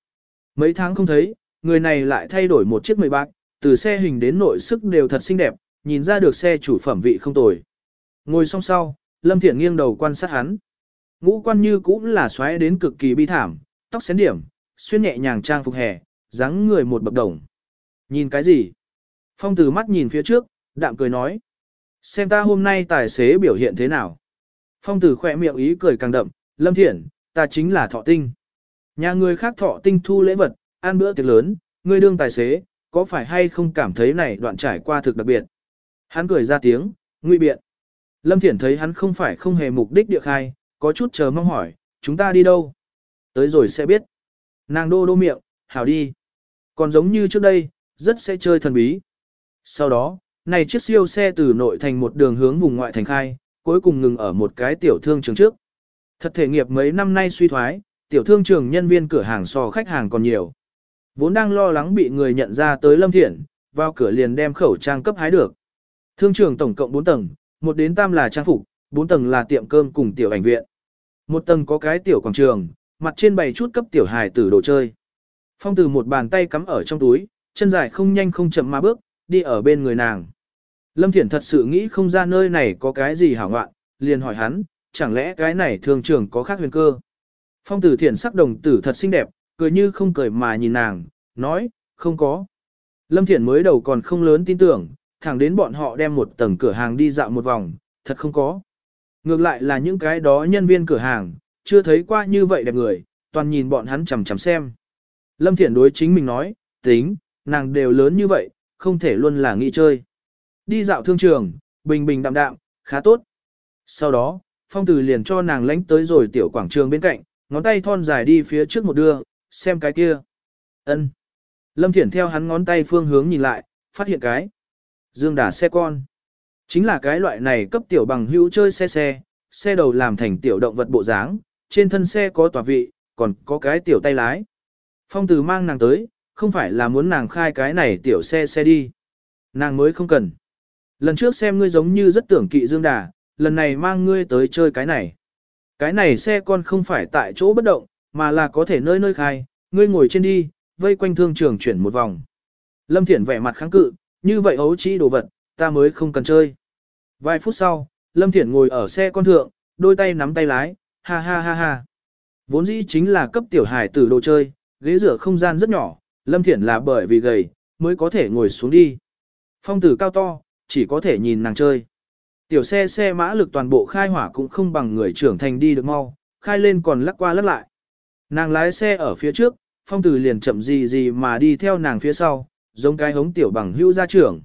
Mấy tháng không thấy, người này lại thay đổi một chiếc mười bạc, từ xe hình đến nội sức đều thật xinh đẹp, nhìn ra được xe chủ phẩm vị không tồi. Ngồi song sau, Lâm Thiển nghiêng đầu quan sát hắn. Ngũ quan như cũng là xoáy đến cực kỳ bi thảm, tóc xén điểm, xuyên nhẹ nhàng trang phục hè, dáng người một bậc đồng. Nhìn cái gì? Phong từ mắt nhìn phía trước, đạm cười nói. Xem ta hôm nay tài xế biểu hiện thế nào? Phong tử khỏe miệng ý cười càng đậm, lâm thiện, ta chính là thọ tinh. Nhà người khác thọ tinh thu lễ vật, ăn bữa tiệc lớn, ngươi đương tài xế, có phải hay không cảm thấy này đoạn trải qua thực đặc biệt. Hắn cười ra tiếng, nguy biện. Lâm Thiển thấy hắn không phải không hề mục đích địa khai, có chút chờ mong hỏi, chúng ta đi đâu? Tới rồi sẽ biết. Nàng đô đô miệng, hảo đi. Còn giống như trước đây, rất sẽ chơi thần bí. Sau đó, này chiếc siêu xe từ nội thành một đường hướng vùng ngoại thành khai, cuối cùng ngừng ở một cái tiểu thương trường trước. Thật thể nghiệp mấy năm nay suy thoái, tiểu thương trường nhân viên cửa hàng so khách hàng còn nhiều. Vốn đang lo lắng bị người nhận ra tới Lâm Thiện, vào cửa liền đem khẩu trang cấp hái được. Thương trường tổng cộng 4 tầng, một đến tam là trang phục, 4 tầng là tiệm cơm cùng tiểu ảnh viện. Một tầng có cái tiểu quảng trường, mặt trên bày chút cấp tiểu hài tử đồ chơi. Phong từ một bàn tay cắm ở trong túi, chân dài không nhanh không chậm mà bước, đi ở bên người nàng. Lâm Thiển thật sự nghĩ không ra nơi này có cái gì hảo ngoạn, liền hỏi hắn, chẳng lẽ cái này thường trường có khác huyền cơ. Phong tử Thiển sắc đồng tử thật xinh đẹp, cười như không cười mà nhìn nàng, nói, không có. Lâm Thiển mới đầu còn không lớn tin tưởng, thẳng đến bọn họ đem một tầng cửa hàng đi dạo một vòng, thật không có. Ngược lại là những cái đó nhân viên cửa hàng, chưa thấy qua như vậy đẹp người, toàn nhìn bọn hắn chằm chằm xem. Lâm Thiển đối chính mình nói, tính, nàng đều lớn như vậy, không thể luôn là nghĩ chơi. Đi dạo thương trường, bình bình đạm đạm, khá tốt. Sau đó, phong tử liền cho nàng lánh tới rồi tiểu quảng trường bên cạnh, ngón tay thon dài đi phía trước một đưa, xem cái kia. ân Lâm Thiển theo hắn ngón tay phương hướng nhìn lại, phát hiện cái. Dương đà xe con. Chính là cái loại này cấp tiểu bằng hữu chơi xe xe, xe đầu làm thành tiểu động vật bộ dáng, trên thân xe có tòa vị, còn có cái tiểu tay lái. Phong từ mang nàng tới, không phải là muốn nàng khai cái này tiểu xe xe đi. Nàng mới không cần. Lần trước xem ngươi giống như rất tưởng kỵ dương đà, lần này mang ngươi tới chơi cái này. Cái này xe con không phải tại chỗ bất động, mà là có thể nơi nơi khai, ngươi ngồi trên đi, vây quanh thương trường chuyển một vòng. Lâm Thiển vẻ mặt kháng cự, như vậy ấu trĩ đồ vật, ta mới không cần chơi. Vài phút sau, Lâm Thiển ngồi ở xe con thượng, đôi tay nắm tay lái, ha ha ha ha. Vốn dĩ chính là cấp tiểu hải tử đồ chơi, ghế rửa không gian rất nhỏ, Lâm Thiển là bởi vì gầy, mới có thể ngồi xuống đi. Phong tử cao to, chỉ có thể nhìn nàng chơi. Tiểu xe xe mã lực toàn bộ khai hỏa cũng không bằng người trưởng thành đi được mau, khai lên còn lắc qua lắc lại. Nàng lái xe ở phía trước, phong tử liền chậm gì gì mà đi theo nàng phía sau, giống cái hống tiểu bằng hưu gia trưởng.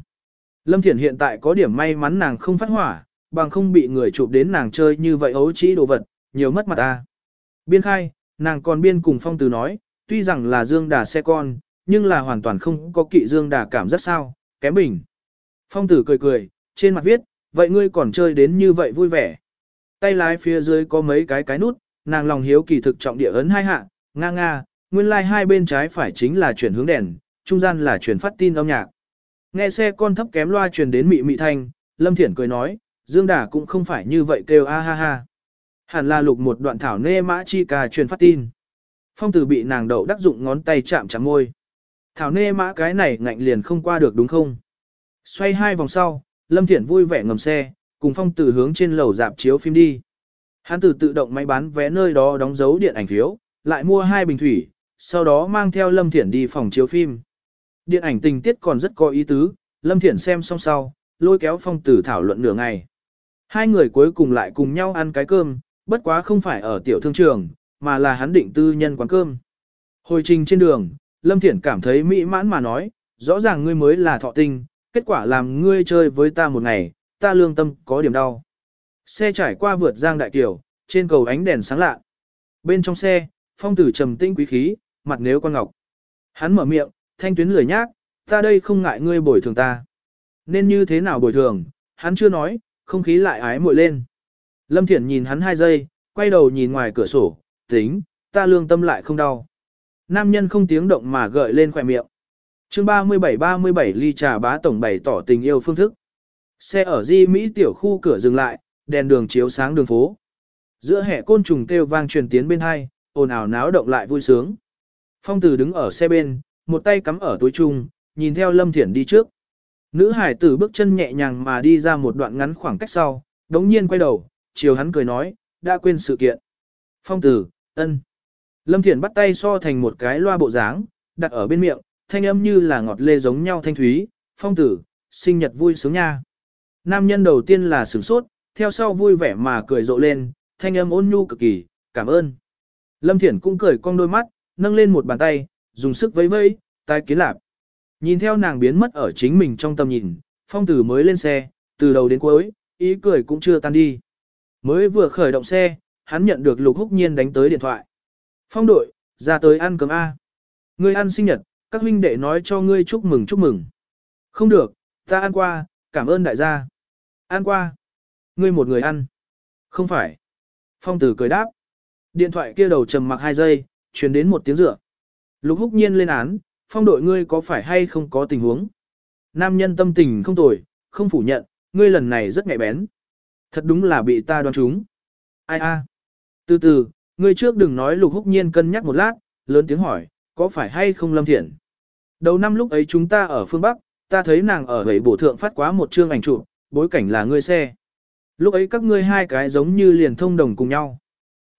Lâm Thiển hiện tại có điểm may mắn nàng không phát hỏa, bằng không bị người chụp đến nàng chơi như vậy ấu trĩ đồ vật, nhiều mất mặt ta. Biên khai, nàng còn biên cùng phong tử nói, tuy rằng là dương đà xe con, nhưng là hoàn toàn không có kỵ dương đà cảm rất sao, kém bình. Phong tử cười cười, trên mặt viết, vậy ngươi còn chơi đến như vậy vui vẻ. Tay lái phía dưới có mấy cái cái nút, nàng lòng hiếu kỳ thực trọng địa ấn hai hạ, nga nga, nguyên lai like hai bên trái phải chính là chuyển hướng đèn, trung gian là chuyển phát tin âm nhạc. Nghe xe con thấp kém loa truyền đến mị mị thanh, Lâm Thiển cười nói, Dương Đà cũng không phải như vậy kêu a ha ha. Hẳn là lục một đoạn thảo nê mã chi ca truyền phát tin. Phong tử bị nàng đậu đắc dụng ngón tay chạm chạm môi. Thảo nê mã cái này ngạnh liền không qua được đúng không? Xoay hai vòng sau, Lâm Thiển vui vẻ ngầm xe, cùng phong tử hướng trên lầu dạp chiếu phim đi. Hắn tử tự động máy bán vé nơi đó đóng dấu điện ảnh phiếu, lại mua hai bình thủy, sau đó mang theo Lâm Thiển đi phòng chiếu phim. Điện ảnh tình tiết còn rất có ý tứ, Lâm Thiển xem xong sau, lôi kéo phong tử thảo luận nửa ngày. Hai người cuối cùng lại cùng nhau ăn cái cơm, bất quá không phải ở tiểu thương trường, mà là hắn định tư nhân quán cơm. Hồi trình trên đường, Lâm Thiển cảm thấy mỹ mãn mà nói, rõ ràng ngươi mới là thọ tinh, kết quả làm ngươi chơi với ta một ngày, ta lương tâm có điểm đau. Xe trải qua vượt giang đại kiều, trên cầu ánh đèn sáng lạ. Bên trong xe, phong tử trầm tinh quý khí, mặt nếu con ngọc. Hắn mở miệng, thanh tuyến lười nhác, ta đây không ngại ngươi bồi thường ta. Nên như thế nào bồi thường, hắn chưa nói, không khí lại ái muội lên. Lâm Thiển nhìn hắn hai giây, quay đầu nhìn ngoài cửa sổ, tính, ta lương tâm lại không đau. Nam nhân không tiếng động mà gợi lên khỏe miệng. chương 37-37 ly trà bá tổng bày tỏ tình yêu phương thức. Xe ở di Mỹ tiểu khu cửa dừng lại, đèn đường chiếu sáng đường phố. Giữa hệ côn trùng kêu vang truyền tiến bên hai, ồn ào náo động lại vui sướng. Phong tử đứng ở xe bên, một tay cắm ở túi trung, nhìn theo Lâm Thiển đi trước. Nữ hải tử bước chân nhẹ nhàng mà đi ra một đoạn ngắn khoảng cách sau, đống nhiên quay đầu, chiều hắn cười nói, đã quên sự kiện. Phong tử, ân. Lâm Thiển bắt tay so thành một cái loa bộ dáng, đặt ở bên miệng, thanh âm như là ngọt lê giống nhau thanh thúy, phong tử, sinh nhật vui sướng nha. Nam nhân đầu tiên là sửng sốt, theo sau vui vẻ mà cười rộ lên, thanh âm ôn nhu cực kỳ, cảm ơn. Lâm Thiển cũng cười cong đôi mắt, nâng lên một bàn tay, dùng sức vẫy vẫy, tai kiến lạp. Nhìn theo nàng biến mất ở chính mình trong tầm nhìn, phong tử mới lên xe, từ đầu đến cuối, ý cười cũng chưa tan đi. Mới vừa khởi động xe, hắn nhận được lục húc nhiên đánh tới điện thoại. Phong đội, ra tới ăn cơm A. Ngươi ăn sinh nhật, các huynh đệ nói cho ngươi chúc mừng chúc mừng. Không được, ta ăn qua, cảm ơn đại gia. Ăn qua. Ngươi một người ăn. Không phải. Phong tử cười đáp. Điện thoại kia đầu trầm mặc hai giây, truyền đến một tiếng rửa. Lục húc nhiên lên án, phong đội ngươi có phải hay không có tình huống. Nam nhân tâm tình không tồi, không phủ nhận, ngươi lần này rất nhạy bén. Thật đúng là bị ta đoán trúng. Ai a? Từ từ, ngươi trước đừng nói lục húc nhiên cân nhắc một lát, lớn tiếng hỏi, có phải hay không lâm thiện? Đầu năm lúc ấy chúng ta ở phương Bắc, ta thấy nàng ở bảy bổ thượng phát quá một chương ảnh chụp, bối cảnh là ngươi xe. Lúc ấy các ngươi hai cái giống như liền thông đồng cùng nhau.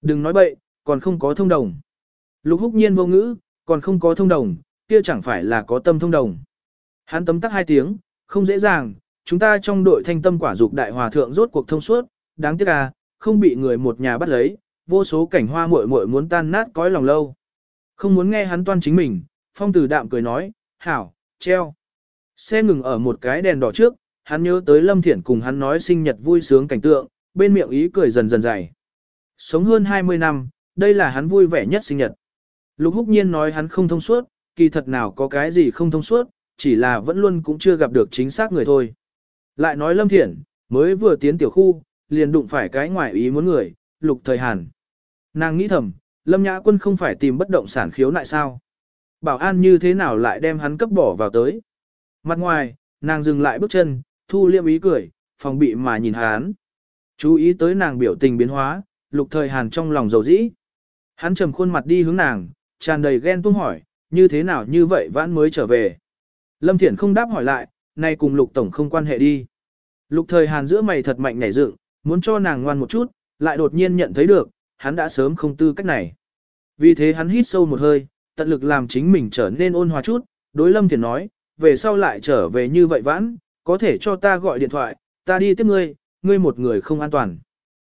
Đừng nói bậy, còn không có thông đồng. Lục húc nhiên vô ngữ, còn không có thông đồng, kia chẳng phải là có tâm thông đồng. Hắn tấm tắc hai tiếng, không dễ dàng, chúng ta trong đội thanh tâm quả dục đại hòa thượng rốt cuộc thông suốt, đáng tiếc à, không bị người một nhà bắt lấy, vô số cảnh hoa muội muội muốn tan nát cõi lòng lâu. Không muốn nghe hắn toan chính mình, phong tử đạm cười nói, hảo, treo. Xe ngừng ở một cái đèn đỏ trước, hắn nhớ tới Lâm Thiển cùng hắn nói sinh nhật vui sướng cảnh tượng, bên miệng ý cười dần dần dày. Sống hơn 20 năm, đây là hắn vui vẻ nhất sinh nhật. Lục húc nhiên nói hắn không thông suốt, kỳ thật nào có cái gì không thông suốt, chỉ là vẫn luôn cũng chưa gặp được chính xác người thôi. Lại nói Lâm Thiển, mới vừa tiến tiểu khu, liền đụng phải cái ngoại ý muốn người, lục thời hàn. Nàng nghĩ thầm, Lâm Nhã Quân không phải tìm bất động sản khiếu nại sao? Bảo an như thế nào lại đem hắn cấp bỏ vào tới? Mặt ngoài, nàng dừng lại bước chân, thu liêm ý cười, phòng bị mà nhìn hắn. Chú ý tới nàng biểu tình biến hóa, lục thời hàn trong lòng dầu dĩ. Hắn trầm khuôn mặt đi hướng nàng, tràn đầy ghen tuông hỏi, như thế nào như vậy vãn mới trở về. Lâm Thiển không đáp hỏi lại, nay cùng lục tổng không quan hệ đi. Lục thời hàn giữa mày thật mạnh nảy dựng, muốn cho nàng ngoan một chút, lại đột nhiên nhận thấy được, hắn đã sớm không tư cách này. Vì thế hắn hít sâu một hơi, tận lực làm chính mình trở nên ôn hòa chút, đối Lâm Thiển nói, về sau lại trở về như vậy vãn, có thể cho ta gọi điện thoại, ta đi tiếp ngươi, ngươi một người không an toàn.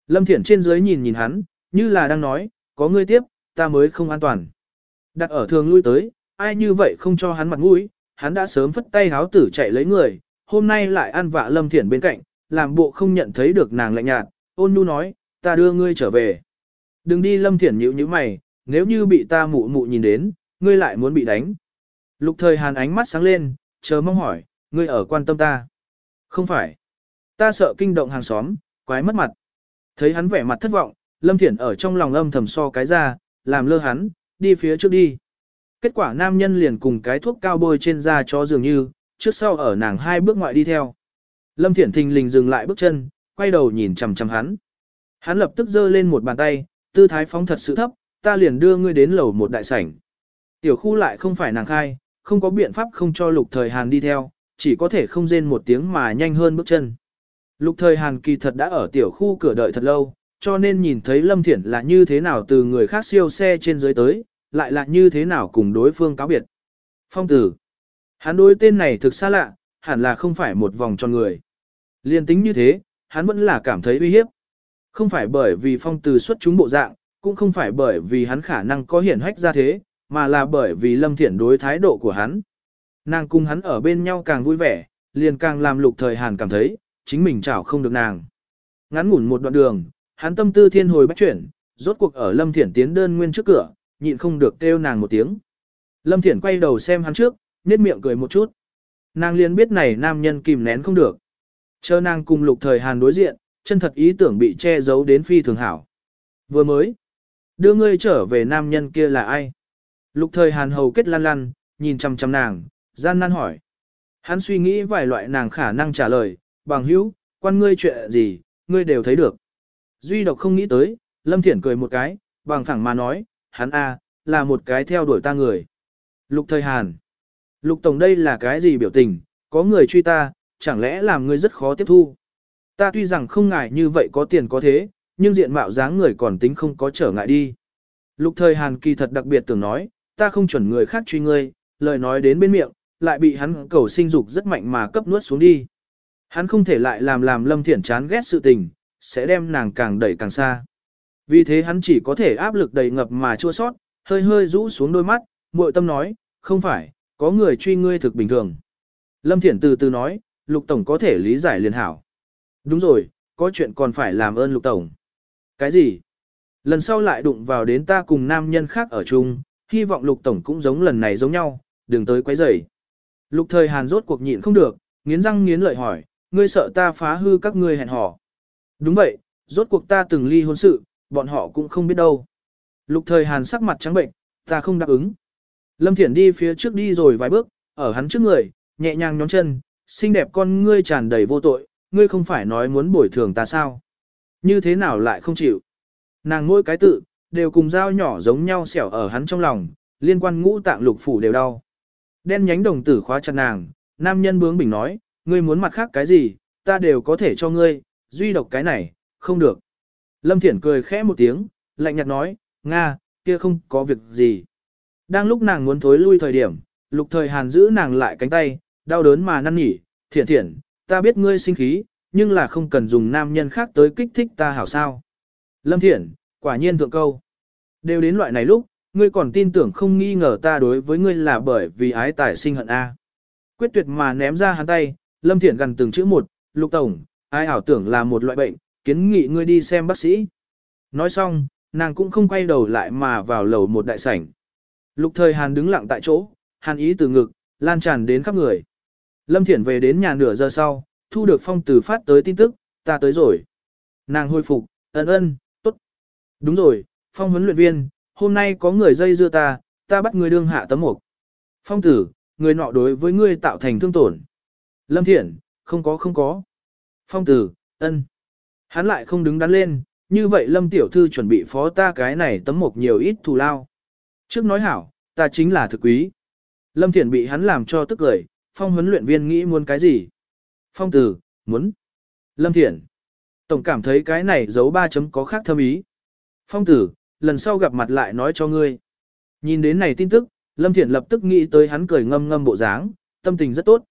Lâm Thiển trên dưới nhìn nhìn hắn, như là đang nói, có ngươi tiếp, ta mới không an toàn. Đặt ở thường lui tới, ai như vậy không cho hắn mặt mũi, hắn đã sớm phất tay háo tử chạy lấy người, hôm nay lại ăn vạ Lâm Thiển bên cạnh, làm bộ không nhận thấy được nàng lạnh nhạt, ôn nhu nói, ta đưa ngươi trở về. Đừng đi Lâm Thiển nhíu như mày, nếu như bị ta mụ mụ nhìn đến, ngươi lại muốn bị đánh. Lục thời hàn ánh mắt sáng lên, chờ mong hỏi, ngươi ở quan tâm ta. Không phải. Ta sợ kinh động hàng xóm, quái mất mặt. Thấy hắn vẻ mặt thất vọng, Lâm Thiển ở trong lòng âm thầm so cái ra, làm lơ hắn, đi phía trước đi. Kết quả nam nhân liền cùng cái thuốc cao bôi trên da cho dường như, trước sau ở nàng hai bước ngoại đi theo. Lâm Thiển thình lình dừng lại bước chân, quay đầu nhìn chằm chằm hắn. Hắn lập tức giơ lên một bàn tay, tư thái phóng thật sự thấp, ta liền đưa ngươi đến lầu một đại sảnh. Tiểu khu lại không phải nàng khai, không có biện pháp không cho lục thời Hàn đi theo, chỉ có thể không rên một tiếng mà nhanh hơn bước chân. Lục thời Hàn kỳ thật đã ở tiểu khu cửa đợi thật lâu, cho nên nhìn thấy Lâm Thiển là như thế nào từ người khác siêu xe trên dưới tới, lại là như thế nào cùng đối phương cáo biệt. Phong tử. Hắn đối tên này thực xa lạ, hẳn là không phải một vòng tròn người. Liên tính như thế, hắn vẫn là cảm thấy uy hiếp. Không phải bởi vì phong tử xuất chúng bộ dạng, cũng không phải bởi vì hắn khả năng có hiển hách ra thế, mà là bởi vì Lâm Thiển đối thái độ của hắn. Nàng cùng hắn ở bên nhau càng vui vẻ, liền càng làm lục thời hàn cảm thấy, chính mình chảo không được nàng. Ngắn ngủn một đoạn đường, hắn tâm tư thiên hồi bách chuyển, rốt cuộc ở Lâm Thiển tiến đơn nguyên trước cửa, nhịn không được kêu nàng một tiếng. Lâm Thiển quay đầu xem hắn trước, nét miệng cười một chút. Nàng liền biết này nam nhân kìm nén không được. Chờ nàng cùng lục thời hàn đối diện, chân thật ý tưởng bị che giấu đến phi thường hảo. Vừa mới, đưa ngươi trở về nam nhân kia là ai? Lục thời hàn hầu kết lăn lăn, nhìn chăm chăm nàng, gian nan hỏi. Hắn suy nghĩ vài loại nàng khả năng trả lời, bằng hữu, quan ngươi chuyện gì, ngươi đều thấy được. Duy độc không nghĩ tới, Lâm Thiển cười một cái, bằng phẳng mà nói, hắn A, là một cái theo đuổi ta người. Lục thời Hàn. Lục Tổng đây là cái gì biểu tình, có người truy ta, chẳng lẽ làm ngươi rất khó tiếp thu. Ta tuy rằng không ngại như vậy có tiền có thế, nhưng diện mạo dáng người còn tính không có trở ngại đi. Lục thời Hàn kỳ thật đặc biệt tưởng nói, ta không chuẩn người khác truy ngươi, lời nói đến bên miệng, lại bị hắn cầu sinh dục rất mạnh mà cấp nuốt xuống đi. Hắn không thể lại làm làm Lâm Thiển chán ghét sự tình, sẽ đem nàng càng đẩy càng xa. Vì thế hắn chỉ có thể áp lực đầy ngập mà chua sót, hơi hơi rũ xuống đôi mắt, muội tâm nói, không phải, Có người truy ngươi thực bình thường. Lâm Thiển từ từ nói, Lục Tổng có thể lý giải liền hảo. Đúng rồi, có chuyện còn phải làm ơn Lục Tổng. Cái gì? Lần sau lại đụng vào đến ta cùng nam nhân khác ở chung, hy vọng Lục Tổng cũng giống lần này giống nhau, đừng tới quấy rầy. Lục thời Hàn rốt cuộc nhịn không được, nghiến răng nghiến lợi hỏi, ngươi sợ ta phá hư các ngươi hẹn hò. Đúng vậy, rốt cuộc ta từng ly hôn sự, bọn họ cũng không biết đâu. Lục thời Hàn sắc mặt trắng bệnh, ta không đáp ứng. Lâm Thiển đi phía trước đi rồi vài bước, ở hắn trước người, nhẹ nhàng nhón chân, xinh đẹp con ngươi tràn đầy vô tội, ngươi không phải nói muốn bồi thường ta sao? Như thế nào lại không chịu? Nàng ngôi cái tự, đều cùng dao nhỏ giống nhau xẻo ở hắn trong lòng, liên quan ngũ tạng lục phủ đều đau. Đen nhánh đồng tử khóa chặt nàng, nam nhân bướng bỉnh nói, ngươi muốn mặt khác cái gì, ta đều có thể cho ngươi, duy độc cái này, không được. Lâm Thiển cười khẽ một tiếng, lạnh nhạt nói, Nga, kia không có việc gì. Đang lúc nàng muốn thối lui thời điểm, lục thời hàn giữ nàng lại cánh tay, đau đớn mà năn nỉ, thiển thiển ta biết ngươi sinh khí, nhưng là không cần dùng nam nhân khác tới kích thích ta hảo sao. Lâm Thiển, quả nhiên thượng câu. Đều đến loại này lúc, ngươi còn tin tưởng không nghi ngờ ta đối với ngươi là bởi vì ái tài sinh hận A. Quyết tuyệt mà ném ra hắn tay, Lâm Thiển gần từng chữ một, lục tổng, ai ảo tưởng là một loại bệnh, kiến nghị ngươi đi xem bác sĩ. Nói xong, nàng cũng không quay đầu lại mà vào lầu một đại sảnh. Lục thời Hàn đứng lặng tại chỗ, Hàn ý từ ngực, lan tràn đến khắp người. Lâm Thiển về đến nhà nửa giờ sau, thu được phong từ phát tới tin tức, ta tới rồi. Nàng hồi phục, ân ân, tốt. Đúng rồi, phong huấn luyện viên, hôm nay có người dây dưa ta, ta bắt người đương hạ tấm mục. Phong tử, người nọ đối với ngươi tạo thành thương tổn. Lâm Thiển, không có không có. Phong tử, ân. Hắn lại không đứng đắn lên, như vậy Lâm Tiểu Thư chuẩn bị phó ta cái này tấm mộc nhiều ít thù lao. Trước nói hảo, ta chính là thực quý. Lâm Thiển bị hắn làm cho tức cười, phong huấn luyện viên nghĩ muốn cái gì? Phong tử, muốn. Lâm Thiển. Tổng cảm thấy cái này giấu ba chấm có khác thâm ý. Phong tử, lần sau gặp mặt lại nói cho ngươi. Nhìn đến này tin tức, Lâm Thiển lập tức nghĩ tới hắn cười ngâm ngâm bộ dáng, tâm tình rất tốt.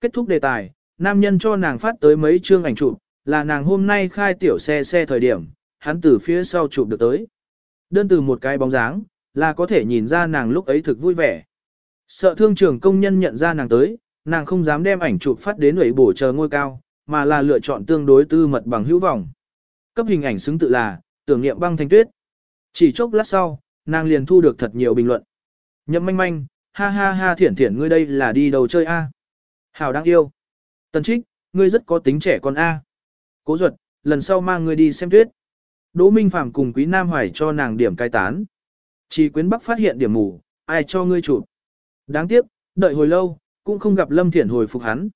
Kết thúc đề tài, nam nhân cho nàng phát tới mấy chương ảnh chụp, là nàng hôm nay khai tiểu xe xe thời điểm, hắn từ phía sau chụp được tới. Đơn từ một cái bóng dáng, là có thể nhìn ra nàng lúc ấy thực vui vẻ. Sợ thương trường công nhân nhận ra nàng tới, nàng không dám đem ảnh chụp phát đến ủy bổ chờ ngôi cao, mà là lựa chọn tương đối tư mật bằng hữu vọng. Cấp hình ảnh xứng tự là, tưởng niệm băng thanh tuyết. Chỉ chốc lát sau, nàng liền thu được thật nhiều bình luận. Nhậm manh manh, ha ha ha thiển thiển ngươi đây là đi đầu chơi A. Hảo đang yêu. Tần trích, ngươi rất có tính trẻ con A. Cố ruột, lần sau mang ngươi đi xem tuyết. Đỗ Minh Phạm cùng Quý Nam Hoài cho nàng điểm cai tán. Chỉ quyến bắc phát hiện điểm mù, ai cho ngươi chụp. Đáng tiếc, đợi hồi lâu, cũng không gặp Lâm Thiển hồi phục hắn.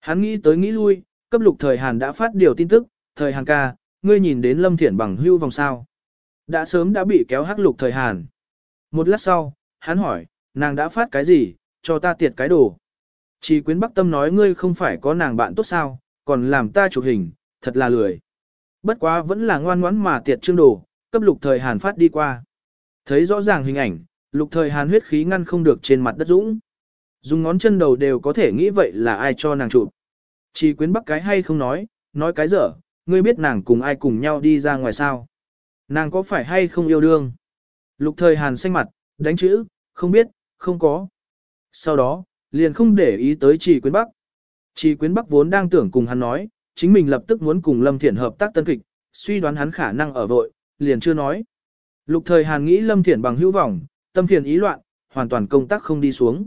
Hắn nghĩ tới nghĩ lui, cấp lục thời Hàn đã phát điều tin tức, thời Hàn ca, ngươi nhìn đến Lâm Thiển bằng hưu vòng sao. Đã sớm đã bị kéo hắc lục thời Hàn. Một lát sau, hắn hỏi, nàng đã phát cái gì, cho ta tiệt cái đồ. Chỉ quyến bắc tâm nói ngươi không phải có nàng bạn tốt sao, còn làm ta chụp hình, thật là lười. Bất quá vẫn là ngoan ngoãn mà tiệt trương đồ, cấp lục thời Hàn phát đi qua. Thấy rõ ràng hình ảnh, lục thời Hàn huyết khí ngăn không được trên mặt đất dũng. Dùng ngón chân đầu đều có thể nghĩ vậy là ai cho nàng chụp. Chỉ quyến bắc cái hay không nói, nói cái dở, ngươi biết nàng cùng ai cùng nhau đi ra ngoài sao. Nàng có phải hay không yêu đương? Lục thời hàn xanh mặt, đánh chữ, không biết, không có. Sau đó, liền không để ý tới Trì Quyến Bắc. Trì Quyến Bắc vốn đang tưởng cùng hắn nói, chính mình lập tức muốn cùng Lâm Thiển hợp tác tân kịch, suy đoán hắn khả năng ở vội, liền chưa nói. Lục thời Hàn nghĩ Lâm Thiển bằng hữu vọng, tâm phiền ý loạn, hoàn toàn công tác không đi xuống.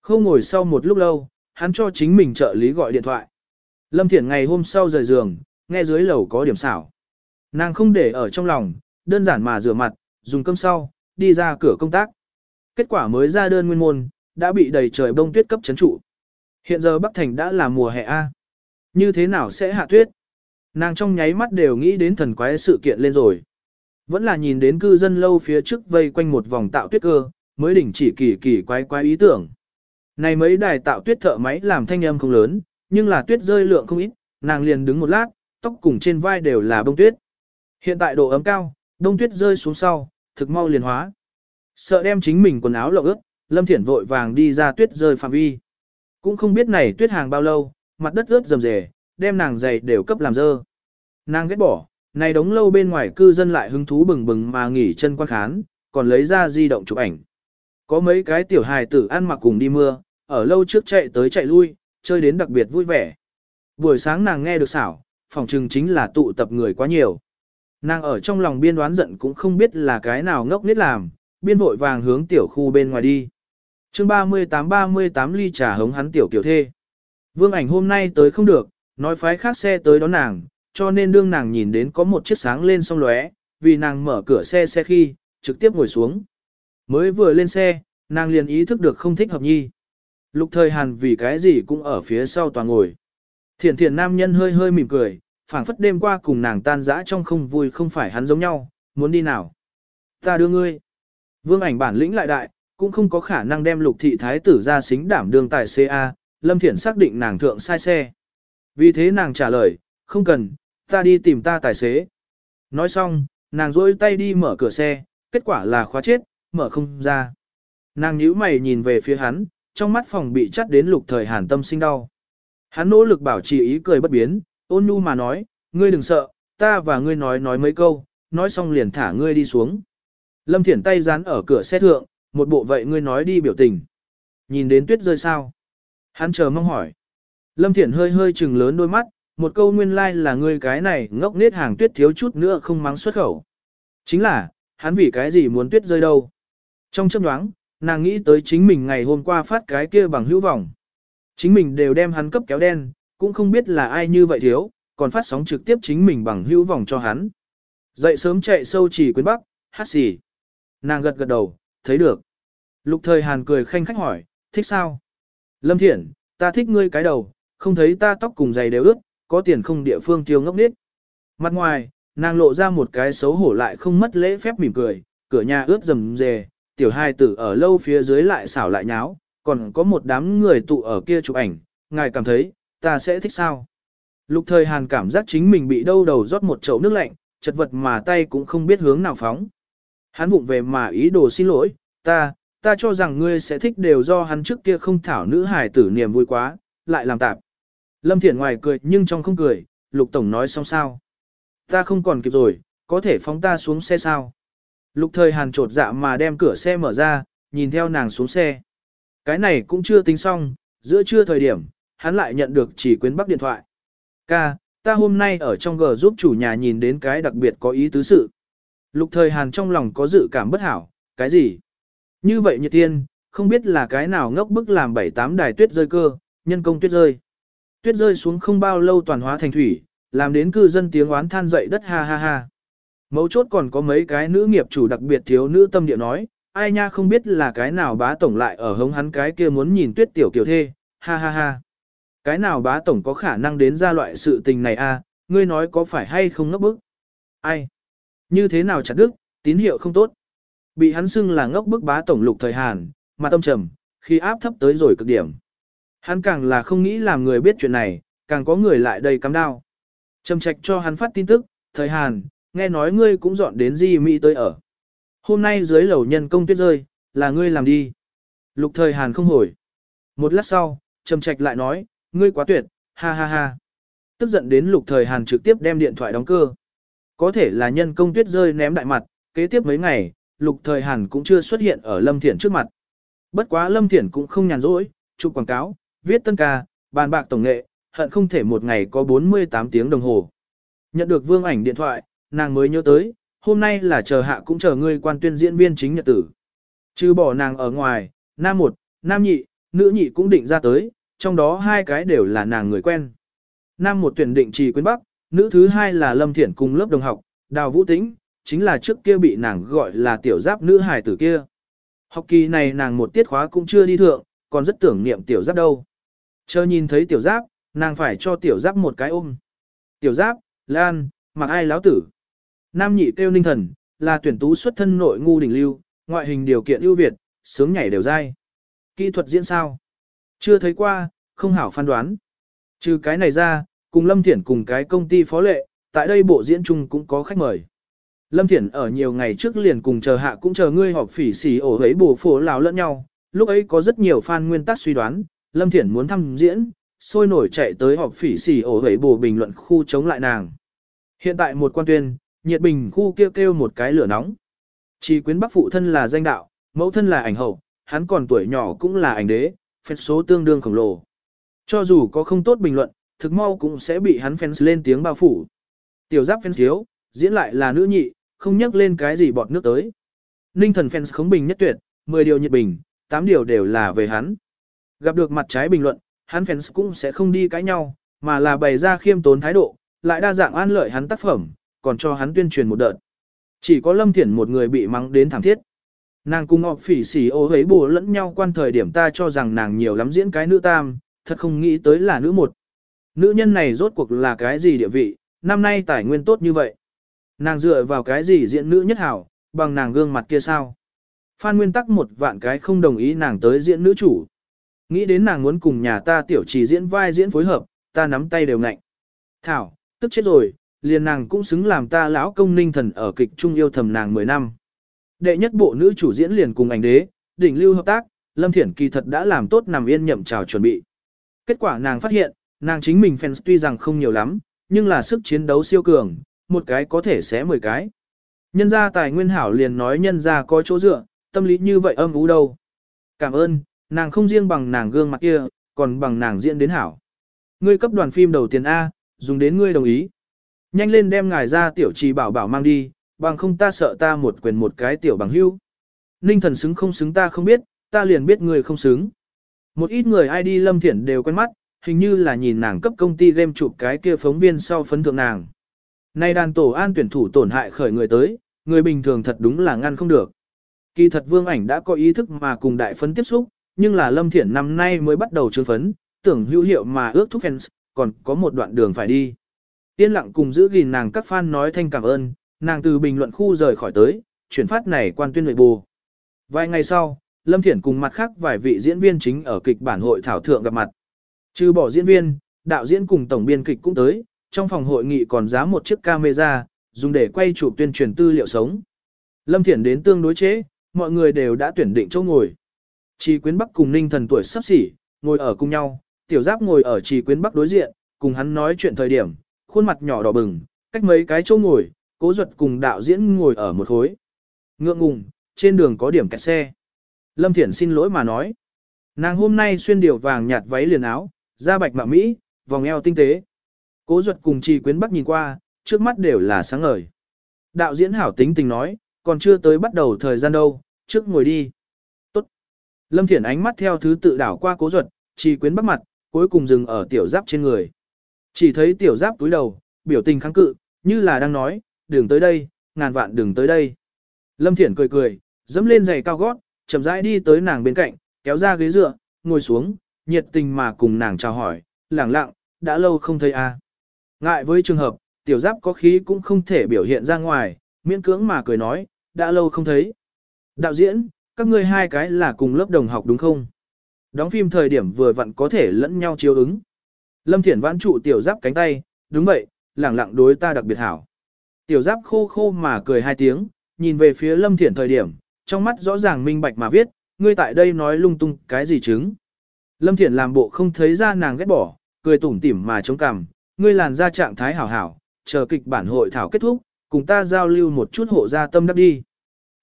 Không ngồi sau một lúc lâu, hắn cho chính mình trợ lý gọi điện thoại. Lâm Thiển ngày hôm sau rời giường, nghe dưới lầu có điểm xảo. Nàng không để ở trong lòng, đơn giản mà rửa mặt, dùng cơm sau, đi ra cửa công tác. Kết quả mới ra đơn nguyên môn, đã bị đầy trời bông tuyết cấp chấn trụ. Hiện giờ Bắc Thành đã là mùa hè A. Như thế nào sẽ hạ tuyết? Nàng trong nháy mắt đều nghĩ đến thần quái sự kiện lên rồi. Vẫn là nhìn đến cư dân lâu phía trước vây quanh một vòng tạo tuyết cơ, mới đỉnh chỉ kỳ kỳ quái quái ý tưởng. Này mấy đài tạo tuyết thợ máy làm thanh âm không lớn, nhưng là tuyết rơi lượng không ít, nàng liền đứng một lát, tóc cùng trên vai đều là bông tuyết. Hiện tại độ ấm cao, đông tuyết rơi xuống sau, thực mau liền hóa. Sợ đem chính mình quần áo lộng ướt, Lâm Thiển vội vàng đi ra tuyết rơi phạm vi. Cũng không biết này tuyết hàng bao lâu, mặt đất ướt rầm rề, đem nàng giày đều cấp làm dơ. Nàng ghét bỏ, này đống lâu bên ngoài cư dân lại hứng thú bừng bừng mà nghỉ chân quan khán, còn lấy ra di động chụp ảnh. Có mấy cái tiểu hài tử ăn mặc cùng đi mưa, ở lâu trước chạy tới chạy lui, chơi đến đặc biệt vui vẻ. Buổi sáng nàng nghe được xảo, phòng trừng chính là tụ tập người quá nhiều. Nàng ở trong lòng biên đoán giận cũng không biết là cái nào ngốc nít làm, biên vội vàng hướng tiểu khu bên ngoài đi chương 38-38 ly trà hống hắn tiểu kiểu thê. Vương ảnh hôm nay tới không được, nói phái khác xe tới đón nàng, cho nên đương nàng nhìn đến có một chiếc sáng lên song lóe, vì nàng mở cửa xe xe khi, trực tiếp ngồi xuống. Mới vừa lên xe, nàng liền ý thức được không thích hợp nhi. Lục thời hàn vì cái gì cũng ở phía sau toàn ngồi. Thiện thiện nam nhân hơi hơi mỉm cười, phảng phất đêm qua cùng nàng tan dã trong không vui không phải hắn giống nhau, muốn đi nào. Ta đưa ngươi. Vương ảnh bản lĩnh lại đại, cũng không có khả năng đem lục thị thái tử ra xính đảm đường xe CA, Lâm Thiển xác định nàng thượng sai xe. Vì thế nàng trả lời, không cần, ta đi tìm ta tài xế. Nói xong, nàng rôi tay đi mở cửa xe, kết quả là khóa chết, mở không ra. Nàng nhíu mày nhìn về phía hắn, trong mắt phòng bị chắt đến lục thời hàn tâm sinh đau. Hắn nỗ lực bảo trì ý cười bất biến, ôn nhu mà nói, ngươi đừng sợ, ta và ngươi nói nói mấy câu, nói xong liền thả ngươi đi xuống. Lâm Thiển tay dán ở cửa xe thượng, một bộ vậy ngươi nói đi biểu tình. Nhìn đến tuyết rơi sao? Hắn chờ mong hỏi. Lâm Thiển hơi hơi trừng lớn đôi mắt, một câu nguyên lai like là ngươi cái này ngốc nết hàng tuyết thiếu chút nữa không mắng xuất khẩu. Chính là, hắn vì cái gì muốn tuyết rơi đâu. Trong chấp đoáng, nàng nghĩ tới chính mình ngày hôm qua phát cái kia bằng hữu vọng. Chính mình đều đem hắn cấp kéo đen, cũng không biết là ai như vậy thiếu, còn phát sóng trực tiếp chính mình bằng hữu vọng cho hắn. Dậy sớm chạy sâu chỉ quyến bắc, hát xì. Nàng gật gật đầu, thấy được. Lục thời Hàn cười khanh khách hỏi, thích sao? Lâm Thiển, ta thích ngươi cái đầu, không thấy ta tóc cùng giày đều ướt, có tiền không địa phương tiêu ngốc nết. Mặt ngoài, nàng lộ ra một cái xấu hổ lại không mất lễ phép mỉm cười, cửa nhà ướt rầm rề, tiểu hai tử ở lâu phía dưới lại xảo lại nháo, còn có một đám người tụ ở kia chụp ảnh, ngài cảm thấy, ta sẽ thích sao? Lục thời Hàn cảm giác chính mình bị đâu đầu rót một chậu nước lạnh, chật vật mà tay cũng không biết hướng nào phóng. Hắn vụng về mà ý đồ xin lỗi, ta, ta cho rằng ngươi sẽ thích đều do hắn trước kia không thảo nữ hài tử niềm vui quá, lại làm tạp. Lâm Thiển ngoài cười nhưng trong không cười, Lục Tổng nói xong sao. Ta không còn kịp rồi, có thể phóng ta xuống xe sao. Lục thời hàn trột dạ mà đem cửa xe mở ra, nhìn theo nàng xuống xe. Cái này cũng chưa tính xong, giữa trưa thời điểm, hắn lại nhận được chỉ quyến bắc điện thoại. Ca, ta hôm nay ở trong gờ giúp chủ nhà nhìn đến cái đặc biệt có ý tứ sự. Lục thời hàn trong lòng có dự cảm bất hảo, cái gì? Như vậy nhiệt tiên, không biết là cái nào ngốc bức làm bảy tám đài tuyết rơi cơ, nhân công tuyết rơi. Tuyết rơi xuống không bao lâu toàn hóa thành thủy, làm đến cư dân tiếng oán than dậy đất ha ha ha. Mấu chốt còn có mấy cái nữ nghiệp chủ đặc biệt thiếu nữ tâm địa nói, ai nha không biết là cái nào bá tổng lại ở hống hắn cái kia muốn nhìn tuyết tiểu kiểu thê, ha ha ha. Cái nào bá tổng có khả năng đến ra loại sự tình này a? ngươi nói có phải hay không ngốc bức? Ai? Như thế nào chặt đức, tín hiệu không tốt. Bị hắn xưng là ngốc bức bá tổng lục thời Hàn, mà tâm trầm, khi áp thấp tới rồi cực điểm. Hắn càng là không nghĩ làm người biết chuyện này, càng có người lại đầy cắm đao. Trầm trạch cho hắn phát tin tức, thời Hàn, nghe nói ngươi cũng dọn đến Di Mỹ tới ở. Hôm nay dưới lầu nhân công tuyết rơi, là ngươi làm đi. Lục thời Hàn không hồi. Một lát sau, Trầm trạch lại nói, ngươi quá tuyệt, ha ha ha. Tức giận đến lục thời Hàn trực tiếp đem điện thoại đóng cơ. Có thể là nhân công tuyết rơi ném đại mặt, kế tiếp mấy ngày, lục thời Hàn cũng chưa xuất hiện ở Lâm Thiển trước mặt. Bất quá Lâm Thiển cũng không nhàn rỗi, chụp quảng cáo, viết tân ca, bàn bạc tổng nghệ, hận không thể một ngày có 48 tiếng đồng hồ. Nhận được vương ảnh điện thoại, nàng mới nhớ tới, hôm nay là chờ hạ cũng chờ ngươi quan tuyên diễn viên chính nhật tử. Chứ bỏ nàng ở ngoài, nam một, nam nhị, nữ nhị cũng định ra tới, trong đó hai cái đều là nàng người quen. Nam một tuyển định trì quyến bắc, nữ thứ hai là Lâm Thiển cùng lớp đồng học, Đào Vũ Tĩnh, chính là trước kia bị nàng gọi là tiểu giáp nữ hài tử kia. Học kỳ này nàng một tiết khóa cũng chưa đi thượng, còn rất tưởng niệm tiểu giáp đâu. Chờ nhìn thấy tiểu giáp, nàng phải cho tiểu giáp một cái ôm. Tiểu giáp, Lan, mặc ai láo tử. Nam nhị kêu ninh thần, là tuyển tú xuất thân nội ngu đỉnh lưu, ngoại hình điều kiện ưu việt, sướng nhảy đều dai. Kỹ thuật diễn sao? Chưa thấy qua, không hảo phán đoán. Trừ cái này ra, cùng Lâm Thiển cùng cái công ty phó lệ, tại đây bộ diễn chung cũng có khách mời. Lâm Thiển ở nhiều ngày trước liền cùng chờ hạ cũng chờ ngươi họp phỉ xỉ ổ ấy bổ phổ lào lẫn nhau, lúc ấy có rất nhiều fan nguyên tắc suy đoán, Lâm Thiển muốn thăm diễn, sôi nổi chạy tới họp phỉ xỉ ổ ấy bổ bình luận khu chống lại nàng. Hiện tại một quan tuyên, nhiệt bình khu kêu kêu một cái lửa nóng. Chỉ quyến bắc phụ thân là danh đạo, mẫu thân là ảnh hậu, hắn còn tuổi nhỏ cũng là ảnh đế, phép số tương đương khổng lồ. Cho dù có không tốt bình luận, thực mau cũng sẽ bị hắn fans lên tiếng bao phủ. Tiểu giáp fans thiếu, diễn lại là nữ nhị, không nhắc lên cái gì bọt nước tới. Ninh thần fans khống bình nhất tuyệt, 10 điều nhiệt bình, 8 điều đều là về hắn. Gặp được mặt trái bình luận, hắn fans cũng sẽ không đi cãi nhau, mà là bày ra khiêm tốn thái độ, lại đa dạng an lợi hắn tác phẩm, còn cho hắn tuyên truyền một đợt. Chỉ có Lâm Thiển một người bị mắng đến thảm thiết. Nàng cùng ngọc phỉ xỉ ô hế bù lẫn nhau quan thời điểm ta cho rằng nàng nhiều lắm diễn cái nữ tam, thật không nghĩ tới là nữ một. Nữ nhân này rốt cuộc là cái gì địa vị, năm nay tài nguyên tốt như vậy. Nàng dựa vào cái gì diễn nữ nhất hảo, bằng nàng gương mặt kia sao. Phan Nguyên tắc một vạn cái không đồng ý nàng tới diễn nữ chủ. Nghĩ đến nàng muốn cùng nhà ta tiểu trì diễn vai diễn phối hợp, ta nắm tay đều ngạnh. Thảo, tức chết rồi, liền nàng cũng xứng làm ta lão công ninh thần ở kịch trung yêu thầm nàng 10 năm. Đệ nhất bộ nữ chủ diễn liền cùng ảnh đế, đỉnh lưu hợp tác, Lâm Thiển kỳ thật đã làm tốt nằm yên nhậm chào chuẩn bị. Kết quả nàng phát hiện, nàng chính mình fans tuy rằng không nhiều lắm, nhưng là sức chiến đấu siêu cường, một cái có thể xé 10 cái. Nhân gia tài nguyên hảo liền nói nhân gia có chỗ dựa, tâm lý như vậy âm ú đâu. Cảm ơn, nàng không riêng bằng nàng gương mặt kia, còn bằng nàng diễn đến hảo. Ngươi cấp đoàn phim đầu tiền A, dùng đến ngươi đồng ý. Nhanh lên đem ngài ra tiểu trì bảo bảo mang đi, bằng không ta sợ ta một quyền một cái tiểu bằng hưu. Ninh thần xứng không xứng ta không biết, ta liền biết người không xứng. Một ít người ai đi lâm thiển đều quen mắt, hình như là nhìn nàng cấp công ty game chụp cái kia phóng viên sau phấn thượng nàng. Nay đàn tổ an tuyển thủ tổn hại khởi người tới, người bình thường thật đúng là ngăn không được. Kỳ thật vương ảnh đã có ý thức mà cùng đại phấn tiếp xúc, nhưng là lâm thiển năm nay mới bắt đầu trương phấn, tưởng hữu hiệu mà ước thúc fans, còn có một đoạn đường phải đi. Yên lặng cùng giữ gìn nàng các fan nói thanh cảm ơn, nàng từ bình luận khu rời khỏi tới, chuyển phát này quan tuyên nội bù. Vài ngày sau, Lâm Thiển cùng mặt khác vài vị diễn viên chính ở kịch bản hội thảo thượng gặp mặt. Trừ bỏ diễn viên, đạo diễn cùng tổng biên kịch cũng tới, trong phòng hội nghị còn giá một chiếc camera, dùng để quay chụp tuyên truyền tư liệu sống. Lâm Thiển đến tương đối chế, mọi người đều đã tuyển định chỗ ngồi. Trì Quyến Bắc cùng Ninh Thần tuổi sắp xỉ, ngồi ở cùng nhau, Tiểu Giáp ngồi ở Trì Quyến Bắc đối diện, cùng hắn nói chuyện thời điểm, khuôn mặt nhỏ đỏ bừng, cách mấy cái chỗ ngồi, cố duật cùng đạo diễn ngồi ở một khối. Ngượng ngùng, trên đường có điểm kẹt xe. Lâm Thiển xin lỗi mà nói. Nàng hôm nay xuyên điều vàng nhạt váy liền áo, da bạch mạ Mỹ, vòng eo tinh tế. Cố duật cùng trì quyến bắc nhìn qua, trước mắt đều là sáng ngời. Đạo diễn hảo tính tình nói, còn chưa tới bắt đầu thời gian đâu, trước ngồi đi. Tốt. Lâm Thiển ánh mắt theo thứ tự đảo qua cố duật, trì quyến bắc mặt, cuối cùng dừng ở tiểu giáp trên người. Chỉ thấy tiểu giáp túi đầu, biểu tình kháng cự, như là đang nói, đừng tới đây, ngàn vạn đừng tới đây. Lâm Thiển cười cười, dẫm lên giày cao gót, chậm rãi đi tới nàng bên cạnh, kéo ra ghế dựa, ngồi xuống, nhiệt tình mà cùng nàng chào hỏi, lẳng lặng, đã lâu không thấy a. À. Ngại với trường hợp, tiểu giáp có khí cũng không thể biểu hiện ra ngoài, miễn cưỡng mà cười nói, đã lâu không thấy. Đạo diễn, các ngươi hai cái là cùng lớp đồng học đúng không? Đóng phim thời điểm vừa vặn có thể lẫn nhau chiếu ứng. Lâm Thiển vãn trụ tiểu giáp cánh tay, đúng vậy, lẳng lặng đối ta đặc biệt hảo. Tiểu giáp khô khô mà cười hai tiếng, nhìn về phía Lâm Thiển thời điểm, trong mắt rõ ràng minh bạch mà viết, ngươi tại đây nói lung tung cái gì chứng. Lâm Thiển làm bộ không thấy ra nàng ghét bỏ, cười tủm tỉm mà chống cằm, ngươi làn ra trạng thái hảo hảo, chờ kịch bản hội thảo kết thúc, cùng ta giao lưu một chút hộ gia tâm đắc đi.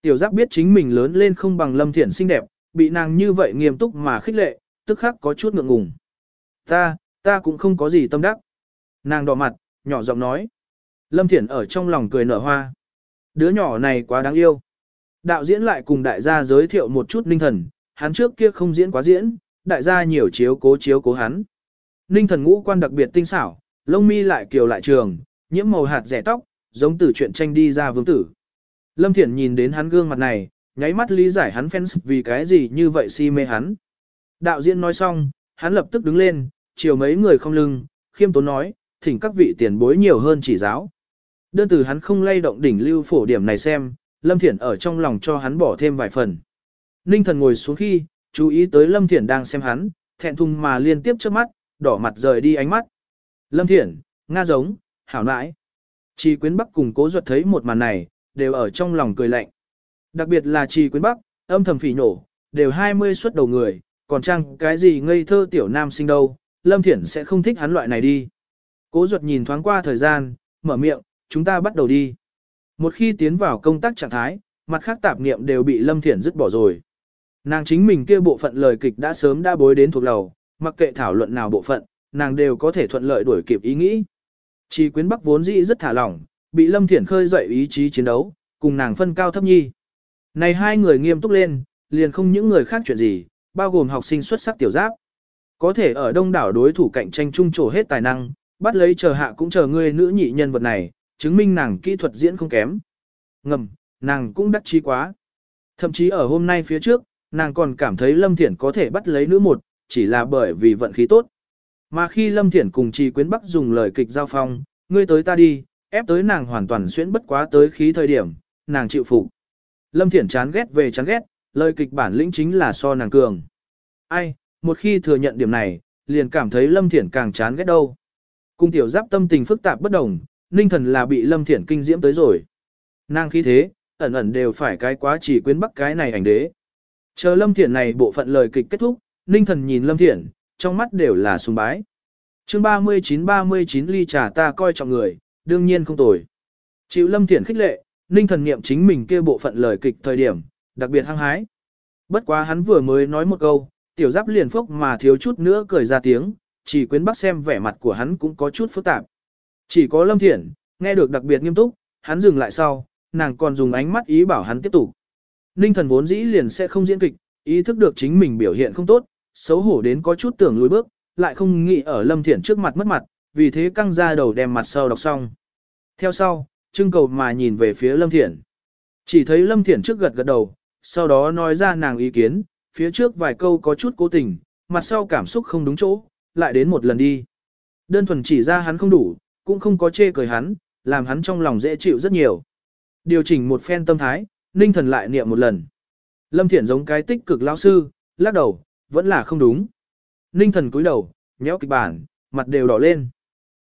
Tiểu giác biết chính mình lớn lên không bằng Lâm Thiển xinh đẹp, bị nàng như vậy nghiêm túc mà khích lệ, tức khắc có chút ngượng ngùng. Ta, ta cũng không có gì tâm đắc. Nàng đỏ mặt, nhỏ giọng nói. Lâm Thiển ở trong lòng cười nở hoa. Đứa nhỏ này quá đáng yêu. Đạo diễn lại cùng đại gia giới thiệu một chút ninh thần, hắn trước kia không diễn quá diễn, đại gia nhiều chiếu cố chiếu cố hắn. Ninh thần ngũ quan đặc biệt tinh xảo, lông mi lại kiều lại trường, nhiễm màu hạt rẻ tóc, giống từ chuyện tranh đi ra vương tử. Lâm Thiển nhìn đến hắn gương mặt này, nháy mắt lý giải hắn fans vì cái gì như vậy si mê hắn. Đạo diễn nói xong, hắn lập tức đứng lên, chiều mấy người không lưng, khiêm tốn nói, thỉnh các vị tiền bối nhiều hơn chỉ giáo. Đơn từ hắn không lay động đỉnh lưu phổ điểm này xem, Lâm Thiển ở trong lòng cho hắn bỏ thêm vài phần. Ninh thần ngồi xuống khi, chú ý tới Lâm Thiển đang xem hắn, thẹn thùng mà liên tiếp trước mắt, đỏ mặt rời đi ánh mắt. Lâm Thiển, Nga giống, hảo nãi. Chi Quyến Bắc cùng cố ruột thấy một màn này, đều ở trong lòng cười lạnh. Đặc biệt là Chi Quyến Bắc, âm thầm phỉ nổ, đều 20 xuất đầu người, còn chăng cái gì ngây thơ tiểu nam sinh đâu, Lâm Thiển sẽ không thích hắn loại này đi. Cố ruột nhìn thoáng qua thời gian, mở miệng, chúng ta bắt đầu đi. Một khi tiến vào công tác trạng thái, mặt khác tạp niệm đều bị Lâm Thiển dứt bỏ rồi. Nàng chính mình kia bộ phận lời kịch đã sớm đã bối đến thuộc lầu, mặc kệ thảo luận nào bộ phận, nàng đều có thể thuận lợi đuổi kịp ý nghĩ. Chỉ quyến bắc vốn dĩ rất thả lỏng, bị Lâm Thiển khơi dậy ý chí chiến đấu, cùng nàng phân cao thấp nhi. Này hai người nghiêm túc lên, liền không những người khác chuyện gì, bao gồm học sinh xuất sắc tiểu giáp. Có thể ở đông đảo đối thủ cạnh tranh chung trổ hết tài năng, bắt lấy chờ hạ cũng chờ người nữ nhị nhân vật này, chứng minh nàng kỹ thuật diễn không kém. Ngầm, nàng cũng đắc chí quá. Thậm chí ở hôm nay phía trước, nàng còn cảm thấy Lâm Thiển có thể bắt lấy nữ một, chỉ là bởi vì vận khí tốt. Mà khi Lâm Thiển cùng Trì Quyến Bắc dùng lời kịch giao phong, ngươi tới ta đi, ép tới nàng hoàn toàn xuyễn bất quá tới khí thời điểm, nàng chịu phục. Lâm Thiển chán ghét về chán ghét, lời kịch bản lĩnh chính là so nàng cường. Ai, một khi thừa nhận điểm này, liền cảm thấy Lâm Thiển càng chán ghét đâu. Cung tiểu giáp tâm tình phức tạp bất đồng, ninh thần là bị Lâm Thiển kinh diễm tới rồi. Nàng khí thế, ẩn ẩn đều phải cái quá chỉ quyến bắc cái này ảnh đế. Chờ Lâm Thiển này bộ phận lời kịch kết thúc, ninh thần nhìn Lâm Thiển, trong mắt đều là sùng bái. chương 39-39 ly trà ta coi trọng người, đương nhiên không tồi. Chịu Lâm Thiển khích lệ, ninh thần niệm chính mình kia bộ phận lời kịch thời điểm, đặc biệt hăng hái. Bất quá hắn vừa mới nói một câu, tiểu giáp liền phốc mà thiếu chút nữa cười ra tiếng, chỉ quyến bắc xem vẻ mặt của hắn cũng có chút phức tạp. Chỉ có Lâm Thiển, nghe được đặc biệt nghiêm túc, hắn dừng lại sau, nàng còn dùng ánh mắt ý bảo hắn tiếp tục. Ninh thần vốn dĩ liền sẽ không diễn kịch, ý thức được chính mình biểu hiện không tốt, xấu hổ đến có chút tưởng lùi bước, lại không nghĩ ở Lâm Thiển trước mặt mất mặt, vì thế căng ra đầu đem mặt sau đọc xong. Theo sau, trưng cầu mà nhìn về phía Lâm Thiển. Chỉ thấy Lâm Thiển trước gật gật đầu, sau đó nói ra nàng ý kiến, phía trước vài câu có chút cố tình, mặt sau cảm xúc không đúng chỗ, lại đến một lần đi. Đơn thuần chỉ ra hắn không đủ, cũng không có chê cười hắn, làm hắn trong lòng dễ chịu rất nhiều. Điều chỉnh một phen tâm thái, ninh thần lại niệm một lần. Lâm Thiển giống cái tích cực lão sư, lắc đầu, vẫn là không đúng. Ninh thần cúi đầu, nhéo kịch bản, mặt đều đỏ lên.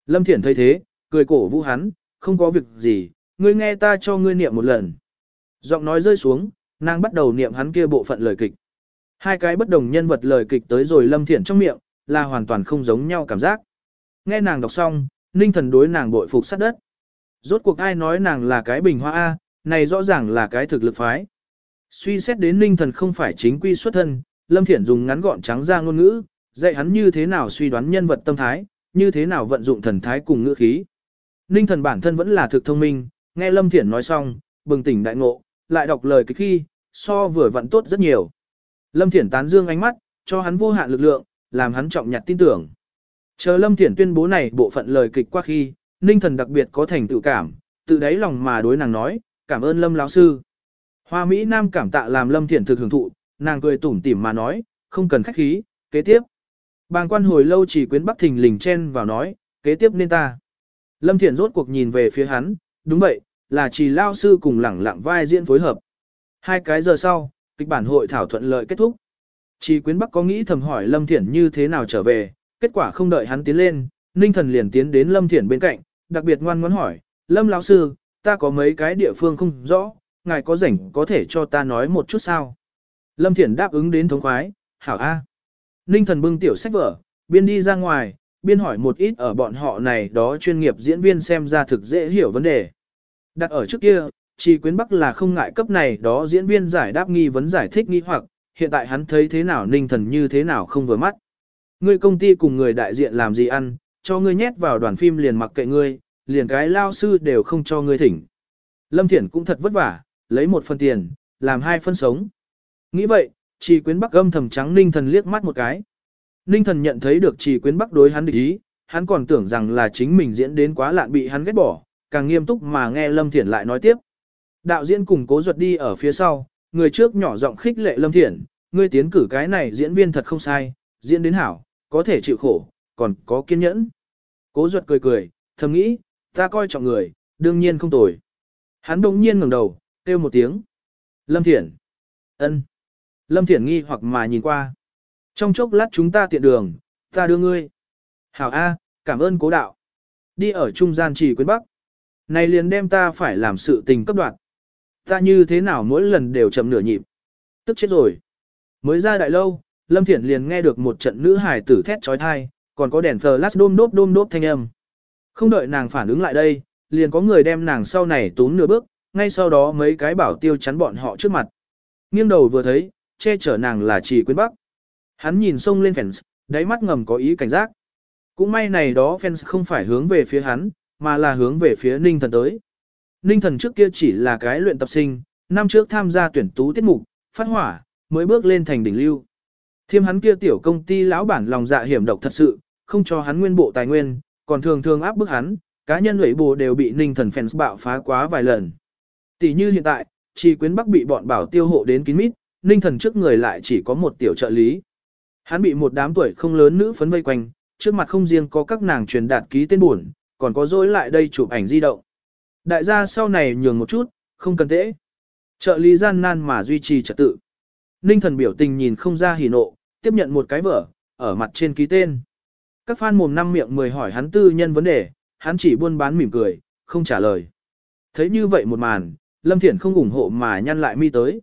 Lâm Thiển thấy thế, cười cổ vũ hắn, không có việc gì, ngươi nghe ta cho ngươi niệm một lần. Giọng nói rơi xuống, nàng bắt đầu niệm hắn kia bộ phận lời kịch. Hai cái bất đồng nhân vật lời kịch tới rồi Lâm Thiển trong miệng, là hoàn toàn không giống nhau cảm giác. Nghe nàng đọc xong, ninh thần đối nàng bội phục sát đất. Rốt cuộc ai nói nàng là cái bình hoa A, này rõ ràng là cái thực lực phái. Suy xét đến ninh thần không phải chính quy xuất thân, Lâm Thiển dùng ngắn gọn trắng ra ngôn ngữ, dạy hắn như thế nào suy đoán nhân vật tâm thái, như thế nào vận dụng thần thái cùng ngữ khí. Ninh thần bản thân vẫn là thực thông minh, nghe Lâm Thiển nói xong, bừng tỉnh đại ngộ, lại đọc lời kịch khi, so vừa vận tốt rất nhiều. Lâm Thiển tán dương ánh mắt, cho hắn vô hạn lực lượng, làm hắn trọng nhặt tin tưởng. Chờ Lâm Thiển tuyên bố này bộ phận lời kịch qua khi, Ninh Thần đặc biệt có thành tự cảm, tự đáy lòng mà đối nàng nói, cảm ơn Lâm lão sư. Hoa Mỹ Nam cảm tạ làm Lâm Thiển thực hưởng thụ, nàng cười tủm tỉm mà nói, không cần khách khí, kế tiếp. Bàng quan hồi lâu chỉ quyến Bắc Thình lình chen vào nói, kế tiếp nên ta. Lâm Thiển rốt cuộc nhìn về phía hắn, đúng vậy, là chỉ lao sư cùng lẳng lặng vai diễn phối hợp. Hai cái giờ sau, kịch bản hội thảo thuận lợi kết thúc. Chỉ quyến Bắc có nghĩ thầm hỏi Lâm Thiển như thế nào trở về, kết quả không đợi hắn tiến lên, Ninh Thần liền tiến đến Lâm Thiển bên cạnh, đặc biệt ngoan ngoãn hỏi, Lâm lão sư, ta có mấy cái địa phương không rõ, ngài có rảnh có thể cho ta nói một chút sao? Lâm Thiển đáp ứng đến thống khoái, hảo A. Ninh Thần bưng tiểu sách vở, biên đi ra ngoài, biên hỏi một ít ở bọn họ này đó chuyên nghiệp diễn viên xem ra thực dễ hiểu vấn đề. Đặt ở trước kia, chỉ quyến bắc là không ngại cấp này đó diễn viên giải đáp nghi vấn giải thích nghi hoặc, hiện tại hắn thấy thế nào ninh thần như thế nào không vừa mắt. Ngươi công ty cùng người đại diện làm gì ăn, cho ngươi nhét vào đoàn phim liền mặc kệ ngươi, liền cái lao sư đều không cho ngươi thỉnh. Lâm Thiển cũng thật vất vả, lấy một phần tiền, làm hai phân sống. Nghĩ vậy, chỉ quyến bắc âm thầm trắng ninh thần liếc mắt một cái. Ninh thần nhận thấy được chỉ quyến bắc đối hắn địch ý, hắn còn tưởng rằng là chính mình diễn đến quá lạn bị hắn ghét bỏ, càng nghiêm túc mà nghe Lâm Thiển lại nói tiếp. Đạo diễn cùng cố ruột đi ở phía sau, người trước nhỏ giọng khích lệ Lâm Thiển, ngươi tiến cử cái này diễn viên thật không sai, diễn đến hảo, có thể chịu khổ, còn có kiên nhẫn. Cố ruột cười cười, thầm nghĩ, ta coi trọng người, đương nhiên không tồi. Hắn đồng nhiên ngẩng đầu, kêu một tiếng. Lâm Thiển. ân. Lâm Thiển nghi hoặc mà nhìn qua. Trong chốc lát chúng ta tiện đường, ta đưa ngươi. Hảo A, cảm ơn cố đạo. Đi ở trung gian chỉ quyến bắc. Này liền đem ta phải làm sự tình cấp đoạn. Ta như thế nào mỗi lần đều chậm nửa nhịp. Tức chết rồi. Mới ra đại lâu, Lâm Thiển liền nghe được một trận nữ hài tử thét trói thai, còn có đèn flash đôm đốp đôm đốp thanh âm. Không đợi nàng phản ứng lại đây, liền có người đem nàng sau này tốn nửa bước, ngay sau đó mấy cái bảo tiêu chắn bọn họ trước mặt. Nghiêng đầu vừa thấy, che chở nàng là chỉ quyến bắc. Hắn nhìn sông lên fans, đáy mắt ngầm có ý cảnh giác. Cũng may này đó fans không phải hướng về phía hắn, mà là hướng về phía ninh thần tới. Ninh thần trước kia chỉ là cái luyện tập sinh, năm trước tham gia tuyển tú tiết mục, phát hỏa, mới bước lên thành đỉnh lưu. Thêm hắn kia tiểu công ty lão bản lòng dạ hiểm độc thật sự, không cho hắn nguyên bộ tài nguyên, còn thường thường áp bức hắn, cá nhân lưỡi bù đều bị ninh thần fans bạo phá quá vài lần. Tỷ như hiện tại, chỉ quyến bắc bị bọn bảo tiêu hộ đến kín mít, ninh thần trước người lại chỉ có một tiểu trợ lý. Hắn bị một đám tuổi không lớn nữ phấn vây quanh, trước mặt không riêng có các nàng truyền đạt ký tên buồn, còn có dối lại đây chụp ảnh di động. Đại gia sau này nhường một chút, không cần tễ. Trợ lý gian nan mà duy trì trật tự. Ninh thần biểu tình nhìn không ra hỉ nộ, tiếp nhận một cái vở, ở mặt trên ký tên. Các fan mồm năm miệng mười hỏi hắn tư nhân vấn đề, hắn chỉ buôn bán mỉm cười, không trả lời. Thấy như vậy một màn, Lâm Thiển không ủng hộ mà nhăn lại mi tới.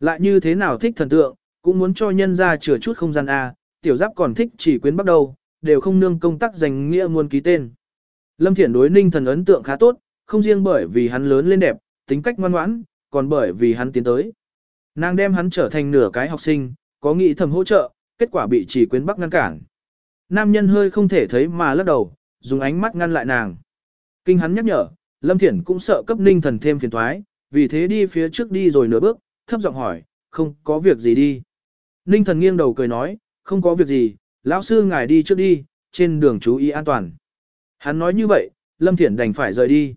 Lại như thế nào thích thần tượng, cũng muốn cho nhân ra chừa chút không gian A, tiểu giáp còn thích chỉ quyến bắt đầu, đều không nương công tác dành nghĩa muôn ký tên. Lâm Thiển đối ninh thần ấn tượng khá tốt, không riêng bởi vì hắn lớn lên đẹp, tính cách ngoan ngoãn, còn bởi vì hắn tiến tới. Nàng đem hắn trở thành nửa cái học sinh, có nghĩ thầm hỗ trợ, kết quả bị chỉ quyến bắc ngăn cản. Nam nhân hơi không thể thấy mà lắc đầu, dùng ánh mắt ngăn lại nàng. Kinh hắn nhắc nhở, Lâm Thiển cũng sợ cấp ninh thần thêm phiền thoái, vì thế đi phía trước đi rồi nửa bước, thấp giọng hỏi, không có việc gì đi. Ninh thần nghiêng đầu cười nói, không có việc gì, lão sư ngài đi trước đi, trên đường chú ý an toàn. Hắn nói như vậy, Lâm Thiển đành phải rời đi.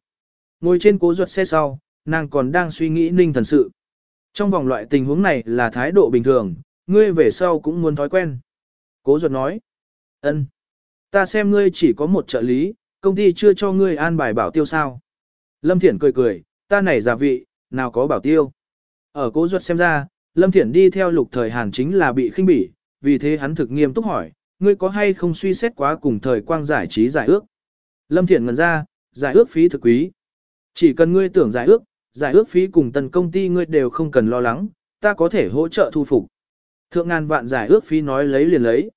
Ngồi trên cố ruột xe sau, nàng còn đang suy nghĩ ninh thần sự. Trong vòng loại tình huống này là thái độ bình thường, ngươi về sau cũng muốn thói quen. Cố ruột nói, ân, ta xem ngươi chỉ có một trợ lý, công ty chưa cho ngươi an bài bảo tiêu sao. Lâm Thiển cười cười, ta này giả vị, nào có bảo tiêu. Ở cố ruột xem ra, Lâm Thiển đi theo lục thời Hàn chính là bị khinh bỉ, vì thế hắn thực nghiêm túc hỏi, ngươi có hay không suy xét quá cùng thời quang giải trí giải ước. Lâm Thiển ngần ra, giải ước phí thực quý. Chỉ cần ngươi tưởng giải ước, giải ước phí cùng tần công ty ngươi đều không cần lo lắng, ta có thể hỗ trợ thu phục. Thượng ngàn vạn giải ước phí nói lấy liền lấy.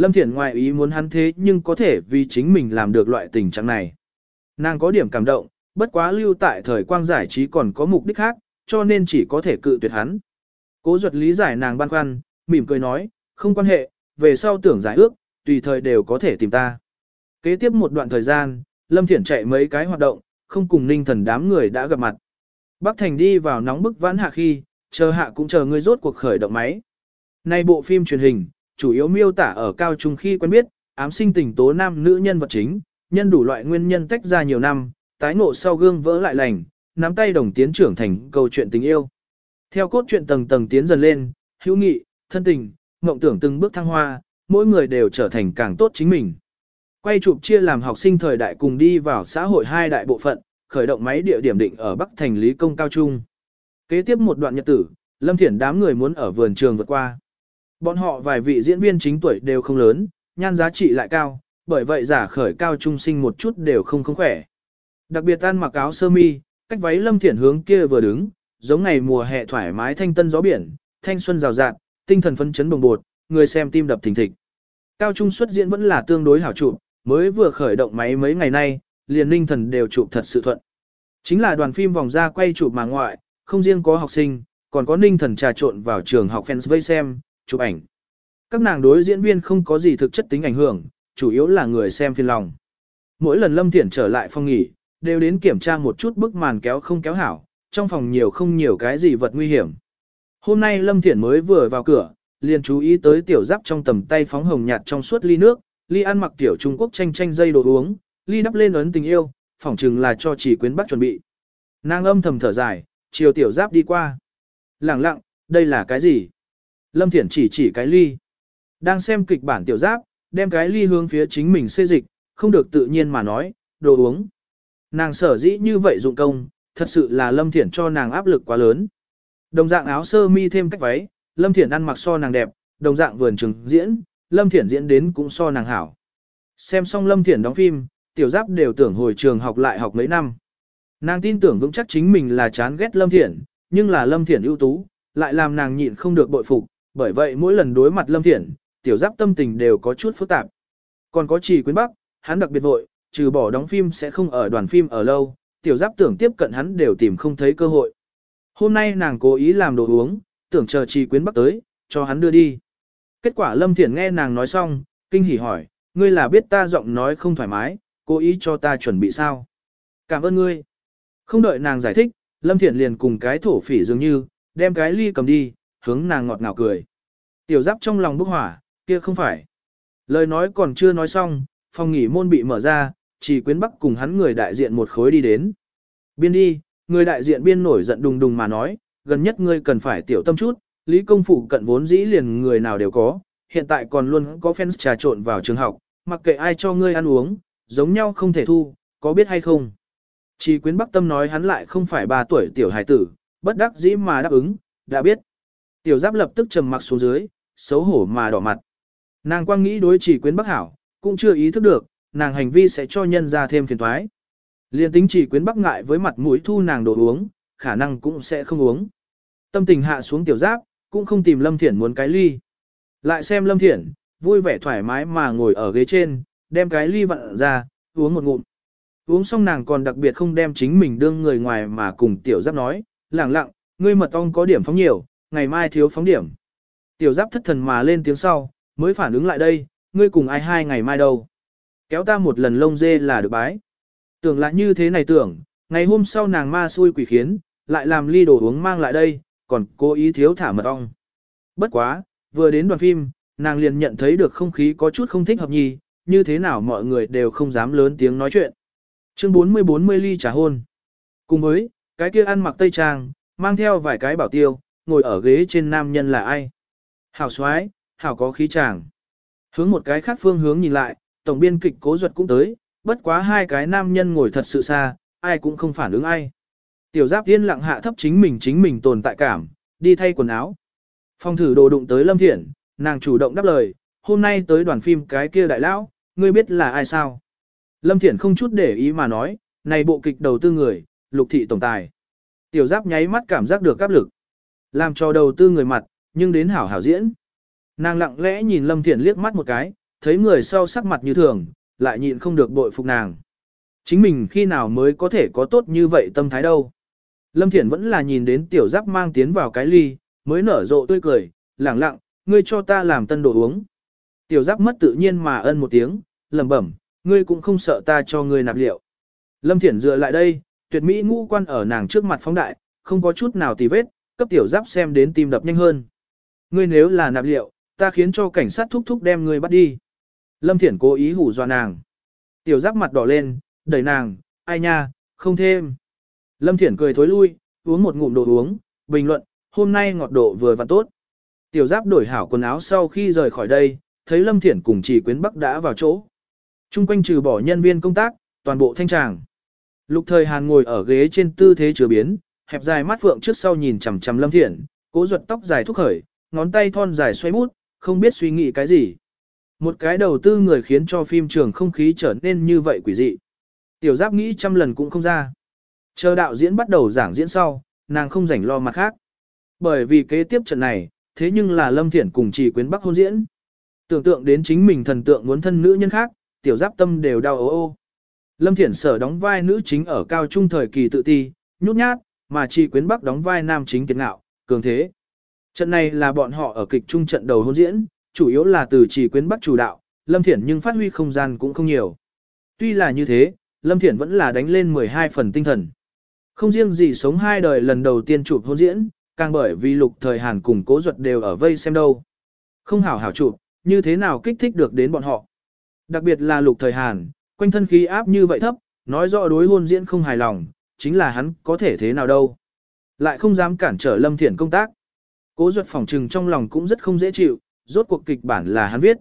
Lâm Thiển ngoài ý muốn hắn thế nhưng có thể vì chính mình làm được loại tình trạng này. Nàng có điểm cảm động, bất quá lưu tại thời quang giải trí còn có mục đích khác, cho nên chỉ có thể cự tuyệt hắn. Cố duật lý giải nàng băn khoăn, mỉm cười nói, không quan hệ, về sau tưởng giải ước, tùy thời đều có thể tìm ta. Kế tiếp một đoạn thời gian, Lâm Thiển chạy mấy cái hoạt động, không cùng ninh thần đám người đã gặp mặt. Bắc Thành đi vào nóng bức vãn hạ khi, chờ hạ cũng chờ người rốt cuộc khởi động máy. Nay bộ phim truyền hình, chủ yếu miêu tả ở cao trung khi quen biết, ám sinh tình tố nam nữ nhân vật chính, nhân đủ loại nguyên nhân tách ra nhiều năm, tái ngộ sau gương vỡ lại lành, nắm tay đồng tiến trưởng thành câu chuyện tình yêu. Theo cốt truyện tầng tầng tiến dần lên, hữu nghị, thân tình, mộng tưởng từng bước thăng hoa, mỗi người đều trở thành càng tốt chính mình. Quay chụp chia làm học sinh thời đại cùng đi vào xã hội hai đại bộ phận, khởi động máy địa điểm định ở Bắc Thành Lý Công Cao Trung. Kế tiếp một đoạn nhật tử, Lâm Thiển đám người muốn ở vườn trường vượt qua. Bọn họ vài vị diễn viên chính tuổi đều không lớn, nhan giá trị lại cao, bởi vậy giả khởi cao trung sinh một chút đều không không khỏe. Đặc biệt ăn mặc áo sơ mi, cách váy Lâm Thiển hướng kia vừa đứng, giống ngày mùa hè thoải mái thanh tân gió biển, thanh xuân rào rạt, tinh thần phấn chấn bồng bột, người xem tim đập thình thịch. Cao trung xuất diễn vẫn là tương đối hảo trụ, mới vừa khởi động máy mấy ngày nay, liền ninh thần đều chụp thật sự thuận. Chính là đoàn phim vòng ra quay chụp mà ngoại, không riêng có học sinh, còn có ninh thần trà trộn vào trường học fans vây xem, chụp ảnh. Các nàng đối diễn viên không có gì thực chất tính ảnh hưởng, chủ yếu là người xem phiền lòng. Mỗi lần Lâm Thiển trở lại phòng nghỉ, đều đến kiểm tra một chút bức màn kéo không kéo hảo, trong phòng nhiều không nhiều cái gì vật nguy hiểm. Hôm nay Lâm Thiển mới vừa vào cửa, liền chú ý tới tiểu giáp trong tầm tay phóng hồng nhạt trong suốt ly nước, ly ăn mặc tiểu Trung Quốc tranh tranh dây đồ uống, ly đắp lên ấn tình yêu, phỏng chừng là cho chỉ quyến bắt chuẩn bị. Nàng âm thầm thở dài, chiều tiểu giáp đi qua. Lặng lặng, đây là cái gì? Lâm Thiển chỉ chỉ cái ly. Đang xem kịch bản tiểu giáp, đem cái ly hướng phía chính mình xê dịch, không được tự nhiên mà nói, đồ uống. Nàng sở dĩ như vậy dụng công, thật sự là Lâm Thiển cho nàng áp lực quá lớn. Đồng dạng áo sơ mi thêm cách váy, Lâm Thiển ăn mặc so nàng đẹp, đồng dạng vườn trường diễn, Lâm Thiển diễn đến cũng so nàng hảo. Xem xong Lâm Thiển đóng phim, tiểu giáp đều tưởng hồi trường học lại học mấy năm. Nàng tin tưởng vững chắc chính mình là chán ghét Lâm Thiển, nhưng là Lâm Thiển ưu tú, lại làm nàng nhịn không được bội phục, bởi vậy mỗi lần đối mặt Lâm Thiển, tiểu giáp tâm tình đều có chút phức tạp. Còn có chỉ quyến bắc, hắn đặc biệt vội, trừ bỏ đóng phim sẽ không ở đoàn phim ở lâu, tiểu giáp tưởng tiếp cận hắn đều tìm không thấy cơ hội. Hôm nay nàng cố ý làm đồ uống, tưởng chờ trì quyến bắc tới, cho hắn đưa đi. Kết quả Lâm Thiển nghe nàng nói xong, kinh hỉ hỏi, ngươi là biết ta giọng nói không thoải mái, cố ý cho ta chuẩn bị sao. Cảm ơn ngươi. Không đợi nàng giải thích, Lâm Thiển liền cùng cái thổ phỉ dường như, đem cái ly cầm đi, hướng nàng ngọt ngào cười. Tiểu giáp trong lòng bức hỏa, kia không phải. Lời nói còn chưa nói xong, phòng nghỉ môn bị mở ra, chỉ quyến bắc cùng hắn người đại diện một khối đi đến. Biên đi, người đại diện biên nổi giận đùng đùng mà nói, gần nhất ngươi cần phải tiểu tâm chút, lý công phủ cận vốn dĩ liền người nào đều có, hiện tại còn luôn có fans trà trộn vào trường học, mặc kệ ai cho ngươi ăn uống, giống nhau không thể thu, có biết hay không. Chỉ quyến bắc tâm nói hắn lại không phải 3 tuổi tiểu hài tử, bất đắc dĩ mà đáp ứng, đã biết. Tiểu giáp lập tức trầm mặc xuống dưới, xấu hổ mà đỏ mặt. Nàng quang nghĩ đối chỉ quyến bắc hảo, cũng chưa ý thức được, nàng hành vi sẽ cho nhân ra thêm phiền toái. Liên tính chỉ quyến bắc ngại với mặt mũi thu nàng đồ uống, khả năng cũng sẽ không uống. Tâm tình hạ xuống tiểu giáp, cũng không tìm Lâm Thiển muốn cái ly. Lại xem Lâm Thiển, vui vẻ thoải mái mà ngồi ở ghế trên, đem cái ly vặn ra, uống một ngụm. Uống xong nàng còn đặc biệt không đem chính mình đương người ngoài mà cùng tiểu giáp nói, lẳng lặng, ngươi mật ong có điểm phóng nhiều, ngày mai thiếu phóng điểm. Tiểu giáp thất thần mà lên tiếng sau, mới phản ứng lại đây, ngươi cùng ai hai ngày mai đâu. Kéo ta một lần lông dê là được bái. Tưởng lại như thế này tưởng, ngày hôm sau nàng ma xui quỷ khiến, lại làm ly đồ uống mang lại đây, còn cố ý thiếu thả mật ong. Bất quá, vừa đến đoàn phim, nàng liền nhận thấy được không khí có chút không thích hợp nhì, như thế nào mọi người đều không dám lớn tiếng nói chuyện. Chương 40-40 ly trà hôn. Cùng với, cái kia ăn mặc tây trang, mang theo vài cái bảo tiêu, ngồi ở ghế trên nam nhân là ai. Hảo xoái, hảo có khí chàng. Hướng một cái khác phương hướng nhìn lại, tổng biên kịch cố duật cũng tới, bất quá hai cái nam nhân ngồi thật sự xa, ai cũng không phản ứng ai. Tiểu giáp tiên lặng hạ thấp chính mình chính mình tồn tại cảm, đi thay quần áo. Phong thử đồ đụng tới Lâm Thiển, nàng chủ động đáp lời, hôm nay tới đoàn phim cái kia đại lão, ngươi biết là ai sao? Lâm Thiển không chút để ý mà nói, này bộ kịch đầu tư người, lục thị tổng tài. Tiểu giáp nháy mắt cảm giác được áp lực. Làm cho đầu tư người mặt, nhưng đến hảo hảo diễn. Nàng lặng lẽ nhìn Lâm Thiển liếc mắt một cái, thấy người sau sắc mặt như thường, lại nhịn không được bội phục nàng. Chính mình khi nào mới có thể có tốt như vậy tâm thái đâu. Lâm Thiển vẫn là nhìn đến tiểu giáp mang tiến vào cái ly, mới nở rộ tươi cười, lẳng lặng, ngươi cho ta làm tân đồ uống. Tiểu giáp mất tự nhiên mà ân một tiếng, lẩm bẩm, ngươi cũng không sợ ta cho ngươi nạp liệu. Lâm Thiển dựa lại đây, tuyệt mỹ ngũ quan ở nàng trước mặt phóng đại, không có chút nào tì vết, cấp tiểu giáp xem đến tim đập nhanh hơn. Ngươi nếu là nạp liệu, ta khiến cho cảnh sát thúc thúc đem ngươi bắt đi. Lâm Thiển cố ý hủ dọa nàng. Tiểu giáp mặt đỏ lên, đẩy nàng, ai nha, không thêm. Lâm Thiển cười thối lui, uống một ngụm đồ uống, bình luận, hôm nay ngọt độ vừa và tốt. Tiểu giáp đổi hảo quần áo sau khi rời khỏi đây, thấy Lâm Thiển cùng chỉ quyến bắc đã vào chỗ. Trung quanh trừ bỏ nhân viên công tác, toàn bộ thanh tràng. Lục thời Hàn ngồi ở ghế trên tư thế chứa biến, hẹp dài mắt phượng trước sau nhìn chằm chằm Lâm Thiển, cố ruột tóc dài thúc khởi, ngón tay thon dài xoay bút, không biết suy nghĩ cái gì. Một cái đầu tư người khiến cho phim trường không khí trở nên như vậy quỷ dị. Tiểu giáp nghĩ trăm lần cũng không ra. Chờ đạo diễn bắt đầu giảng diễn sau, nàng không rảnh lo mặt khác. Bởi vì kế tiếp trận này, thế nhưng là Lâm Thiển cùng chỉ quyến bắc hôn diễn. Tưởng tượng đến chính mình thần tượng muốn thân nữ nhân khác, tiểu giáp tâm đều đau ô ô. Lâm Thiển sở đóng vai nữ chính ở cao trung thời kỳ tự ti, nhút nhát, mà chỉ quyến bắc đóng vai nam chính kiệt ngạo, cường thế. Trận này là bọn họ ở kịch trung trận đầu hôn diễn, chủ yếu là từ chỉ quyến bắc chủ đạo, Lâm Thiển nhưng phát huy không gian cũng không nhiều. Tuy là như thế, Lâm Thiển vẫn là đánh lên 12 phần tinh thần. Không riêng gì sống hai đời lần đầu tiên chụp hôn diễn, càng bởi vì lục thời Hàn cùng cố duật đều ở vây xem đâu. Không hảo hảo chụp, như thế nào kích thích được đến bọn họ. Đặc biệt là lục thời Hàn, quanh thân khí áp như vậy thấp, nói rõ đối hôn diễn không hài lòng, chính là hắn có thể thế nào đâu. Lại không dám cản trở Lâm Thiển công tác. Cố duật phòng trừng trong lòng cũng rất không dễ chịu, rốt cuộc kịch bản là hắn viết.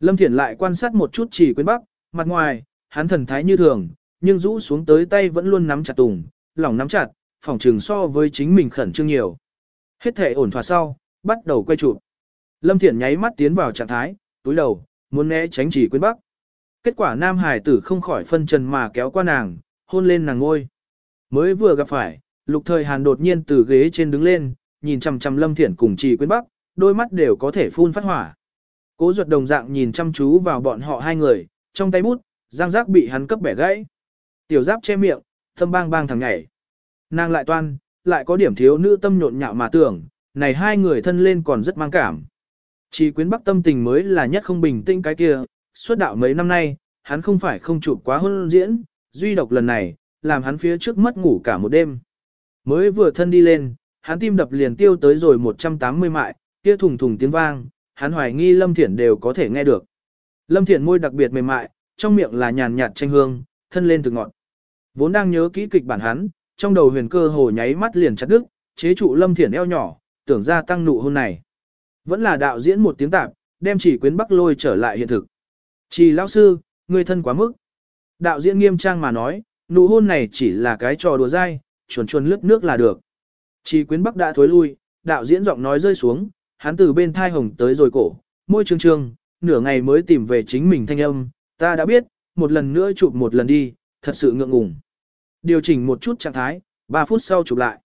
Lâm Thiển lại quan sát một chút chỉ quyến bắc, mặt ngoài, hắn thần thái như thường, nhưng rũ xuống tới tay vẫn luôn nắm chặt tùng, lòng nắm chặt, phòng trừng so với chính mình khẩn trương nhiều. Hết thể ổn thỏa sau, bắt đầu quay chụp. Lâm Thiển nháy mắt tiến vào trạng thái, túi đầu, muốn né tránh chỉ quyến bắc. Kết quả nam hải tử không khỏi phân trần mà kéo qua nàng, hôn lên nàng ngôi. Mới vừa gặp phải, lục thời hàn đột nhiên từ ghế trên đứng lên, nhìn chằm chằm Lâm Thiển cùng trì quyến bắc, đôi mắt đều có thể phun phát hỏa. Cố ruột đồng dạng nhìn chăm chú vào bọn họ hai người, trong tay bút, giang giác bị hắn cấp bẻ gãy. Tiểu giáp che miệng, thâm bang bang thằng nhảy. Nàng lại toan, lại có điểm thiếu nữ tâm nhộn nhạo mà tưởng, này hai người thân lên còn rất mang cảm. Chỉ quyến bắc tâm tình mới là nhất không bình tĩnh cái kia, suốt đạo mấy năm nay, hắn không phải không chụp quá hôn diễn, duy độc lần này, làm hắn phía trước mất ngủ cả một đêm. Mới vừa thân đi lên, hắn tim đập liền tiêu tới rồi 180 mại, kia thùng thùng tiếng vang, hắn hoài nghi Lâm Thiển đều có thể nghe được. Lâm Thiển môi đặc biệt mềm mại, trong miệng là nhàn nhạt tranh hương, thân lên từ ngọn. Vốn đang nhớ kỹ kịch bản hắn, trong đầu huyền cơ hồ nháy mắt liền chặt đứt, chế trụ Lâm Thiển eo nhỏ, tưởng ra tăng nụ hôn này. Vẫn là đạo diễn một tiếng tạp, đem chỉ quyến bắc lôi trở lại hiện thực. Chỉ lão sư, người thân quá mức. Đạo diễn nghiêm trang mà nói, nụ hôn này chỉ là cái trò đùa dai, chuồn chuồn lướt nước là được. Chỉ quyến bắc đã thối lui, đạo diễn giọng nói rơi xuống, hắn từ bên thai hồng tới rồi cổ, môi trương trương, nửa ngày mới tìm về chính mình thanh âm, ta đã biết, một lần nữa chụp một lần đi, thật sự ngượng ngùng. Điều chỉnh một chút trạng thái, 3 phút sau chụp lại.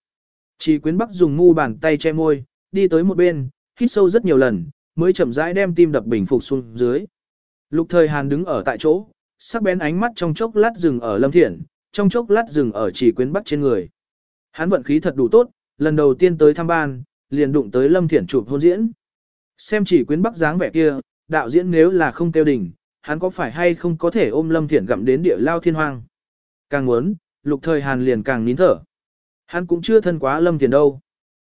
Chỉ quyến bắc dùng ngu bàn tay che môi, đi tới một bên, hít sâu rất nhiều lần, mới chậm rãi đem tim đập bình phục xuống dưới. Lục thời Hàn đứng ở tại chỗ, sắc bén ánh mắt trong chốc lát dừng ở Lâm Thiện trong chốc lát dừng ở chỉ quyến bắc trên người. Hắn vận khí thật đủ tốt, lần đầu tiên tới thăm ban, liền đụng tới Lâm Thiển chụp hôn diễn. Xem chỉ quyến bắc dáng vẻ kia, đạo diễn nếu là không tiêu đỉnh, hắn có phải hay không có thể ôm Lâm Thiển gặm đến địa lao thiên hoang. Càng muốn, lục thời Hàn liền càng nín thở. Hắn cũng chưa thân quá Lâm Thiển đâu.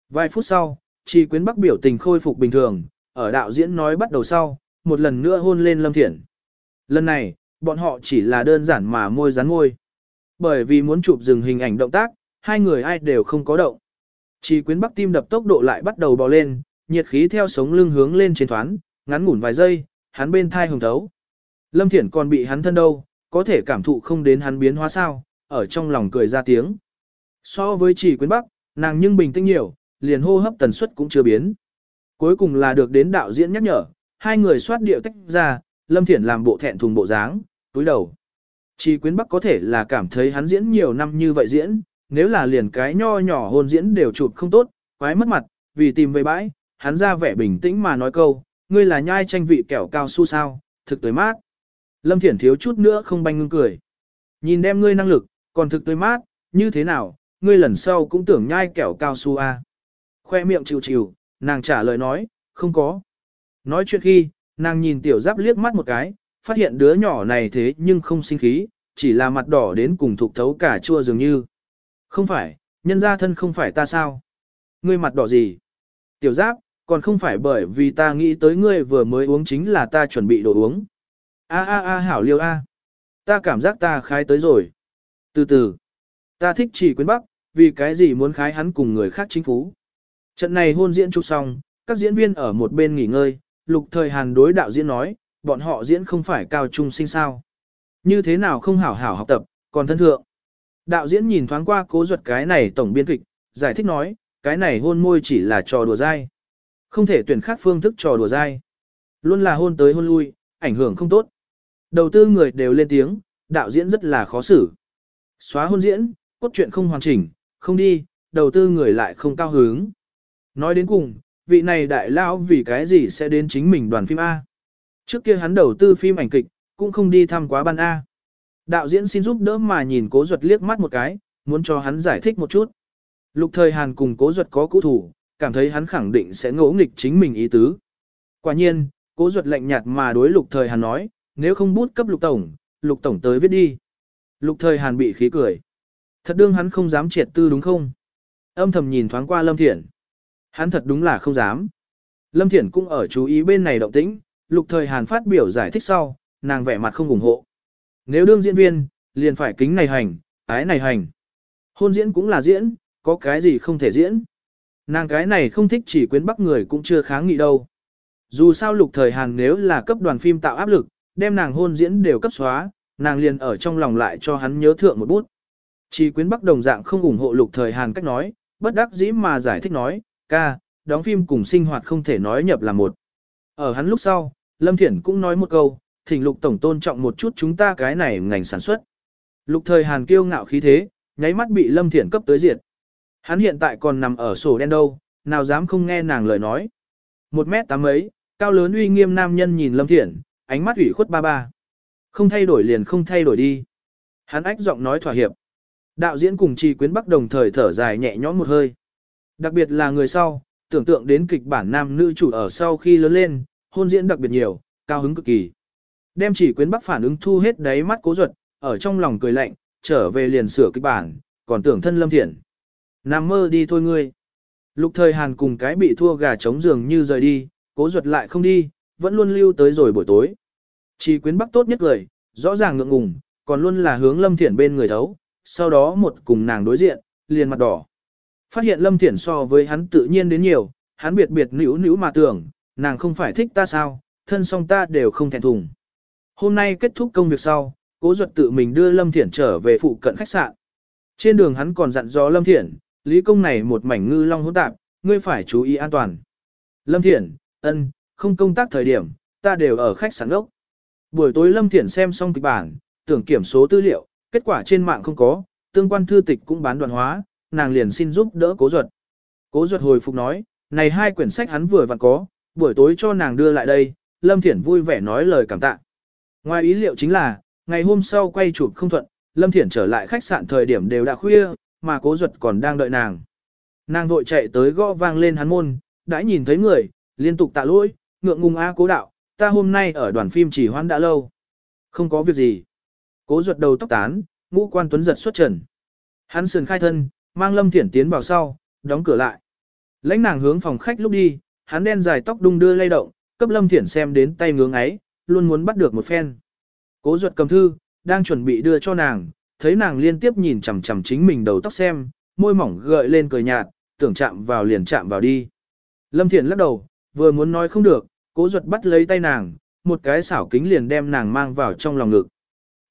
Vài phút sau, chỉ quyến bắc biểu tình khôi phục bình thường, ở đạo diễn nói bắt đầu sau, một lần nữa hôn lên Lâm Thiển. Lần này, bọn họ chỉ là đơn giản mà môi rắn môi. Bởi vì muốn chụp dừng hình ảnh động tác, hai người ai đều không có động. Chỉ quyến bắc tim đập tốc độ lại bắt đầu bò lên, nhiệt khí theo sống lưng hướng lên trên thoán, ngắn ngủn vài giây, hắn bên thai hồng thấu. Lâm Thiển còn bị hắn thân đâu, có thể cảm thụ không đến hắn biến hóa sao, ở trong lòng cười ra tiếng. So với chỉ quyến bắc, nàng nhưng bình tĩnh nhiều, liền hô hấp tần suất cũng chưa biến. Cuối cùng là được đến đạo diễn nhắc nhở, hai người soát điệu tách ra, Lâm Thiển làm bộ thẹn thùng bộ dáng, túi đầu. Chỉ quyến bắc có thể là cảm thấy hắn diễn nhiều năm như vậy diễn, nếu là liền cái nho nhỏ hôn diễn đều chụp không tốt, quái mất mặt, vì tìm về bãi, hắn ra vẻ bình tĩnh mà nói câu, ngươi là nhai tranh vị kẹo cao su sao, thực tới mát. Lâm Thiển thiếu chút nữa không banh ngưng cười. Nhìn đem ngươi năng lực, còn thực tới mát, như thế nào, ngươi lần sau cũng tưởng nhai kẹo cao su à. Khoe miệng chịu chịu, nàng trả lời nói, không có. Nói chuyện khi, nàng nhìn tiểu giáp liếc mắt một cái, phát hiện đứa nhỏ này thế nhưng không sinh khí, chỉ là mặt đỏ đến cùng thục thấu cả chua dường như. Không phải, nhân gia thân không phải ta sao? Ngươi mặt đỏ gì? Tiểu giáp, còn không phải bởi vì ta nghĩ tới ngươi vừa mới uống chính là ta chuẩn bị đồ uống. A a a hảo liêu a. Ta cảm giác ta khái tới rồi. Từ từ. Ta thích chỉ quyến bắc, vì cái gì muốn khái hắn cùng người khác chính phú. Trận này hôn diễn chụp xong, các diễn viên ở một bên nghỉ ngơi, lục thời hàn đối đạo diễn nói, bọn họ diễn không phải cao trung sinh sao. Như thế nào không hảo hảo học tập, còn thân thượng. Đạo diễn nhìn thoáng qua cố ruột cái này tổng biên kịch, giải thích nói, cái này hôn môi chỉ là trò đùa dai. Không thể tuyển khác phương thức trò đùa dai. Luôn là hôn tới hôn lui, ảnh hưởng không tốt. Đầu tư người đều lên tiếng, đạo diễn rất là khó xử. Xóa hôn diễn, cốt truyện không hoàn chỉnh, không đi, đầu tư người lại không cao hứng. Nói đến cùng, vị này đại lão vì cái gì sẽ đến chính mình đoàn phim A. Trước kia hắn đầu tư phim ảnh kịch, cũng không đi thăm quá ban A. Đạo diễn xin giúp đỡ mà nhìn cố duật liếc mắt một cái, muốn cho hắn giải thích một chút. Lục thời Hàn cùng cố duật có cũ thủ, cảm thấy hắn khẳng định sẽ ngỗ nghịch chính mình ý tứ. Quả nhiên, cố duật lạnh nhạt mà đối lục thời Hàn nói, nếu không bút cấp lục tổng, lục tổng tới viết đi. Lục thời Hàn bị khí cười. Thật đương hắn không dám triệt tư đúng không? Âm thầm nhìn thoáng qua Lâm Thiển. Hắn thật đúng là không dám. Lâm Thiển cũng ở chú ý bên này động tĩnh, lục thời Hàn phát biểu giải thích sau, nàng vẻ mặt không ủng hộ. Nếu đương diễn viên, liền phải kính này hành, ái này hành. Hôn diễn cũng là diễn, có cái gì không thể diễn. Nàng cái này không thích chỉ quyến bắc người cũng chưa kháng nghị đâu. Dù sao lục thời Hàn nếu là cấp đoàn phim tạo áp lực, đem nàng hôn diễn đều cấp xóa, nàng liền ở trong lòng lại cho hắn nhớ thượng một bút. Chỉ quyến bắc đồng dạng không ủng hộ lục thời Hàn cách nói, bất đắc dĩ mà giải thích nói, ca, đóng phim cùng sinh hoạt không thể nói nhập là một. Ở hắn lúc sau, Lâm Thiển cũng nói một câu, thỉnh lục tổng tôn trọng một chút chúng ta cái này ngành sản xuất. Lục thời Hàn kiêu ngạo khí thế, nháy mắt bị Lâm Thiển cấp tới diệt. Hắn hiện tại còn nằm ở sổ đen đâu, nào dám không nghe nàng lời nói. Một mét tám ấy, cao lớn uy nghiêm nam nhân nhìn Lâm Thiển, ánh mắt ủy khuất ba ba. Không thay đổi liền không thay đổi đi. Hắn ách giọng nói thỏa hiệp. Đạo diễn cùng trì quyến bắc đồng thời thở dài nhẹ nhõm một hơi. Đặc biệt là người sau, tưởng tượng đến kịch bản nam nữ chủ ở sau khi lớn lên, hôn diễn đặc biệt nhiều, cao hứng cực kỳ. Đem chỉ quyến bắc phản ứng thu hết đáy mắt cố ruột, ở trong lòng cười lạnh, trở về liền sửa kịch bản, còn tưởng thân lâm thiện. Nằm mơ đi thôi ngươi. Lục thời Hàn cùng cái bị thua gà trống giường như rời đi, cố ruột lại không đi, vẫn luôn lưu tới rồi buổi tối. Chỉ quyến bắc tốt nhất lời, rõ ràng ngượng ngùng, còn luôn là hướng lâm thiện bên người thấu, sau đó một cùng nàng đối diện, liền mặt đỏ. Phát hiện lâm thiện so với hắn tự nhiên đến nhiều, hắn biệt biệt nữ nữ mà tưởng, nàng không phải thích ta sao, thân song ta đều không thẹn thùng. Hôm nay kết thúc công việc sau, cố duật tự mình đưa Lâm Thiển trở về phụ cận khách sạn. Trên đường hắn còn dặn dò Lâm Thiển, lý công này một mảnh ngư long hỗn tạp, ngươi phải chú ý an toàn. Lâm Thiển, ân, không công tác thời điểm, ta đều ở khách sạn gốc. Buổi tối Lâm Thiển xem xong kịch bản, tưởng kiểm số tư liệu, kết quả trên mạng không có, tương quan thư tịch cũng bán đoạn hóa, nàng liền xin giúp đỡ cố duật. Cố duật hồi phục nói, này hai quyển sách hắn vừa vặn có, buổi tối cho nàng đưa lại đây, Lâm Thiển vui vẻ nói lời cảm tạ. Ngoài ý liệu chính là, ngày hôm sau quay chụp không thuận, Lâm Thiển trở lại khách sạn thời điểm đều đã khuya, mà cố duật còn đang đợi nàng. Nàng vội chạy tới gõ vang lên hắn môn, đã nhìn thấy người, liên tục tạ lỗi, ngượng ngùng á cố đạo, ta hôm nay ở đoàn phim chỉ hoãn đã lâu. Không có việc gì. Cố duật đầu tóc tán, ngũ quan tuấn giật xuất trần. Hắn sườn khai thân, mang Lâm Thiển tiến vào sau, đóng cửa lại. Lãnh nàng hướng phòng khách lúc đi, hắn đen dài tóc đung đưa lay động, cấp Lâm Thiển xem đến tay ngưỡng ấy, luôn muốn bắt được một phen. Cố ruột cầm thư, đang chuẩn bị đưa cho nàng, thấy nàng liên tiếp nhìn chằm chằm chính mình đầu tóc xem, môi mỏng gợi lên cười nhạt, tưởng chạm vào liền chạm vào đi. Lâm Thiển lắc đầu, vừa muốn nói không được, cố ruột bắt lấy tay nàng, một cái xảo kính liền đem nàng mang vào trong lòng ngực.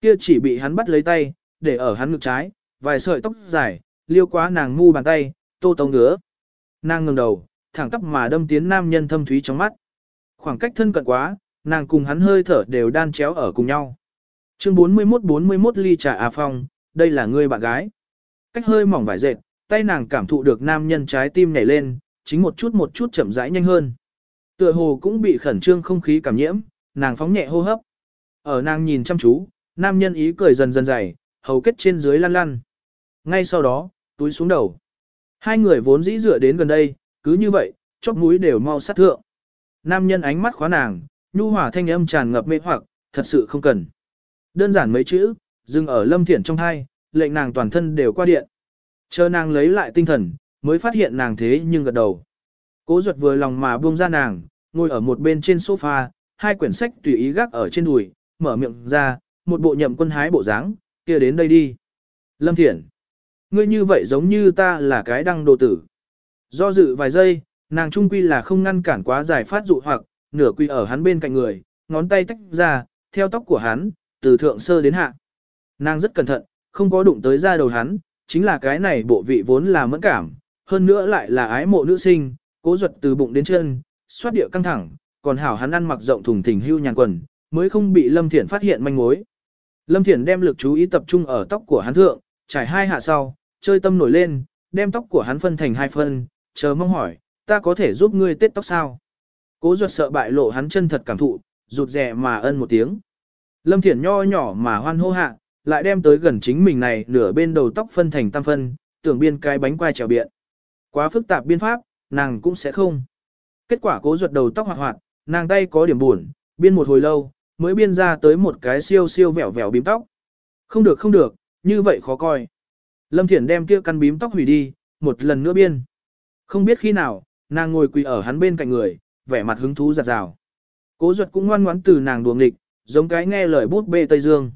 Kia chỉ bị hắn bắt lấy tay, để ở hắn ngực trái, vài sợi tóc dài, liêu quá nàng ngu bàn tay, tô tông ngứa. Nàng ngừng đầu, thẳng tắp mà đâm tiến nam nhân thâm thúy trong mắt. Khoảng cách thân cận quá, nàng cùng hắn hơi thở đều đan chéo ở cùng nhau. Chương 41-41 ly trà A Phong, đây là người bạn gái. Cách hơi mỏng vải dệt, tay nàng cảm thụ được nam nhân trái tim nhảy lên, chính một chút một chút chậm rãi nhanh hơn. Tựa hồ cũng bị khẩn trương không khí cảm nhiễm, nàng phóng nhẹ hô hấp. Ở nàng nhìn chăm chú, nam nhân ý cười dần dần dày, hầu kết trên dưới lăn lăn. Ngay sau đó, túi xuống đầu. Hai người vốn dĩ dựa đến gần đây, cứ như vậy, chóp mũi đều mau sát thượng. Nam nhân ánh mắt khóa nàng, nhu hòa thanh âm tràn ngập mê hoặc, thật sự không cần. Đơn giản mấy chữ, dừng ở lâm thiển trong hai, lệnh nàng toàn thân đều qua điện. Chờ nàng lấy lại tinh thần, mới phát hiện nàng thế nhưng gật đầu. Cố ruột vừa lòng mà buông ra nàng, ngồi ở một bên trên sofa, hai quyển sách tùy ý gác ở trên đùi, mở miệng ra, một bộ nhậm quân hái bộ dáng, kia đến đây đi. Lâm Thiển, ngươi như vậy giống như ta là cái đăng đồ tử. Do dự vài giây, nàng trung quy là không ngăn cản quá giải phát dụ hoặc, nửa quy ở hắn bên cạnh người, ngón tay tách ra, theo tóc của hắn, từ thượng sơ đến hạ. Nàng rất cẩn thận, không có đụng tới da đầu hắn, chính là cái này bộ vị vốn là mẫn cảm, hơn nữa lại là ái mộ nữ sinh, cố ruột từ bụng đến chân, xoát địa căng thẳng, còn hảo hắn ăn mặc rộng thùng thình hưu nhàn quần, mới không bị Lâm Thiển phát hiện manh mối. Lâm Thiển đem lực chú ý tập trung ở tóc của hắn thượng, trải hai hạ sau, chơi tâm nổi lên, đem tóc của hắn phân thành hai phân, chờ mong hỏi, ta có thể giúp ngươi tết tóc sao? Cố ruột sợ bại lộ hắn chân thật cảm thụ, rụt rè mà ân một tiếng. Lâm Thiển nho nhỏ mà hoan hô hạ, lại đem tới gần chính mình này nửa bên đầu tóc phân thành tam phân, tưởng biên cái bánh quai trèo biện. Quá phức tạp biên pháp, nàng cũng sẽ không. Kết quả cố ruột đầu tóc hoạt hoạt, nàng tay có điểm buồn, biên một hồi lâu, mới biên ra tới một cái siêu siêu vẹo vẹo bím tóc. Không được không được, như vậy khó coi. Lâm Thiển đem kia căn bím tóc hủy đi, một lần nữa biên. Không biết khi nào, nàng ngồi quỳ ở hắn bên cạnh người, vẻ mặt hứng thú giặt rào. Cố duật cũng ngoan ngoãn từ nàng đuồng nghịch, giống cái nghe lời bút bê Tây Dương.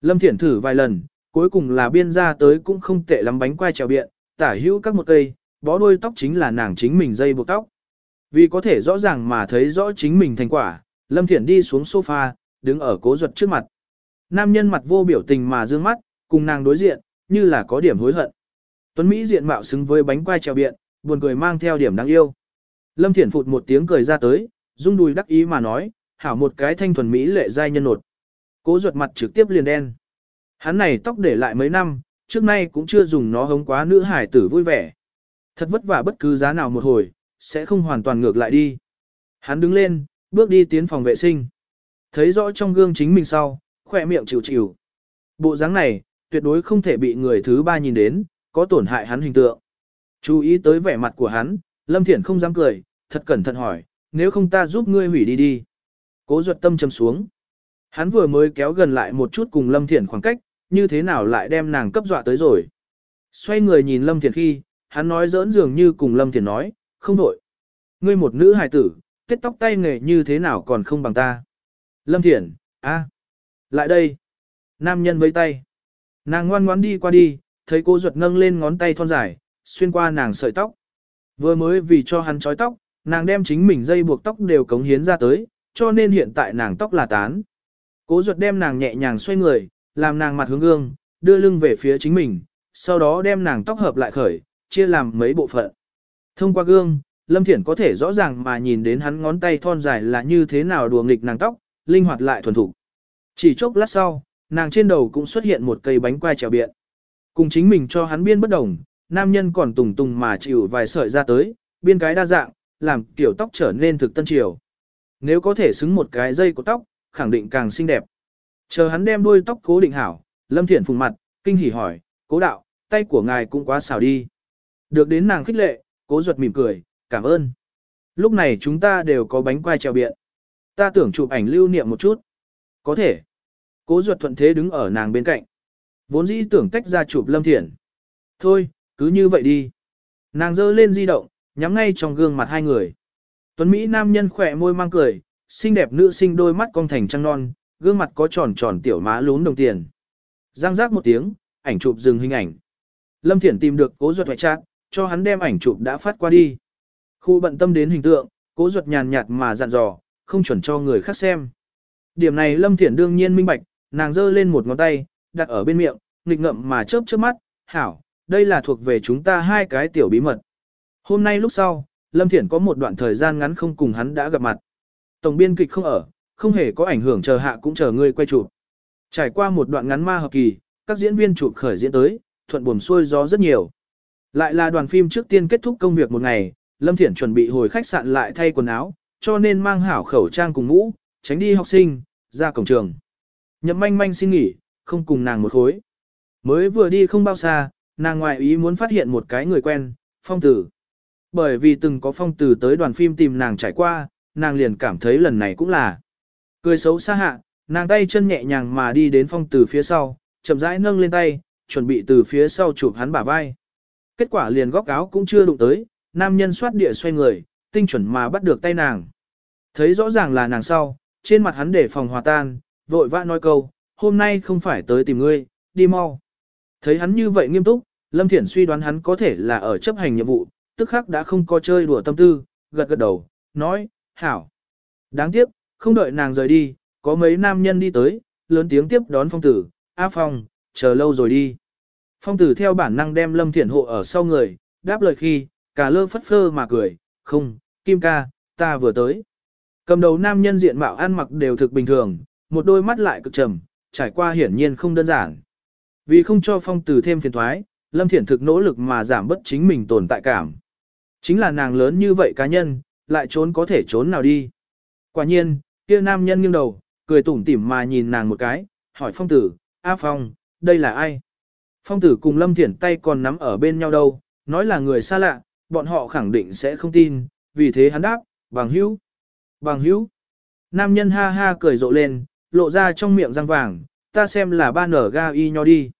Lâm Thiển thử vài lần, cuối cùng là biên ra tới cũng không tệ lắm bánh quai trèo biện, tả hữu các một cây, bó đuôi tóc chính là nàng chính mình dây buộc tóc. Vì có thể rõ ràng mà thấy rõ chính mình thành quả, Lâm Thiển đi xuống sofa, đứng ở cố duật trước mặt. Nam nhân mặt vô biểu tình mà dương mắt, cùng nàng đối diện, như là có điểm hối hận. Tuấn Mỹ diện mạo xứng với bánh quai trèo biện, buồn cười mang theo điểm đáng yêu. Lâm Thiển phụt một tiếng cười ra tới, rung đùi đắc ý mà nói, hảo một cái thanh thuần Mỹ lệ giai nhân nột. Cố ruột mặt trực tiếp liền đen. Hắn này tóc để lại mấy năm, trước nay cũng chưa dùng nó hống quá nữ hải tử vui vẻ. Thật vất vả bất cứ giá nào một hồi, sẽ không hoàn toàn ngược lại đi. Hắn đứng lên, bước đi tiến phòng vệ sinh. Thấy rõ trong gương chính mình sau, khỏe miệng chịu chịu. Bộ dáng này, tuyệt đối không thể bị người thứ ba nhìn đến, có tổn hại hắn hình tượng. Chú ý tới vẻ mặt của hắn, Lâm Thiển không dám cười, thật cẩn thận hỏi, nếu không ta giúp ngươi hủy đi đi. Cố ruột tâm trầm xuống. Hắn vừa mới kéo gần lại một chút cùng Lâm Thiển khoảng cách, như thế nào lại đem nàng cấp dọa tới rồi. Xoay người nhìn Lâm Thiển khi, hắn nói giỡn dường như cùng Lâm Thiển nói, không đổi. Ngươi một nữ hài tử, tết tóc tay nghề như thế nào còn không bằng ta. Lâm Thiển, a, lại đây. Nam nhân với tay. Nàng ngoan ngoãn đi qua đi, thấy cô ruột nâng lên ngón tay thon dài, xuyên qua nàng sợi tóc. Vừa mới vì cho hắn trói tóc, nàng đem chính mình dây buộc tóc đều cống hiến ra tới, cho nên hiện tại nàng tóc là tán. Cố ruột đem nàng nhẹ nhàng xoay người, làm nàng mặt hướng gương, đưa lưng về phía chính mình, sau đó đem nàng tóc hợp lại khởi, chia làm mấy bộ phận. Thông qua gương, Lâm Thiển có thể rõ ràng mà nhìn đến hắn ngón tay thon dài là như thế nào đùa nghịch nàng tóc, linh hoạt lại thuần thủ. Chỉ chốc lát sau, nàng trên đầu cũng xuất hiện một cây bánh quai trèo biện. Cùng chính mình cho hắn biên bất đồng, nam nhân còn tùng tùng mà chịu vài sợi ra tới, biên cái đa dạng, làm kiểu tóc trở nên thực tân triều. Nếu có thể xứng một cái dây của tóc, khẳng định càng xinh đẹp. Chờ hắn đem đuôi tóc cố định hảo, Lâm Thiển phùng mặt, kinh hỉ hỏi, cố đạo, tay của ngài cũng quá xảo đi. Được đến nàng khích lệ, cố ruột mỉm cười, cảm ơn. Lúc này chúng ta đều có bánh quai treo biện. Ta tưởng chụp ảnh lưu niệm một chút. Có thể. Cố ruột thuận thế đứng ở nàng bên cạnh. Vốn dĩ tưởng tách ra chụp Lâm Thiển. Thôi, cứ như vậy đi. Nàng giơ lên di động, nhắm ngay trong gương mặt hai người. Tuấn Mỹ nam nhân khỏe môi mang cười, xinh đẹp nữ sinh đôi mắt cong thành trăng non, gương mặt có tròn tròn tiểu má lún đồng tiền. Giang giác một tiếng, ảnh chụp dừng hình ảnh. Lâm Thiển tìm được cố ruột hoại trạng, cho hắn đem ảnh chụp đã phát qua đi. Khu bận tâm đến hình tượng, cố ruột nhàn nhạt mà dặn dò, không chuẩn cho người khác xem. Điểm này Lâm Thiển đương nhiên minh bạch, nàng giơ lên một ngón tay, đặt ở bên miệng, nghịch ngậm mà chớp chớp mắt, hảo, đây là thuộc về chúng ta hai cái tiểu bí mật. Hôm nay lúc sau, Lâm Thiển có một đoạn thời gian ngắn không cùng hắn đã gặp mặt. Tổng biên kịch không ở, không hề có ảnh hưởng chờ hạ cũng chờ người quay chụp. Trải qua một đoạn ngắn ma hợp kỳ, các diễn viên chụp khởi diễn tới, thuận buồm xuôi gió rất nhiều. Lại là đoàn phim trước tiên kết thúc công việc một ngày, Lâm Thiển chuẩn bị hồi khách sạn lại thay quần áo, cho nên mang hảo khẩu trang cùng mũ, tránh đi học sinh, ra cổng trường. Nhậm manh manh xin nghỉ, không cùng nàng một khối. Mới vừa đi không bao xa, nàng ngoại ý muốn phát hiện một cái người quen, phong tử. Bởi vì từng có phong tử tới đoàn phim tìm nàng trải qua, nàng liền cảm thấy lần này cũng là. Cười xấu xa hạ, nàng tay chân nhẹ nhàng mà đi đến phong tử phía sau, chậm rãi nâng lên tay, chuẩn bị từ phía sau chụp hắn bả vai. Kết quả liền góc áo cũng chưa đụng tới, nam nhân xoát địa xoay người, tinh chuẩn mà bắt được tay nàng. Thấy rõ ràng là nàng sau, trên mặt hắn để phòng hòa tan, vội vã nói câu, hôm nay không phải tới tìm ngươi, đi mau. Thấy hắn như vậy nghiêm túc, Lâm Thiển suy đoán hắn có thể là ở chấp hành nhiệm vụ, tức khắc đã không có chơi đùa tâm tư, gật gật đầu, nói, hảo. Đáng tiếc, không đợi nàng rời đi, có mấy nam nhân đi tới, lớn tiếng tiếp đón phong tử, A Phong, chờ lâu rồi đi. Phong tử theo bản năng đem Lâm Thiển hộ ở sau người, đáp lời khi, cả lơ phất phơ mà cười, không, Kim ca, ta vừa tới. Cầm đầu nam nhân diện mạo ăn mặc đều thực bình thường, một đôi mắt lại cực trầm, trải qua hiển nhiên không đơn giản. Vì không cho phong tử thêm phiền thoái, Lâm Thiển thực nỗ lực mà giảm bất chính mình tồn tại cảm. Chính là nàng lớn như vậy cá nhân, lại trốn có thể trốn nào đi. Quả nhiên, kia nam nhân nghiêng đầu, cười tủm tỉm mà nhìn nàng một cái, hỏi phong tử, A Phong, đây là ai? Phong tử cùng Lâm Thiển tay còn nắm ở bên nhau đâu, nói là người xa lạ, bọn họ khẳng định sẽ không tin, vì thế hắn đáp, bằng hữu, bằng hữu. Nam nhân ha ha cười rộ lên, lộ ra trong miệng răng vàng, ta xem là ba nở ga y nho đi.